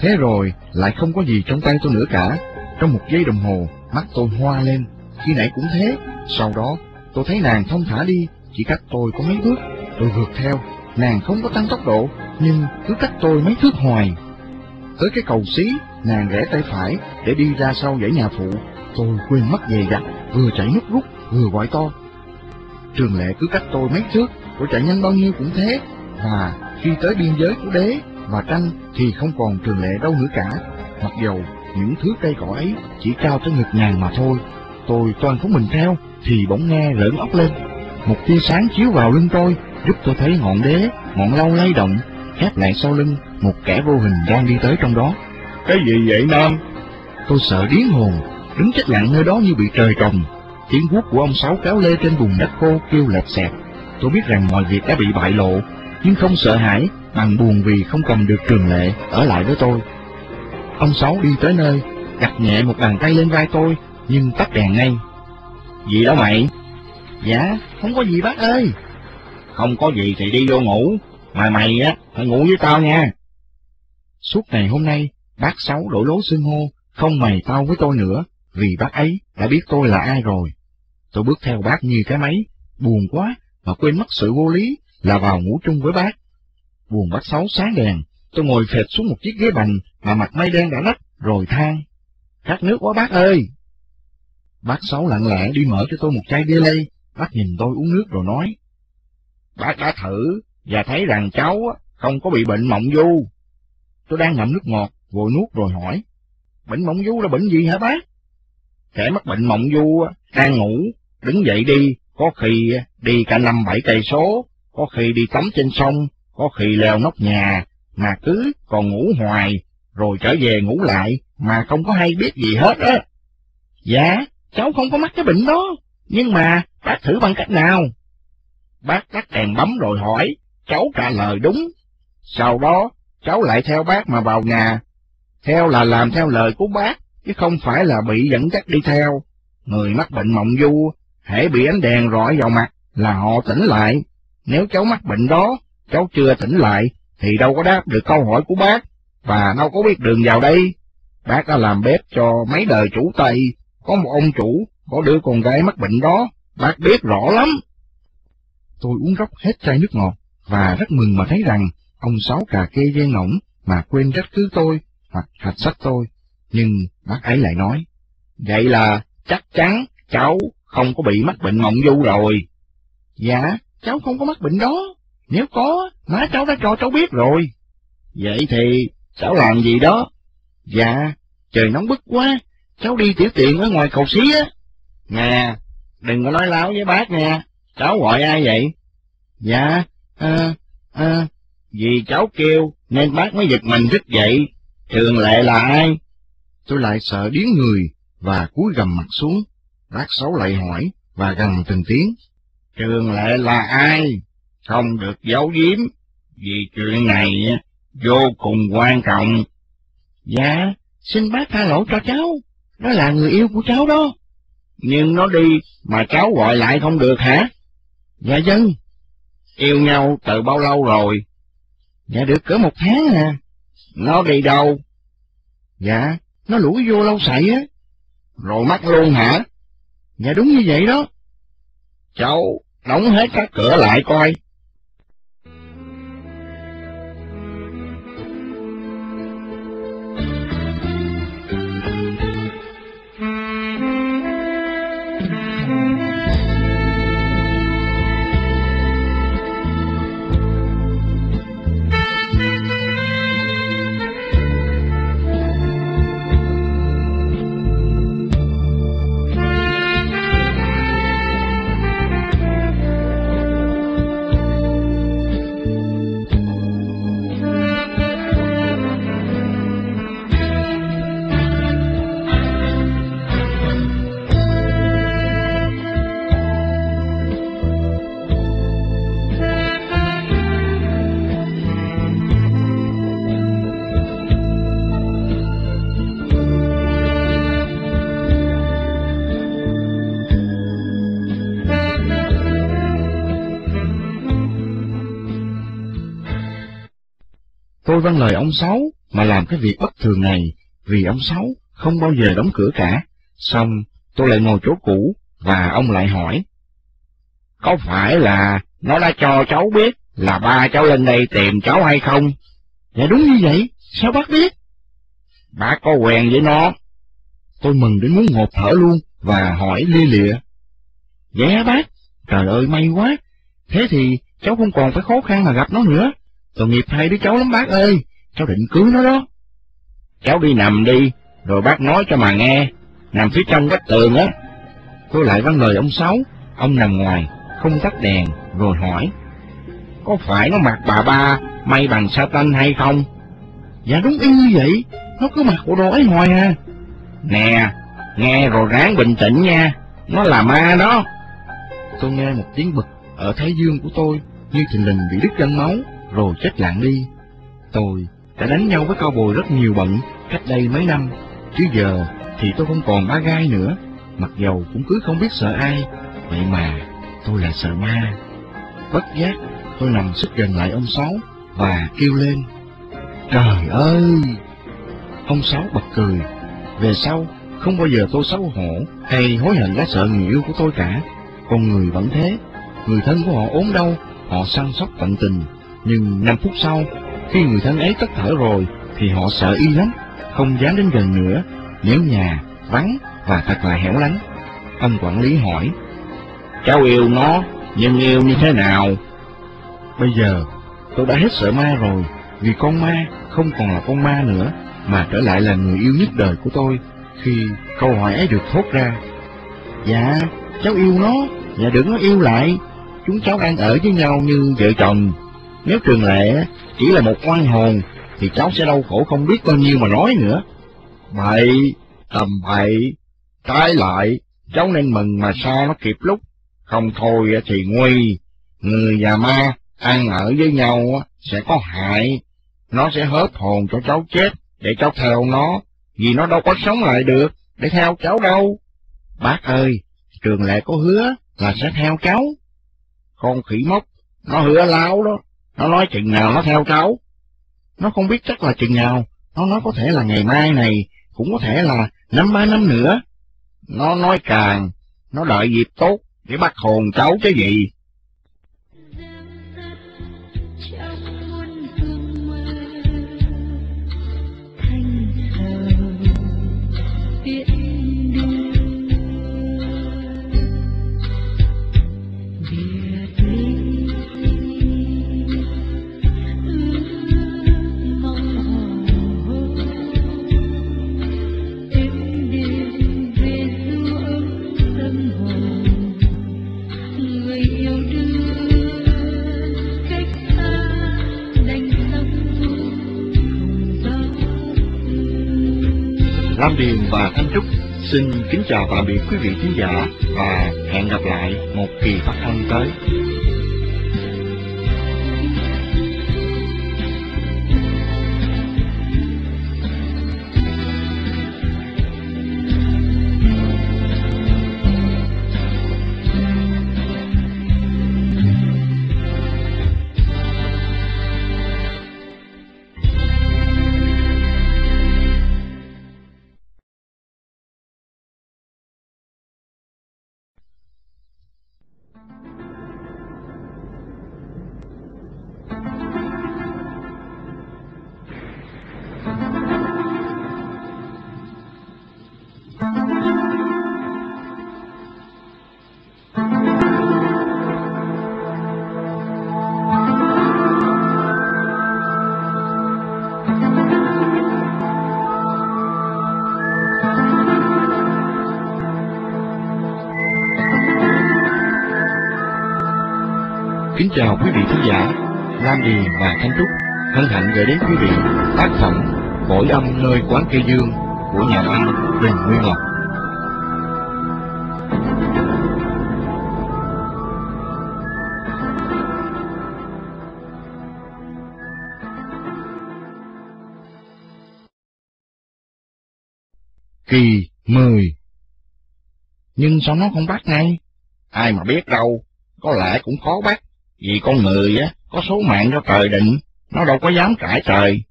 Thế rồi, lại không có gì trong tay tôi nữa cả. Trong một giây đồng hồ, mắt tôi hoa lên. Khi nãy cũng thế. Sau đó, tôi thấy nàng thông thả đi, chỉ cách tôi có mấy bước. Tôi vượt theo, nàng không có tăng tốc độ, nhưng cứ cách tôi mấy thước hoài. Tới cái cầu xí, nàng rẽ tay phải để đi ra sau dãy nhà phụ. Tôi quên mất về gặt, vừa chạy nước rút, vừa gọi to. Trường lệ cứ cách tôi mấy thước, tôi chạy nhanh bao nhiêu cũng thế. Và khi tới biên giới của đế và tranh thì không còn trường lệ đâu nữa cả. Mặc dầu những thứ cây cỏ ấy chỉ cao tới ngực nàng mà thôi. Tôi toàn phóng mình theo, thì bỗng nghe rỡn ốc lên. Một tia sáng chiếu vào lưng tôi, giúp tôi thấy ngọn đế, ngọn lâu lay động, khép lại sau lưng, một kẻ vô hình đang đi tới trong đó. Cái gì vậy Nam? Tôi sợ điếng hồn, đứng chết lặng nơi đó như bị trời trồng. Tiếng guốc của ông Sáu kéo lê trên vùng đất khô kêu lẹt xẹt. Tôi biết rằng mọi việc đã bị bại lộ, nhưng không sợ hãi, bằng buồn vì không cầm được trường lệ ở lại với tôi. Ông Sáu đi tới nơi, đặt nhẹ một bàn tay lên vai tôi, nhưng tắt đèn ngay. Gì đó mày? Dạ, không có gì bác ơi. Không có gì thì đi vô ngủ, mà mày á, phải ngủ với tao nha. Suốt ngày hôm nay, bác Sáu đổi lối xưng hô, không mày tao với tôi nữa, vì bác ấy đã biết tôi là ai rồi. Tôi bước theo bác như cái máy, buồn quá, mà quên mất sự vô lý là vào ngủ chung với bác. Buồn bác Sáu sáng đèn, tôi ngồi phệt xuống một chiếc ghế bành mà mặt mây đen đã nách, rồi than. Khát nước quá bác ơi! Bác Sáu lặng lẽ đi mở cho tôi một chai bia lây bác nhìn tôi uống nước rồi nói. Bác đã thử, và thấy rằng cháu không có bị bệnh mộng du. Tôi đang ngậm nước ngọt, vội nuốt rồi hỏi. Bệnh mộng du là bệnh gì hả bác? Kẻ mắc bệnh mộng du đang ngủ, đứng dậy đi, có khi đi cả năm bảy cây số, có khi đi tắm trên sông, có khi leo nóc nhà, mà cứ còn ngủ hoài, rồi trở về ngủ lại, mà không có hay biết gì hết á. Dạ, cháu không có mắc cái bệnh đó, nhưng mà bác thử bằng cách nào? Bác tắt đèn bấm rồi hỏi, cháu trả lời đúng. Sau đó, cháu lại theo bác mà vào nhà. Theo là làm theo lời của bác, chứ không phải là bị dẫn dắt đi theo. Người mắc bệnh mộng du, hễ bị ánh đèn rọi vào mặt là họ tỉnh lại. Nếu cháu mắc bệnh đó, cháu chưa tỉnh lại, thì đâu có đáp được câu hỏi của bác, và đâu có biết đường vào đây. Bác đã làm bếp cho mấy đời chủ Tây, có một ông chủ, có đứa con gái mắc bệnh đó, bác biết rõ lắm. Tôi uống róc hết chai nước ngọt, và rất mừng mà thấy rằng ông Sáu cà kê ghen ngỗng mà quên trách cứ tôi hoặc hạch sách tôi. Nhưng bác ấy lại nói, vậy là chắc chắn cháu không có bị mắc bệnh mộng du rồi. Dạ, cháu không có mắc bệnh đó. Nếu có, má cháu đã cho cháu biết rồi. Vậy thì cháu làm gì đó? Dạ, trời nóng bức quá, cháu đi tiểu tiện ở ngoài cầu xí á. Nè, đừng có nói láo với bác nha, cháu gọi ai vậy? Dạ, à, à, vì cháu kêu nên bác mới giật mình thức dậy. thường lệ là ai? Tôi lại sợ điếng người và cúi gầm mặt xuống. Bác Sáu lại hỏi và gầm từng tiếng. Trường lệ là ai? Không được giấu giếm, vì chuyện này vô cùng quan trọng. Dạ, xin bác tha lỗi cho cháu, Nó là người yêu của cháu đó. Nhưng nó đi mà cháu gọi lại không được hả? Dạ dân. Yêu nhau từ bao lâu rồi? Dạ được cỡ một tháng à. Nó đi đâu? Dạ, nó lủi vô lâu sậy á. Rồi mất luôn hả? Dạ đúng như vậy đó. Cháu đóng hết các cửa lại coi. Ông Sáu mà làm cái việc bất thường này vì ông Sáu không bao giờ đóng cửa cả. Xong tôi lại ngồi chỗ cũ và ông lại hỏi. Có phải là nó đã cho cháu biết là ba cháu lên đây tìm cháu hay không? Dạ đúng như vậy, sao bác biết? Bác có quen với nó. Tôi mừng đến muốn ngột thở luôn và hỏi lia lịa. Dạ bác, trời ơi may quá, thế thì cháu không còn phải khó khăn mà gặp nó nữa. Tội nghiệp hai đứa cháu lắm bác ơi, cháu định cưới nó đó. Cháu đi nằm đi, rồi bác nói cho mà nghe, nằm phía trong vách tường á. Tôi lại vâng lời ông Sáu, ông nằm ngoài, không tắt đèn, rồi hỏi. Có phải nó mặc bà ba may bằng sa tanh hay không? Dạ đúng y như vậy, nó cứ mặc bộ đồ ấy hoài à. Nè, nghe rồi ráng bình tĩnh nha, nó là ma đó. Tôi nghe một tiếng bực ở thái dương của tôi, như thình lình bị đứt gân máu, rồi chết lặng đi. Tôi đã đánh nhau với cao bồi rất nhiều bận cách đây mấy năm, chứ giờ thì tôi không còn ba gai nữa, mặc dầu cũng cứ không biết sợ ai, vậy mà tôi lại sợ ma. Bất giác, tôi nằm xích gần lại ông Sáu và kêu lên. Trời ơi! Ông Sáu bật cười. Về sau, không bao giờ tôi xấu hổ hay hối hận đã sợ người yêu của tôi cả. Con người vẫn thế, người thân của họ ốm đau, họ săn sóc tận tình. Nhưng năm phút sau, khi người thân ấy tắt thở rồi, thì họ sợ y lắm, không dám đến gần nữa, nếu nhà vắng và thật là hẻo lánh. Ông quản lý hỏi, Cháu yêu nó, nhưng yêu như thế nào? Bây giờ, tôi đã hết sợ ma rồi, vì con ma không còn là con ma nữa, mà trở lại là người yêu nhất đời của tôi, khi câu hỏi ấy được thốt ra. Dạ, cháu yêu nó, và đừng nó yêu lại, chúng cháu đang ở với nhau như vợ chồng. Nếu trường lệ chỉ là một oan hồn, thì cháu sẽ đau khổ không biết bao nhiêu mà nói nữa. Bậy, tầm bậy, trái lại, cháu nên mừng mà sao nó kịp lúc, không thôi thì nguy, người và ma ăn ở với nhau sẽ có hại, nó sẽ hớp hồn cho cháu chết để cháu theo nó, vì nó đâu có sống lại được để theo cháu đâu. Bác ơi, trường lệ có hứa là sẽ theo cháu. Con khỉ mốc, nó hứa láo đó, nó nói chừng nào nó theo cháu. Nó không biết chắc là chừng nào, nó nói có thể là ngày mai này, cũng có thể là năm ba năm nữa. Nó nói càng, nó đợi dịp tốt để bắt hồn cháu chứ gì. Lam Điền và Thanh Trúc xin kính chào tạm biệt quý vị khán giả và hẹn gặp lại một kỳ phát thanh tới. Chào quý vị khán giả, Lam Điền và Thanh Trúc hân hạnh gửi đến quý vị tác phẩm Cõi âm nơi quán cây dương của nhà văn Đình Nguyên Ngọc. Kỳ 10 Nhưng sao nó không bắt ngay? Ai mà biết đâu, có lẽ cũng khó bắt, vì con người á có số mạng do trời định, nó đâu có dám cãi trời.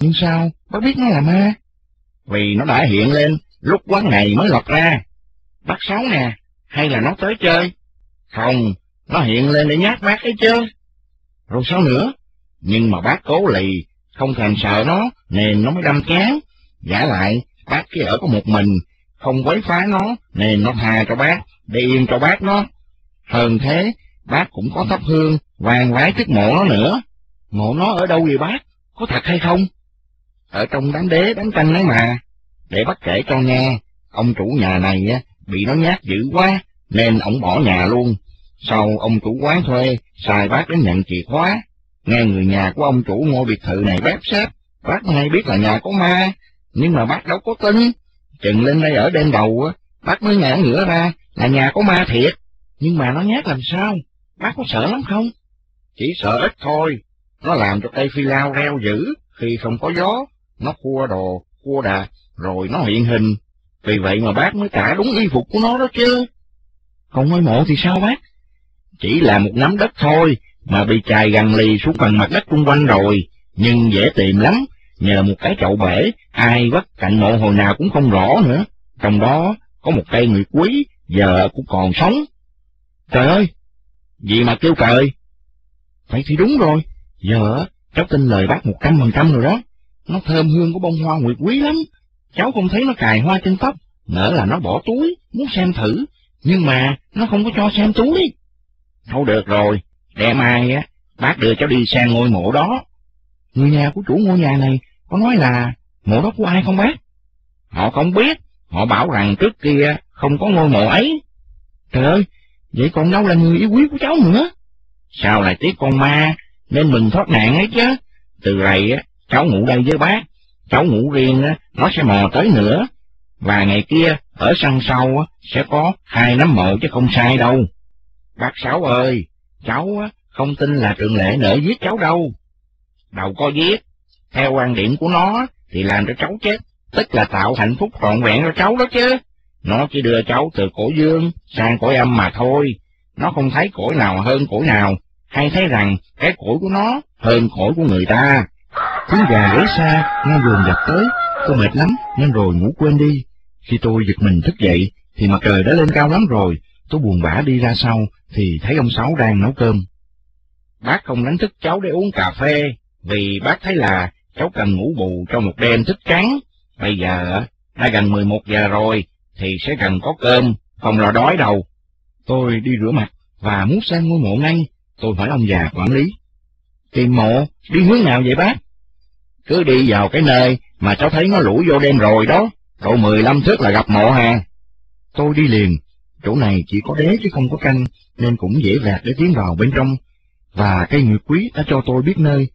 Nhưng sao, bác biết nó là ma? Vì nó đã hiện lên lúc quán này mới lọt ra. Bác Sáu nè, hay là nó tới chơi? Không, Nó hiện lên để nhát bác ấy chứ. Rồi sao nữa? Nhưng mà bác cố lì, không thèm sợ nó, nên nó mới đâm chán. Giả lại, bác chỉ ở có một mình, không quấy phá nó, nên nó tha cho bác, để yên cho bác nó. Hơn thế, bác cũng có thắp hương, vàng vái trước mộ nó nữa. Mộ nó ở đâu vậy bác? Có thật hay không? Ở trong đám đế đám canh ấy mà. Để bác kể cho nghe, ông chủ nhà này á bị nó nhát dữ quá, nên ổng bỏ nhà luôn. Sau ông chủ quán thuê, xài bác đến nhận chìa khóa. Nghe người nhà của ông chủ ngôi biệt thự này bếp xếp, bác hay biết là nhà có ma, nhưng mà bác đâu có tin. Chừng lên đây ở đêm đầu á, bác mới ngã ngửa ra là nhà có ma thiệt. Nhưng mà nó nhát làm sao? Bác có sợ lắm không? Chỉ sợ ít thôi. Nó làm cho cây phi lao reo dữ khi không có gió. Nó cua đồ, cua đà, rồi nó hiện hình. Vì vậy mà bác mới trả đúng y phục của nó đó chứ. Còn ngôi mộ thì sao bác? Chỉ là một nắm đất thôi, mà bị chài gần lì xuống phần mặt đất xung quanh rồi, nhưng dễ tìm lắm, nhờ một cái chậu bể, ai vắt cạnh mộ hồi nào cũng không rõ nữa. Trong đó có một cây người quý, giờ cũng còn sống. Trời ơi! Gì mà kêu trời? Vậy thì đúng rồi, giờ cháu tin lời bác một trăm phần trăm rồi đó. Nó thơm hương của bông hoa nguyệt quý lắm. Cháu không thấy nó cài hoa trên tóc, nỡ là nó bỏ túi, muốn xem thử, nhưng mà nó không có cho xem túi. Thôi được rồi, để mai á, bác đưa cháu đi sang ngôi mộ đó. Người nhà của chủ ngôi nhà này có nói là mộ đó của ai không bác? Họ không biết, họ bảo rằng trước kia không có ngôi mộ ấy. Trời ơi, vậy còn đâu là người yêu quý của cháu nữa? Sao lại tiếc con ma, nên mình thoát nạn ấy chứ? Từ này á, cháu ngủ đây với bác, cháu ngủ riêng á, nó sẽ mò tới nữa. Và ngày kia, ở sân sau á, sẽ có hai nắm mộ chứ không sai đâu. Bác Sáu ơi, cháu á, không tin là trường lệ nỡ giết cháu đâu. Đâu có giết, theo quan điểm của nó thì làm cho cháu chết, tức là tạo hạnh phúc trọn vẹn cho cháu đó chứ. Nó chỉ đưa cháu từ cổ dương sang cõi âm mà thôi, nó không thấy cõi nào hơn cõi nào, hay thấy rằng cái cõi của nó hơn cõi của người ta. Tiếng gà gáy xa, nghe vườn dập tới, tôi mệt lắm nên rồi ngủ quên đi. Khi tôi giật mình thức dậy, thì mặt trời đã lên cao lắm rồi, tôi buồn bã đi ra sau, thì thấy ông Sáu đang nấu cơm. Bác không đánh thức cháu để uống cà phê, vì bác thấy là cháu cần ngủ bù cho một đêm thức trắng. Bây giờ đã gần 11 giờ rồi, thì sẽ cần có cơm, không lo đói đâu. Tôi đi rửa mặt và muốn sang ngôi mộ ngay, tôi hỏi ông già quản lý. Tìm mộ, đi hướng nào vậy bác? Cứ đi vào cái nơi mà cháu thấy nó lũ vô đêm rồi đó, độ 15 thước là gặp mộ hà. Tôi đi liền, chỗ này chỉ có đế chứ không có canh, nên cũng dễ vẹt để tiến vào bên trong. Và cây nguyệt quý đã cho tôi biết nơi,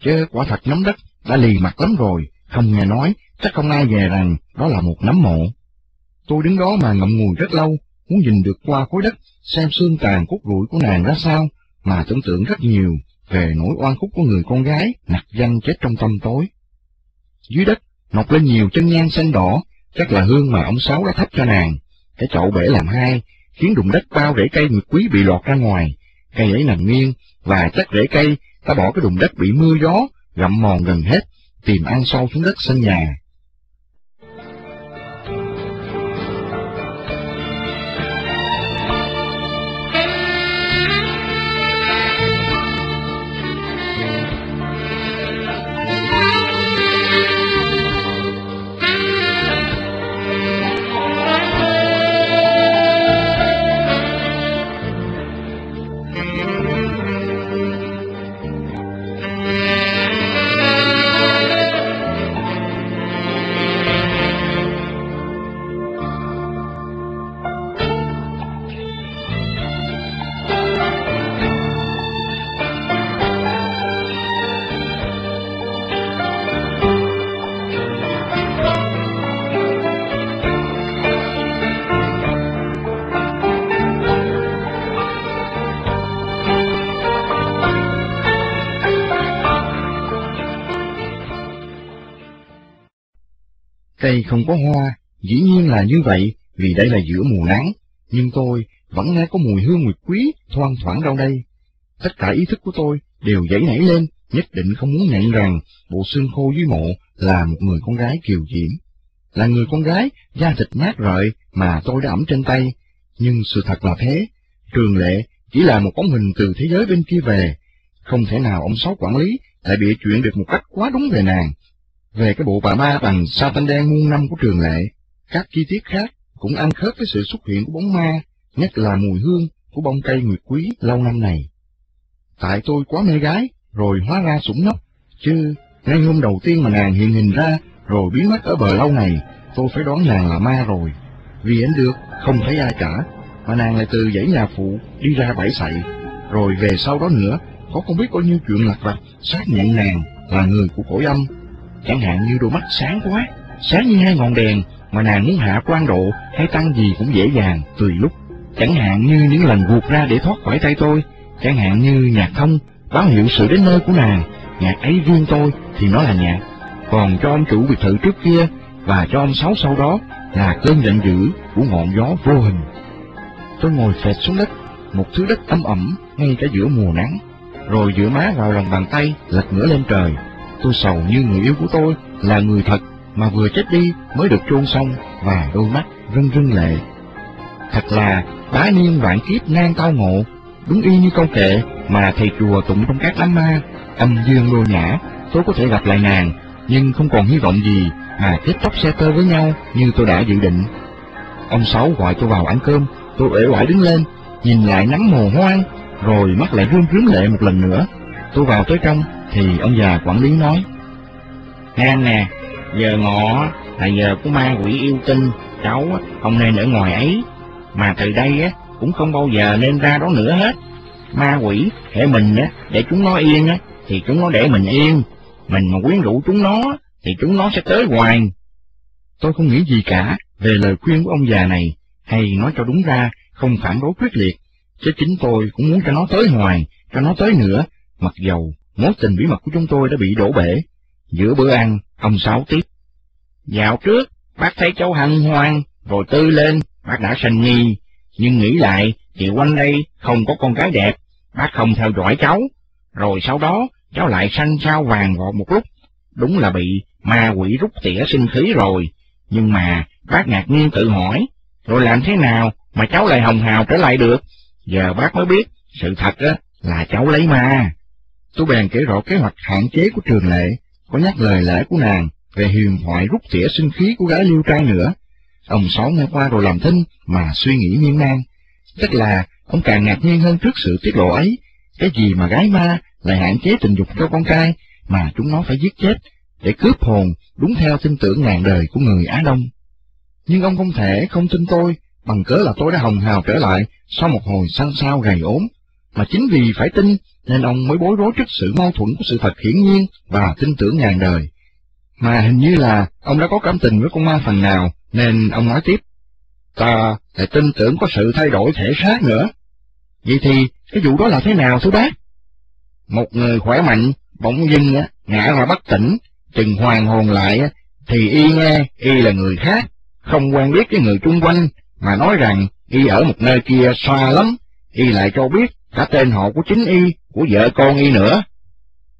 chứ quả thật nắm đất đã lì mặt lắm rồi, không nghe nói, chắc không ai về rằng đó là một nắm mộ. Tôi đứng đó mà ngậm ngùi rất lâu, muốn nhìn được qua khối đất, xem xương tàn cốt rủi của nàng ra sao, mà tưởng tượng rất nhiều về nỗi oan khúc của người con gái nặc danh chết trong tâm tối. Dưới đất, mọc lên nhiều chân nhang xanh đỏ, chắc là hương mà ông Sáu đã thắp cho nàng. Cái chậu bể làm hai, khiến đụng đất bao rễ cây nguyệt quý bị lọt ra ngoài. Cây ấy nằm nghiêng, và chắc rễ cây ta bỏ cái đụng đất bị mưa gió, gặm mòn gần hết, tìm ăn sâu xuống đất sân nhà. Cây không có hoa, dĩ nhiên là như vậy, vì đây là giữa mùa nắng, nhưng tôi vẫn nghe có mùi hương nguyệt quý thoang thoảng đâu đây. Tất cả ý thức của tôi đều dậy nảy lên, nhất định không muốn nhận rằng bộ xương khô dưới mộ là một người con gái kiều diễm. Là người con gái, da thịt mát rợi mà tôi đã ẩm trên tay, nhưng sự thật là thế, trường lệ chỉ là một bóng hình từ thế giới bên kia về. Không thể nào ông Sáu quản lý lại bịa chuyện được một cách quá đúng về nàng. Về cái bộ bà ma bằng sa tanh đen muôn năm của trường lệ, các chi tiết khác cũng ăn khớp với sự xuất hiện của bóng ma, nhất là mùi hương của bông cây nguyệt quý lâu năm này. Tại tôi quá mê gái, rồi hóa ra sủng nóc, chứ ngay hôm đầu tiên mà nàng hiện hình ra, rồi biến mất ở bờ lâu này, tôi phải đoán nàng là ma rồi. Vì anh được, không thấy ai cả, mà nàng lại từ dãy nhà phụ đi ra bãi sậy, rồi về sau đó nữa, có không biết bao nhiêu chuyện lặt vặt xác nhận nàng là người của cổ âm. Chẳng hạn như đôi mắt sáng quá, sáng như hai ngọn đèn, mà nàng muốn hạ quan độ hay tăng gì cũng dễ dàng, tùy lúc. Chẳng hạn như những lần vụt ra để thoát khỏi tay tôi, chẳng hạn như nhạc thông, báo hiệu sự đến nơi của nàng, nhạc ấy riêng tôi thì nó là nhạc, còn cho ông chủ biệt thự trước kia và cho ông sáu sau đó là cơn giận dữ của ngọn gió vô hình. Tôi ngồi phệt xuống đất, một thứ đất ấm ẩm ngay cả giữa mùa nắng, rồi dựa má vào lòng bàn tay lật ngửa lên trời. Tôi sầu như người yêu của tôi là người thật mà vừa chết đi mới được chôn xong và đôi mắt rưng rưng lệ. Thật là bá niên vạn kiếp ngang tao ngộ, đúng y như câu kệ mà thầy chùa tụng trong các đám ma, âm dương lôi nhã, tôi có thể gặp lại nàng, nhưng không còn hy vọng gì mà kết tóc xe tơ với nhau như tôi đã dự định. Ông Sáu gọi tôi vào ăn cơm, tôi uể oải đứng lên, nhìn lại nắng mồ hoang, rồi mắt lại rưng rưng lệ một lần nữa. Tôi vào tới trong, thì ông già quản lý nói, Nghe nè, giờ ngọ là giờ của ma quỷ yêu tinh, cháu không nên ở ngoài ấy, mà từ đây á cũng không bao giờ nên ra đó nữa hết. Ma quỷ, để mình á, để chúng nó yên á, thì chúng nó để mình yên. Mình mà quyến rũ chúng nó, thì chúng nó sẽ tới hoài. Tôi không nghĩ gì cả về lời khuyên của ông già này, hay nói cho đúng ra, không phản đối quyết liệt, chứ chính tôi cũng muốn cho nó tới hoài, cho nó tới nữa, mặc dầu mối tình bí mật của chúng tôi đã bị đổ bể. Giữa bữa ăn, ông Sáu tiếp. Dạo trước, bác thấy cháu hân hoan, rồi tư lên, bác đã sanh nghi, nhưng nghĩ lại thì quanh đây không có con gái đẹp, bác không theo dõi cháu, rồi sau đó cháu lại sanh sao vàng vọt một lúc, đúng là bị ma quỷ rút tỉa sinh khí rồi, nhưng mà bác ngạc nhiên tự hỏi, rồi làm thế nào mà cháu lại hồng hào trở lại được, giờ bác mới biết, sự thật á là cháu lấy ma. Tôi bèn kể rõ kế hoạch hạn chế của trường lệ, có nhắc lời lẽ của nàng về huyền thoại rút tỉa sinh khí của gái liêu trai nữa. Ông Sáu nghe qua rồi làm thinh mà suy nghĩ miên man. tức là ông càng ngạc nhiên hơn trước sự tiết lộ ấy. Cái gì mà gái ma lại hạn chế tình dục cho con trai mà chúng nó phải giết chết để cướp hồn đúng theo tin tưởng ngàn đời của người Á Đông. Nhưng ông không thể không tin tôi bằng cớ là tôi đã hồng hào trở lại sau một hồi săn sao gầy ốm. Mà chính vì phải tin nên ông mới bối rối trước sự mâu thuẫn của sự thật hiển nhiên và tin tưởng ngàn đời. Mà hình như là ông đã có cảm tình với con ma phần nào, nên ông nói tiếp. Ta lại tin tưởng có sự thay đổi thể xác nữa. Vậy thì cái vụ đó là thế nào thưa bác? Một người khỏe mạnh, bỗng dưng á, ngã và bất tỉnh, chừng hoàn hồn lại á, thì y nghe y là người khác, không quen biết với người chung quanh, mà nói rằng y ở một nơi kia xa lắm, y lại cho biết cả tên họ của chính y, của vợ con y nữa.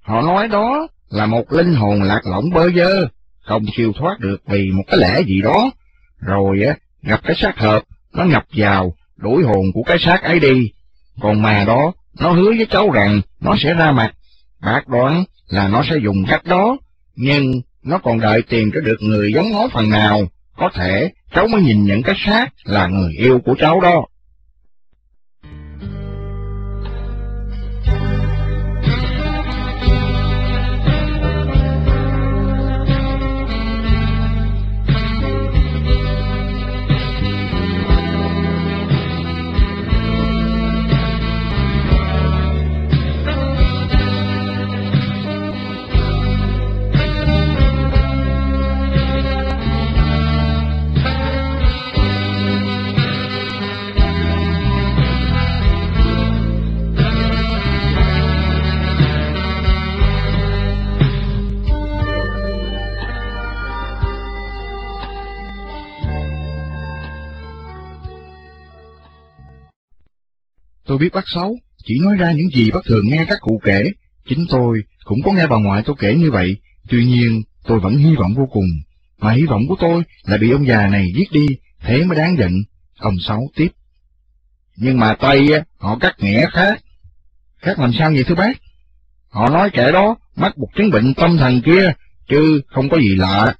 Họ nói đó là một linh hồn lạc lõng bơ vơ, không siêu thoát được vì một cái lẽ gì đó, rồi á gặp cái xác hợp, nó nhập vào, đuổi hồn của cái xác ấy đi, còn mà đó, nó hứa với cháu rằng nó sẽ ra mặt, bác đoán là nó sẽ dùng cách đó, nhưng nó còn đợi tìm cho được người giống nó phần nào, có thể cháu mới nhìn nhận cái xác là người yêu của cháu đó. Tôi biết bác Sáu chỉ nói ra những gì bác thường nghe các cụ kể. Chính tôi cũng có nghe bà ngoại tôi kể như vậy, tuy nhiên tôi vẫn hy vọng vô cùng. Mà hy vọng của tôi là bị ông già này giết đi, thế mới đáng giận. Ông Sáu tiếp. Nhưng mà Tây họ cắt nghĩa khác. Khác làm sao vậy thưa bác? Họ nói kẻ đó mắc một chứng bệnh tâm thần kia, chứ không có gì lạ.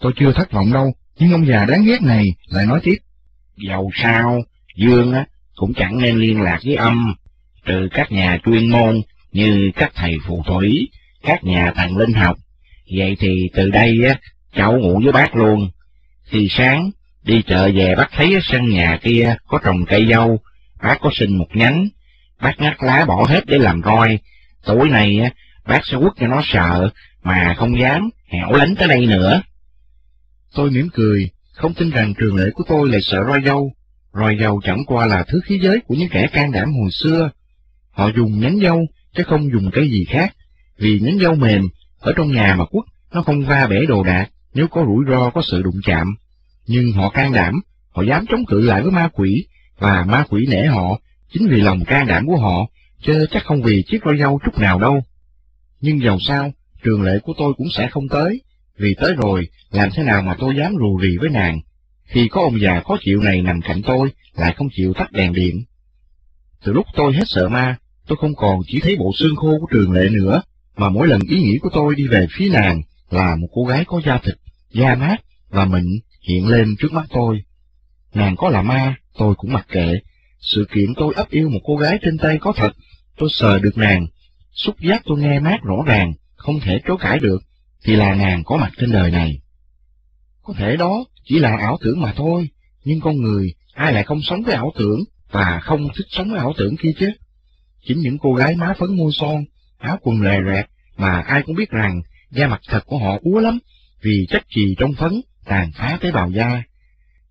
Tôi chưa thất vọng đâu, nhưng ông già đáng ghét này lại nói tiếp. Dầu sao, Dương á, cũng chẳng nên liên lạc với âm, trừ các nhà chuyên môn như các thầy phù thủy, các nhà thần linh học. Vậy thì từ đây á, cháu ngủ với bác luôn. Khi sáng, đi chợ về bác thấy ở sân nhà kia có trồng cây dâu, bác có xin một nhánh, bác ngắt lá bỏ hết để làm roi. Tối nay á, bác sẽ quất cho nó sợ, mà không dám hẻo lánh tới đây nữa. Tôi mỉm cười, không tin rằng trường lễ của tôi lại sợ roi dâu. Roi dầu chẳng qua là thứ khí giới của những kẻ can đảm hồi xưa. Họ dùng nhánh dâu, chứ không dùng cái gì khác, vì nhánh dâu mềm, ở trong nhà mà quất, nó không va bể đồ đạc nếu có rủi ro có sự đụng chạm. Nhưng họ can đảm, họ dám chống cự lại với ma quỷ, và ma quỷ nể họ, chính vì lòng can đảm của họ, chứ chắc không vì chiếc roi dâu chút nào đâu. Nhưng dầu sao, trường lệ của tôi cũng sẽ không tới, vì tới rồi, làm thế nào mà tôi dám rù rì với nàng, khi có ông già khó chịu này nằm cạnh tôi, lại không chịu tắt đèn điện. Từ lúc tôi hết sợ ma, tôi không còn chỉ thấy bộ xương khô của trường lệ nữa, mà mỗi lần ý nghĩ của tôi đi về phía nàng là một cô gái có da thịt, da mát và mịn hiện lên trước mắt tôi. Nàng có là ma, tôi cũng mặc kệ. Sự kiện tôi ấp yêu một cô gái trên tay có thật, tôi sờ được nàng, xúc giác tôi nghe mát rõ ràng, không thể chối cãi được, thì là nàng có mặt trên đời này. Có thể đó chỉ là ảo tưởng mà thôi, nhưng con người ai lại không sống với ảo tưởng và không thích sống với ảo tưởng kia chứ. Chính những cô gái má phấn môi son, áo quần lè rẹt mà ai cũng biết rằng da mặt thật của họ úa lắm vì chất trì trong phấn tàn phá tế bào da.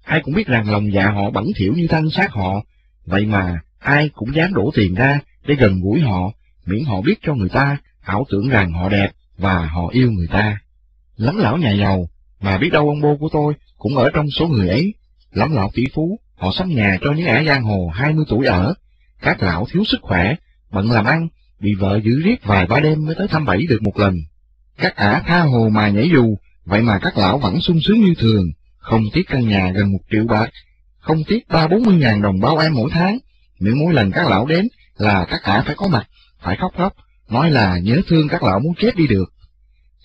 Ai cũng biết rằng lòng dạ họ bẩn thỉu như thân xác họ, vậy mà ai cũng dám đổ tiền ra để gần gũi họ, miễn họ biết cho người ta ảo tưởng rằng họ đẹp và họ yêu người ta. Lắm lão nhà giàu, mà biết đâu ông bố của tôi cũng ở trong số người ấy. Lắm lão tỷ phú, họ sắm nhà cho những ả giang hồ hai mươi tuổi ở. Các lão thiếu sức khỏe, bận làm ăn, bị vợ giữ riết vài ba đêm mới tới thăm bảy được một lần. Các ả tha hồ mà nhảy dù, vậy mà các lão vẫn sung sướng như thường, không tiếc căn nhà gần một triệu bạc, không tiếc ba bốn mươi ngàn đồng bao em mỗi tháng. Nếu mỗi lần các lão đến là các ả phải có mặt, phải khóc lóc, nói là nhớ thương các lão muốn chết đi được.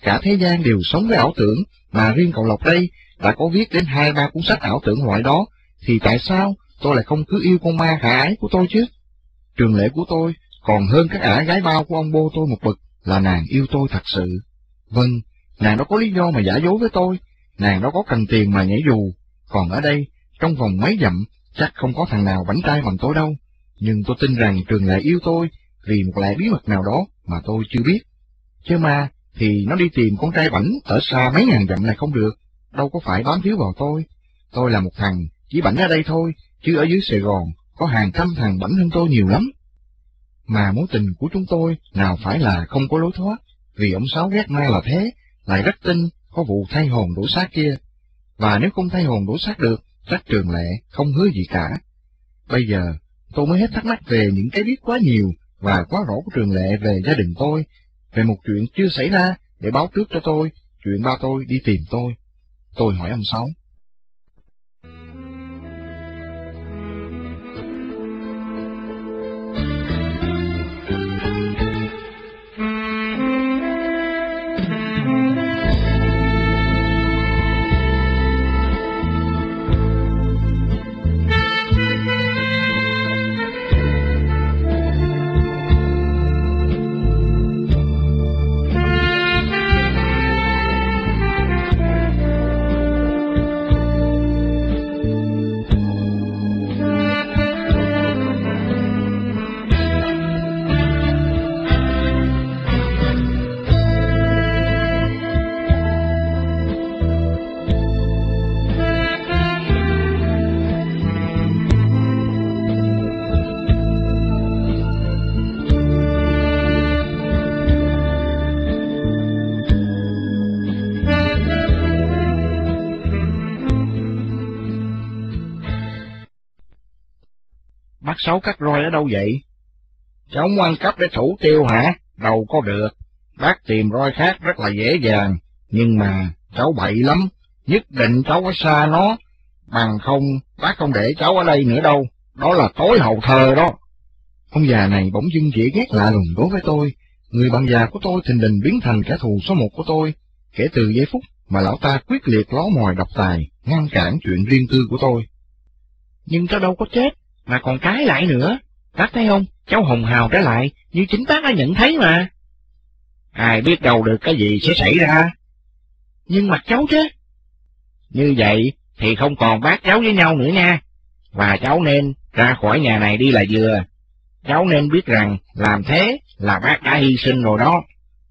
Cả thế gian đều sống với ảo tưởng, mà riêng cậu Lộc đây đã có viết đến hai ba cuốn sách ảo tưởng loại đó, thì tại sao tôi lại không cứ yêu con ma khả ái của tôi chứ? Trường lễ của tôi còn hơn các ả gái bao của ông bô tôi một bậc là nàng yêu tôi thật sự. Vâng, nàng đó có lý do mà giả dối với tôi, nàng đó có cần tiền mà nhảy dù, còn ở đây, trong vòng mấy dặm, chắc không có thằng nào bánh trai bằng tôi đâu. Nhưng tôi tin rằng trường lệ yêu tôi vì một lẽ bí mật nào đó mà tôi chưa biết. Chứ ma, thì nó đi tìm con trai bảnh ở xa mấy ngàn dặm này không được, đâu có phải bám víu vào tôi. Tôi là một thằng, chỉ bảnh ở đây thôi, chứ ở dưới Sài Gòn có hàng trăm thằng bảnh hơn tôi nhiều lắm. Mà mối tình của chúng tôi nào phải là không có lối thoát, vì ông Sáu ghét ma là thế, lại rất tin có vụ thay hồn đổ xác kia. Và nếu không thay hồn đổ xác được, chắc trường lệ không hứa gì cả. Bây giờ, tôi mới hết thắc mắc về những cái biết quá nhiều và quá rõ của trường lệ về gia đình tôi, về một chuyện chưa xảy ra để báo trước cho tôi, chuyện ba tôi đi tìm tôi. Tôi hỏi ông Sáu. Sáu cắt roi ở đâu vậy? Cháu ngoan cấp để thủ tiêu hả? Đâu có được. Bác tìm roi khác rất là dễ dàng, nhưng mà cháu bậy lắm, nhất định cháu phải xa nó, bằng không bác không để cháu ở đây nữa đâu, đó là tối hậu thơ đó. Ông già này bỗng dưng dễ ghét lạ lùng đối với tôi. Người bạn già của tôi thình lình biến thành kẻ thù số một của tôi, kể từ giây phút mà lão ta quyết liệt ló mòi độc tài, ngăn cản chuyện riêng tư của tôi. Nhưng cháu đâu có chết, mà còn cái lại nữa. Bác thấy không, cháu hồng hào trở lại, như chính bác đã nhận thấy mà. Ai biết đâu được cái gì sẽ xảy ra. Nhưng mặt cháu chứ. Như vậy thì không còn bác cháu với nhau nữa nha. Và cháu nên ra khỏi nhà này đi là vừa. Cháu nên biết rằng làm thế là bác đã hy sinh rồi đó.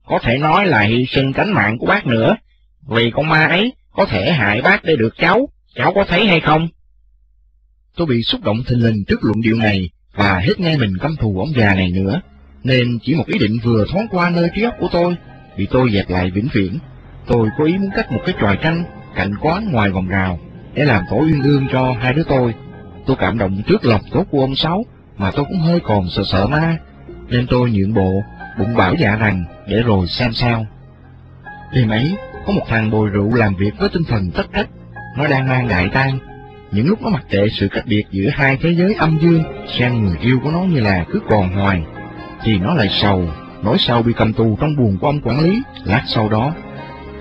Có thể nói là hy sinh cánh mạng của bác nữa. Vì con ma ấy có thể hại bác để được cháu. Cháu có thấy hay không? Tôi bị xúc động thình lình trước luận điệu này và hết nghe mình căm thù ông già này nữa, nên chỉ một ý định vừa thoáng qua nơi trí óc của tôi, bị tôi dẹp lại vĩnh viễn. Tôi có ý muốn cắt một cái tròi tranh cạnh quán ngoài vòng rào để làm tổ uyên ương cho hai đứa tôi. Tôi cảm động trước lòng tốt của ông Sáu, mà tôi cũng hơi còn sợ sợ ma, nên tôi nhượng bộ, bụng bảo dạ rằng để rồi xem sao. Đêm ấy, có một thằng bồi rượu làm việc với tinh thần tất trách, nó đang mang đại tang những lúc nó mặc kệ sự cách biệt giữa hai thế giới âm dương, sang người yêu của nó như là cứ còn hoài, thì nó lại sầu, nỗi sầu bị cầm tù trong buồng của ông quản lý, lát sau đó.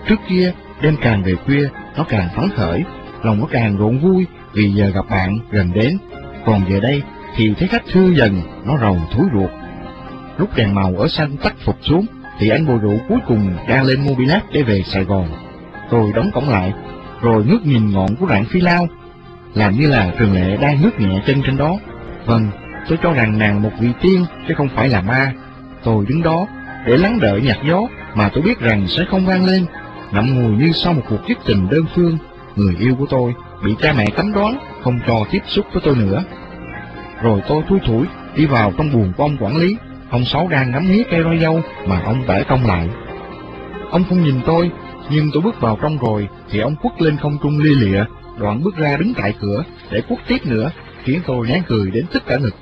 Trước kia, đêm càng về khuya, nó càng phấn khởi, lòng nó càng rộn vui vì giờ gặp bạn gần đến, còn giờ đây thì thấy khách thư dần, nó rầu thúi ruột. Lúc đèn màu ở xanh tắt phục xuống, thì anh bồi rượu cuối cùng đang lên Mobilat để về Sài Gòn. Tôi đóng cổng lại, rồi ngước nhìn ngọn của rạng phi lao làm như là thường Lệ đang nước nhẹ chân trên đó. Vâng, tôi cho rằng nàng một vị tiên chứ không phải là ma. Tôi đứng đó để lắng đợi nhạc gió mà tôi biết rằng sẽ không vang lên, ngậm ngùi như sau một cuộc kiếp tình đơn phương. Người yêu của tôi bị cha mẹ cấm đoán không cho tiếp xúc với tôi nữa. Rồi tôi thui thủi đi vào trong buồng của ông quản lý, ông Sáu đang ngắm nghía cây roi dâu mà ông tể công lại. Ông không nhìn tôi, nhưng tôi bước vào trong rồi thì ông quất lên không trung lia lịa đoạn bước ra đứng tại cửa để quất tiếp nữa, khiến tôi nén cười đến tất cả ngực.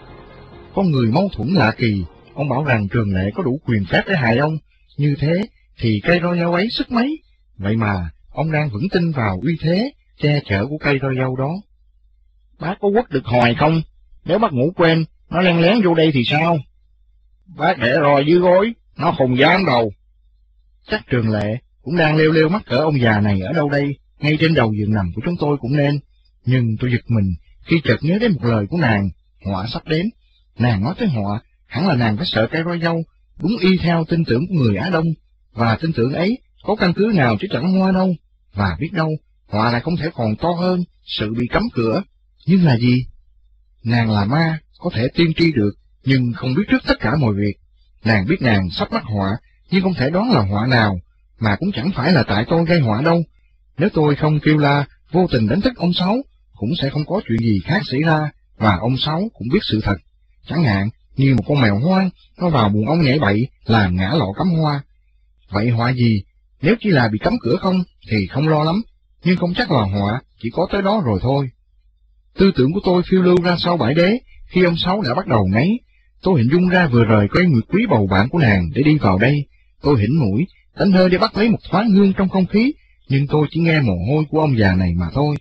Có người mâu thuẫn lạ kỳ, ông bảo rằng trường lệ có đủ quyền phép để hại ông, như thế thì cây roi dâu ấy sức mấy, vậy mà ông đang vững tin vào uy thế, che chở của cây roi dâu đó. Bác có quất được hoài không? Nếu bác ngủ quên, nó len lén vô đây thì sao? Bác để roi dưới gối, nó không dám đâu. Chắc trường lệ cũng đang leo leo mắt cỡ ông già này ở đâu đây, ngay trên đầu giường nằm của chúng tôi cũng nên. Nhưng tôi giật mình khi chợt nhớ đến một lời của nàng, họa sắp đến. Nàng nói tới họa, hẳn là nàng phải sợ cây roi dâu, đúng y theo tin tưởng của người Á Đông, và tin tưởng ấy có căn cứ nào chứ chẳng hoa đâu, và biết đâu, họa lại không thể còn to hơn, sự bị cấm cửa. Nhưng là gì? Nàng là ma, có thể tiên tri được, nhưng không biết trước tất cả mọi việc. Nàng biết nàng sắp mắc họa, nhưng không thể đoán là họa nào, mà cũng chẳng phải là tại tôi gây họa đâu, nếu tôi không kêu la, vô tình đánh thức ông Sáu, cũng sẽ không có chuyện gì khác xảy ra, và ông Sáu cũng biết sự thật. Chẳng hạn, như một con mèo hoang, nó vào buồng ông nhảy bậy, làm ngã lọ cắm hoa. Vậy họa gì? Nếu chỉ là bị cấm cửa không, thì không lo lắm, nhưng không chắc là họa, chỉ có tới đó rồi thôi. Tư tưởng của tôi phiêu lưu ra sau bãi đế, khi ông Sáu đã bắt đầu ngáy. Tôi hình dung ra vừa rời cây nguyệt quý bầu bạn của nàng để đi vào đây. Tôi hỉnh mũi, đánh hơi để bắt lấy một thoáng hương trong không khí, nhưng tôi chỉ nghe mồ hôi của ông già này mà thôi.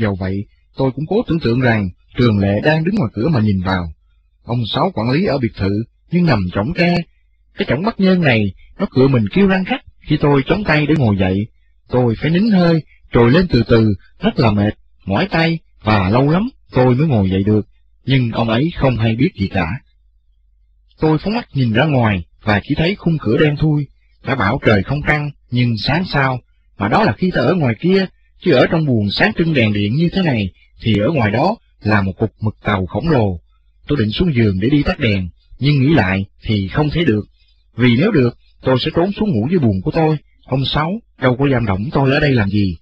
Dầu vậy, tôi cũng cố tưởng tượng rằng Trường Lệ đang đứng ngoài cửa mà nhìn vào. Ông Sáu quản lý ở biệt thự, nhưng nằm trống tre. Cái chổng bắt nhân này, nó cựa mình kêu răng khắc khi tôi chống tay để ngồi dậy. Tôi phải nín hơi, trồi lên từ từ, rất là mệt, mỏi tay, và lâu lắm tôi mới ngồi dậy được, nhưng ông ấy không hay biết gì cả. Tôi phóng mắt nhìn ra ngoài, và chỉ thấy khung cửa đen thui, đã bảo trời không trăng, nhưng sáng sao, mà đó là khi ta ở ngoài kia, chứ ở trong buồng sáng trưng đèn điện như thế này, thì ở ngoài đó là một cục mực tàu khổng lồ. Tôi định xuống giường để đi tắt đèn, nhưng nghĩ lại thì không thấy được. Vì nếu được, tôi sẽ trốn xuống ngủ dưới buồng của tôi. Ông Sáu đâu có giam động tôi ở đây làm gì.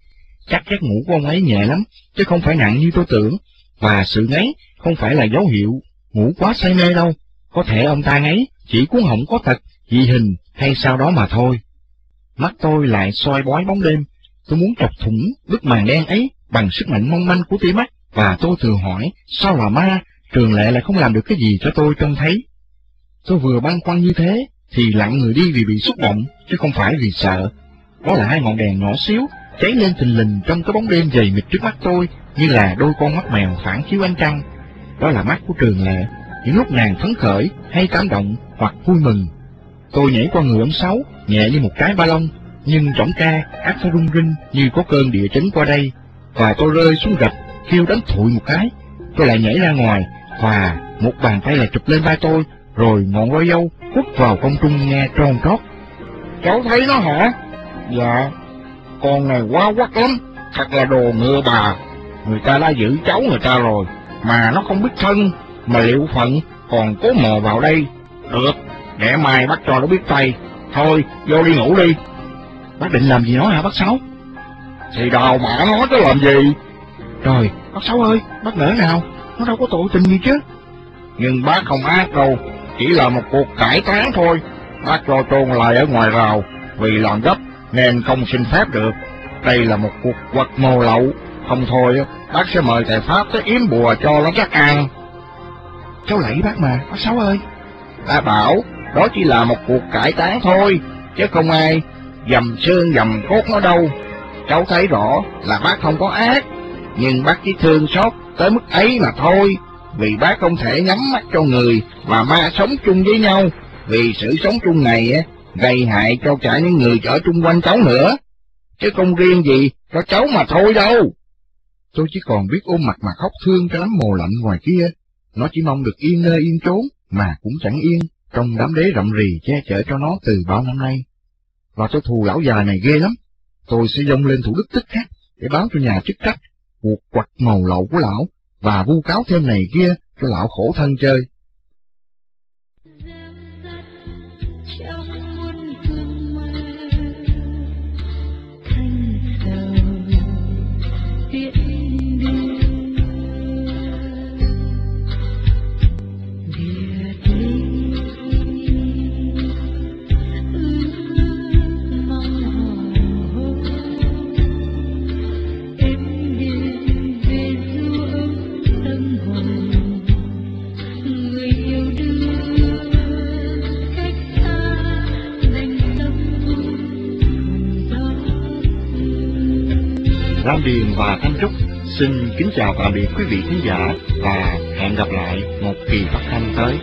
Chắc giấc ngủ của ông ấy nhẹ lắm, chứ không phải nặng như tôi tưởng. Và sự ngáy không phải là dấu hiệu ngủ quá say mê đâu. Có thể ông ta ngáy chỉ cuốn họng có tật, dị hình hay sao đó mà thôi. Mắt tôi lại soi bói bóng đêm, tôi muốn chọc thủng bức màn đen ấy bằng sức mạnh mong manh của tia mắt, và tôi thường hỏi, sao là ma, trường lệ lại không làm được cái gì cho tôi trông thấy. Tôi vừa băn khoăn như thế, thì lặng người đi vì bị xúc động, chứ không phải vì sợ. Đó là hai ngọn đèn nhỏ xíu, cháy lên thình lình trong cái bóng đêm dày mịt trước mắt tôi, như là đôi con mắt mèo phản chiếu ánh trăng. Đó là mắt của trường lệ, những lúc nàng phấn khởi hay cảm động hoặc vui mừng. Tôi nhảy qua người ông Sáu, nhẹ như một cái ba lông, nhưng trỏng ca ác phải rung rinh như có cơn địa chấn qua đây, và tôi rơi xuống gạch, kêu đánh thụi một cái. Tôi lại nhảy ra ngoài, và một bàn tay lại chụp lên vai tôi, rồi ngọn roi dâu quất vào công trung nghe tròn trót. Cháu thấy nó hả? Dạ, con này quá quắc lắm, thật là đồ ngựa bà. Người ta đã giữ cháu người ta rồi, mà nó không biết thân, mà liệu phận còn cố mò vào đây. Được, để mai bắt cho nó biết tay. Thôi, vô đi ngủ đi. Bác định làm gì nó hả bác Sáu? Thì đào mã nó chứ làm gì? Trời, bác Sáu ơi, bác nỡ nào, nó đâu có tội tình gì chứ. Nhưng bác không ác đâu, chỉ là một cuộc cải tán thôi. Bác cho trôn lại ở ngoài rào, vì làm gấp nên không xin phép được. Đây là một cuộc quật mồ lậu, không thôi bác sẽ mời thầy Pháp tới yếm bùa cho nó chắc ăn. Cháu lạy bác mà, bác Sáu ơi. Ta bảo, đó chỉ là một cuộc cải tán thôi, chứ không ai dầm xương dầm cốt nó đâu. Cháu thấy rõ là bác không có ác, nhưng bác chỉ thương xót tới mức ấy mà thôi, vì bác không thể nhắm mắt cho người và ma sống chung với nhau, vì sự sống chung này gây hại cho cả những người ở chung quanh cháu nữa, chứ không riêng gì cho cháu mà thôi đâu. Tôi chỉ còn biết ôm mặt mà khóc thương cho lắm mồ lạnh ngoài kia. Nó chỉ mong được yên nơi yên trốn, mà cũng chẳng yên, trong đám đế rậm rì che chở cho nó từ bao năm nay. Và tôi thù lão già này ghê lắm. Tôi sẽ dông lên thủ đức tích khác để báo cho nhà chức trách cuộc quặt màu lậu của lão và vu cáo thêm này kia cho lão khổ thân chơi. Lam Điền và Thanh Trúc xin kính chào tạm biệt quý vị khán giả và hẹn gặp lại một kỳ phát thanh tới.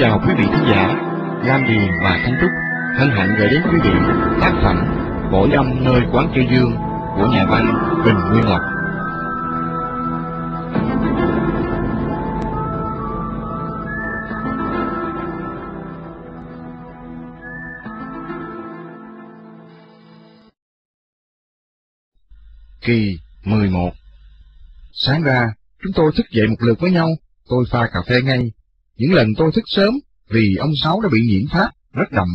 Chào quý vị khán giả, Lam Điền và Thanh Trúc hân hạnh gửi đến quý vị tác phẩm Bổi âm nơi quán chơi dương của nhà văn Bình Nguyên Lộc. Kỳ 11 Sáng ra, chúng tôi thức dậy một lượt với nhau, tôi pha cà phê ngay. Những lần tôi thức sớm, vì ông Sáu đã bị nhiễm phát, rất đậm.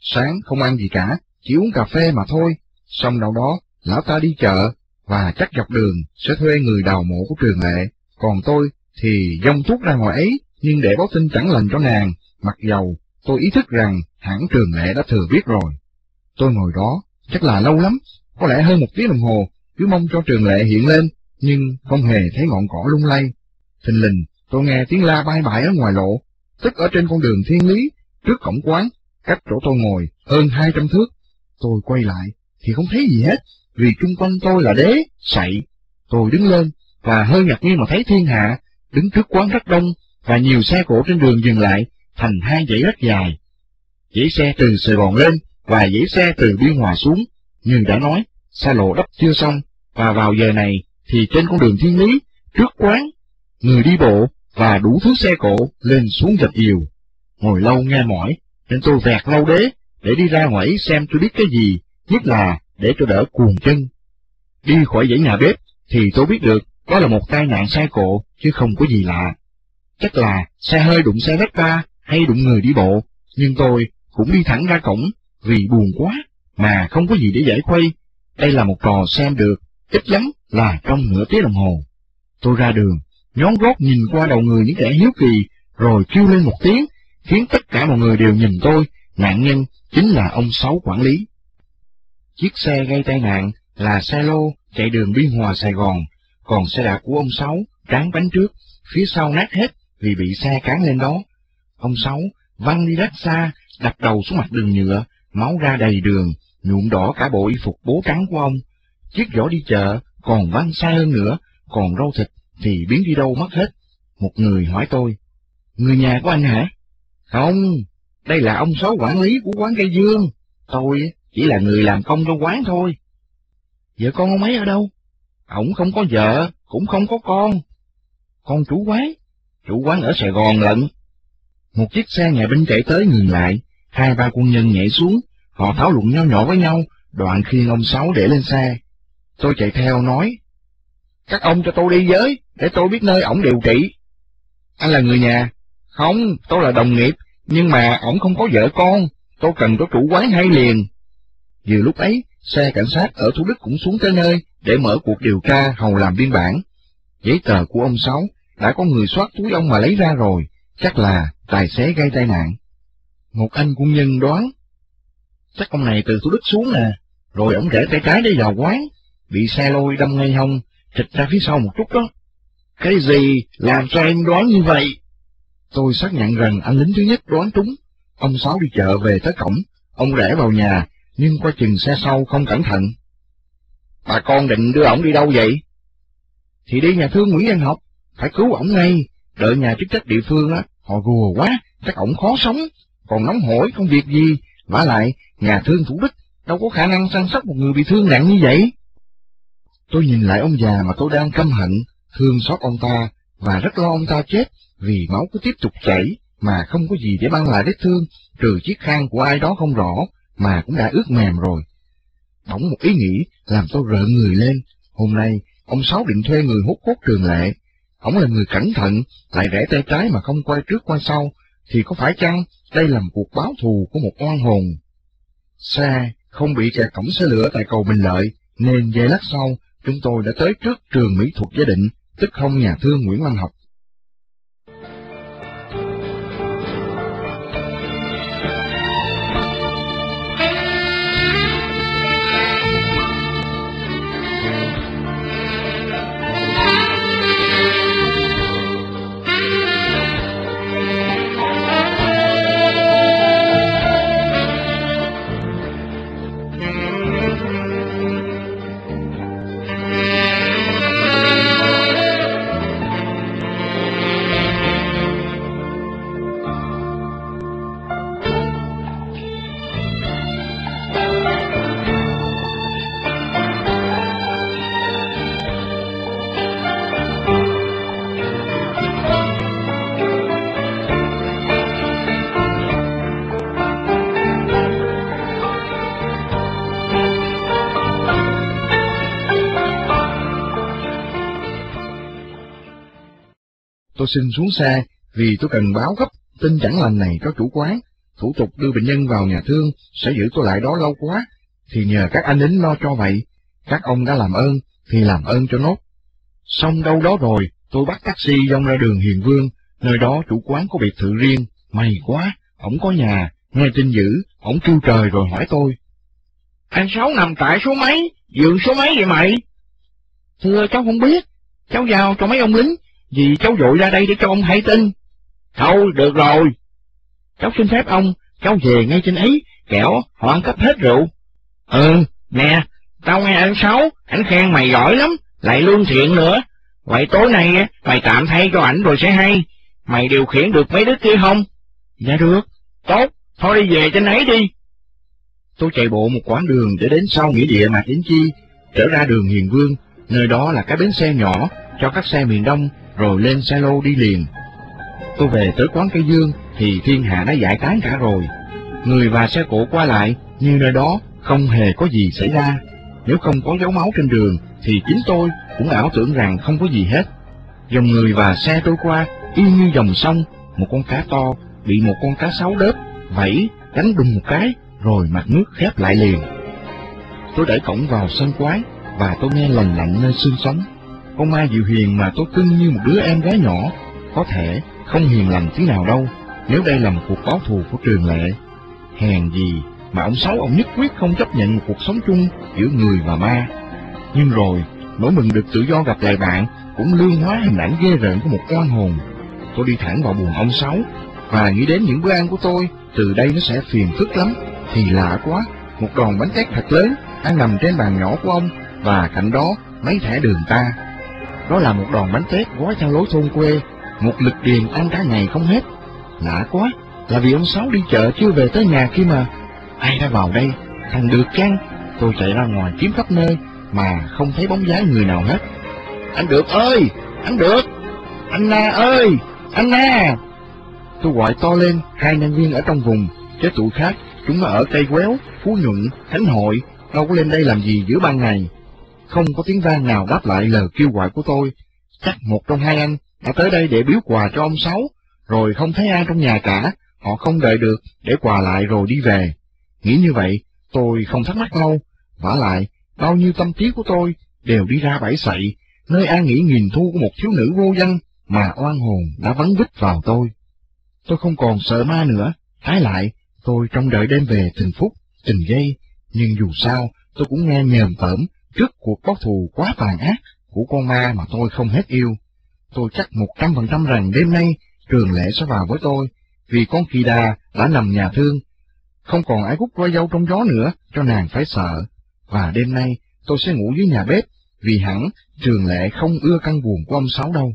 Sáng không ăn gì cả, chỉ uống cà phê mà thôi. Xong đâu đó, lão ta đi chợ, và chắc dọc đường sẽ thuê người đào mộ của trường lệ, còn tôi thì dông thuốc ra ngoài ấy, nhưng để báo tin chẳng lành cho nàng, mặc dầu tôi ý thức rằng hãng trường lệ đã thừa biết rồi. Tôi ngồi đó, chắc là lâu lắm, có lẽ hơn một tiếng đồng hồ, cứ mong cho trường lệ hiện lên, nhưng không hề thấy ngọn cỏ lung lay. Thình lình, tôi nghe tiếng la bay bại ở ngoài lộ, tức ở trên con đường thiên lý, trước cổng quán, cách chỗ tôi ngồi hơn hai trăm thước. Tôi quay lại, thì không thấy gì hết, vì chung quanh tôi là đế, sậy. Tôi đứng lên, và hơi ngạc nhiên mà thấy thiên hạ, đứng trước quán rất đông, và nhiều xe cổ trên đường dừng lại, thành hai dãy rất dài. Dãy xe từ Sài Gòn lên, và dãy xe từ Biên Hòa xuống, như đã nói, xa lộ đắp chưa xong, và vào giờ này, thì trên con đường thiên lý, trước quán, người đi bộ, và đủ thứ xe cộ lên xuống dập dìu. Ngồi lâu nghe mỏi, nên tôi vẹt lâu đế, để đi ra ngoài xem tôi biết cái gì, nhất là để tôi đỡ cuồng chân. Đi khỏi dãy nhà bếp, thì tôi biết được đó là một tai nạn xe cộ, chứ không có gì lạ. Chắc là xe hơi đụng xe rách ra hay đụng người đi bộ, nhưng tôi cũng đi thẳng ra cổng vì buồn quá, mà không có gì để giải khuây. Đây là một trò xem được, ít lắm là trong nửa tiếng đồng hồ. Tôi ra đường, nhón gót nhìn qua đầu người những kẻ hiếu kỳ, rồi kêu lên một tiếng, khiến tất cả mọi người đều nhìn tôi, nạn nhân chính là ông Sáu quản lý. Chiếc xe gây tai nạn là xe lô chạy đường Biên Hòa Sài Gòn, còn xe đạp của ông Sáu tráng bánh trước, phía sau nát hết vì bị xe cán lên đó. Ông Sáu văng đi rất xa, đặt đầu xuống mặt đường nhựa, máu ra đầy đường, nhuộm đỏ cả bộ y phục bố trắng của ông. Chiếc giỏ đi chợ còn văng xa hơn nữa, còn rau thịt thì biến đi đâu mất hết. Một người hỏi tôi, người nhà của anh hả? Không, đây là ông Sáu quản lý của quán cây dương. Tôi chỉ là người làm công trong quán thôi. Vợ con ông ấy ở đâu? Ông không có vợ, cũng không có con. Con chủ quán? Chủ quán ở Sài Gòn lận. Một chiếc xe nhà binh chạy tới ngừng lại, hai ba quân nhân nhảy xuống, họ thảo luận nhau nhỏ với nhau, đoạn khiêng ông Sáu để lên xe. Tôi chạy theo nói, các ông cho tôi đi với, để tôi biết nơi ổng điều trị. Anh là người nhà? Không, tôi là đồng nghiệp, nhưng mà ổng không có vợ con, tôi cần có chủ quán hay liền. Vừa lúc ấy, xe cảnh sát ở Thủ Đức cũng xuống tới nơi để mở cuộc điều tra hầu làm biên bản. Giấy tờ của ông Sáu đã có người soát túi ông mà lấy ra rồi, chắc là tài xế gây tai nạn. Một anh quân nhân đoán, chắc ông này từ Thủ Đức xuống nè, rồi ổng rẽ tay trái để vào quán, bị xe lôi đâm ngay hông, trịch ra phía sau một chút đó. Cái gì làm cho em đoán như vậy? Tôi xác nhận rằng anh lính thứ nhất đoán trúng. Ông Sáu đi chợ về tới cổng, ông rẽ vào nhà, nhưng qua chừng xe sau không cẩn thận. Bà con định đưa ổng đi đâu vậy? Thì đi nhà thương Nguyễn Văn Học, phải cứu ổng ngay, đợi nhà chức trách địa phương á, họ gùa quá, chắc ổng khó sống, còn nóng hổi công việc gì, vả lại, nhà thương Thủ Đức đâu có khả năng săn sóc một người bị thương nặng như vậy. Tôi nhìn lại ông già mà tôi đang căm hận, thương xót ông ta, và rất lo ông ta chết, vì máu cứ tiếp tục chảy, mà không có gì để mang lại vết thương, trừ chiếc khăn của ai đó không rõ, mà cũng đã ướt mềm rồi. Bỗng một ý nghĩ làm tôi rợn người lên, hôm nay ông Sáu định thuê người hút cốt trường lệ. Ông là người cẩn thận, lại rẽ tay trái mà không quay trước quay sau, thì có phải chăng đây là một cuộc báo thù của một oan hồn? Xe không bị kẹt cổng xe lửa tại cầu Bình Lợi, nên dây lát sau, chúng tôi đã tới trước trường mỹ thuật gia định, tức không nhà thương Nguyễn Văn Học. Tôi xin xuống xe vì tôi cần báo gấp tin chẳng lành này cho chủ quán. Thủ tục đưa bệnh nhân vào nhà thương sẽ giữ tôi lại đó lâu quá, thì nhờ các anh lính lo cho vậy. Các ông đã làm ơn, thì làm ơn cho nốt. Xong đâu đó rồi, tôi bắt taxi dông ra đường Hiền Vương, nơi đó chủ quán có biệt thự riêng. May quá, ổng có nhà, nghe tin dữ, ổng kêu trời rồi hỏi tôi. Anh Sáu nằm tại số mấy, giường số mấy vậy mày? Thưa cháu không biết, cháu giao cho mấy ông lính, vì cháu dội ra đây để cho ông hay tin. Thôi, được rồi. Cháu xin phép ông, cháu về ngay trên ấy, kẻo họ ăn cắp hết rượu. Ừ, nè, tao nghe anh Sáu, anh khen mày giỏi lắm, lại lương thiện nữa. Vậy tối nay mày tạm thay cho ảnh rồi sẽ hay. Mày điều khiển được mấy đứa kia không? Dạ được. Tốt, thôi đi về trên ấy đi. Tôi chạy bộ một quãng đường để đến sau nghĩa địa Mạc Yến Chi, trở ra đường Hiền Vương, nơi đó là cái bến xe nhỏ cho các xe miền Đông, rồi lên xe lô đi liền. Tôi về tới quán cây dương thì thiên hạ đã giải tán cả rồi. Người và xe cộ qua lại, nhưng nơi đó không hề có gì xảy ra. Nếu không có dấu máu trên đường, thì chính tôi cũng ảo tưởng rằng không có gì hết. Dòng người và xe trôi qua, y như dòng sông, một con cá to bị một con cá sấu đớp, vẫy, đánh đùng một cái, rồi mặt nước khép lại liền. Tôi đẩy cổng vào sân quán, và tôi nghe lành lạnh nơi xương sống. Con ma dịu hiền mà tôi cưng như một đứa em gái nhỏ, có thể không hiền lành tí nào đâu, nếu đây là một cuộc báo thù của trường lệ. Hèn gì mà ông Sáu ông nhất quyết không chấp nhận một cuộc sống chung giữa người và ma. Nhưng rồi, nỗi mừng được tự do gặp lại bạn cũng lương hóa hình ảnh ghê rợn của một oan hồn. Tôi đi thẳng vào buồn ông Sáu, và nghĩ đến những bữa ăn của tôi, từ đây nó sẽ phiền phức lắm. Thì lạ quá, một đòn bánh tét thật lớn đang nằm trên bàn nhỏ của ông, và cạnh đó mấy thẻ đường ta. Đó là một đòn bánh tét gói theo lối thôn quê, một lực điền ăn cả ngày không hết. Lạ quá, là vì ông Sáu đi chợ chưa về tới nhà kia mà. Ai đã vào đây? Thằng được chăng? Tôi chạy ra ngoài kiếm khắp nơi, mà không thấy bóng dáng người nào hết. Anh được ơi! Anh được! Anh Na ơi! Anh Na! Tôi gọi to lên hai nhân viên ở trong vùng, chứ tụi khác, chúng nó ở cây quéo, phú nhuận, thánh hội, đâu có lên đây làm gì giữa ban ngày. Không có tiếng vang nào đáp lại lời kêu gọi của tôi. Chắc một trong hai anh đã tới đây để biếu quà cho ông Sáu, rồi không thấy ai trong nhà cả, họ không đợi được để quà lại rồi đi về. Nghĩ như vậy, tôi không thắc mắc lâu, vả lại, bao nhiêu tâm trí của tôi đều đi ra bãi sậy, nơi an nghỉ nghìn thu của một thiếu nữ vô danh mà oan hồn đã vắng vít vào tôi. Tôi không còn sợ ma nữa, trái lại, tôi trông đợi đêm về từng phút, từng giây, nhưng dù sao, tôi cũng nghe nhờm tởm trước cuộc báo thù quá tàn ác của con ma mà tôi không hết yêu. Tôi chắc một trăm phần trăm rằng đêm nay trường lệ sẽ vào với tôi, vì con kỳ đà đã nằm nhà thương. Không còn ai gút roi dâu trong gió nữa, cho nàng phải sợ. Và đêm nay tôi sẽ ngủ dưới nhà bếp, vì hẳn trường lệ không ưa căn buồn của ông Sáu đâu.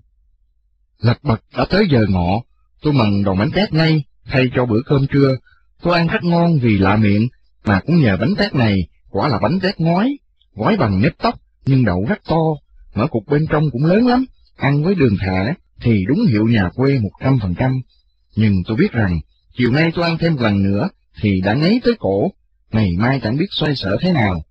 Lật bật đã tới giờ ngọ, tôi mần đồ bánh tét ngay, thay cho bữa cơm trưa. Tôi ăn rất ngon vì lạ miệng, mà cũng nhờ bánh tét này, quả là bánh tét ngói, gói bằng nếp tóc, nhưng đậu rất to, mở cục bên trong cũng lớn lắm, ăn với đường thả thì đúng hiệu nhà quê một trăm phần trăm. Nhưng tôi biết rằng, chiều nay tôi ăn thêm lần nữa, thì đã ngấy tới cổ, ngày mai chẳng biết xoay sở thế nào.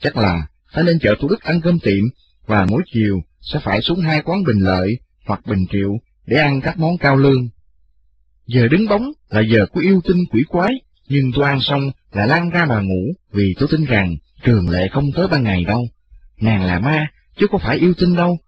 Chắc là phải lên chợ Thủ Đức ăn cơm tiệm, và mỗi chiều sẽ phải xuống hai quán Bình Lợi hoặc Bình Triệu để ăn các món cao lương. Giờ đứng bóng là giờ của yêu tinh quỷ quái, nhưng tôi ăn xong là lăn ra mà ngủ vì tôi tin rằng trường lệ không tới ban ngày đâu. Nàng là ma, chứ có phải yêu tinh đâu.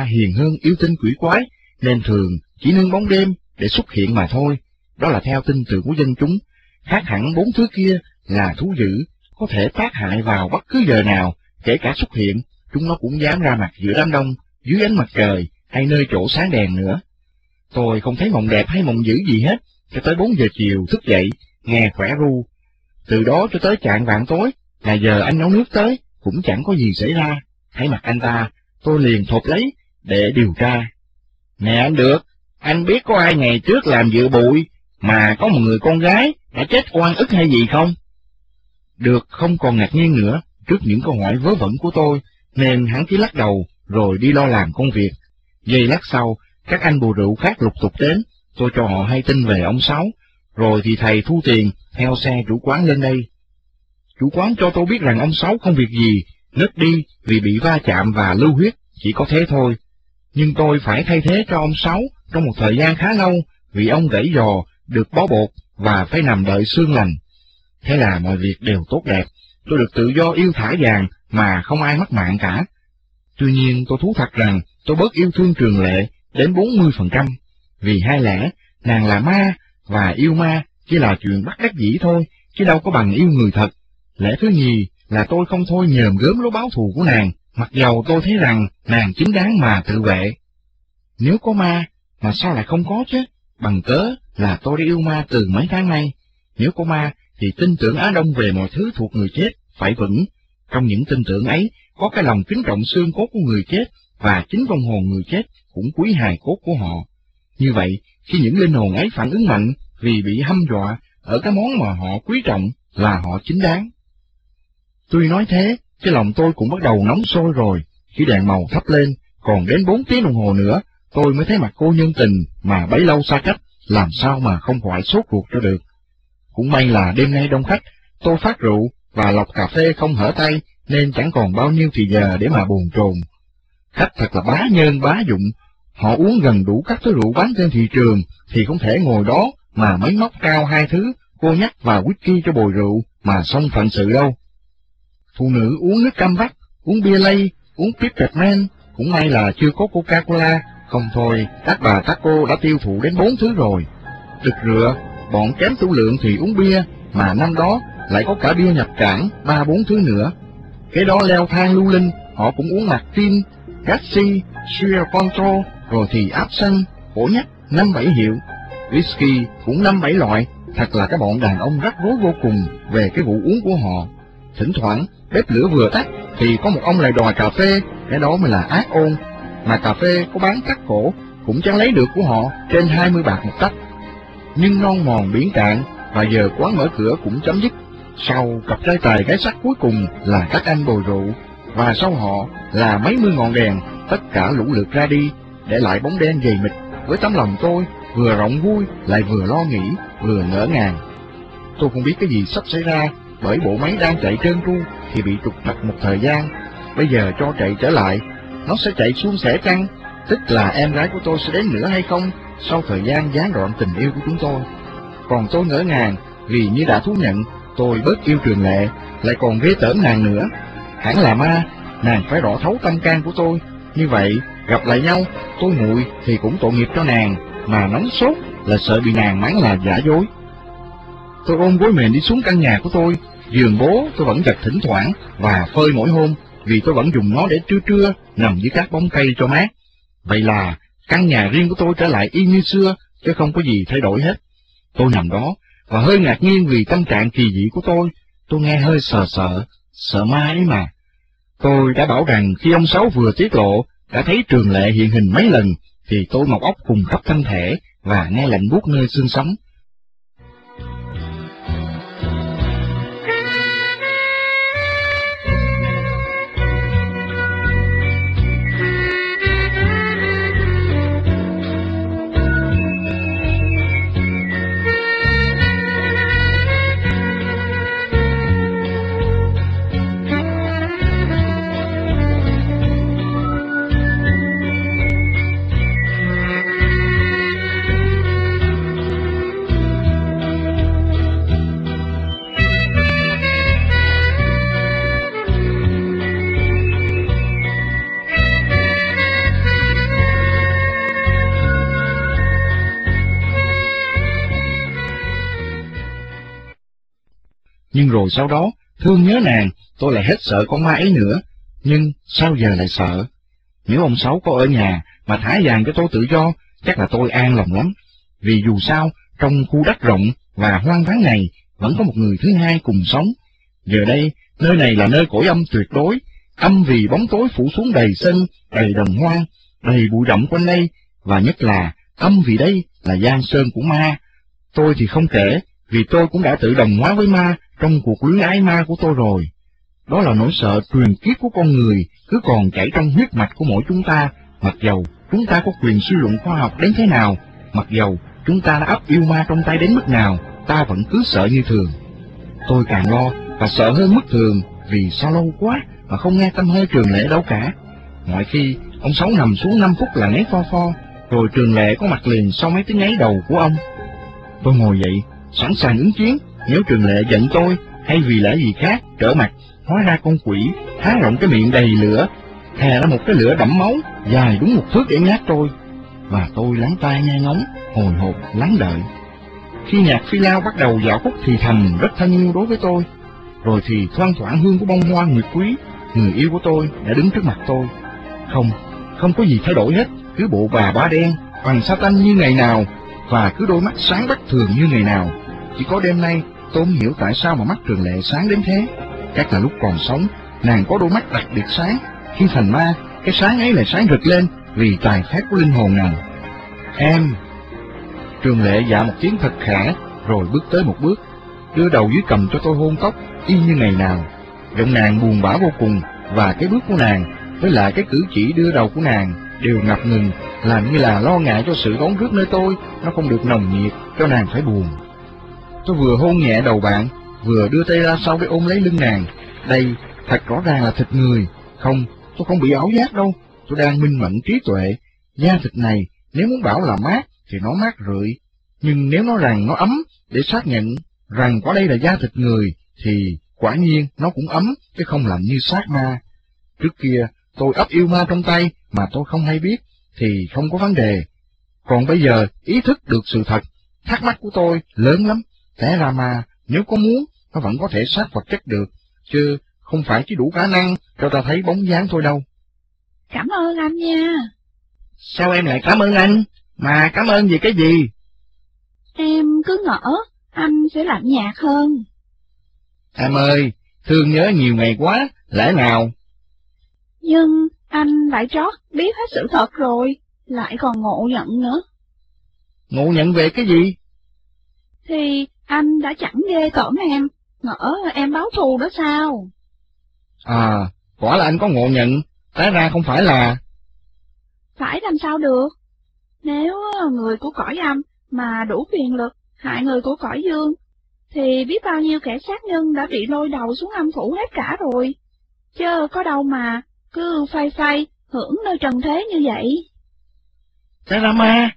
Ma hiền hơn yếu tinh quỷ quái, nên thường chỉ nương bóng đêm để xuất hiện mà thôi. Đó là theo tin tưởng của dân chúng. Khác hẳn bốn thứ kia là thú dữ, có thể tác hại vào bất cứ giờ nào, kể cả xuất hiện, chúng nó cũng dám ra mặt giữa đám đông, dưới ánh mặt trời, hay nơi chỗ sáng đèn nữa. Tôi không thấy mộng đẹp hay mộng dữ gì hết, cho tới bốn giờ chiều thức dậy, nghe khỏe ru. Từ đó cho tới chạng vạn tối, là giờ anh nấu nước tới, cũng chẳng có gì xảy ra. Thấy mặt anh ta, tôi liền thột lấy, để điều tra. Nè anh được, anh biết có ai ngày trước làm dự bụi, mà có một người con gái đã chết oan ức hay gì không? Được không còn ngạc nhiên nữa trước những câu hỏi vớ vẩn của tôi, nên hắn chỉ lắc đầu rồi đi lo làm công việc. Giây lát sau, các anh bù rượu khác lục tục đến, tôi cho họ hay tin về ông Sáu, rồi thì thầy thu tiền theo xe chủ quán lên đây. Chủ quán cho tôi biết rằng ông Sáu không việc gì, nứt đi vì bị va chạm và lưu huyết, chỉ có thế thôi. Nhưng tôi phải thay thế cho ông Sáu trong một thời gian khá lâu, vì ông gãy giò, được bó bột và phải nằm đợi xương lành. Thế là mọi việc đều tốt đẹp, tôi được tự do yêu thả vàng mà không ai mắc mạng cả. Tuy nhiên tôi thú thật rằng tôi bớt yêu thương trường lệ đến 40%, vì hai lẽ nàng là ma và yêu ma chỉ là chuyện bắt đắc dĩ thôi, chứ đâu có bằng yêu người thật. Lẽ thứ nhì là tôi không thôi nhờm gớm lối báo thù của nàng, mặc dầu tôi thấy rằng nàng chính đáng mà tự vệ. Nếu có ma, mà sao lại không có chứ? Bằng cớ là tôi đã yêu ma từ mấy tháng nay. Nếu có ma, thì tin tưởng Á Đông về mọi thứ thuộc người chết, phải vững. Trong những tin tưởng ấy, có cái lòng kính trọng xương cốt của người chết, và chính vong hồn người chết cũng quý hài cốt của họ. Như vậy, khi những linh hồn ấy phản ứng mạnh vì bị hâm dọa ở cái món mà họ quý trọng là họ chính đáng. Tuy nói thế, cái lòng tôi cũng bắt đầu nóng sôi rồi, khi đèn màu thắp lên, còn đến bốn tiếng đồng hồ nữa, tôi mới thấy mặt cô nhân tình mà bấy lâu xa cách, làm sao mà không phải sốt ruột cho được. Cũng may là đêm nay đông khách, tôi phát rượu và lọc cà phê không hở tay, nên chẳng còn bao nhiêu thì giờ để mà buồn trồn. Khách thật là bá nhân bá dụng, họ uống gần đủ các thứ rượu bán trên thị trường, thì không thể ngồi đó mà mấy móc cao hai thứ, cô nhắc và whisky cho bồi rượu, mà xong phận sự đâu. Phụ nữ uống nước cam vắt, uống bia lây, uống Peppermint, cũng may là chưa có Coca-Cola, không thôi, các bà các cô đã tiêu thụ đến bốn thứ rồi. Đực rửa, bọn kém tủ lượng thì uống bia, mà năm đó lại có cả bia nhập cảng, ba bốn thứ nữa. Cái đó leo thang lưu linh, họ cũng uống mặt tin, Gassi, Sheer Control, rồi thì áp xăng, phổ nhắc, năm bảy hiệu. Whisky cũng năm bảy loại, thật là các bọn đàn ông rắc rối vô cùng về cái vụ uống của họ. Thỉnh thoảng, bếp lửa vừa tắt, thì có một ông lại đòi cà phê, cái đó mới là ác ôn. Mà cà phê có bán cắt cổ, cũng chẳng lấy được của họ trên 20 bạc một tách. Nhưng non mòn biển cạn, và giờ quán mở cửa cũng chấm dứt. Sau cặp trai tài cái sắc cuối cùng là các anh bồi rượu, và sau họ là mấy mươi ngọn đèn, tất cả lũ lượt ra đi, để lại bóng đen dày mịt với tấm lòng tôi vừa rộng vui lại vừa lo nghĩ, vừa ngỡ ngàng. Tôi không biết cái gì sắp xảy ra, bởi bộ máy đang chạy trơn tru thì bị trục trặc một thời gian. Bây giờ cho chạy trở lại, nó sẽ chạy xuống sẻ căng Tức là em gái của tôi sẽ đến nữa hay không, sau thời gian gián đoạn tình yêu của chúng tôi. Còn tôi ngỡ ngàng, vì như đã thú nhận, tôi bớt yêu trường lệ, lại còn ghê tởm nàng nữa. Hẳn là ma, nàng phải rõ thấu tâm can của tôi. Như vậy, gặp lại nhau, tôi nguội thì cũng tội nghiệp cho nàng, mà nóng sốt là sợ bị nàng mắng là giả dối. Tôi ôm gối mền đi xuống căn nhà của tôi, giường bố tôi vẫn giặt thỉnh thoảng và phơi mỗi hôm, vì tôi vẫn dùng nó để trưa trưa nằm dưới các bóng cây cho mát. Vậy là căn nhà riêng của tôi trở lại y như xưa, chứ không có gì thay đổi hết. Tôi nằm đó, và hơi ngạc nhiên vì tâm trạng kỳ dị của tôi, tôi nghe hơi sợ sợ, sợ ma ấy mà. Tôi đã bảo rằng khi ông Sáu vừa tiết lộ, đã thấy trường lệ hiện hình mấy lần, thì tôi mọc óc cùng khắp thân thể, và nghe lạnh buốt nơi xương sống. Rồi sau đó, thương nhớ nàng, tôi lại hết sợ con ma ấy nữa. Nhưng sao giờ lại sợ? Nếu ông Sáu có ở nhà mà thả vàng cho tôi tự do, chắc là tôi an lòng lắm. Vì dù sao, trong khu đất rộng và hoang vắng này, vẫn có một người thứ hai cùng sống. Giờ đây, nơi này là nơi cõi âm tuyệt đối, âm vì bóng tối phủ xuống đầy sân, đầy đồng hoang, đầy bụi rậm quanh đây, và nhất là âm vì đây là giang sơn của ma. Tôi thì không kể, vì tôi cũng đã tự đồng hóa với ma trong cuộc lưới ái ma của tôi rồi. Đó là nỗi sợ truyền kiếp của con người cứ còn chảy trong huyết mạch của mỗi chúng ta, mặc dầu chúng ta có quyền suy luận khoa học đến thế nào, mặc dầu chúng ta đã ấp yêu ma trong tay đến mức nào, ta vẫn cứ sợ như thường. Tôi càng lo và sợ hơn mức thường vì sao lâu quá mà không nghe tâm hơi trường lệ đâu cả. Mọi khi ông Sáu nằm xuống 5 phút là ngáy pho pho, rồi trường lệ có mặt liền sau mấy tiếng ngáy đầu của ông. Tôi ngồi dậy, sẵn sàng ứng chiến, nếu trường lệ giận tôi hay vì lẽ gì khác trở mặt, hóa ra con quỷ há rộng cái miệng đầy lửa, thè ra một cái lửa đẫm máu dài đúng một thước để nhát tôi, và tôi lắng tai nghe ngóng, hồi hộp lắng đợi. Khi nhạc phi lao bắt đầu dạo khúc thì thầm rất thân yêu đối với tôi, rồi thì thoang thoảng hương của bông hoa nguyệt quý, người yêu của tôi đã đứng trước mặt tôi. Không, không có gì thay đổi hết, cứ bộ bà bá đen, bằng sa tanh như ngày nào, và cứ đôi mắt sáng bất thường như ngày nào. Chỉ có đêm nay tôi không hiểu tại sao mà mắt trường lệ sáng đến thế. Chắc là lúc còn sống, nàng có đôi mắt đặc biệt sáng, khi thành ma, cái sáng ấy lại sáng rực lên vì tài phép của linh hồn nàng. Em! Trường lệ dạ một tiếng thật khả, rồi bước tới một bước, đưa đầu dưới cầm cho tôi hôn tóc, y như ngày nào. Giọng nàng buồn bã vô cùng, và cái bước của nàng, với lại cái cử chỉ đưa đầu của nàng, đều ngập ngừng, làm như là lo ngại cho sự đón rước nơi tôi, nó không được nồng nhiệt, cho nàng phải buồn. Tôi vừa hôn nhẹ đầu bạn, vừa đưa tay ra sau để ôm lấy lưng nàng. Đây, thật rõ ràng là thịt người. Không, tôi không bị ảo giác đâu, tôi đang minh mẫn trí tuệ. Da thịt này, nếu muốn bảo là mát, thì nó mát rượi. Nhưng nếu nói rằng nó ấm, để xác nhận rằng có đây là da thịt người, thì quả nhiên nó cũng ấm, chứ không lạnh như xác ma. Trước kia, tôi ấp yêu ma trong tay mà tôi không hay biết, thì không có vấn đề. Còn bây giờ, ý thức được sự thật, thắc mắc của tôi lớn lắm. Té ra ma, nếu có muốn, nó vẫn có thể sát vật chất được, chứ không phải chỉ đủ khả năng cho ta thấy bóng dáng thôi đâu. Cảm ơn anh nha. Sao em lại cảm ơn anh? Mà cảm ơn vì cái gì? Em cứ ngỡ anh sẽ lạnh nhạt hơn. Em ơi, thương nhớ nhiều ngày quá, lẽ nào? Nhưng anh lại trót biết hết sự thật rồi, lại còn ngộ nhận nữa. Ngộ nhận về cái gì? Thì anh đã chẳng ghê tởm em, ngỡ em báo thù đó sao? À, quả là anh có ngộ nhận, té ra không phải là... Phải làm sao được? Nếu người của cõi âm mà đủ quyền lực hại người của cõi dương, thì biết bao nhiêu kẻ sát nhân đã bị lôi đầu xuống âm phủ hết cả rồi. Chứ có đâu mà cứ phay phay hưởng nơi trần thế như vậy. Té ra ma!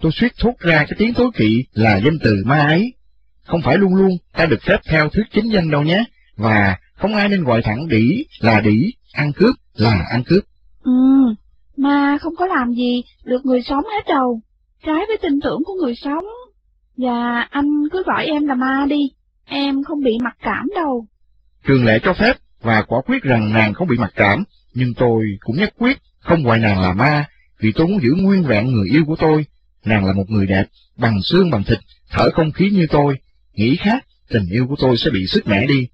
Tôi suýt thốt ra cái tiếng tối kỵ là danh từ ma ấy. Không phải luôn luôn ta được phép theo thuyết chính danh đâu nhé, và không ai nên gọi thẳng đỉ là đỉ, ăn cướp là ăn cướp. Ừ, ma không có làm gì được người sống hết đâu, trái với tin tưởng của người sống. Và anh cứ gọi em là ma đi, em không bị mặc cảm đâu. Trường lệ cho phép và quả quyết rằng nàng không bị mặc cảm, nhưng tôi cũng nhất quyết không gọi nàng là ma, vì tôi muốn giữ nguyên vẹn người yêu của tôi. Nàng là một người đẹp, bằng xương bằng thịt, thở không khí như tôi. Nghĩ khác, tình yêu của tôi sẽ bị sức mẻ đi.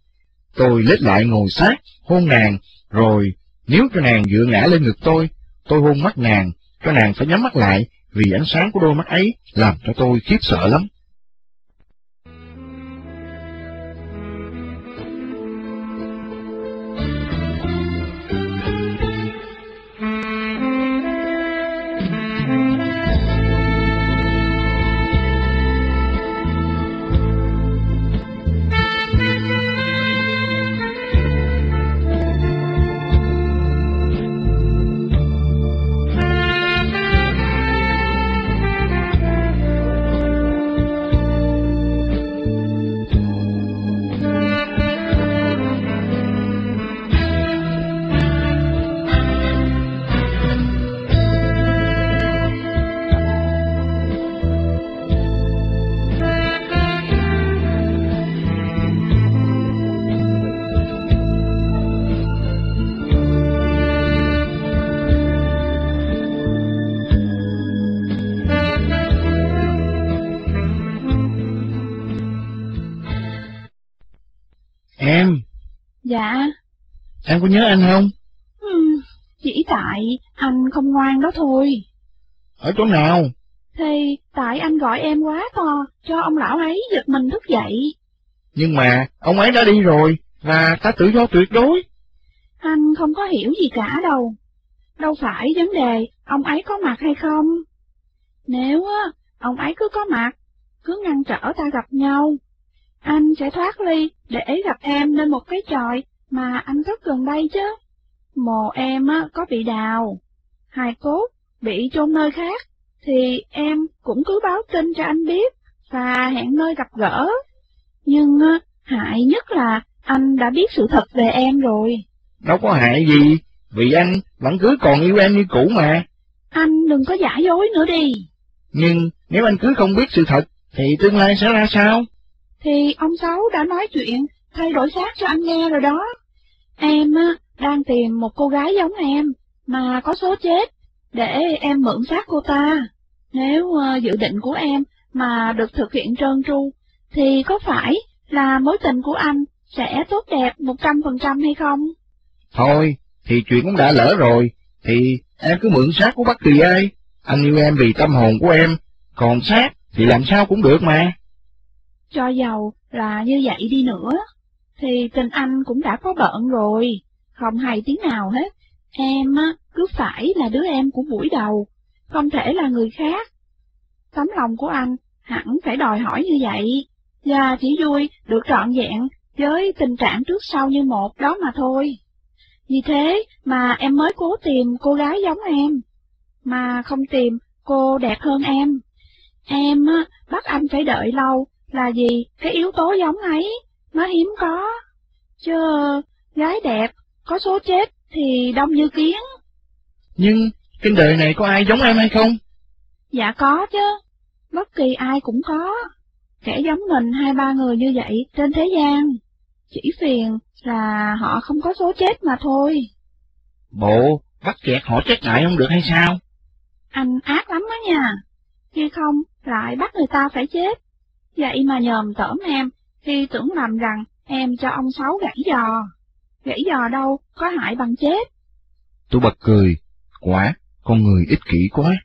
Tôi lết lại ngồi sát, hôn nàng, rồi nếu cho nàng dựa ngã lên ngực tôi, tôi hôn mắt nàng, cho nàng phải nhắm mắt lại, vì ánh sáng của đôi mắt ấy làm cho tôi khiếp sợ lắm. Em có nhớ anh không? ừm, chỉ tại anh không ngoan đó thôi. Ở chỗ nào? Thì tại anh gọi em quá to, cho ông lão ấy giật mình thức dậy. Nhưng mà, ông ấy đã đi rồi, và ta tự do tuyệt đối. Anh không có hiểu gì cả đâu. Đâu phải vấn đề ông ấy có mặt hay không. Nếu á, ông ấy cứ có mặt, cứ ngăn trở ta gặp nhau, anh sẽ thoát ly để gặp em lên một cái chòi mà anh rất gần đây chứ. Mồ em á, có bị đào, hài cốt bị chôn nơi khác, thì em cũng cứ báo tin cho anh biết và hẹn nơi gặp gỡ. Nhưng á, hại nhất là anh đã biết sự thật về em rồi. Đâu có hại gì, vì anh vẫn cứ còn yêu em như cũ mà. Anh đừng có giả dối nữa đi. Nhưng nếu anh cứ không biết sự thật, thì tương lai sẽ ra sao? Thì ông Sáu đã nói chuyện thay đổi xác cho anh nghe rồi đó. Em á, đang tìm một cô gái giống em, mà có số chết, để em mượn xác cô ta. Nếu ờ, dự định của em mà được thực hiện trơn tru, thì có phải là mối tình của anh sẽ tốt đẹp một trăm phần trăm hay không? Thôi, thì chuyện cũng đã lỡ rồi, thì em cứ mượn xác của bất kỳ ai. Anh yêu em vì tâm hồn của em, còn xác thì làm sao cũng được mà. Cho dầu là như vậy đi nữa, thì tình anh cũng đã có bận rồi, không hay tiếng nào hết. Em á, cứ phải là đứa em của buổi đầu, không thể là người khác. Tấm lòng của anh hẳn phải đòi hỏi như vậy, dạ, và chỉ vui được trọn vẹn với tình trạng trước sau như một đó mà thôi. Vì thế mà em mới cố tìm cô gái giống em, mà không tìm cô đẹp hơn em. Em á, bắt anh phải đợi lâu là vì cái yếu tố giống ấy nó hiếm có. Chứ gái đẹp có số chết thì đông như kiến. Nhưng trên đời này có ai giống em hay không? Dạ có chứ, bất kỳ ai cũng có. Kẻ giống mình hai ba người như vậy trên thế gian. Chỉ phiền là họ không có số chết mà thôi. Bộ, bắt kẹt họ chết lại không được hay sao? Anh ác lắm đó nha. Khi không, lại bắt người ta phải chết. Vậy mà nhòm tởm em, khi tưởng lầm rằng em cho ông Sáu gãy giò. Gãy giò đâu, có hại bằng chết. Tôi bật cười, quả, con người ích kỷ quá.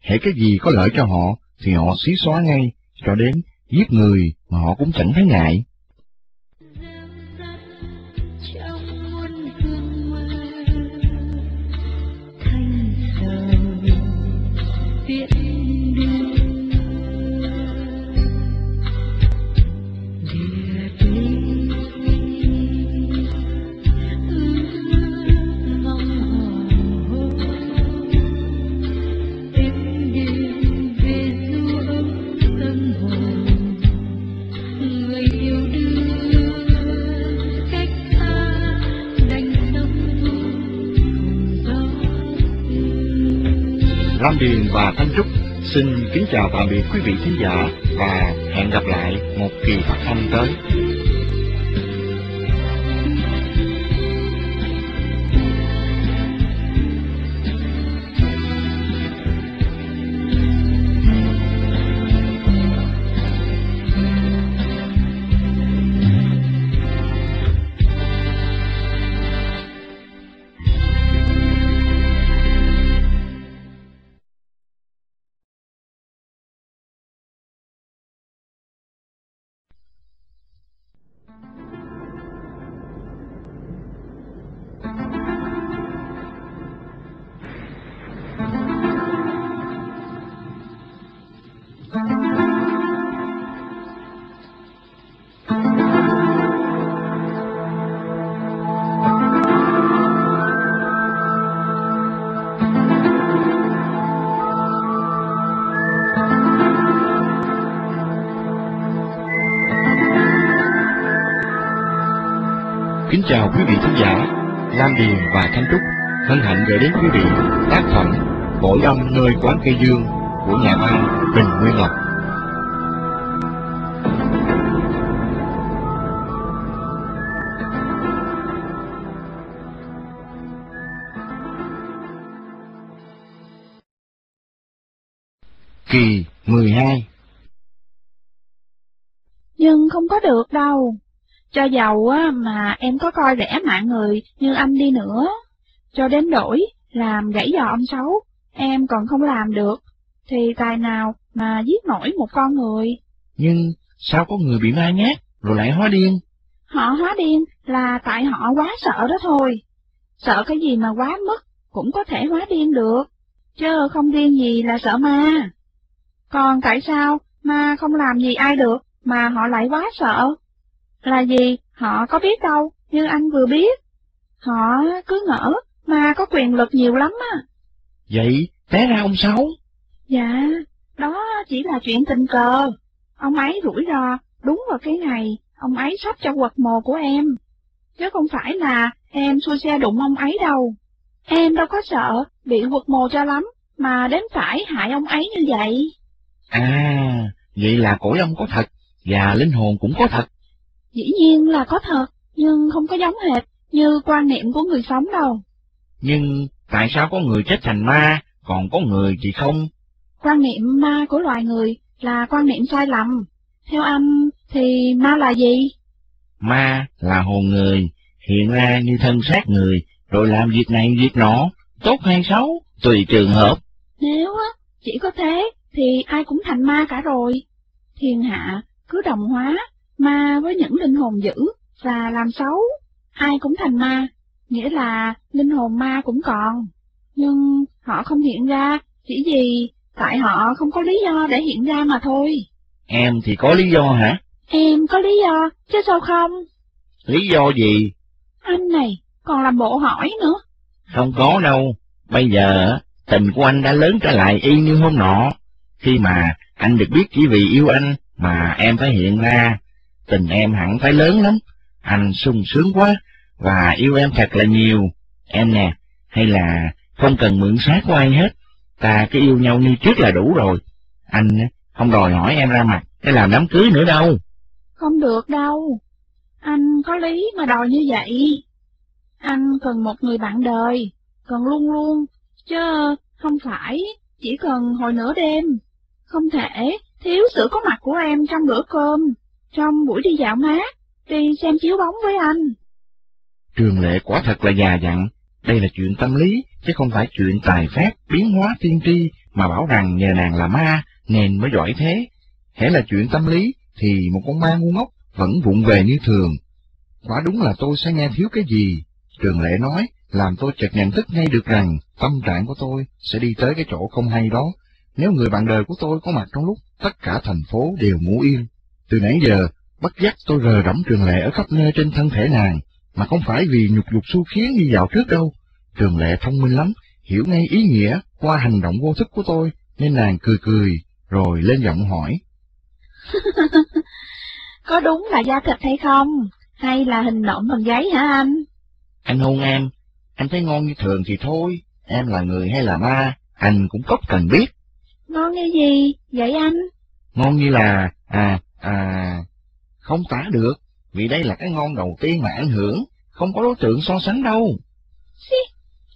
Hễ cái gì có lợi cho họ, thì họ xí xóa ngay, cho đến giết người mà họ cũng chẳng thấy ngại. Lam Điền và Thanh Trúc xin kính chào tạm biệt quý vị khán giả và hẹn gặp lại một kỳ phát thanh tới. Kính chào quý vị khán giả, Lam Điền và Thanh Trúc hân hạnh gửi đến quý vị tác phẩm Bội âm nơi quán cây dương của nhà văn Bình Nguyên Lộc. Kỳ 12 Nhưng không có được đâu. Cho giàu á mà em có coi rẻ mạng người như anh đi nữa, cho đến đổi làm gãy giò ông xấu, em còn không làm được, thì tài nào mà giết nổi một con người. Nhưng sao có người bị ma nhát rồi lại hóa điên? Họ hóa điên là tại họ quá sợ đó thôi. Sợ cái gì mà quá mức cũng có thể hóa điên được, chứ không điên gì là sợ ma. Còn tại sao ma không làm gì ai được mà họ lại quá sợ? Là gì họ có biết đâu, như anh vừa biết. Họ cứ ngỡ ma có quyền lực nhiều lắm á. Vậy té ra ông Sáu? Dạ, đó chỉ là chuyện tình cờ. Ông ấy rủi ro đúng vào cái ngày ông ấy sắp cho quật mồ của em. Chứ không phải là em xui xe đụng ông ấy đâu. Em đâu có sợ bị quật mồ cho lắm, mà đến phải hại ông ấy như vậy. À, vậy là cõi ông có thật, và linh hồn cũng có thật. Dĩ nhiên là có thật, nhưng không có giống hệt như quan niệm của người sống đâu. Nhưng tại sao có người chết thành ma, còn có người thì không? Quan niệm ma của loài người là quan niệm sai lầm. Theo anh thì ma là gì? Ma là hồn người, hiện ra như thân xác người, rồi làm việc này việc nọ, tốt hay xấu, tùy trường hợp. Nếu á, chỉ có thế thì ai cũng thành ma cả rồi. Thiên hạ cứ đồng hóa ma với những linh hồn dữ và làm xấu, ai cũng thành ma, nghĩa là linh hồn ma cũng còn. Nhưng họ không hiện ra, chỉ vì tại họ không có lý do để hiện ra mà thôi. Em thì có lý do hả? Em có lý do, chứ sao không? Lý do gì? Anh này, còn làm bộ hỏi nữa. Không có đâu. Bây giờ, tình của anh đã lớn trở lại y như hôm nọ. Khi mà anh được biết chỉ vì yêu anh mà em phải hiện ra, tình em hẳn phải lớn lắm. Anh sung sướng quá, và yêu em thật là nhiều. Em nè, hay là không cần mượn xác của ai hết, ta cứ yêu nhau như trước là đủ rồi. Anh không đòi hỏi em ra mặt để làm đám cưới nữa đâu. Không được đâu. Anh có lý mà đòi như vậy. Anh cần một người bạn đời, cần luôn luôn, chứ không phải chỉ cần hồi nửa đêm. Không thể thiếu sự có mặt của em trong bữa cơm, trong buổi đi dạo mát, đi xem chiếu bóng với anh. Trường lệ quả thật là già dặn, đây là chuyện tâm lý, chứ không phải chuyện tài phép, biến hóa tiên tri, mà bảo rằng nhờ nàng là ma, nên mới giỏi thế. Hễ là chuyện tâm lý, thì một con ma ngu ngốc vẫn vụng về như thường. Quả đúng là tôi sẽ nghe thiếu cái gì. Trường lệ nói, làm tôi chợt nhận thức ngay được rằng tâm trạng của tôi sẽ đi tới cái chỗ không hay đó. Nếu người bạn đời của tôi có mặt trong lúc tất cả thành phố đều ngủ yên. Từ nãy giờ, bất giác tôi rờ rẫm trường lệ ở khắp nơi trên thân thể nàng, mà không phải vì nhục dục su khiến như dạo trước đâu. Trường lệ thông minh lắm, hiểu ngay ý nghĩa qua hành động vô thức của tôi, nên nàng cười cười, rồi lên giọng hỏi. Có đúng là da thịt hay không? Hay là hình nộm bằng giấy hả anh? Anh hôn em, em thấy ngon như thường thì thôi, em là người hay là ma, anh cũng có cần biết. Ngon như gì, vậy anh? Ngon như là, à, à, không tả được, vì đây là cái ngon đầu tiên mà anh hưởng, không có đối tượng so sánh đâu. Xí,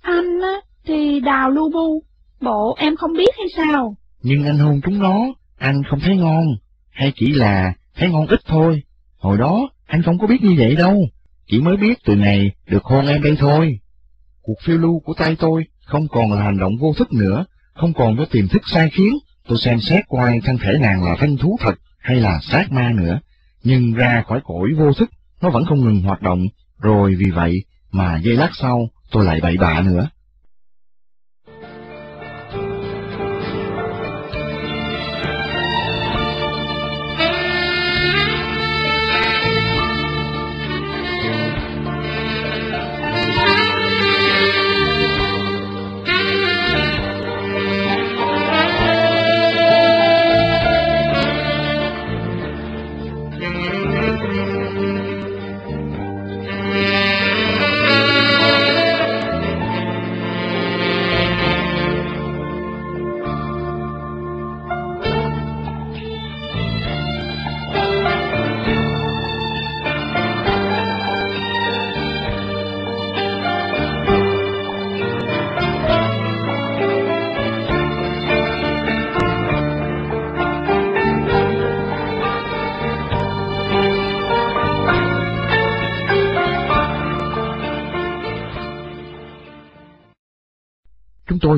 anh á, thì đào lu bu, bộ em không biết hay sao? Nhưng anh hôn chúng nó, anh không thấy ngon, hay chỉ là thấy ngon ít thôi. Hồi đó, anh không có biết như vậy đâu, chỉ mới biết từ ngày được hôn em đây thôi. Cuộc phiêu lưu của tay tôi không còn là hành động vô thức nữa, không còn có tiềm thức sai khiến. Tôi xem xét coi thân thể nàng là thanh thú thật hay là sát ma nữa, nhưng ra khỏi cõi vô thức, nó vẫn không ngừng hoạt động, rồi vì vậy mà giây lát sau tôi lại bậy bạ nữa.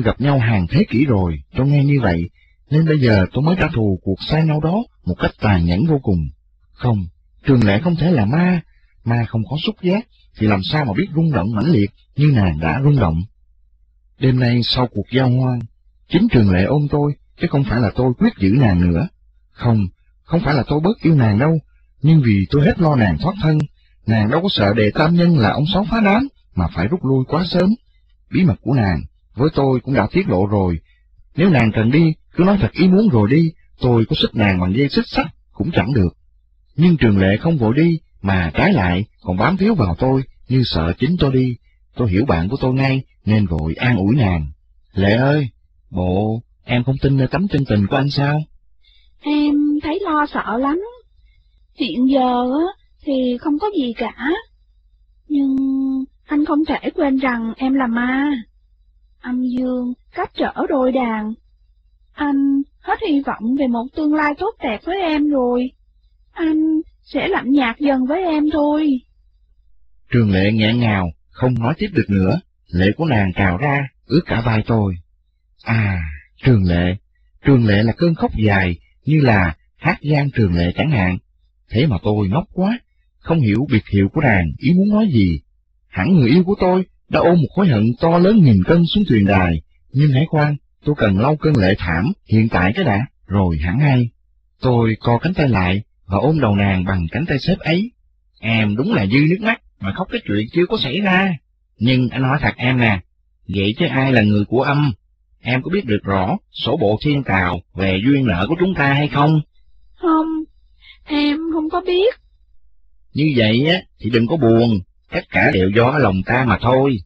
Tôi gặp nhau hàng thế kỷ rồi, tôi nghe như vậy, nên bây giờ tôi mới trả thù cuộc sai nhau đó một cách tàn nhẫn vô cùng. Không, trường lệ không thể là ma, ma không có xúc giác, thì làm sao mà biết rung động mãnh liệt như nàng đã rung động. Đêm nay sau cuộc giao hoan, chính trường lệ ôm tôi, chứ không phải là tôi quyết giữ nàng nữa. Không, không phải là tôi bớt yêu nàng đâu, nhưng vì tôi hết lo nàng thoát thân, nàng đâu có sợ đệ tam nhân là ông sáu phá đám, mà phải rút lui quá sớm. Bí mật của nàng, với tôi cũng đã tiết lộ rồi. Nếu nàng cần đi, cứ nói thật ý muốn rồi đi, tôi có xích nàng bằng dây xích sắt, cũng chẳng được. Nhưng trường lệ không vội đi, mà trái lại còn bám víu vào tôi, như sợ chính tôi đi. Tôi hiểu bạn của tôi ngay, nên vội an ủi nàng. Lệ ơi, bộ, em không tin nơi tấm chân tình của anh sao? Em thấy lo sợ lắm. Hiện giờ thì không có gì cả. Nhưng anh không thể quên rằng em là ma. Âm dương cách trở đôi đàn. Anh hết hy vọng về một tương lai tốt đẹp với em rồi. Anh sẽ lạnh nhạt dần với em thôi. Trường lệ nghẹn ngào, không nói tiếp được nữa, lệ của nàng trào ra, ướt cả vai tôi. À, trường lệ, trường lệ là cơn khóc dài, như là hát gian trường lệ chẳng hạn. Thế mà tôi ngốc quá, không hiểu biệt hiệu của nàng ý muốn nói gì. Hẳn người yêu của tôi đã ôm một khối hận to lớn nghìn cân xuống thuyền đài, nhưng hãy khoan, tôi cần lau cơn lệ thảm hiện tại cái đã, rồi hẳn hay. Tôi co cánh tay lại và ôm đầu nàng bằng cánh tay xếp ấy. Em đúng là dư nước mắt mà khóc cái chuyện chưa có xảy ra. Nhưng anh nói thật em nè, vậy chứ ai là người của âm? Em có biết được rõ sổ bộ thiên tào về duyên nợ của chúng ta hay không? Không, em không có biết. Như vậy á, thì đừng có buồn, tất cả đều do lòng ta mà thôi.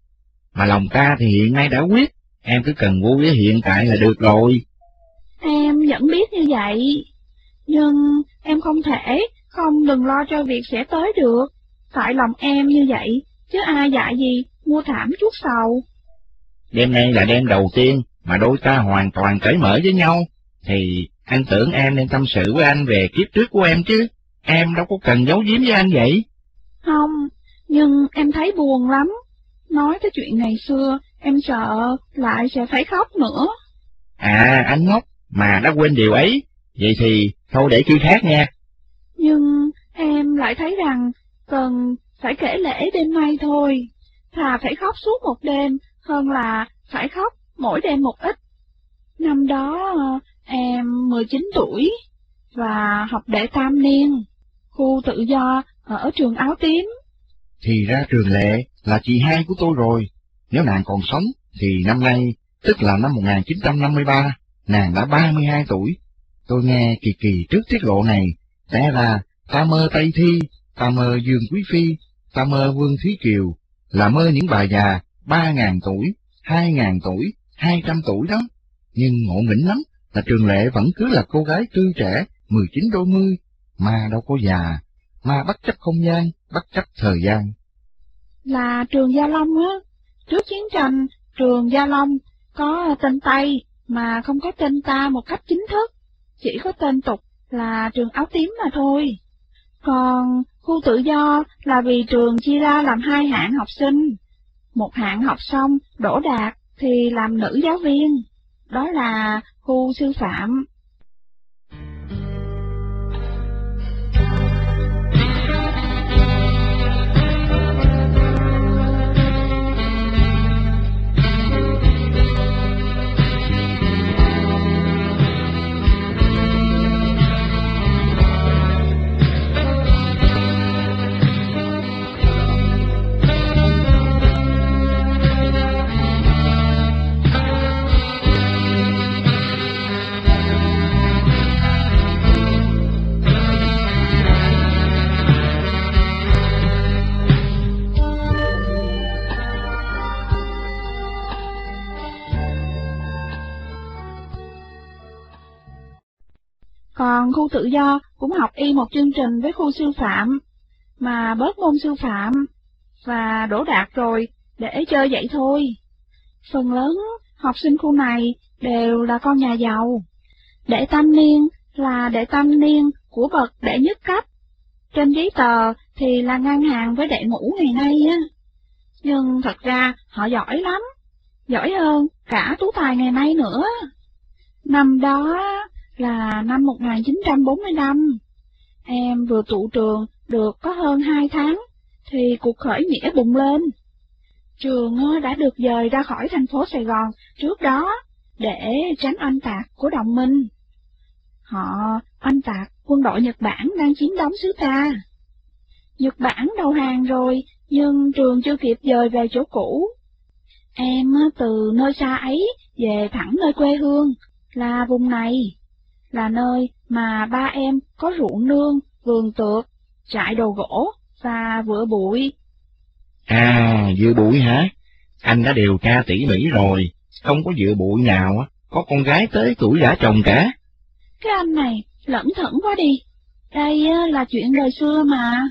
Mà lòng ta thì hiện nay đã quyết, em cứ cần vui với hiện tại là được rồi. Em vẫn biết như vậy, nhưng em không thể, không đừng lo cho việc sẽ tới được. Tại lòng em như vậy, chứ ai dạy gì, mua thảm chút sầu. Đêm nay là đêm đầu tiên mà đôi ta hoàn toàn cởi mở với nhau, thì anh tưởng em nên tâm sự với anh về kiếp trước của em chứ. Em đâu có cần giấu giếm với anh vậy. Không, nhưng em thấy buồn lắm. Nói tới chuyện ngày xưa, em sợ lại sẽ phải khóc nữa. À, anh ngốc, mà đã quên điều ấy. Vậy thì, thôi để khi khác nha. Nhưng em lại thấy rằng cần phải kể lễ đêm nay thôi. Thà phải khóc suốt một đêm hơn là phải khóc mỗi đêm một ít. Năm đó em 19 tuổi và học đệ tam niên, khu tự do ở trường áo tím. Thì ra trường lệ là chị hai của tôi rồi. Nếu nàng còn sống, thì năm nay, tức là năm 1953, nàng đã 32 tuổi. Tôi nghe kỳ kỳ trước tiết lộ này, té ra ta mơ Tây Thi, ta mơ Dương Quý Phi, ta mơ Vương Thúy Kiều, là mơ những bà già ba ngàn tuổi, hai ngàn tuổi, hai trăm tuổi đó. Nhưng ngộ nghĩnh lắm là Trường Lệ vẫn cứ là cô gái tươi trẻ, mười chín đôi mươi, mà đâu có già, mà bất chấp không gian, bất chấp thời gian. Là trường Gia Long á, trước chiến tranh, trường Gia Long có tên Tây mà không có tên ta một cách chính thức, chỉ có tên tục là trường áo tím mà thôi. Còn khu tự do là vì trường chia ra làm hai hạng học sinh. Một hạng học xong, đỗ đạt thì làm nữ giáo viên. Đó là khu sư phạm. Còn khu tự do cũng học y một chương trình với khu sư phạm, mà bớt môn sư phạm, và đổ đạt rồi, để chơi vậy thôi. Phần lớn học sinh khu này đều là con nhà giàu. Đệ tam niên là đệ tam niên của bậc đệ nhất cấp. Trên giấy tờ thì là ngang hàng với đệ ngũ ngày nay á. Nhưng thật ra họ giỏi lắm. giỏi hơn cả tú tài ngày nay nữa. Năm đó là năm 1945, em vừa tụ trường được có hơn hai tháng, thì cuộc khởi nghĩa bùng lên. Trường ờ, đã được dời ra khỏi thành phố Sài Gòn trước đó để tránh oanh tạc của đồng minh. Họ oanh tạc quân đội Nhật Bản đang chiếm đóng xứ ta. Nhật Bản đầu hàng rồi, nhưng trường chưa kịp dời về chỗ cũ. Em ờ, từ nơi xa ấy về thẳng nơi quê hương, là vùng này, là nơi mà ba em có ruộng nương, vườn tược, trại đồ gỗ và vựa bụi. À, vựa bụi hả? Anh đã điều tra tỉ mỉ rồi, không có vựa bụi nào có con gái tới tuổi đã chồng cả. Cái anh này lẫn thẩn quá đi, đây là chuyện đời xưa mà.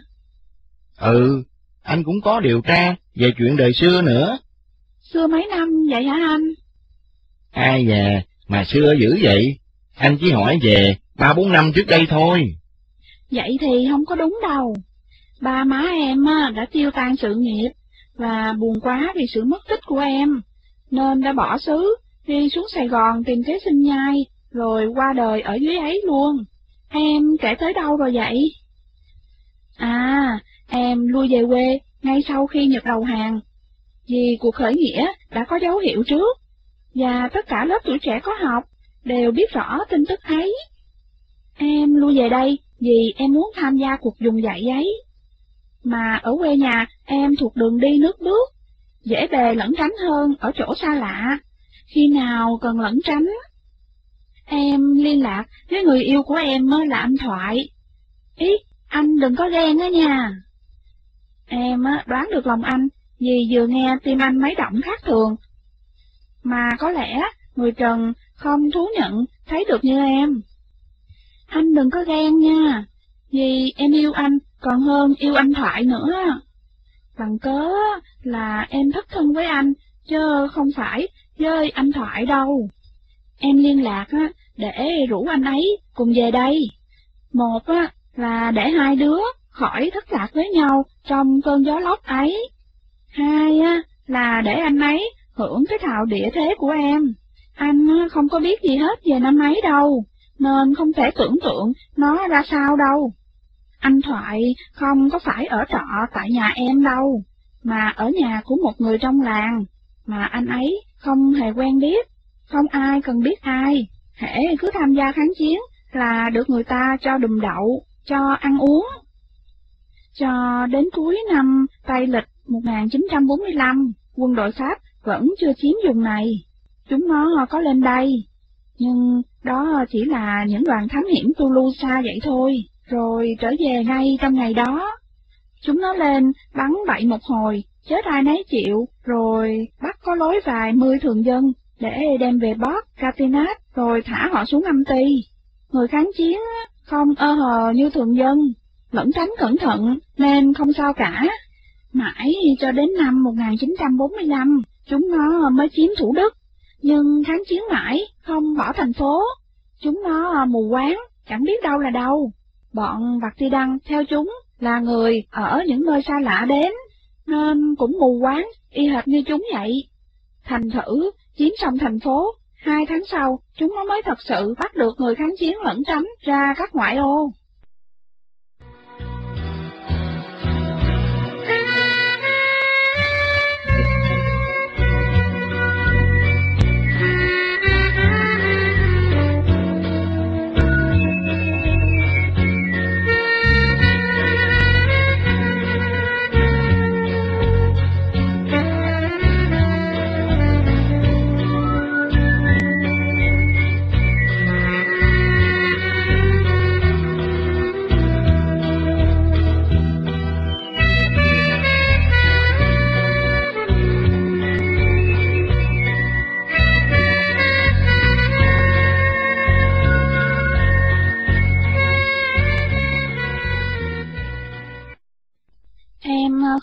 Ừ, anh cũng có điều tra về chuyện đời xưa nữa. Xưa mấy năm vậy hả anh? Ai về mà xưa dữ vậy? Anh chỉ hỏi về ba bốn năm trước đây thôi. Vậy thì không có đúng đâu. Ba má em đã tiêu tan sự nghiệp, và buồn quá vì sự mất tích của em, nên đã bỏ xứ, đi xuống Sài Gòn tìm kế sinh nhai, rồi qua đời ở dưới ấy luôn. Em kể tới đâu rồi vậy? À, em lui về quê ngay sau khi nhập đầu hàng, vì cuộc khởi nghĩa đã có dấu hiệu trước, và tất cả lớp tuổi trẻ có học đều biết rõ tin tức ấy. Em lui về đây vì em muốn tham gia cuộc dùng dạy giấy. Mà ở quê nhà em thuộc đường đi nước bước, dễ bề lẫn tránh hơn ở chỗ xa lạ, khi nào cần lẫn tránh. Em liên lạc với người yêu của em là anh Thoại. Ý, anh đừng có ghen á nha. Em đoán được lòng anh vì vừa nghe tim anh mấy động khác thường. Mà có lẽ người Trần không thú nhận thấy được như em. Anh đừng có ghen nha, vì em yêu anh còn hơn yêu anh Thoại nữa. Bằng cớ là em thất thân với anh, chứ không phải với anh Thoại đâu. Em liên lạc để rủ anh ấy cùng về đây. Một là để hai đứa khỏi thất lạc với nhau trong cơn gió lốc ấy. Hai là để anh ấy hưởng cái thạo địa thế của em. Anh không có biết gì hết về năm ấy đâu, nên không thể tưởng tượng nó ra sao đâu. Anh Thoại không có phải ở trọ tại nhà em đâu, mà ở nhà của một người trong làng, mà anh ấy không hề quen biết, không ai cần biết ai, hễ cứ tham gia kháng chiến là được người ta cho đùm đậu, cho ăn uống. Cho đến cuối năm Tây lịch 1945, quân đội Pháp vẫn chưa chiếm vùng này. Chúng nó ờ, có lên đây, nhưng đó ờ, chỉ là những đoàn thám hiểm Tulusa vậy thôi, rồi trở về ngay trong ngày đó. Chúng nó lên, bắn bậy một hồi, chết ai nấy chịu, rồi bắt có lối vài mươi thường dân, để đem về Bót, Catinat, rồi thả họ xuống âm ti. Người kháng chiến không ơ hờ như thường dân, lẫn tránh cẩn thận nên không sao cả. Mãi cho đến năm 1945, chúng nó mới chiếm Thủ Đức, nhưng kháng chiến mãi không bỏ thành phố. Chúng nó à, mù quáng, chẳng biết đâu là đâu. Bọn Bạc Ti Đăng theo chúng là người ở những nơi xa lạ đến, nên cũng mù quáng, y hệt như chúng vậy. Thành thử, chiếm xong thành phố, hai tháng sau, chúng nó mới thật sự bắt được người kháng chiến lẫn tránh ra các ngoại ô.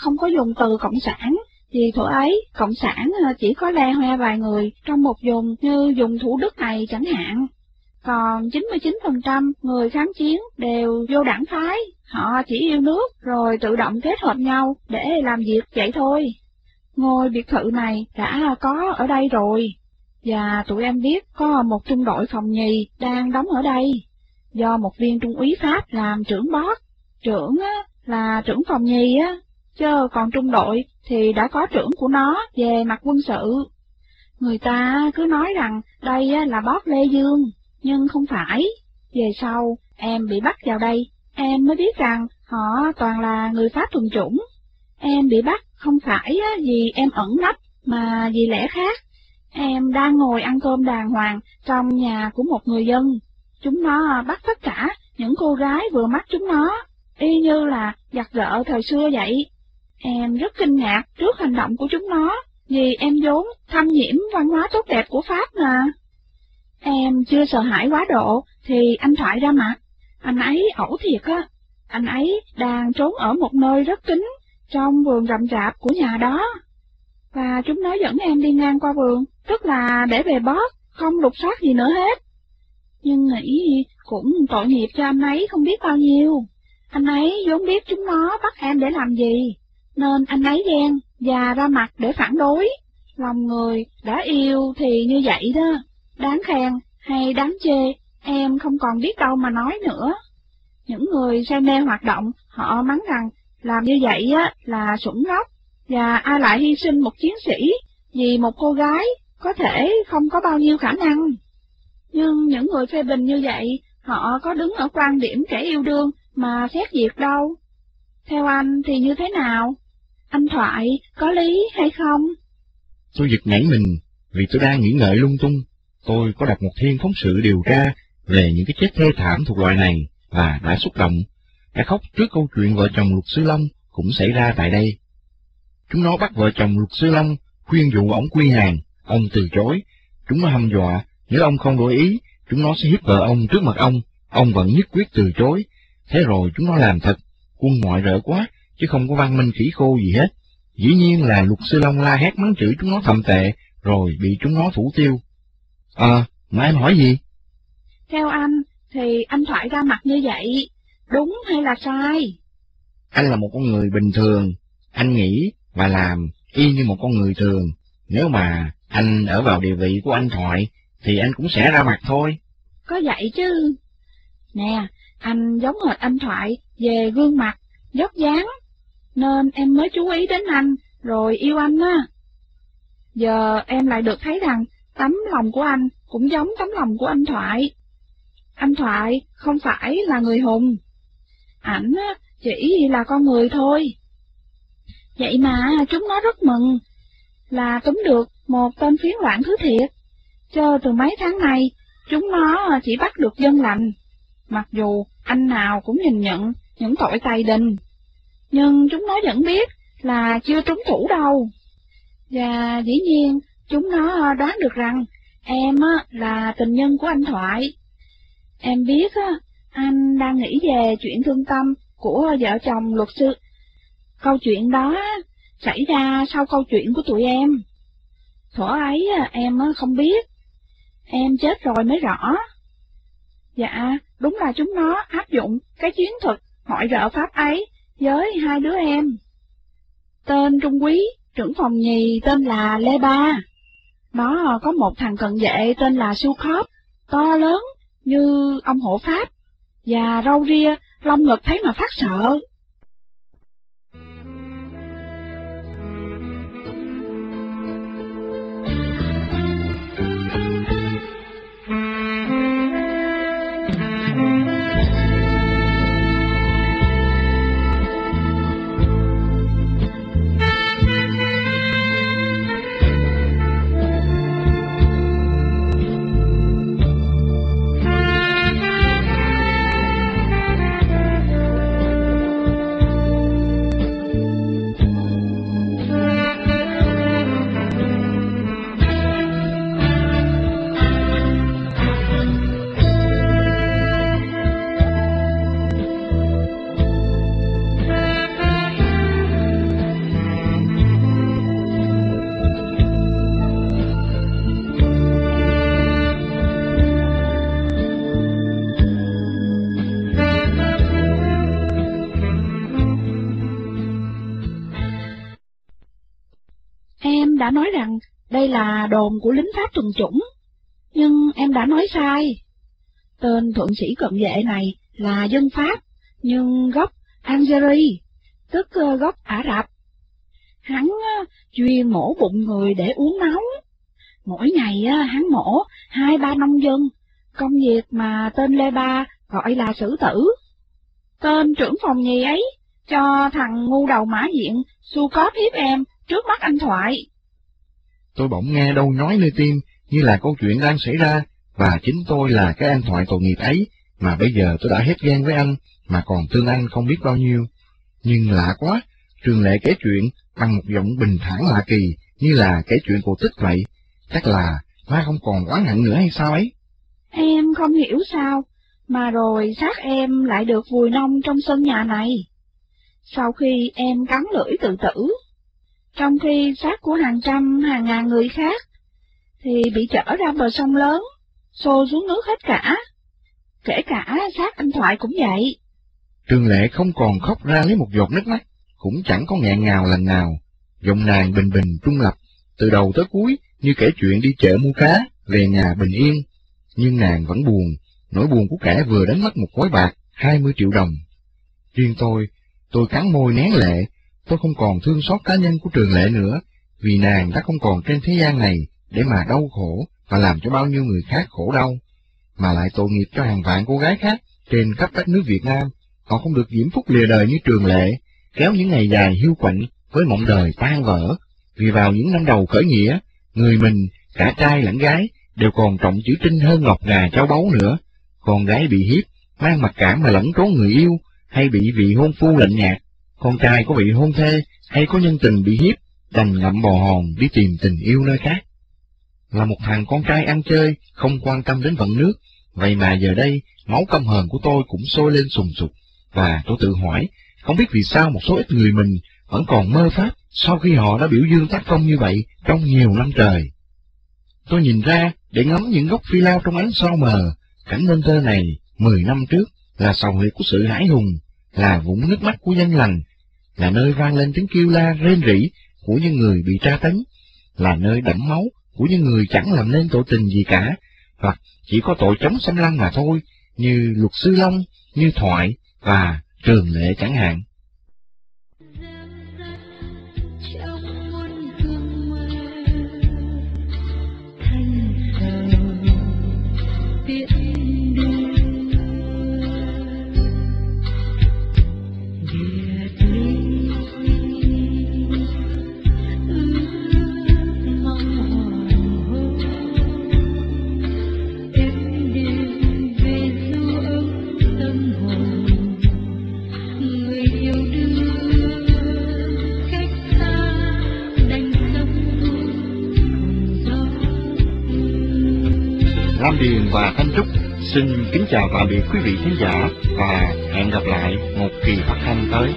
Không có dùng từ cộng sản, vì thuở ấy cộng sản ờ, chỉ có le hoe vài người trong một vùng như dùng thủ đức này chẳng hạn. Còn 99% người kháng chiến đều vô đảng phái, họ chỉ yêu nước rồi tự động kết hợp nhau để làm việc vậy thôi. ngôi biệt thự này đã có ở đây rồi, và tụi em biết có một trung đội phòng nhì đang đóng ở đây, do một viên trung úy Pháp làm trưởng boss, trưởng á, là trưởng phòng nhì á, chứ còn trung đội thì đã có trưởng của nó về mặt quân sự. Người ta cứ nói rằng đây là bóp Lê Dương, nhưng không phải. Về sau, em bị bắt vào đây, em mới biết rằng họ toàn là người Pháp thuần chủng. Em bị bắt không phải vì em ẩn nấp, mà vì lẽ khác. Em đang ngồi ăn cơm đàng hoàng trong nhà của một người dân. Chúng nó bắt tất cả những cô gái vừa mắt chúng nó, y như là giặt rợ thời xưa vậy. Em rất kinh ngạc trước hành động của chúng nó, vì em vốn thâm nhiễm văn hóa tốt đẹp của Pháp mà. Em chưa sợ hãi quá độ, thì anh Thoại ra mặt. Anh ấy ẩu thiệt á, anh ấy đang trốn ở một nơi rất kín, trong vườn rậm rạp của nhà đó. Và chúng nó dẫn em đi ngang qua vườn, tức là để về bót, không lục soát gì nữa hết. Nhưng nghĩ cũng tội nghiệp cho anh ấy không biết bao nhiêu. Anh ấy vốn biết chúng nó bắt em để làm gì, nên anh ấy ghen và ra mặt để phản đối. Lòng người đã yêu thì như vậy đó, đáng khen hay đáng chê, em không còn biết đâu mà nói nữa. Những người say mê hoạt động, họ mắng rằng làm như vậy á là sủng ngốc, và ai lại hy sinh một chiến sĩ vì một cô gái có thể không có bao nhiêu khả năng. Nhưng những người phê bình như vậy, họ có đứng ở quan điểm kẻ yêu đương mà xét việc đâu. Theo anh thì như thế nào? Anh Thoại có lý hay không? Tôi giật nảy mình vì tôi đang nghĩ ngợi lung tung. Tôi có đọc một thiên phóng sự điều tra về những cái chết thê thảm thuộc loại này và đã xúc động, đã khóc trước câu chuyện vợ chồng Lục Sư Long cũng xảy ra tại đây. Chúng nó bắt vợ chồng Lục Sư Long khuyên dụ ổng quy hàng, ông từ chối. Chúng nó hăm dọa, nếu ông không đổi ý, chúng nó sẽ hiếp vợ ông trước mặt ông, ông vẫn nhất quyết từ chối. Thế rồi chúng nó làm thật, quân ngoại rỡ quá, chứ không có văn minh khỉ khô gì hết. Dĩ nhiên là Lục Sư Long la hét mắng chửi chúng nó thậm tệ, rồi bị chúng nó thủ tiêu. À, mà em hỏi gì? Theo anh, thì anh Thoại ra mặt như vậy, đúng hay là sai? Anh là một con người bình thường, anh nghĩ và làm y như một con người thường. Nếu mà anh ở vào địa vị của anh Thoại, thì anh cũng sẽ ra mặt thôi. Có vậy chứ. Nè, anh giống hệt anh Thoại về gương mặt, dốc dáng, nên em mới chú ý đến anh, rồi yêu anh á. Giờ em lại được thấy rằng tấm lòng của anh cũng giống tấm lòng của anh Thoại. Anh Thoại không phải là người hùng. Ảnh chỉ là con người thôi. Vậy mà chúng nó rất mừng, là túm được một tên phiến loạn thứ thiệt. cho từ mấy tháng nay, chúng nó chỉ bắt được dân lành, mặc dù anh nào cũng nhìn nhận những tội tay đình. Nhưng chúng nó vẫn biết là chưa trúng thủ đâu. Và dĩ nhiên, chúng nó đoán được rằng em là tình nhân của anh Thoại. Em biết anh đang nghĩ về chuyện thương tâm của vợ chồng luật sư. Câu chuyện đó xảy ra sau câu chuyện của tụi em. Thuở ấy em không biết, em chết rồi mới rõ. Dạ, đúng là chúng nó áp dụng cái chiến thuật hỏi rợ pháp ấy với hai đứa em. Tên trung quý, trưởng phòng nhì tên là Lê Ba. Nó có một thằng cận vệ tên là Su Khóp, to lớn như ông hộ Pháp, và râu ria, lông ngực thấy mà phát sợ. Đã nói rằng đây là đồn của lính Pháp tuần chủng, nhưng em đã nói sai. Tên thuận sĩ cận vệ này là dân Pháp, nhưng gốc Algeria, tức ờ, gốc Ả Rập. Hắn ờ, chuyên mổ bụng người để uống máu. Mỗi ngày ờ, hắn mổ hai ba nông dân, công việc mà tên Lê Ba gọi là xử tử. Tên trưởng phòng nhì ấy cho thằng ngu đầu mã diện su cóp hiếp em trước mắt anh Thoại. Tôi bỗng nghe đâu nói nơi tim như là câu chuyện đang xảy ra, và chính tôi là cái anh thoại tội nghiệp ấy, mà bây giờ tôi đã hết ghen với anh, mà còn thương anh không biết bao nhiêu. Nhưng lạ quá, Trường Lệ kể chuyện bằng một giọng bình thản lạ kỳ, như là kể chuyện cổ tích vậy. Chắc là má không còn oán hận nữa hay sao ấy? Em không hiểu sao, mà rồi xác em lại được vùi nông trong sân nhà này. Sau khi em cắn lưỡi tự tử, trong khi xác của hàng trăm hàng ngàn người khác thì bị chở ra bờ sông lớn, xô xuống nước hết cả. Kể cả xác anh Thoại cũng vậy. Trường Lệ không còn khóc ra lấy một giọt nước mắt, cũng chẳng có nghẹn ngào lần nào. Giọng nàng bình bình trung lập, từ đầu tới cuối như kể chuyện đi chợ mua cá, về nhà bình yên. Nhưng nàng vẫn buồn, nỗi buồn của kẻ vừa đánh mất một khối bạc, hai mươi triệu đồng. Riêng tôi, tôi cắn môi nén lệ, tôi không còn thương xót cá nhân của trường lệ nữa, vì nàng đã không còn trên thế gian này để mà đau khổ và làm cho bao nhiêu người khác khổ đau, mà lại tội nghiệp cho hàng vạn cô gái khác trên khắp các nước Việt Nam, họ không được diễm phúc lìa đời như trường lệ, kéo những ngày dài hiu quạnh với mộng đời tan vỡ, vì vào những năm đầu khởi nghĩa, người mình, cả trai lẫn gái, đều còn trọng chữ trinh hơn ngọc ngà châu báu nữa, còn gái bị hiếp, mang mặc cảm mà lẫn trốn người yêu, hay bị vị hôn phu lạnh nhạt, con trai có bị hôn thê, hay có nhân tình bị hiếp, đành ngậm bò hòn đi tìm tình yêu nơi khác. Là một thằng con trai ăn chơi, không quan tâm đến vận nước, vậy mà giờ đây, máu căm hờn của tôi cũng sôi lên sùng sục, và tôi tự hỏi, không biết vì sao một số ít người mình vẫn còn mơ pháp sau khi họ đã biểu dương tác phong như vậy trong nhiều năm trời. Tôi nhìn ra để ngắm những gốc phi lao trong ánh sao mờ, cảnh nên thơ này mười năm trước là sầu huyệt của sự hãi hùng, là vũng nước mắt của dân lành, là nơi vang lên tiếng kêu la rên rỉ của những người bị tra tấn, là nơi đẫm máu của những người chẳng làm nên tội tình gì cả, hoặc chỉ có tội chống xâm lăng mà thôi, như luật sư Long, như Thoại và Trường Lệ chẳng hạn. Lam Điền và Thanh Trúc xin kính chào tạm biệt quý vị khán giả và hẹn gặp lại một kỳ phát thanh tới.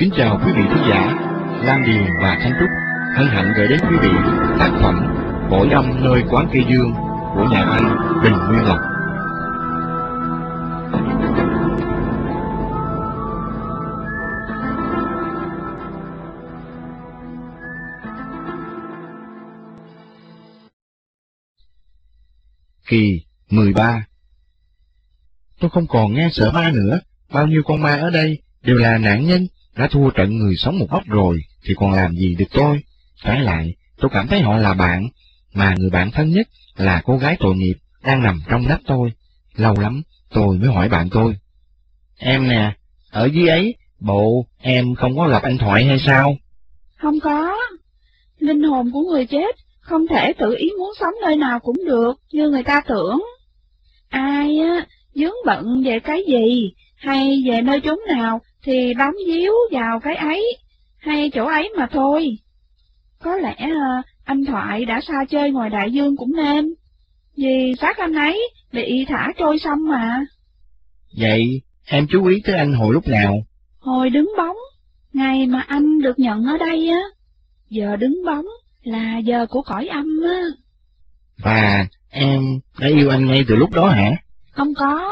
Kính chào quý vị khán giả, Lan Điền và Thanh Trúc hân hạnh gửi đến quý vị tác phẩm Bội âm nơi quán cây dương của nhà văn Bình Nguyên Lộc. Kỳ 13 Tôi không còn nghe sợ ma nữa, bao nhiêu con ma ở đây đều là nạn nhân đã thua trận người sống một góc rồi thì còn làm gì được tôi. Trái lại, tôi cảm thấy họ là bạn, mà người bạn thân nhất là cô gái tội nghiệp đang nằm trong nách tôi. Lâu lắm, tôi mới hỏi bạn tôi. Em nè, ở dưới ấy, bộ em không có gặp anh Thoại hay sao? Không có. Linh hồn của người chết không thể tự ý muốn sống nơi nào cũng được như người ta tưởng. Ai á, dướng bận về cái gì, hay về nơi chốn nào thì bám díu vào cái ấy, hay chỗ ấy mà thôi. Có lẽ à, anh Thoại đã xa chơi ngoài đại dương cũng nên, vì xác anh ấy bị thả trôi sông mà. Vậy em chú ý tới anh hồi lúc nào? Hồi đứng bóng, ngày mà anh được nhận ở đây á, giờ đứng bóng là giờ của cõi âm á. Và em đã yêu anh ngay từ lúc đó hả? Không có,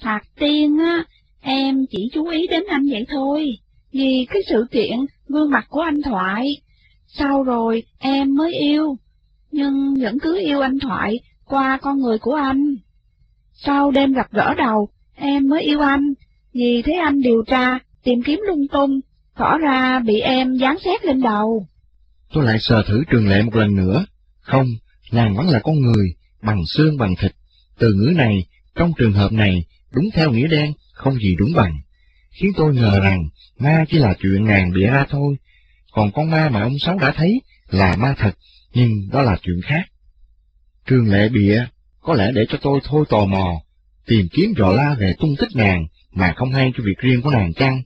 Thoạt tiên á, em chỉ chú ý đến anh vậy thôi, vì cái sự kiện gương mặt của anh Thoại. Sau rồi em mới yêu, nhưng vẫn cứ yêu anh Thoại qua con người của anh. Sau đêm gặp gỡ đầu, em mới yêu anh, vì thấy anh điều tra, tìm kiếm lung tung, tỏ ra bị em dán xét lên đầu. Tôi lại sờ thử trường lệ một lần nữa. Không, nàng vẫn là con người, bằng xương bằng thịt. Từ ngữ này, trong trường hợp này, đúng theo nghĩa đen, không gì đúng bằng. Khiến tôi ngờ rằng ma chỉ là chuyện nàng bịa ra thôi, còn con ma mà ông Sáu đã thấy là ma thật, nhưng đó là chuyện khác. Trường lệ bịa có lẽ để cho tôi thôi tò mò, tìm kiếm dò la về tung tích nàng mà không hay cho việc riêng của nàng chăng.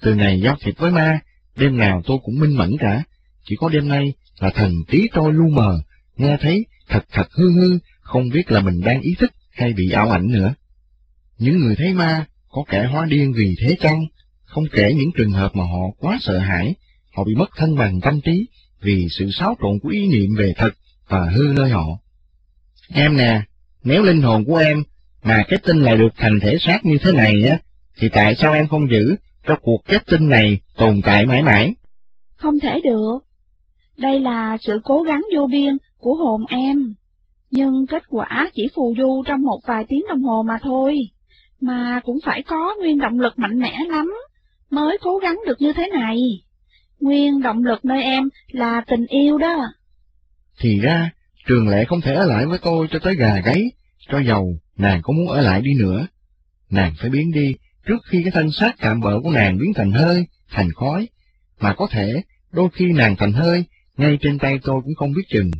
Từ ngày giao thiệp với ma, đêm nào tôi cũng minh mẫn cả, chỉ có đêm nay là thần trí tôi lu mờ, nghe thấy thật thật hư hư, không biết là mình đang ý thức hay bị ảo ảnh nữa. Những người thấy ma có kẻ hóa điên vì thế chăng? Không kể những trường hợp mà họ quá sợ hãi, họ bị mất thân bằng tâm trí vì sự xáo trộn của ý niệm về thật và hư nơi họ. Em nè, nếu linh hồn của em mà kết tinh lại được thành thể xác như thế này á, thì tại sao em không giữ cho cuộc kết tinh này tồn tại mãi mãi? Không thể được. Đây là sự cố gắng vô biên của hồn em, nhưng kết quả chỉ phù du trong một vài tiếng đồng hồ mà thôi, mà cũng phải có nguyên động lực mạnh mẽ lắm, mới cố gắng được như thế này. Nguyên động lực nơi em là tình yêu đó. Thì ra, trường lệ không thể ở lại với tôi cho tới gà gáy, cho dầu nàng có muốn ở lại đi nữa. Nàng phải biến đi trước khi cái thân xác cạm bỡ của nàng biến thành hơi, thành khói, mà có thể đôi khi nàng thành hơi, ngay trên tay tôi cũng không biết chừng.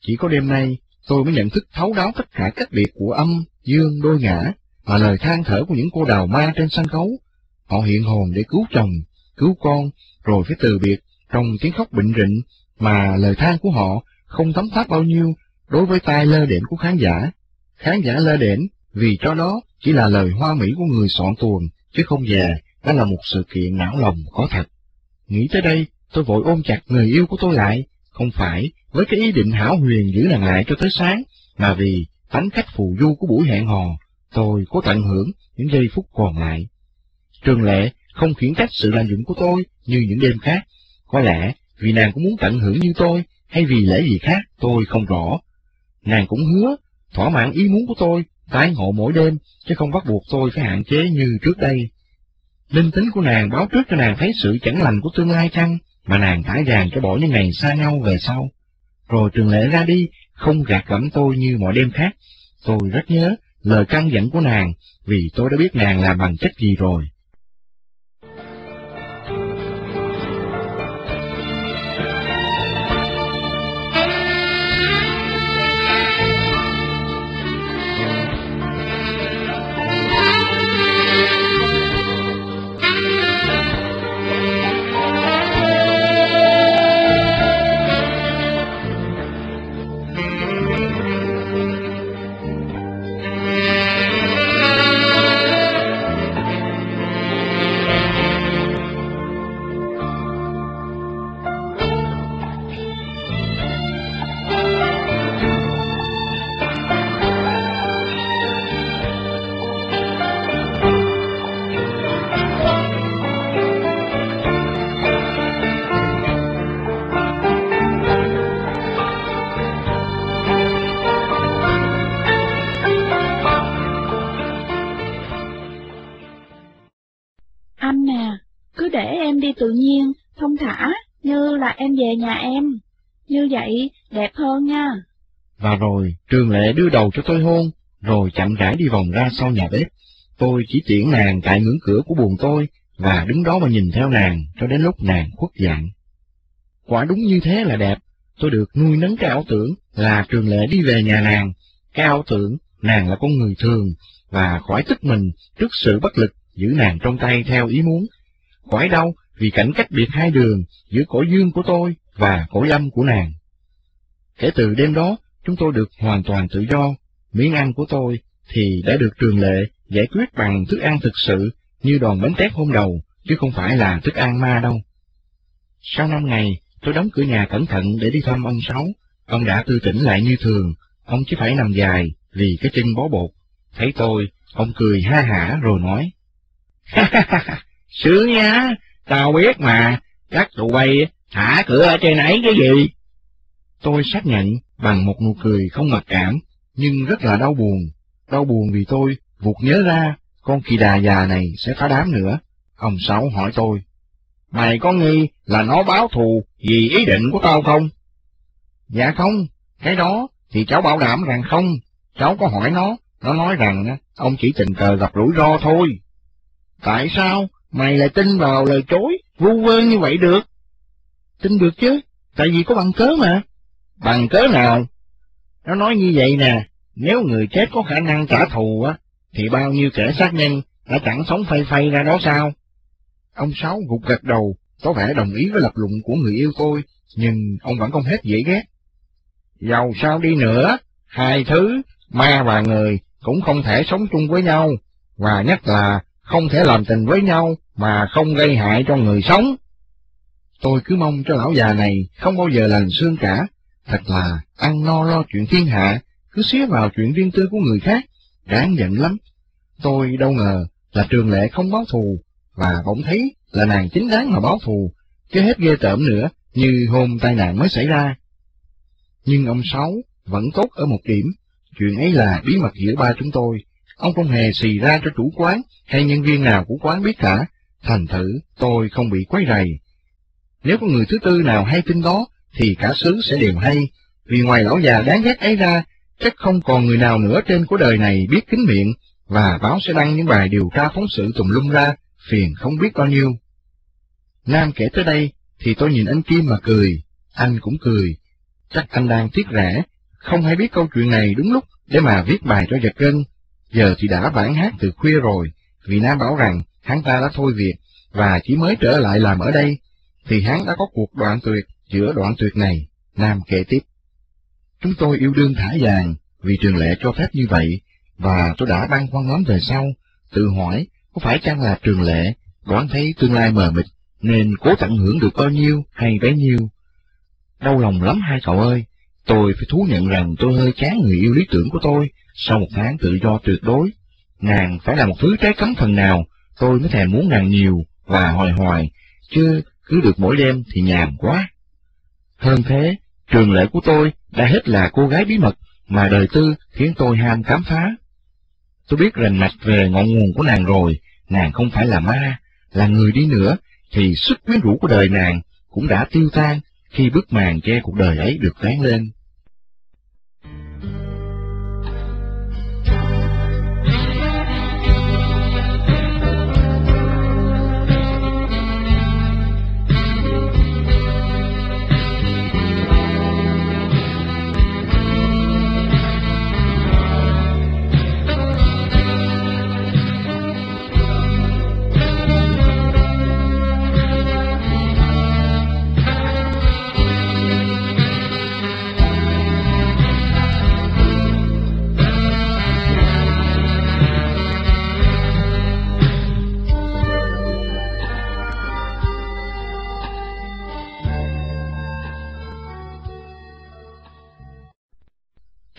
Chỉ có đêm nay, tôi mới nhận thức thấu đáo tất cả cách biệt của âm, dương, đôi ngã, mà lời than thở của những cô đào ma trên sân khấu. Họ hiện hồn để cứu chồng, cứu con, rồi phải từ biệt trong tiếng khóc bệnh rịnh, mà lời than của họ không thấm tháp bao nhiêu đối với tai lơ đễnh của khán giả. Khán giả lơ đễnh vì cho đó chỉ là lời hoa mỹ của người soạn tuồng, chứ không về, đó là một sự kiện não lòng có thật. Nghĩ tới đây, tôi vội ôm chặt người yêu của tôi lại, không phải với cái ý định hảo huyền giữ nàng lại cho tới sáng, mà vì tánh cách phù du của buổi hẹn hò, tôi có tận hưởng những giây phút còn lại. Trường Lệ không khiển trách sự lạm dụng của tôi như những đêm khác, có lẽ vì nàng cũng muốn tận hưởng như tôi, hay vì lẽ gì khác tôi không rõ. Nàng cũng hứa thỏa mãn ý muốn của tôi, tái ngộ mỗi đêm, chứ không bắt buộc tôi phải hạn chế như trước đây. Linh tính của nàng báo trước cho nàng thấy sự chẳng lành của tương lai chăng, mà nàng thả ràng cho bỏ những ngày xa nhau về sau. Rồi trường lệ ra đi, không gạt gẫm tôi như mọi đêm khác. Tôi rất nhớ lời căn dặn của nàng, vì tôi đã biết nàng làm bằng chất gì rồi. Cứ để em đi tự nhiên, thông thả, như là em về nhà em. Như vậy, đẹp hơn nha. Và rồi, Trường Lệ đưa đầu cho tôi hôn, rồi chậm rãi đi vòng ra sau nhà bếp. Tôi chỉ tiễn nàng tại ngưỡng cửa của buồng tôi, và đứng đó mà nhìn theo nàng cho đến lúc nàng khuất dạng. Quả đúng như thế là đẹp, tôi được nuôi nấng cái ảo tưởng là Trường Lệ đi về nhà nàng, cái ảo tưởng nàng là con người thường, và khỏi tức mình trước sự bất lực giữ nàng trong tay theo ý muốn. Khỏi đau vì cảnh cách biệt hai đường giữa cõi dương của tôi và cõi âm của nàng. Kể từ đêm đó, chúng tôi được hoàn toàn tự do, miếng ăn của tôi thì đã được trường lệ giải quyết bằng thức ăn thực sự như đòn bánh tét hôm đầu, chứ không phải là thức ăn ma đâu. Sau năm ngày, tôi đóng cửa nhà cẩn thận để đi thăm ông Sáu. Ông đã tư tỉnh lại như thường, ông chỉ phải nằm dài vì cái chân bó bột. Thấy tôi, ông cười ha hả rồi nói. Sướng nhá, tao biết mà, các tụi bay thả cửa ở trên ấy cái gì? Tôi xác nhận bằng một nụ cười không mặc cảm, nhưng rất là đau buồn. Đau buồn vì tôi vụt nhớ ra con kỳ đà già này sẽ phá đám nữa. Ông Sáu hỏi tôi, mày có nghi là nó báo thù vì ý định của tao không? Dạ không, cái đó thì cháu bảo đảm rằng không. Cháu có hỏi nó, nó nói rằng ông chỉ tình cờ gặp rủi ro thôi. Tại sao mày lại tin vào lời chối vu vơ như vậy được? Tin được chứ, tại vì có bằng cớ mà. Bằng cớ nào? Nó nói như vậy nè, nếu người chết có khả năng trả thù á, thì bao nhiêu kẻ sát nhân đã chẳng sống phay phay ra đó sao? Ông Sáu gục gật đầu, có vẻ đồng ý với lập luận của người yêu tôi, nhưng ông vẫn không hết dễ ghét. Dầu sao đi nữa, hai thứ, ma và người, cũng không thể sống chung với nhau, và nhất là không thể làm tình với nhau mà không gây hại cho người sống. Tôi cứ mong cho lão già này không bao giờ lành xương cả, thật là ăn no lo chuyện thiên hạ, cứ xía vào chuyện riêng tư của người khác, đáng giận lắm. Tôi đâu ngờ là trường lệ không báo thù, và bỗng thấy là nàng chính đáng mà báo thù, chứ hết ghê tởm nữa như hôm tai nạn mới xảy ra. Nhưng ông Sáu vẫn tốt ở một điểm, chuyện ấy là bí mật giữa ba chúng tôi, ông không hề xì ra cho chủ quán hay nhân viên nào của quán biết cả, thành thử tôi không bị quấy rầy. Nếu có người thứ tư nào hay tin đó, thì cả xứ sẽ đều hay, vì ngoài lão già đáng ghét ấy ra, chắc không còn người nào nữa trên của đời này biết kính miệng, và báo sẽ đăng những bài điều tra phóng sự tùm lum ra, phiền không biết bao nhiêu. Nam kể tới đây, thì tôi nhìn anh Kim mà cười, anh cũng cười. Chắc anh đang tiếc rẻ, không hay biết câu chuyện này đúng lúc để mà viết bài cho giật gân. Giờ thì đã vãn hát từ khuya rồi, vì Nam bảo rằng hắn ta đã thôi việc, và chỉ mới trở lại làm ở đây, thì hắn đã có cuộc đoạn tuyệt giữa đoạn tuyệt này. Nam kể tiếp. Chúng tôi yêu đương thả vàng, vì trường lệ cho phép như vậy, và tôi đã băn khoăn lắm về sau, tự hỏi có phải chăng là trường lệ đoán thấy tương lai mờ mịt nên cố tận hưởng được bao nhiêu hay bấy nhiêu. Đau lòng lắm hai cậu ơi, tôi phải thú nhận rằng tôi hơi chán người yêu lý tưởng của tôi sau một tháng tự do tuyệt đối. Nàng phải là một thứ trái cấm phần nào, tôi mới thèm muốn nàng nhiều và hoài hoài, chứ cứ được mỗi đêm thì nhàm quá. Hơn thế, trường lệ của tôi đã hết là cô gái bí mật mà đời tư khiến tôi ham khám phá. Tôi biết rành mạch về ngọn nguồn của nàng rồi, nàng không phải là ma, là người đi nữa, thì sức quyến rũ của đời nàng cũng đã tiêu tan khi bức màn che cuộc đời ấy được vén lên.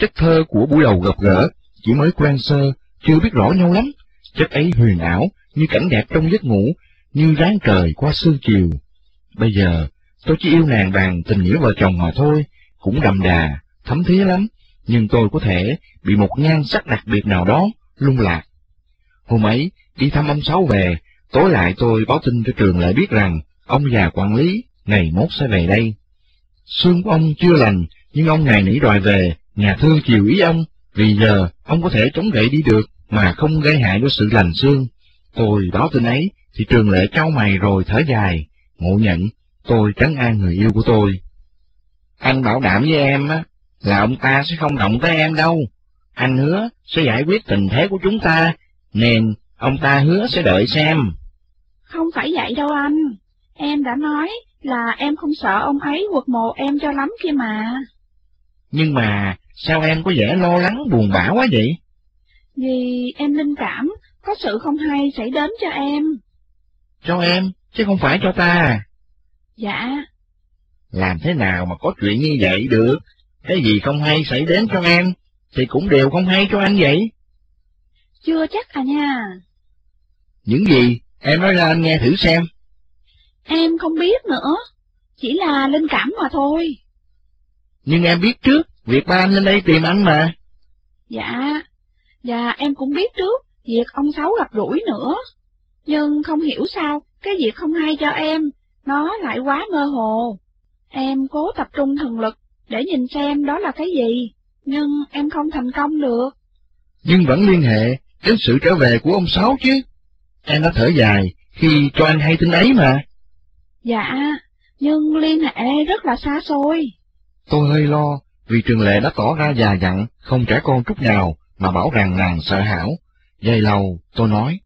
Chất thơ của buổi đầu gặp gỡ, chỉ mới quen sơ, chưa biết rõ nhau lắm. Chất ấy huyền ảo, như cảnh đẹp trong giấc ngủ, như ráng trời qua sương chiều. Bây giờ, tôi chỉ yêu nàng bằng tình nghĩa vợ chồng mà thôi, cũng đậm đà, thấm thía lắm, nhưng tôi có thể bị một nhan sắc đặc biệt nào đó, lung lạc. Hôm ấy, đi thăm ông Sáu về, tối lại tôi báo tin cho trường lại biết rằng ông già quản lý, ngày mốt sẽ về đây. Xương của ông chưa lành, nhưng ông ngày nỉ đòi về, nhà thương chiều ý ông, vì giờ ông có thể chống gậy đi được mà không gây hại cho sự lành xương. Tôi báo tin ấy, thì trường lệ trao mày rồi thở dài, ngộ nhận, tôi trấn an người yêu của tôi. Anh bảo đảm với em á, là ông ta sẽ không động tới em đâu. Anh hứa sẽ giải quyết tình thế của chúng ta, nên ông ta hứa sẽ đợi xem. Không phải vậy đâu anh. Em đã nói là em không sợ ông ấy quật mộ em cho lắm kia mà. Nhưng mà, sao em có vẻ lo lắng buồn bã quá vậy? Vì em linh cảm, có sự không hay xảy đến cho em. Cho em, chứ không phải cho ta. Dạ, Làm thế nào mà có chuyện như vậy được? Cái gì không hay xảy đến cho em, thì cũng đều không hay cho anh vậy. chưa chắc à nha. Những gì, em nói ra anh nghe thử xem. Em không biết nữa. Chỉ là linh cảm mà thôi. Nhưng em biết trước, việc ba anh lên đây tìm anh mà. Dạ, và em cũng biết trước việc ông Sáu gặp rủi nữa. Nhưng không hiểu sao, cái việc không hay cho em, nó lại quá mơ hồ. Em cố tập trung thần lực để nhìn xem đó là cái gì, nhưng em không thành công được. Nhưng vẫn liên hệ đến sự trở về của ông Sáu chứ. Em đã thở dài khi cho anh hay tin ấy mà. Dạ, nhưng liên hệ rất là xa xôi. Tôi hơi lo, vì Trường Lệ đã tỏ ra già dặn, không trẻ con chút nào, mà bảo rằng nàng sợ hảo. Dây lâu, tôi nói.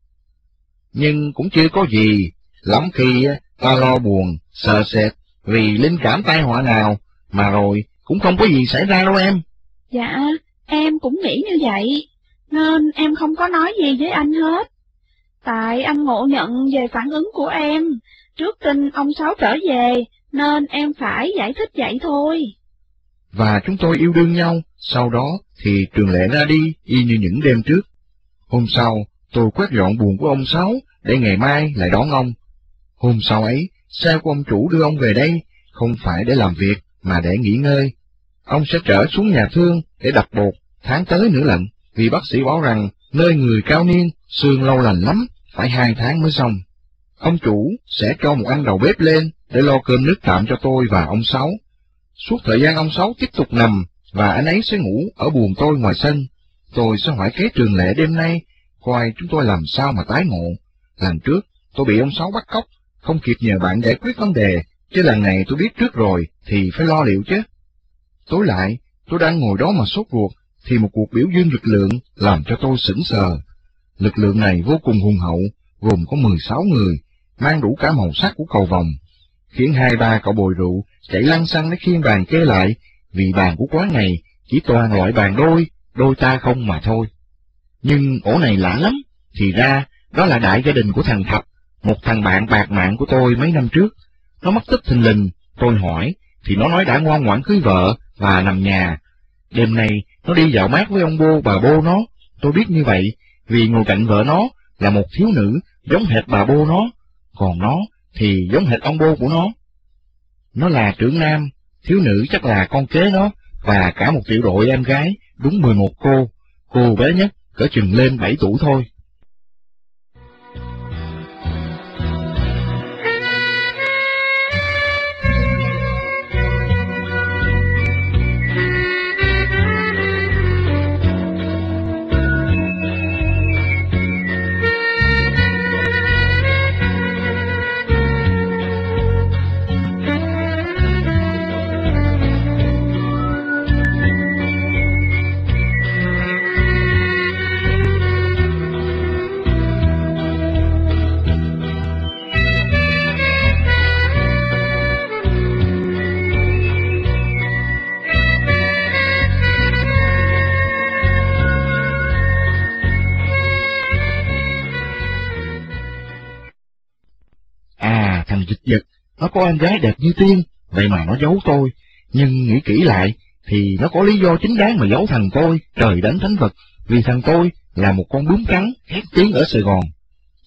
Nhưng cũng chưa có gì, lắm khi ta lo buồn, sợ sệt, vì linh cảm tai họa nào, mà rồi cũng không có gì xảy ra đâu em. Dạ, em cũng nghĩ như vậy, nên em không có nói gì với anh hết. Tại anh ngộ nhận về phản ứng của em, trước tin ông Sáu trở về, nên em phải giải thích vậy thôi. Và chúng tôi yêu đương nhau, sau đó thì Trường Lệ ra đi y như những đêm trước. Hôm sau, tôi quét dọn buồn của ông Sáu, để ngày mai lại đón ông. Hôm sau ấy, xe của ông chủ đưa ông về đây, không phải để làm việc, mà để nghỉ ngơi. Ông sẽ trở xuống nhà thương để đặt bột, tháng tới nữa lận, vì bác sĩ bảo rằng nơi người cao niên, xương lâu lành lắm, phải hai tháng mới xong. Ông chủ sẽ cho một anh đầu bếp lên để lo cơm nước tạm cho tôi và ông Sáu. Suốt thời gian ông Sáu tiếp tục nằm, và anh ấy sẽ ngủ ở buồng tôi ngoài sân. Tôi sẽ hỏi kế trường lệ đêm nay, coi chúng tôi làm sao mà tái ngộ. Lần trước, tôi bị ông Sáu bắt cóc, không kịp nhờ bạn giải quyết vấn đề, chứ lần này tôi biết trước rồi thì phải lo liệu chứ. Tối lại, tôi đang ngồi đó mà sốt ruột, thì một cuộc biểu dương lực lượng làm cho tôi sững sờ. Lực lượng này vô cùng hùng hậu, gồm có 16 người, mang đủ cả màu sắc của cầu vòng, khiến hai ba cậu bồi rượu chạy lăn xăng để khiên bàn chế lại, vì bàn của quán này chỉ toàn loại bàn đôi, đôi ta không mà thôi. Nhưng ổ này lạ lắm, thì ra đó là đại gia đình của thằng Thập, một thằng bạn bạc mạng của tôi mấy năm trước. Nó mất tích thình lình, tôi hỏi, thì nó nói đã ngoan ngoãn cưới vợ và nằm nhà. Đêm nay nó đi dạo mát với ông bô bà bô nó, tôi biết như vậy, vì ngồi cạnh vợ nó là một thiếu nữ giống hệt bà bô nó, còn nó thì giống hệt ông bố của nó. Nó là trưởng nam, thiếu nữ chắc là con kế nó, và cả một tiểu đội em gái, đúng 11 cô, cô bé nhất, cỡ chừng lên 7 tuổi thôi. Nó có em gái đẹp như tiên, vậy mà nó giấu tôi. Nhưng nghĩ kỹ lại, thì nó có lý do chính đáng mà giấu thằng tôi, trời đánh thánh vật, vì thằng tôi là một con bướm trắng, khét tiếng ở Sài Gòn.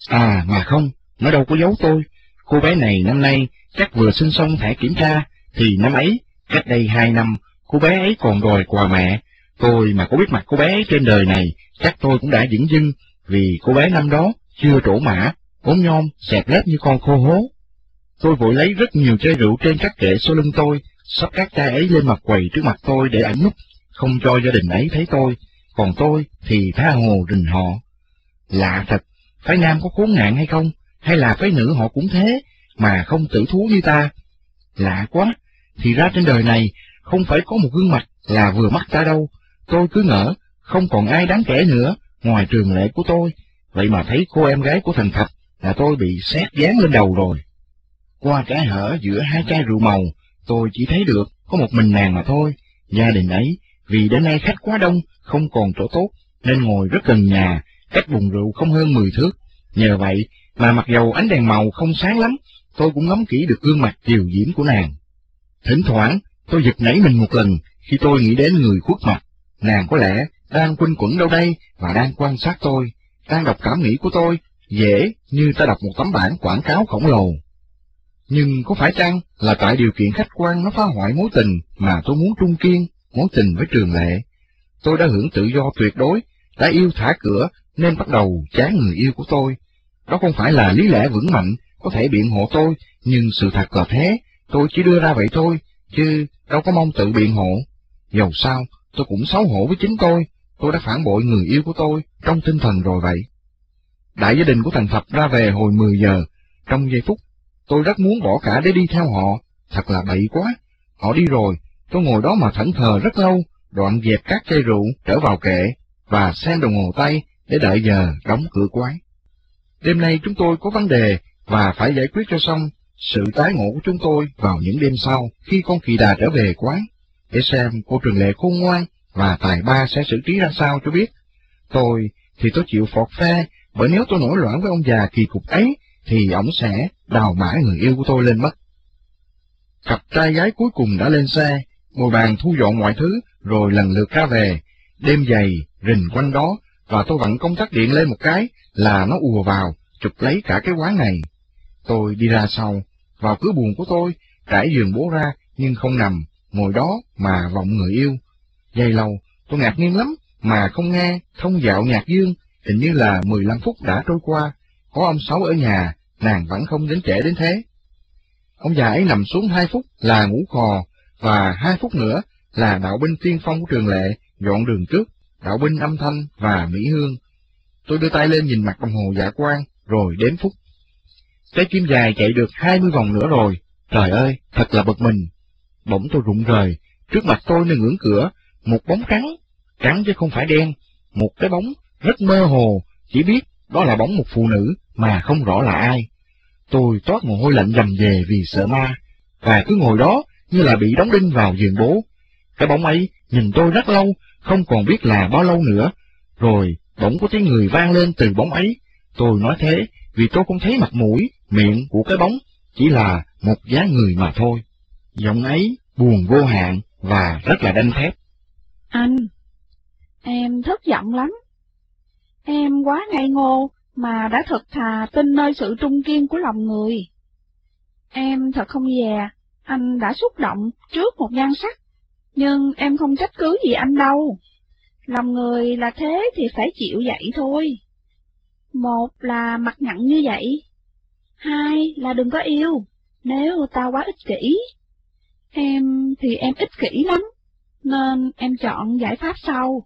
À, mà không, nó đâu có giấu tôi. Cô bé này năm nay chắc vừa sinh xong thẻ kiểm tra, thì năm ấy, cách đây hai năm, cô bé ấy còn đòi quà mẹ. Tôi mà có biết mặt cô bé ấy trên đời này, chắc tôi cũng đã dững dưng, vì cô bé năm đó chưa trổ mã, ốm nhom, xẹp lép như con khô hố. Tôi vội lấy rất nhiều chai rượu trên các kệ sau lưng tôi, sắp các chai ấy lên mặt quầy trước mặt tôi để ẩn núp, không cho gia đình ấy thấy tôi, còn tôi thì tha hồ rình họ. Lạ thật, phái nam có khốn nạn hay không, hay là phái nữ họ cũng thế, mà không tử thú như ta. Lạ quá, thì ra trên đời này không phải có một gương mặt là vừa mắt ta đâu, tôi cứ ngỡ không còn ai đáng kể nữa ngoài trường lệ của tôi, vậy mà thấy cô em gái của thành thật là tôi bị xét dán lên đầu rồi. Qua cái hở giữa hai chai rượu màu, tôi chỉ thấy được có một mình nàng mà thôi. Gia đình ấy, vì đến nay khách quá đông, không còn chỗ tốt, nên ngồi rất gần nhà, cách bùng rượu không hơn mười thước. Nhờ vậy mà mặc dầu ánh đèn màu không sáng lắm, tôi cũng ngắm kỹ được gương mặt kiều diễm của nàng. Thỉnh thoảng, tôi giật nảy mình một lần khi tôi nghĩ đến người khuất mặt. Nàng có lẽ đang quanh quẩn đâu đây và đang quan sát tôi, đang đọc cảm nghĩ của tôi, dễ như ta đọc một tấm bản quảng cáo khổng lồ. Nhưng có phải chăng là tại điều kiện khách quan nó phá hoại mối tình mà tôi muốn trung kiên, mối tình với trường lệ? Tôi đã hưởng tự do tuyệt đối, đã yêu thả cửa nên bắt đầu chán người yêu của tôi. Đó không phải là lý lẽ vững mạnh, có thể biện hộ tôi, nhưng sự thật là thế, tôi chỉ đưa ra vậy thôi, chứ đâu có mong tự biện hộ. Dầu sao, tôi cũng xấu hổ với chính tôi, tôi đã phản bội người yêu của tôi trong tinh thần rồi vậy. Đại gia đình của thằng Thập ra về hồi 10 giờ, trong giây phút, tôi rất muốn bỏ cả để đi theo họ, thật là bậy quá. Họ đi rồi, tôi ngồi đó mà thẫn thờ rất lâu, đoạn dẹp các chai rượu trở vào kệ, và xem đồng hồ tay để đợi giờ đóng cửa quán. Đêm nay chúng tôi có vấn đề và phải giải quyết cho xong sự tái ngộ của chúng tôi vào những đêm sau khi con kỳ đà trở về quán, để xem cô Trường Lệ khôn ngoan và tài ba sẽ xử trí ra sao cho biết. Tôi thì tôi chịu phọt phe, bởi nếu tôi nổi loạn với ông già kỳ cục ấy, thì ổng sẽ đào mã người yêu của tôi lên mất. Cặp trai gái cuối cùng đã lên xe, ngồi bàn thu dọn mọi thứ, rồi lần lượt ra về. Đêm dày, rình quanh đó, và tôi vặn công tắc điện lên một cái, là nó ùa vào, chụp lấy cả cái quán này. Tôi đi ra sau, vào cửa buồn của tôi, trải giường bố ra, nhưng không nằm, ngồi đó mà vọng người yêu. Giây lâu, tôi ngạc nhiên lắm, mà không nghe, thông dạo nhạc dương, hình như là 15 phút đã trôi qua, có ông Sáu ở nhà, nàng vẫn không đến trễ đến thế. Ông già ấy nằm xuống hai phút là ngủ khò, và hai phút nữa là đạo binh tiên phong của trường lệ dọn đường trước, đạo binh âm thanh và mỹ hương. Tôi đưa tay lên nhìn mặt đồng hồ dạ quan, rồi đếm phút. cái kim dài chạy được hai mươi vòng nữa rồi, trời ơi, thật là bực mình. Bỗng tôi rụng rời, trước mặt tôi nơi ngưỡng cửa, một bóng trắng, trắng chứ không phải đen, một cái bóng rất mơ hồ, chỉ biết đó là bóng một phụ nữ mà không rõ là ai. Tôi toát mồ hôi lạnh dầm về vì sợ ma, và cứ ngồi đó như là bị đóng đinh vào giường bố. Cái bóng ấy nhìn tôi rất lâu, không còn biết là bao lâu nữa, rồi bỗng có tiếng người vang lên từ bóng ấy. Tôi nói thế vì tôi không thấy mặt mũi, miệng của cái bóng, chỉ là một dáng người mà thôi. Giọng ấy buồn vô hạn và rất là đanh thép. Anh, em thất vọng lắm. Em quá ngây ngô mà đã thật thà tin nơi sự trung kiên của lòng người. Em thật không dè anh đã xúc động trước một nhan sắc, nhưng em không trách cứ gì anh đâu. Lòng người là thế thì phải chịu vậy thôi. Một là mặt nặng như vậy, hai là đừng có yêu, nếu ta quá ích kỷ. Em thì em ích kỷ lắm, nên em chọn giải pháp sau.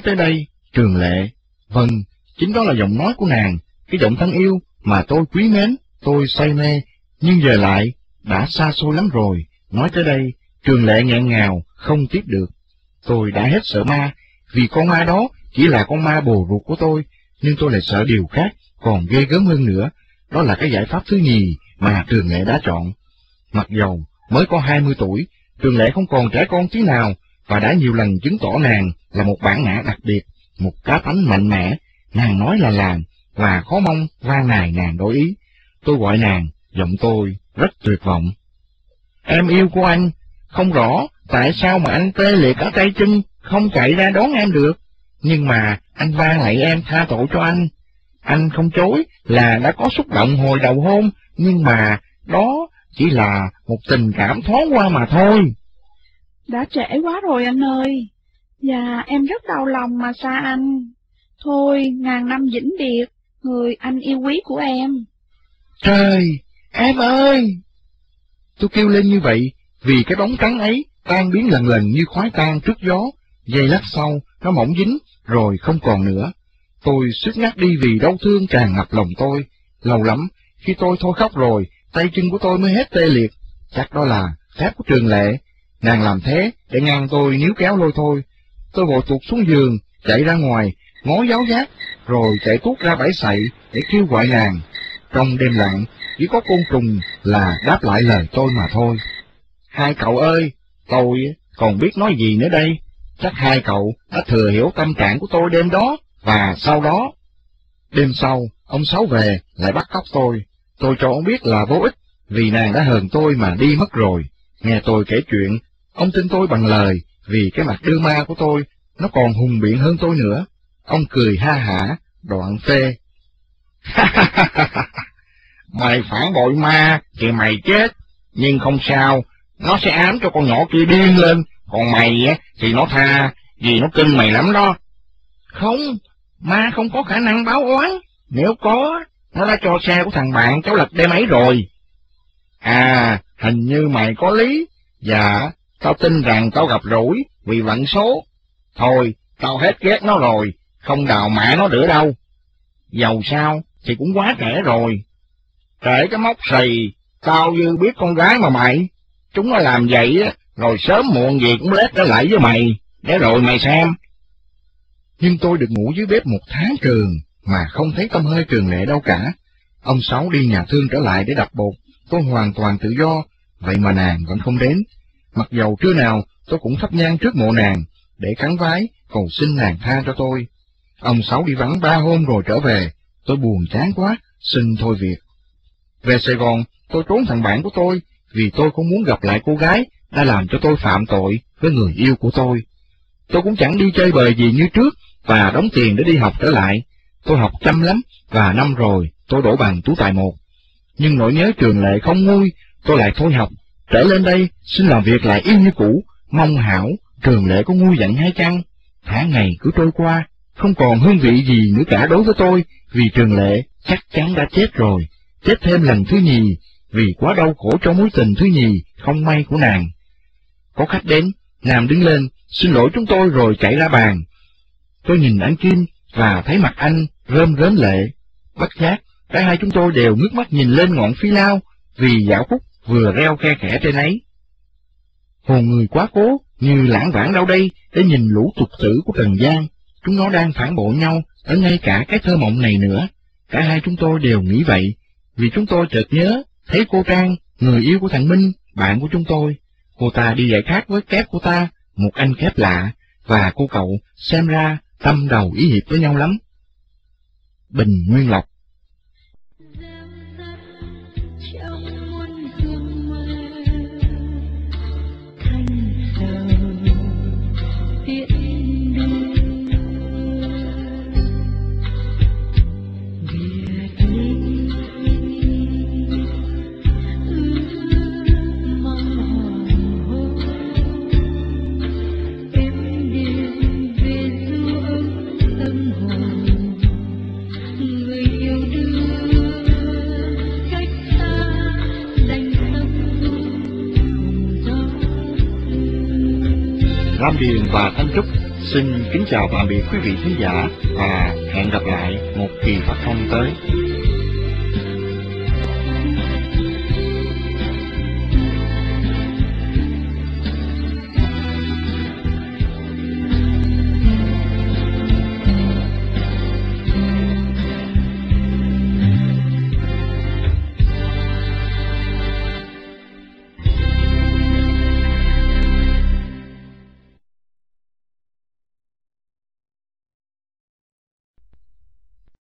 Nói tới đây, trường lệ, vâng, chính đó là giọng nói của nàng, cái giọng thân yêu mà tôi quý mến, tôi say mê, nhưng giờ lại, đã xa xôi lắm rồi, nói tới đây, trường lệ nghẹn ngào, không tiếp được. Tôi đã hết sợ ma, vì con ma đó chỉ là con ma bồ ruột của tôi, nhưng tôi lại sợ điều khác, còn ghê gớm hơn nữa, đó là cái giải pháp thứ nhì mà trường lệ đã chọn. Mặc dầu mới có hai mươi tuổi, trường lệ không còn trẻ con tí nào, và đã nhiều lần chứng tỏ nàng là một bản ngã đặc biệt, một cá tánh mạnh mẽ, nàng nói là làm, và khó mong van nài nàng đổi ý. Tôi gọi nàng, giọng tôi rất tuyệt vọng. Em yêu của anh, không rõ tại sao mà anh tê liệt ở tay chân, không chạy ra đón em được. Nhưng mà anh van lại em tha tội cho anh. Anh không chối là đã có xúc động hồi đầu hôn, nhưng mà đó chỉ là một tình cảm thoáng qua mà thôi. Đã trễ quá rồi anh ơi. Và em rất đau lòng mà xa anh. Thôi, ngàn năm vĩnh biệt, người anh yêu quý của em. Trời, em ơi! Tôi kêu lên như vậy vì cái bóng trắng ấy tan biến lần lần như khói tan trước gió, giây lát sau nó mỏng dính rồi không còn nữa. Tôi suýt ngắt đi vì đau thương tràn ngập lòng tôi. Lâu lắm, khi tôi thôi khóc rồi, tay chân của tôi mới hết tê liệt. Chắc đó là phép của trường lệ. Nàng làm thế để ngăn tôi níu kéo lôi thôi. Tôi vội tụt xuống giường, chạy ra ngoài, ngó giáo giác, rồi chạy tuốt ra bãi sậy để kêu gọi nàng. Trong đêm lặng, chỉ có côn trùng là đáp lại lời tôi mà thôi. Hai cậu ơi, tôi còn biết nói gì nữa đây? Chắc hai cậu đã thừa hiểu tâm trạng của tôi đêm đó, và sau đó. Đêm sau, ông Sáu về, lại bắt cóc tôi. Tôi cho ông biết là vô ích, vì nàng đã hờn tôi mà đi mất rồi. Nghe tôi kể chuyện, ông tin tôi bằng lời, vì cái mặt đưa ma của tôi, nó còn hùng biện hơn tôi nữa. Ông cười ha hả, đoạn phê. mày phản bội ma, thì mày chết, nhưng không sao, nó sẽ ám cho con nhỏ kia điên lên, còn mày á, thì nó tha, vì nó kinh mày lắm đó. Không, ma không có khả năng báo oán, nếu có, nó đã cho xe của thằng bạn cháu lật đem ấy rồi. À, hình như mày có lý, dạ, tao tin rằng tao gặp rủi vì vận số. Thôi, tao hết ghét nó rồi, không đào mẹ nó nữa đâu. Dầu sao, thì cũng quá trẻ rồi. Trễ cái móc xì, tao như biết con gái mà mày. Chúng nó làm vậy á, rồi sớm muộn gì cũng lết trở lại với mày, để rồi mày xem. Nhưng tôi được ngủ dưới bếp một tháng trường, mà không thấy tâm hơi trường lệ đâu cả. Ông Sáu đi nhà thương trở lại để đập bột, tôi hoàn toàn tự do, vậy mà nàng vẫn không đến. Mặc dầu trưa nào tôi cũng thắp nhang trước mộ nàng, để khắn vái, cầu xin nàng tha cho tôi. Ông Sáu đi vắng ba hôm rồi trở về, tôi buồn chán quá, xin thôi việc. Về Sài Gòn, tôi trốn thằng bạn của tôi, vì tôi không muốn gặp lại cô gái đã làm cho tôi phạm tội với người yêu của tôi. Tôi cũng chẳng đi chơi bời gì như trước, và đóng tiền để đi học trở lại. Tôi học chăm lắm, và năm rồi tôi đổ bằng tú tài một. Nhưng nỗi nhớ trường lệ không nguôi, tôi lại thôi học, trở lên đây xin làm việc lại y như cũ, mong hảo trường lệ có nguôi giận hay chăng? Tháng ngày cứ trôi qua, không còn hương vị gì nữa cả đối với tôi, vì trường lệ chắc chắn đã chết rồi, chết thêm lần thứ nhì, vì quá đau khổ cho mối tình thứ nhì không may của nàng. Có khách đến, Nam đứng lên, xin lỗi chúng tôi rồi chạy ra bàn. Tôi nhìn anh Kim và thấy mặt anh rơm rớm lệ. Bất giác, cả hai chúng tôi đều ngước mắt nhìn lên ngọn phi lao, vì dạo phúc vừa reo khe khẽ trên ấy. Hồn người quá cố, như lãng vãng đâu đây, để nhìn lũ tục tử của Trần gian. Chúng nó đang phản bội nhau, ở ngay cả cái thơ mộng này nữa. Cả hai chúng tôi đều nghĩ vậy, vì chúng tôi chợt nhớ, thấy cô Trang, người yêu của thằng Minh, bạn của chúng tôi. Cô ta đi dạy khác với kép của ta, một anh kép lạ, và cô cậu xem ra tâm đầu ý hiệp với nhau lắm. Bình Nguyên Lộc Lam Điền và Thanh Trúc xin kính chào tạm biệt quý vị khán giả và hẹn gặp lại một kỳ phát thanh tới.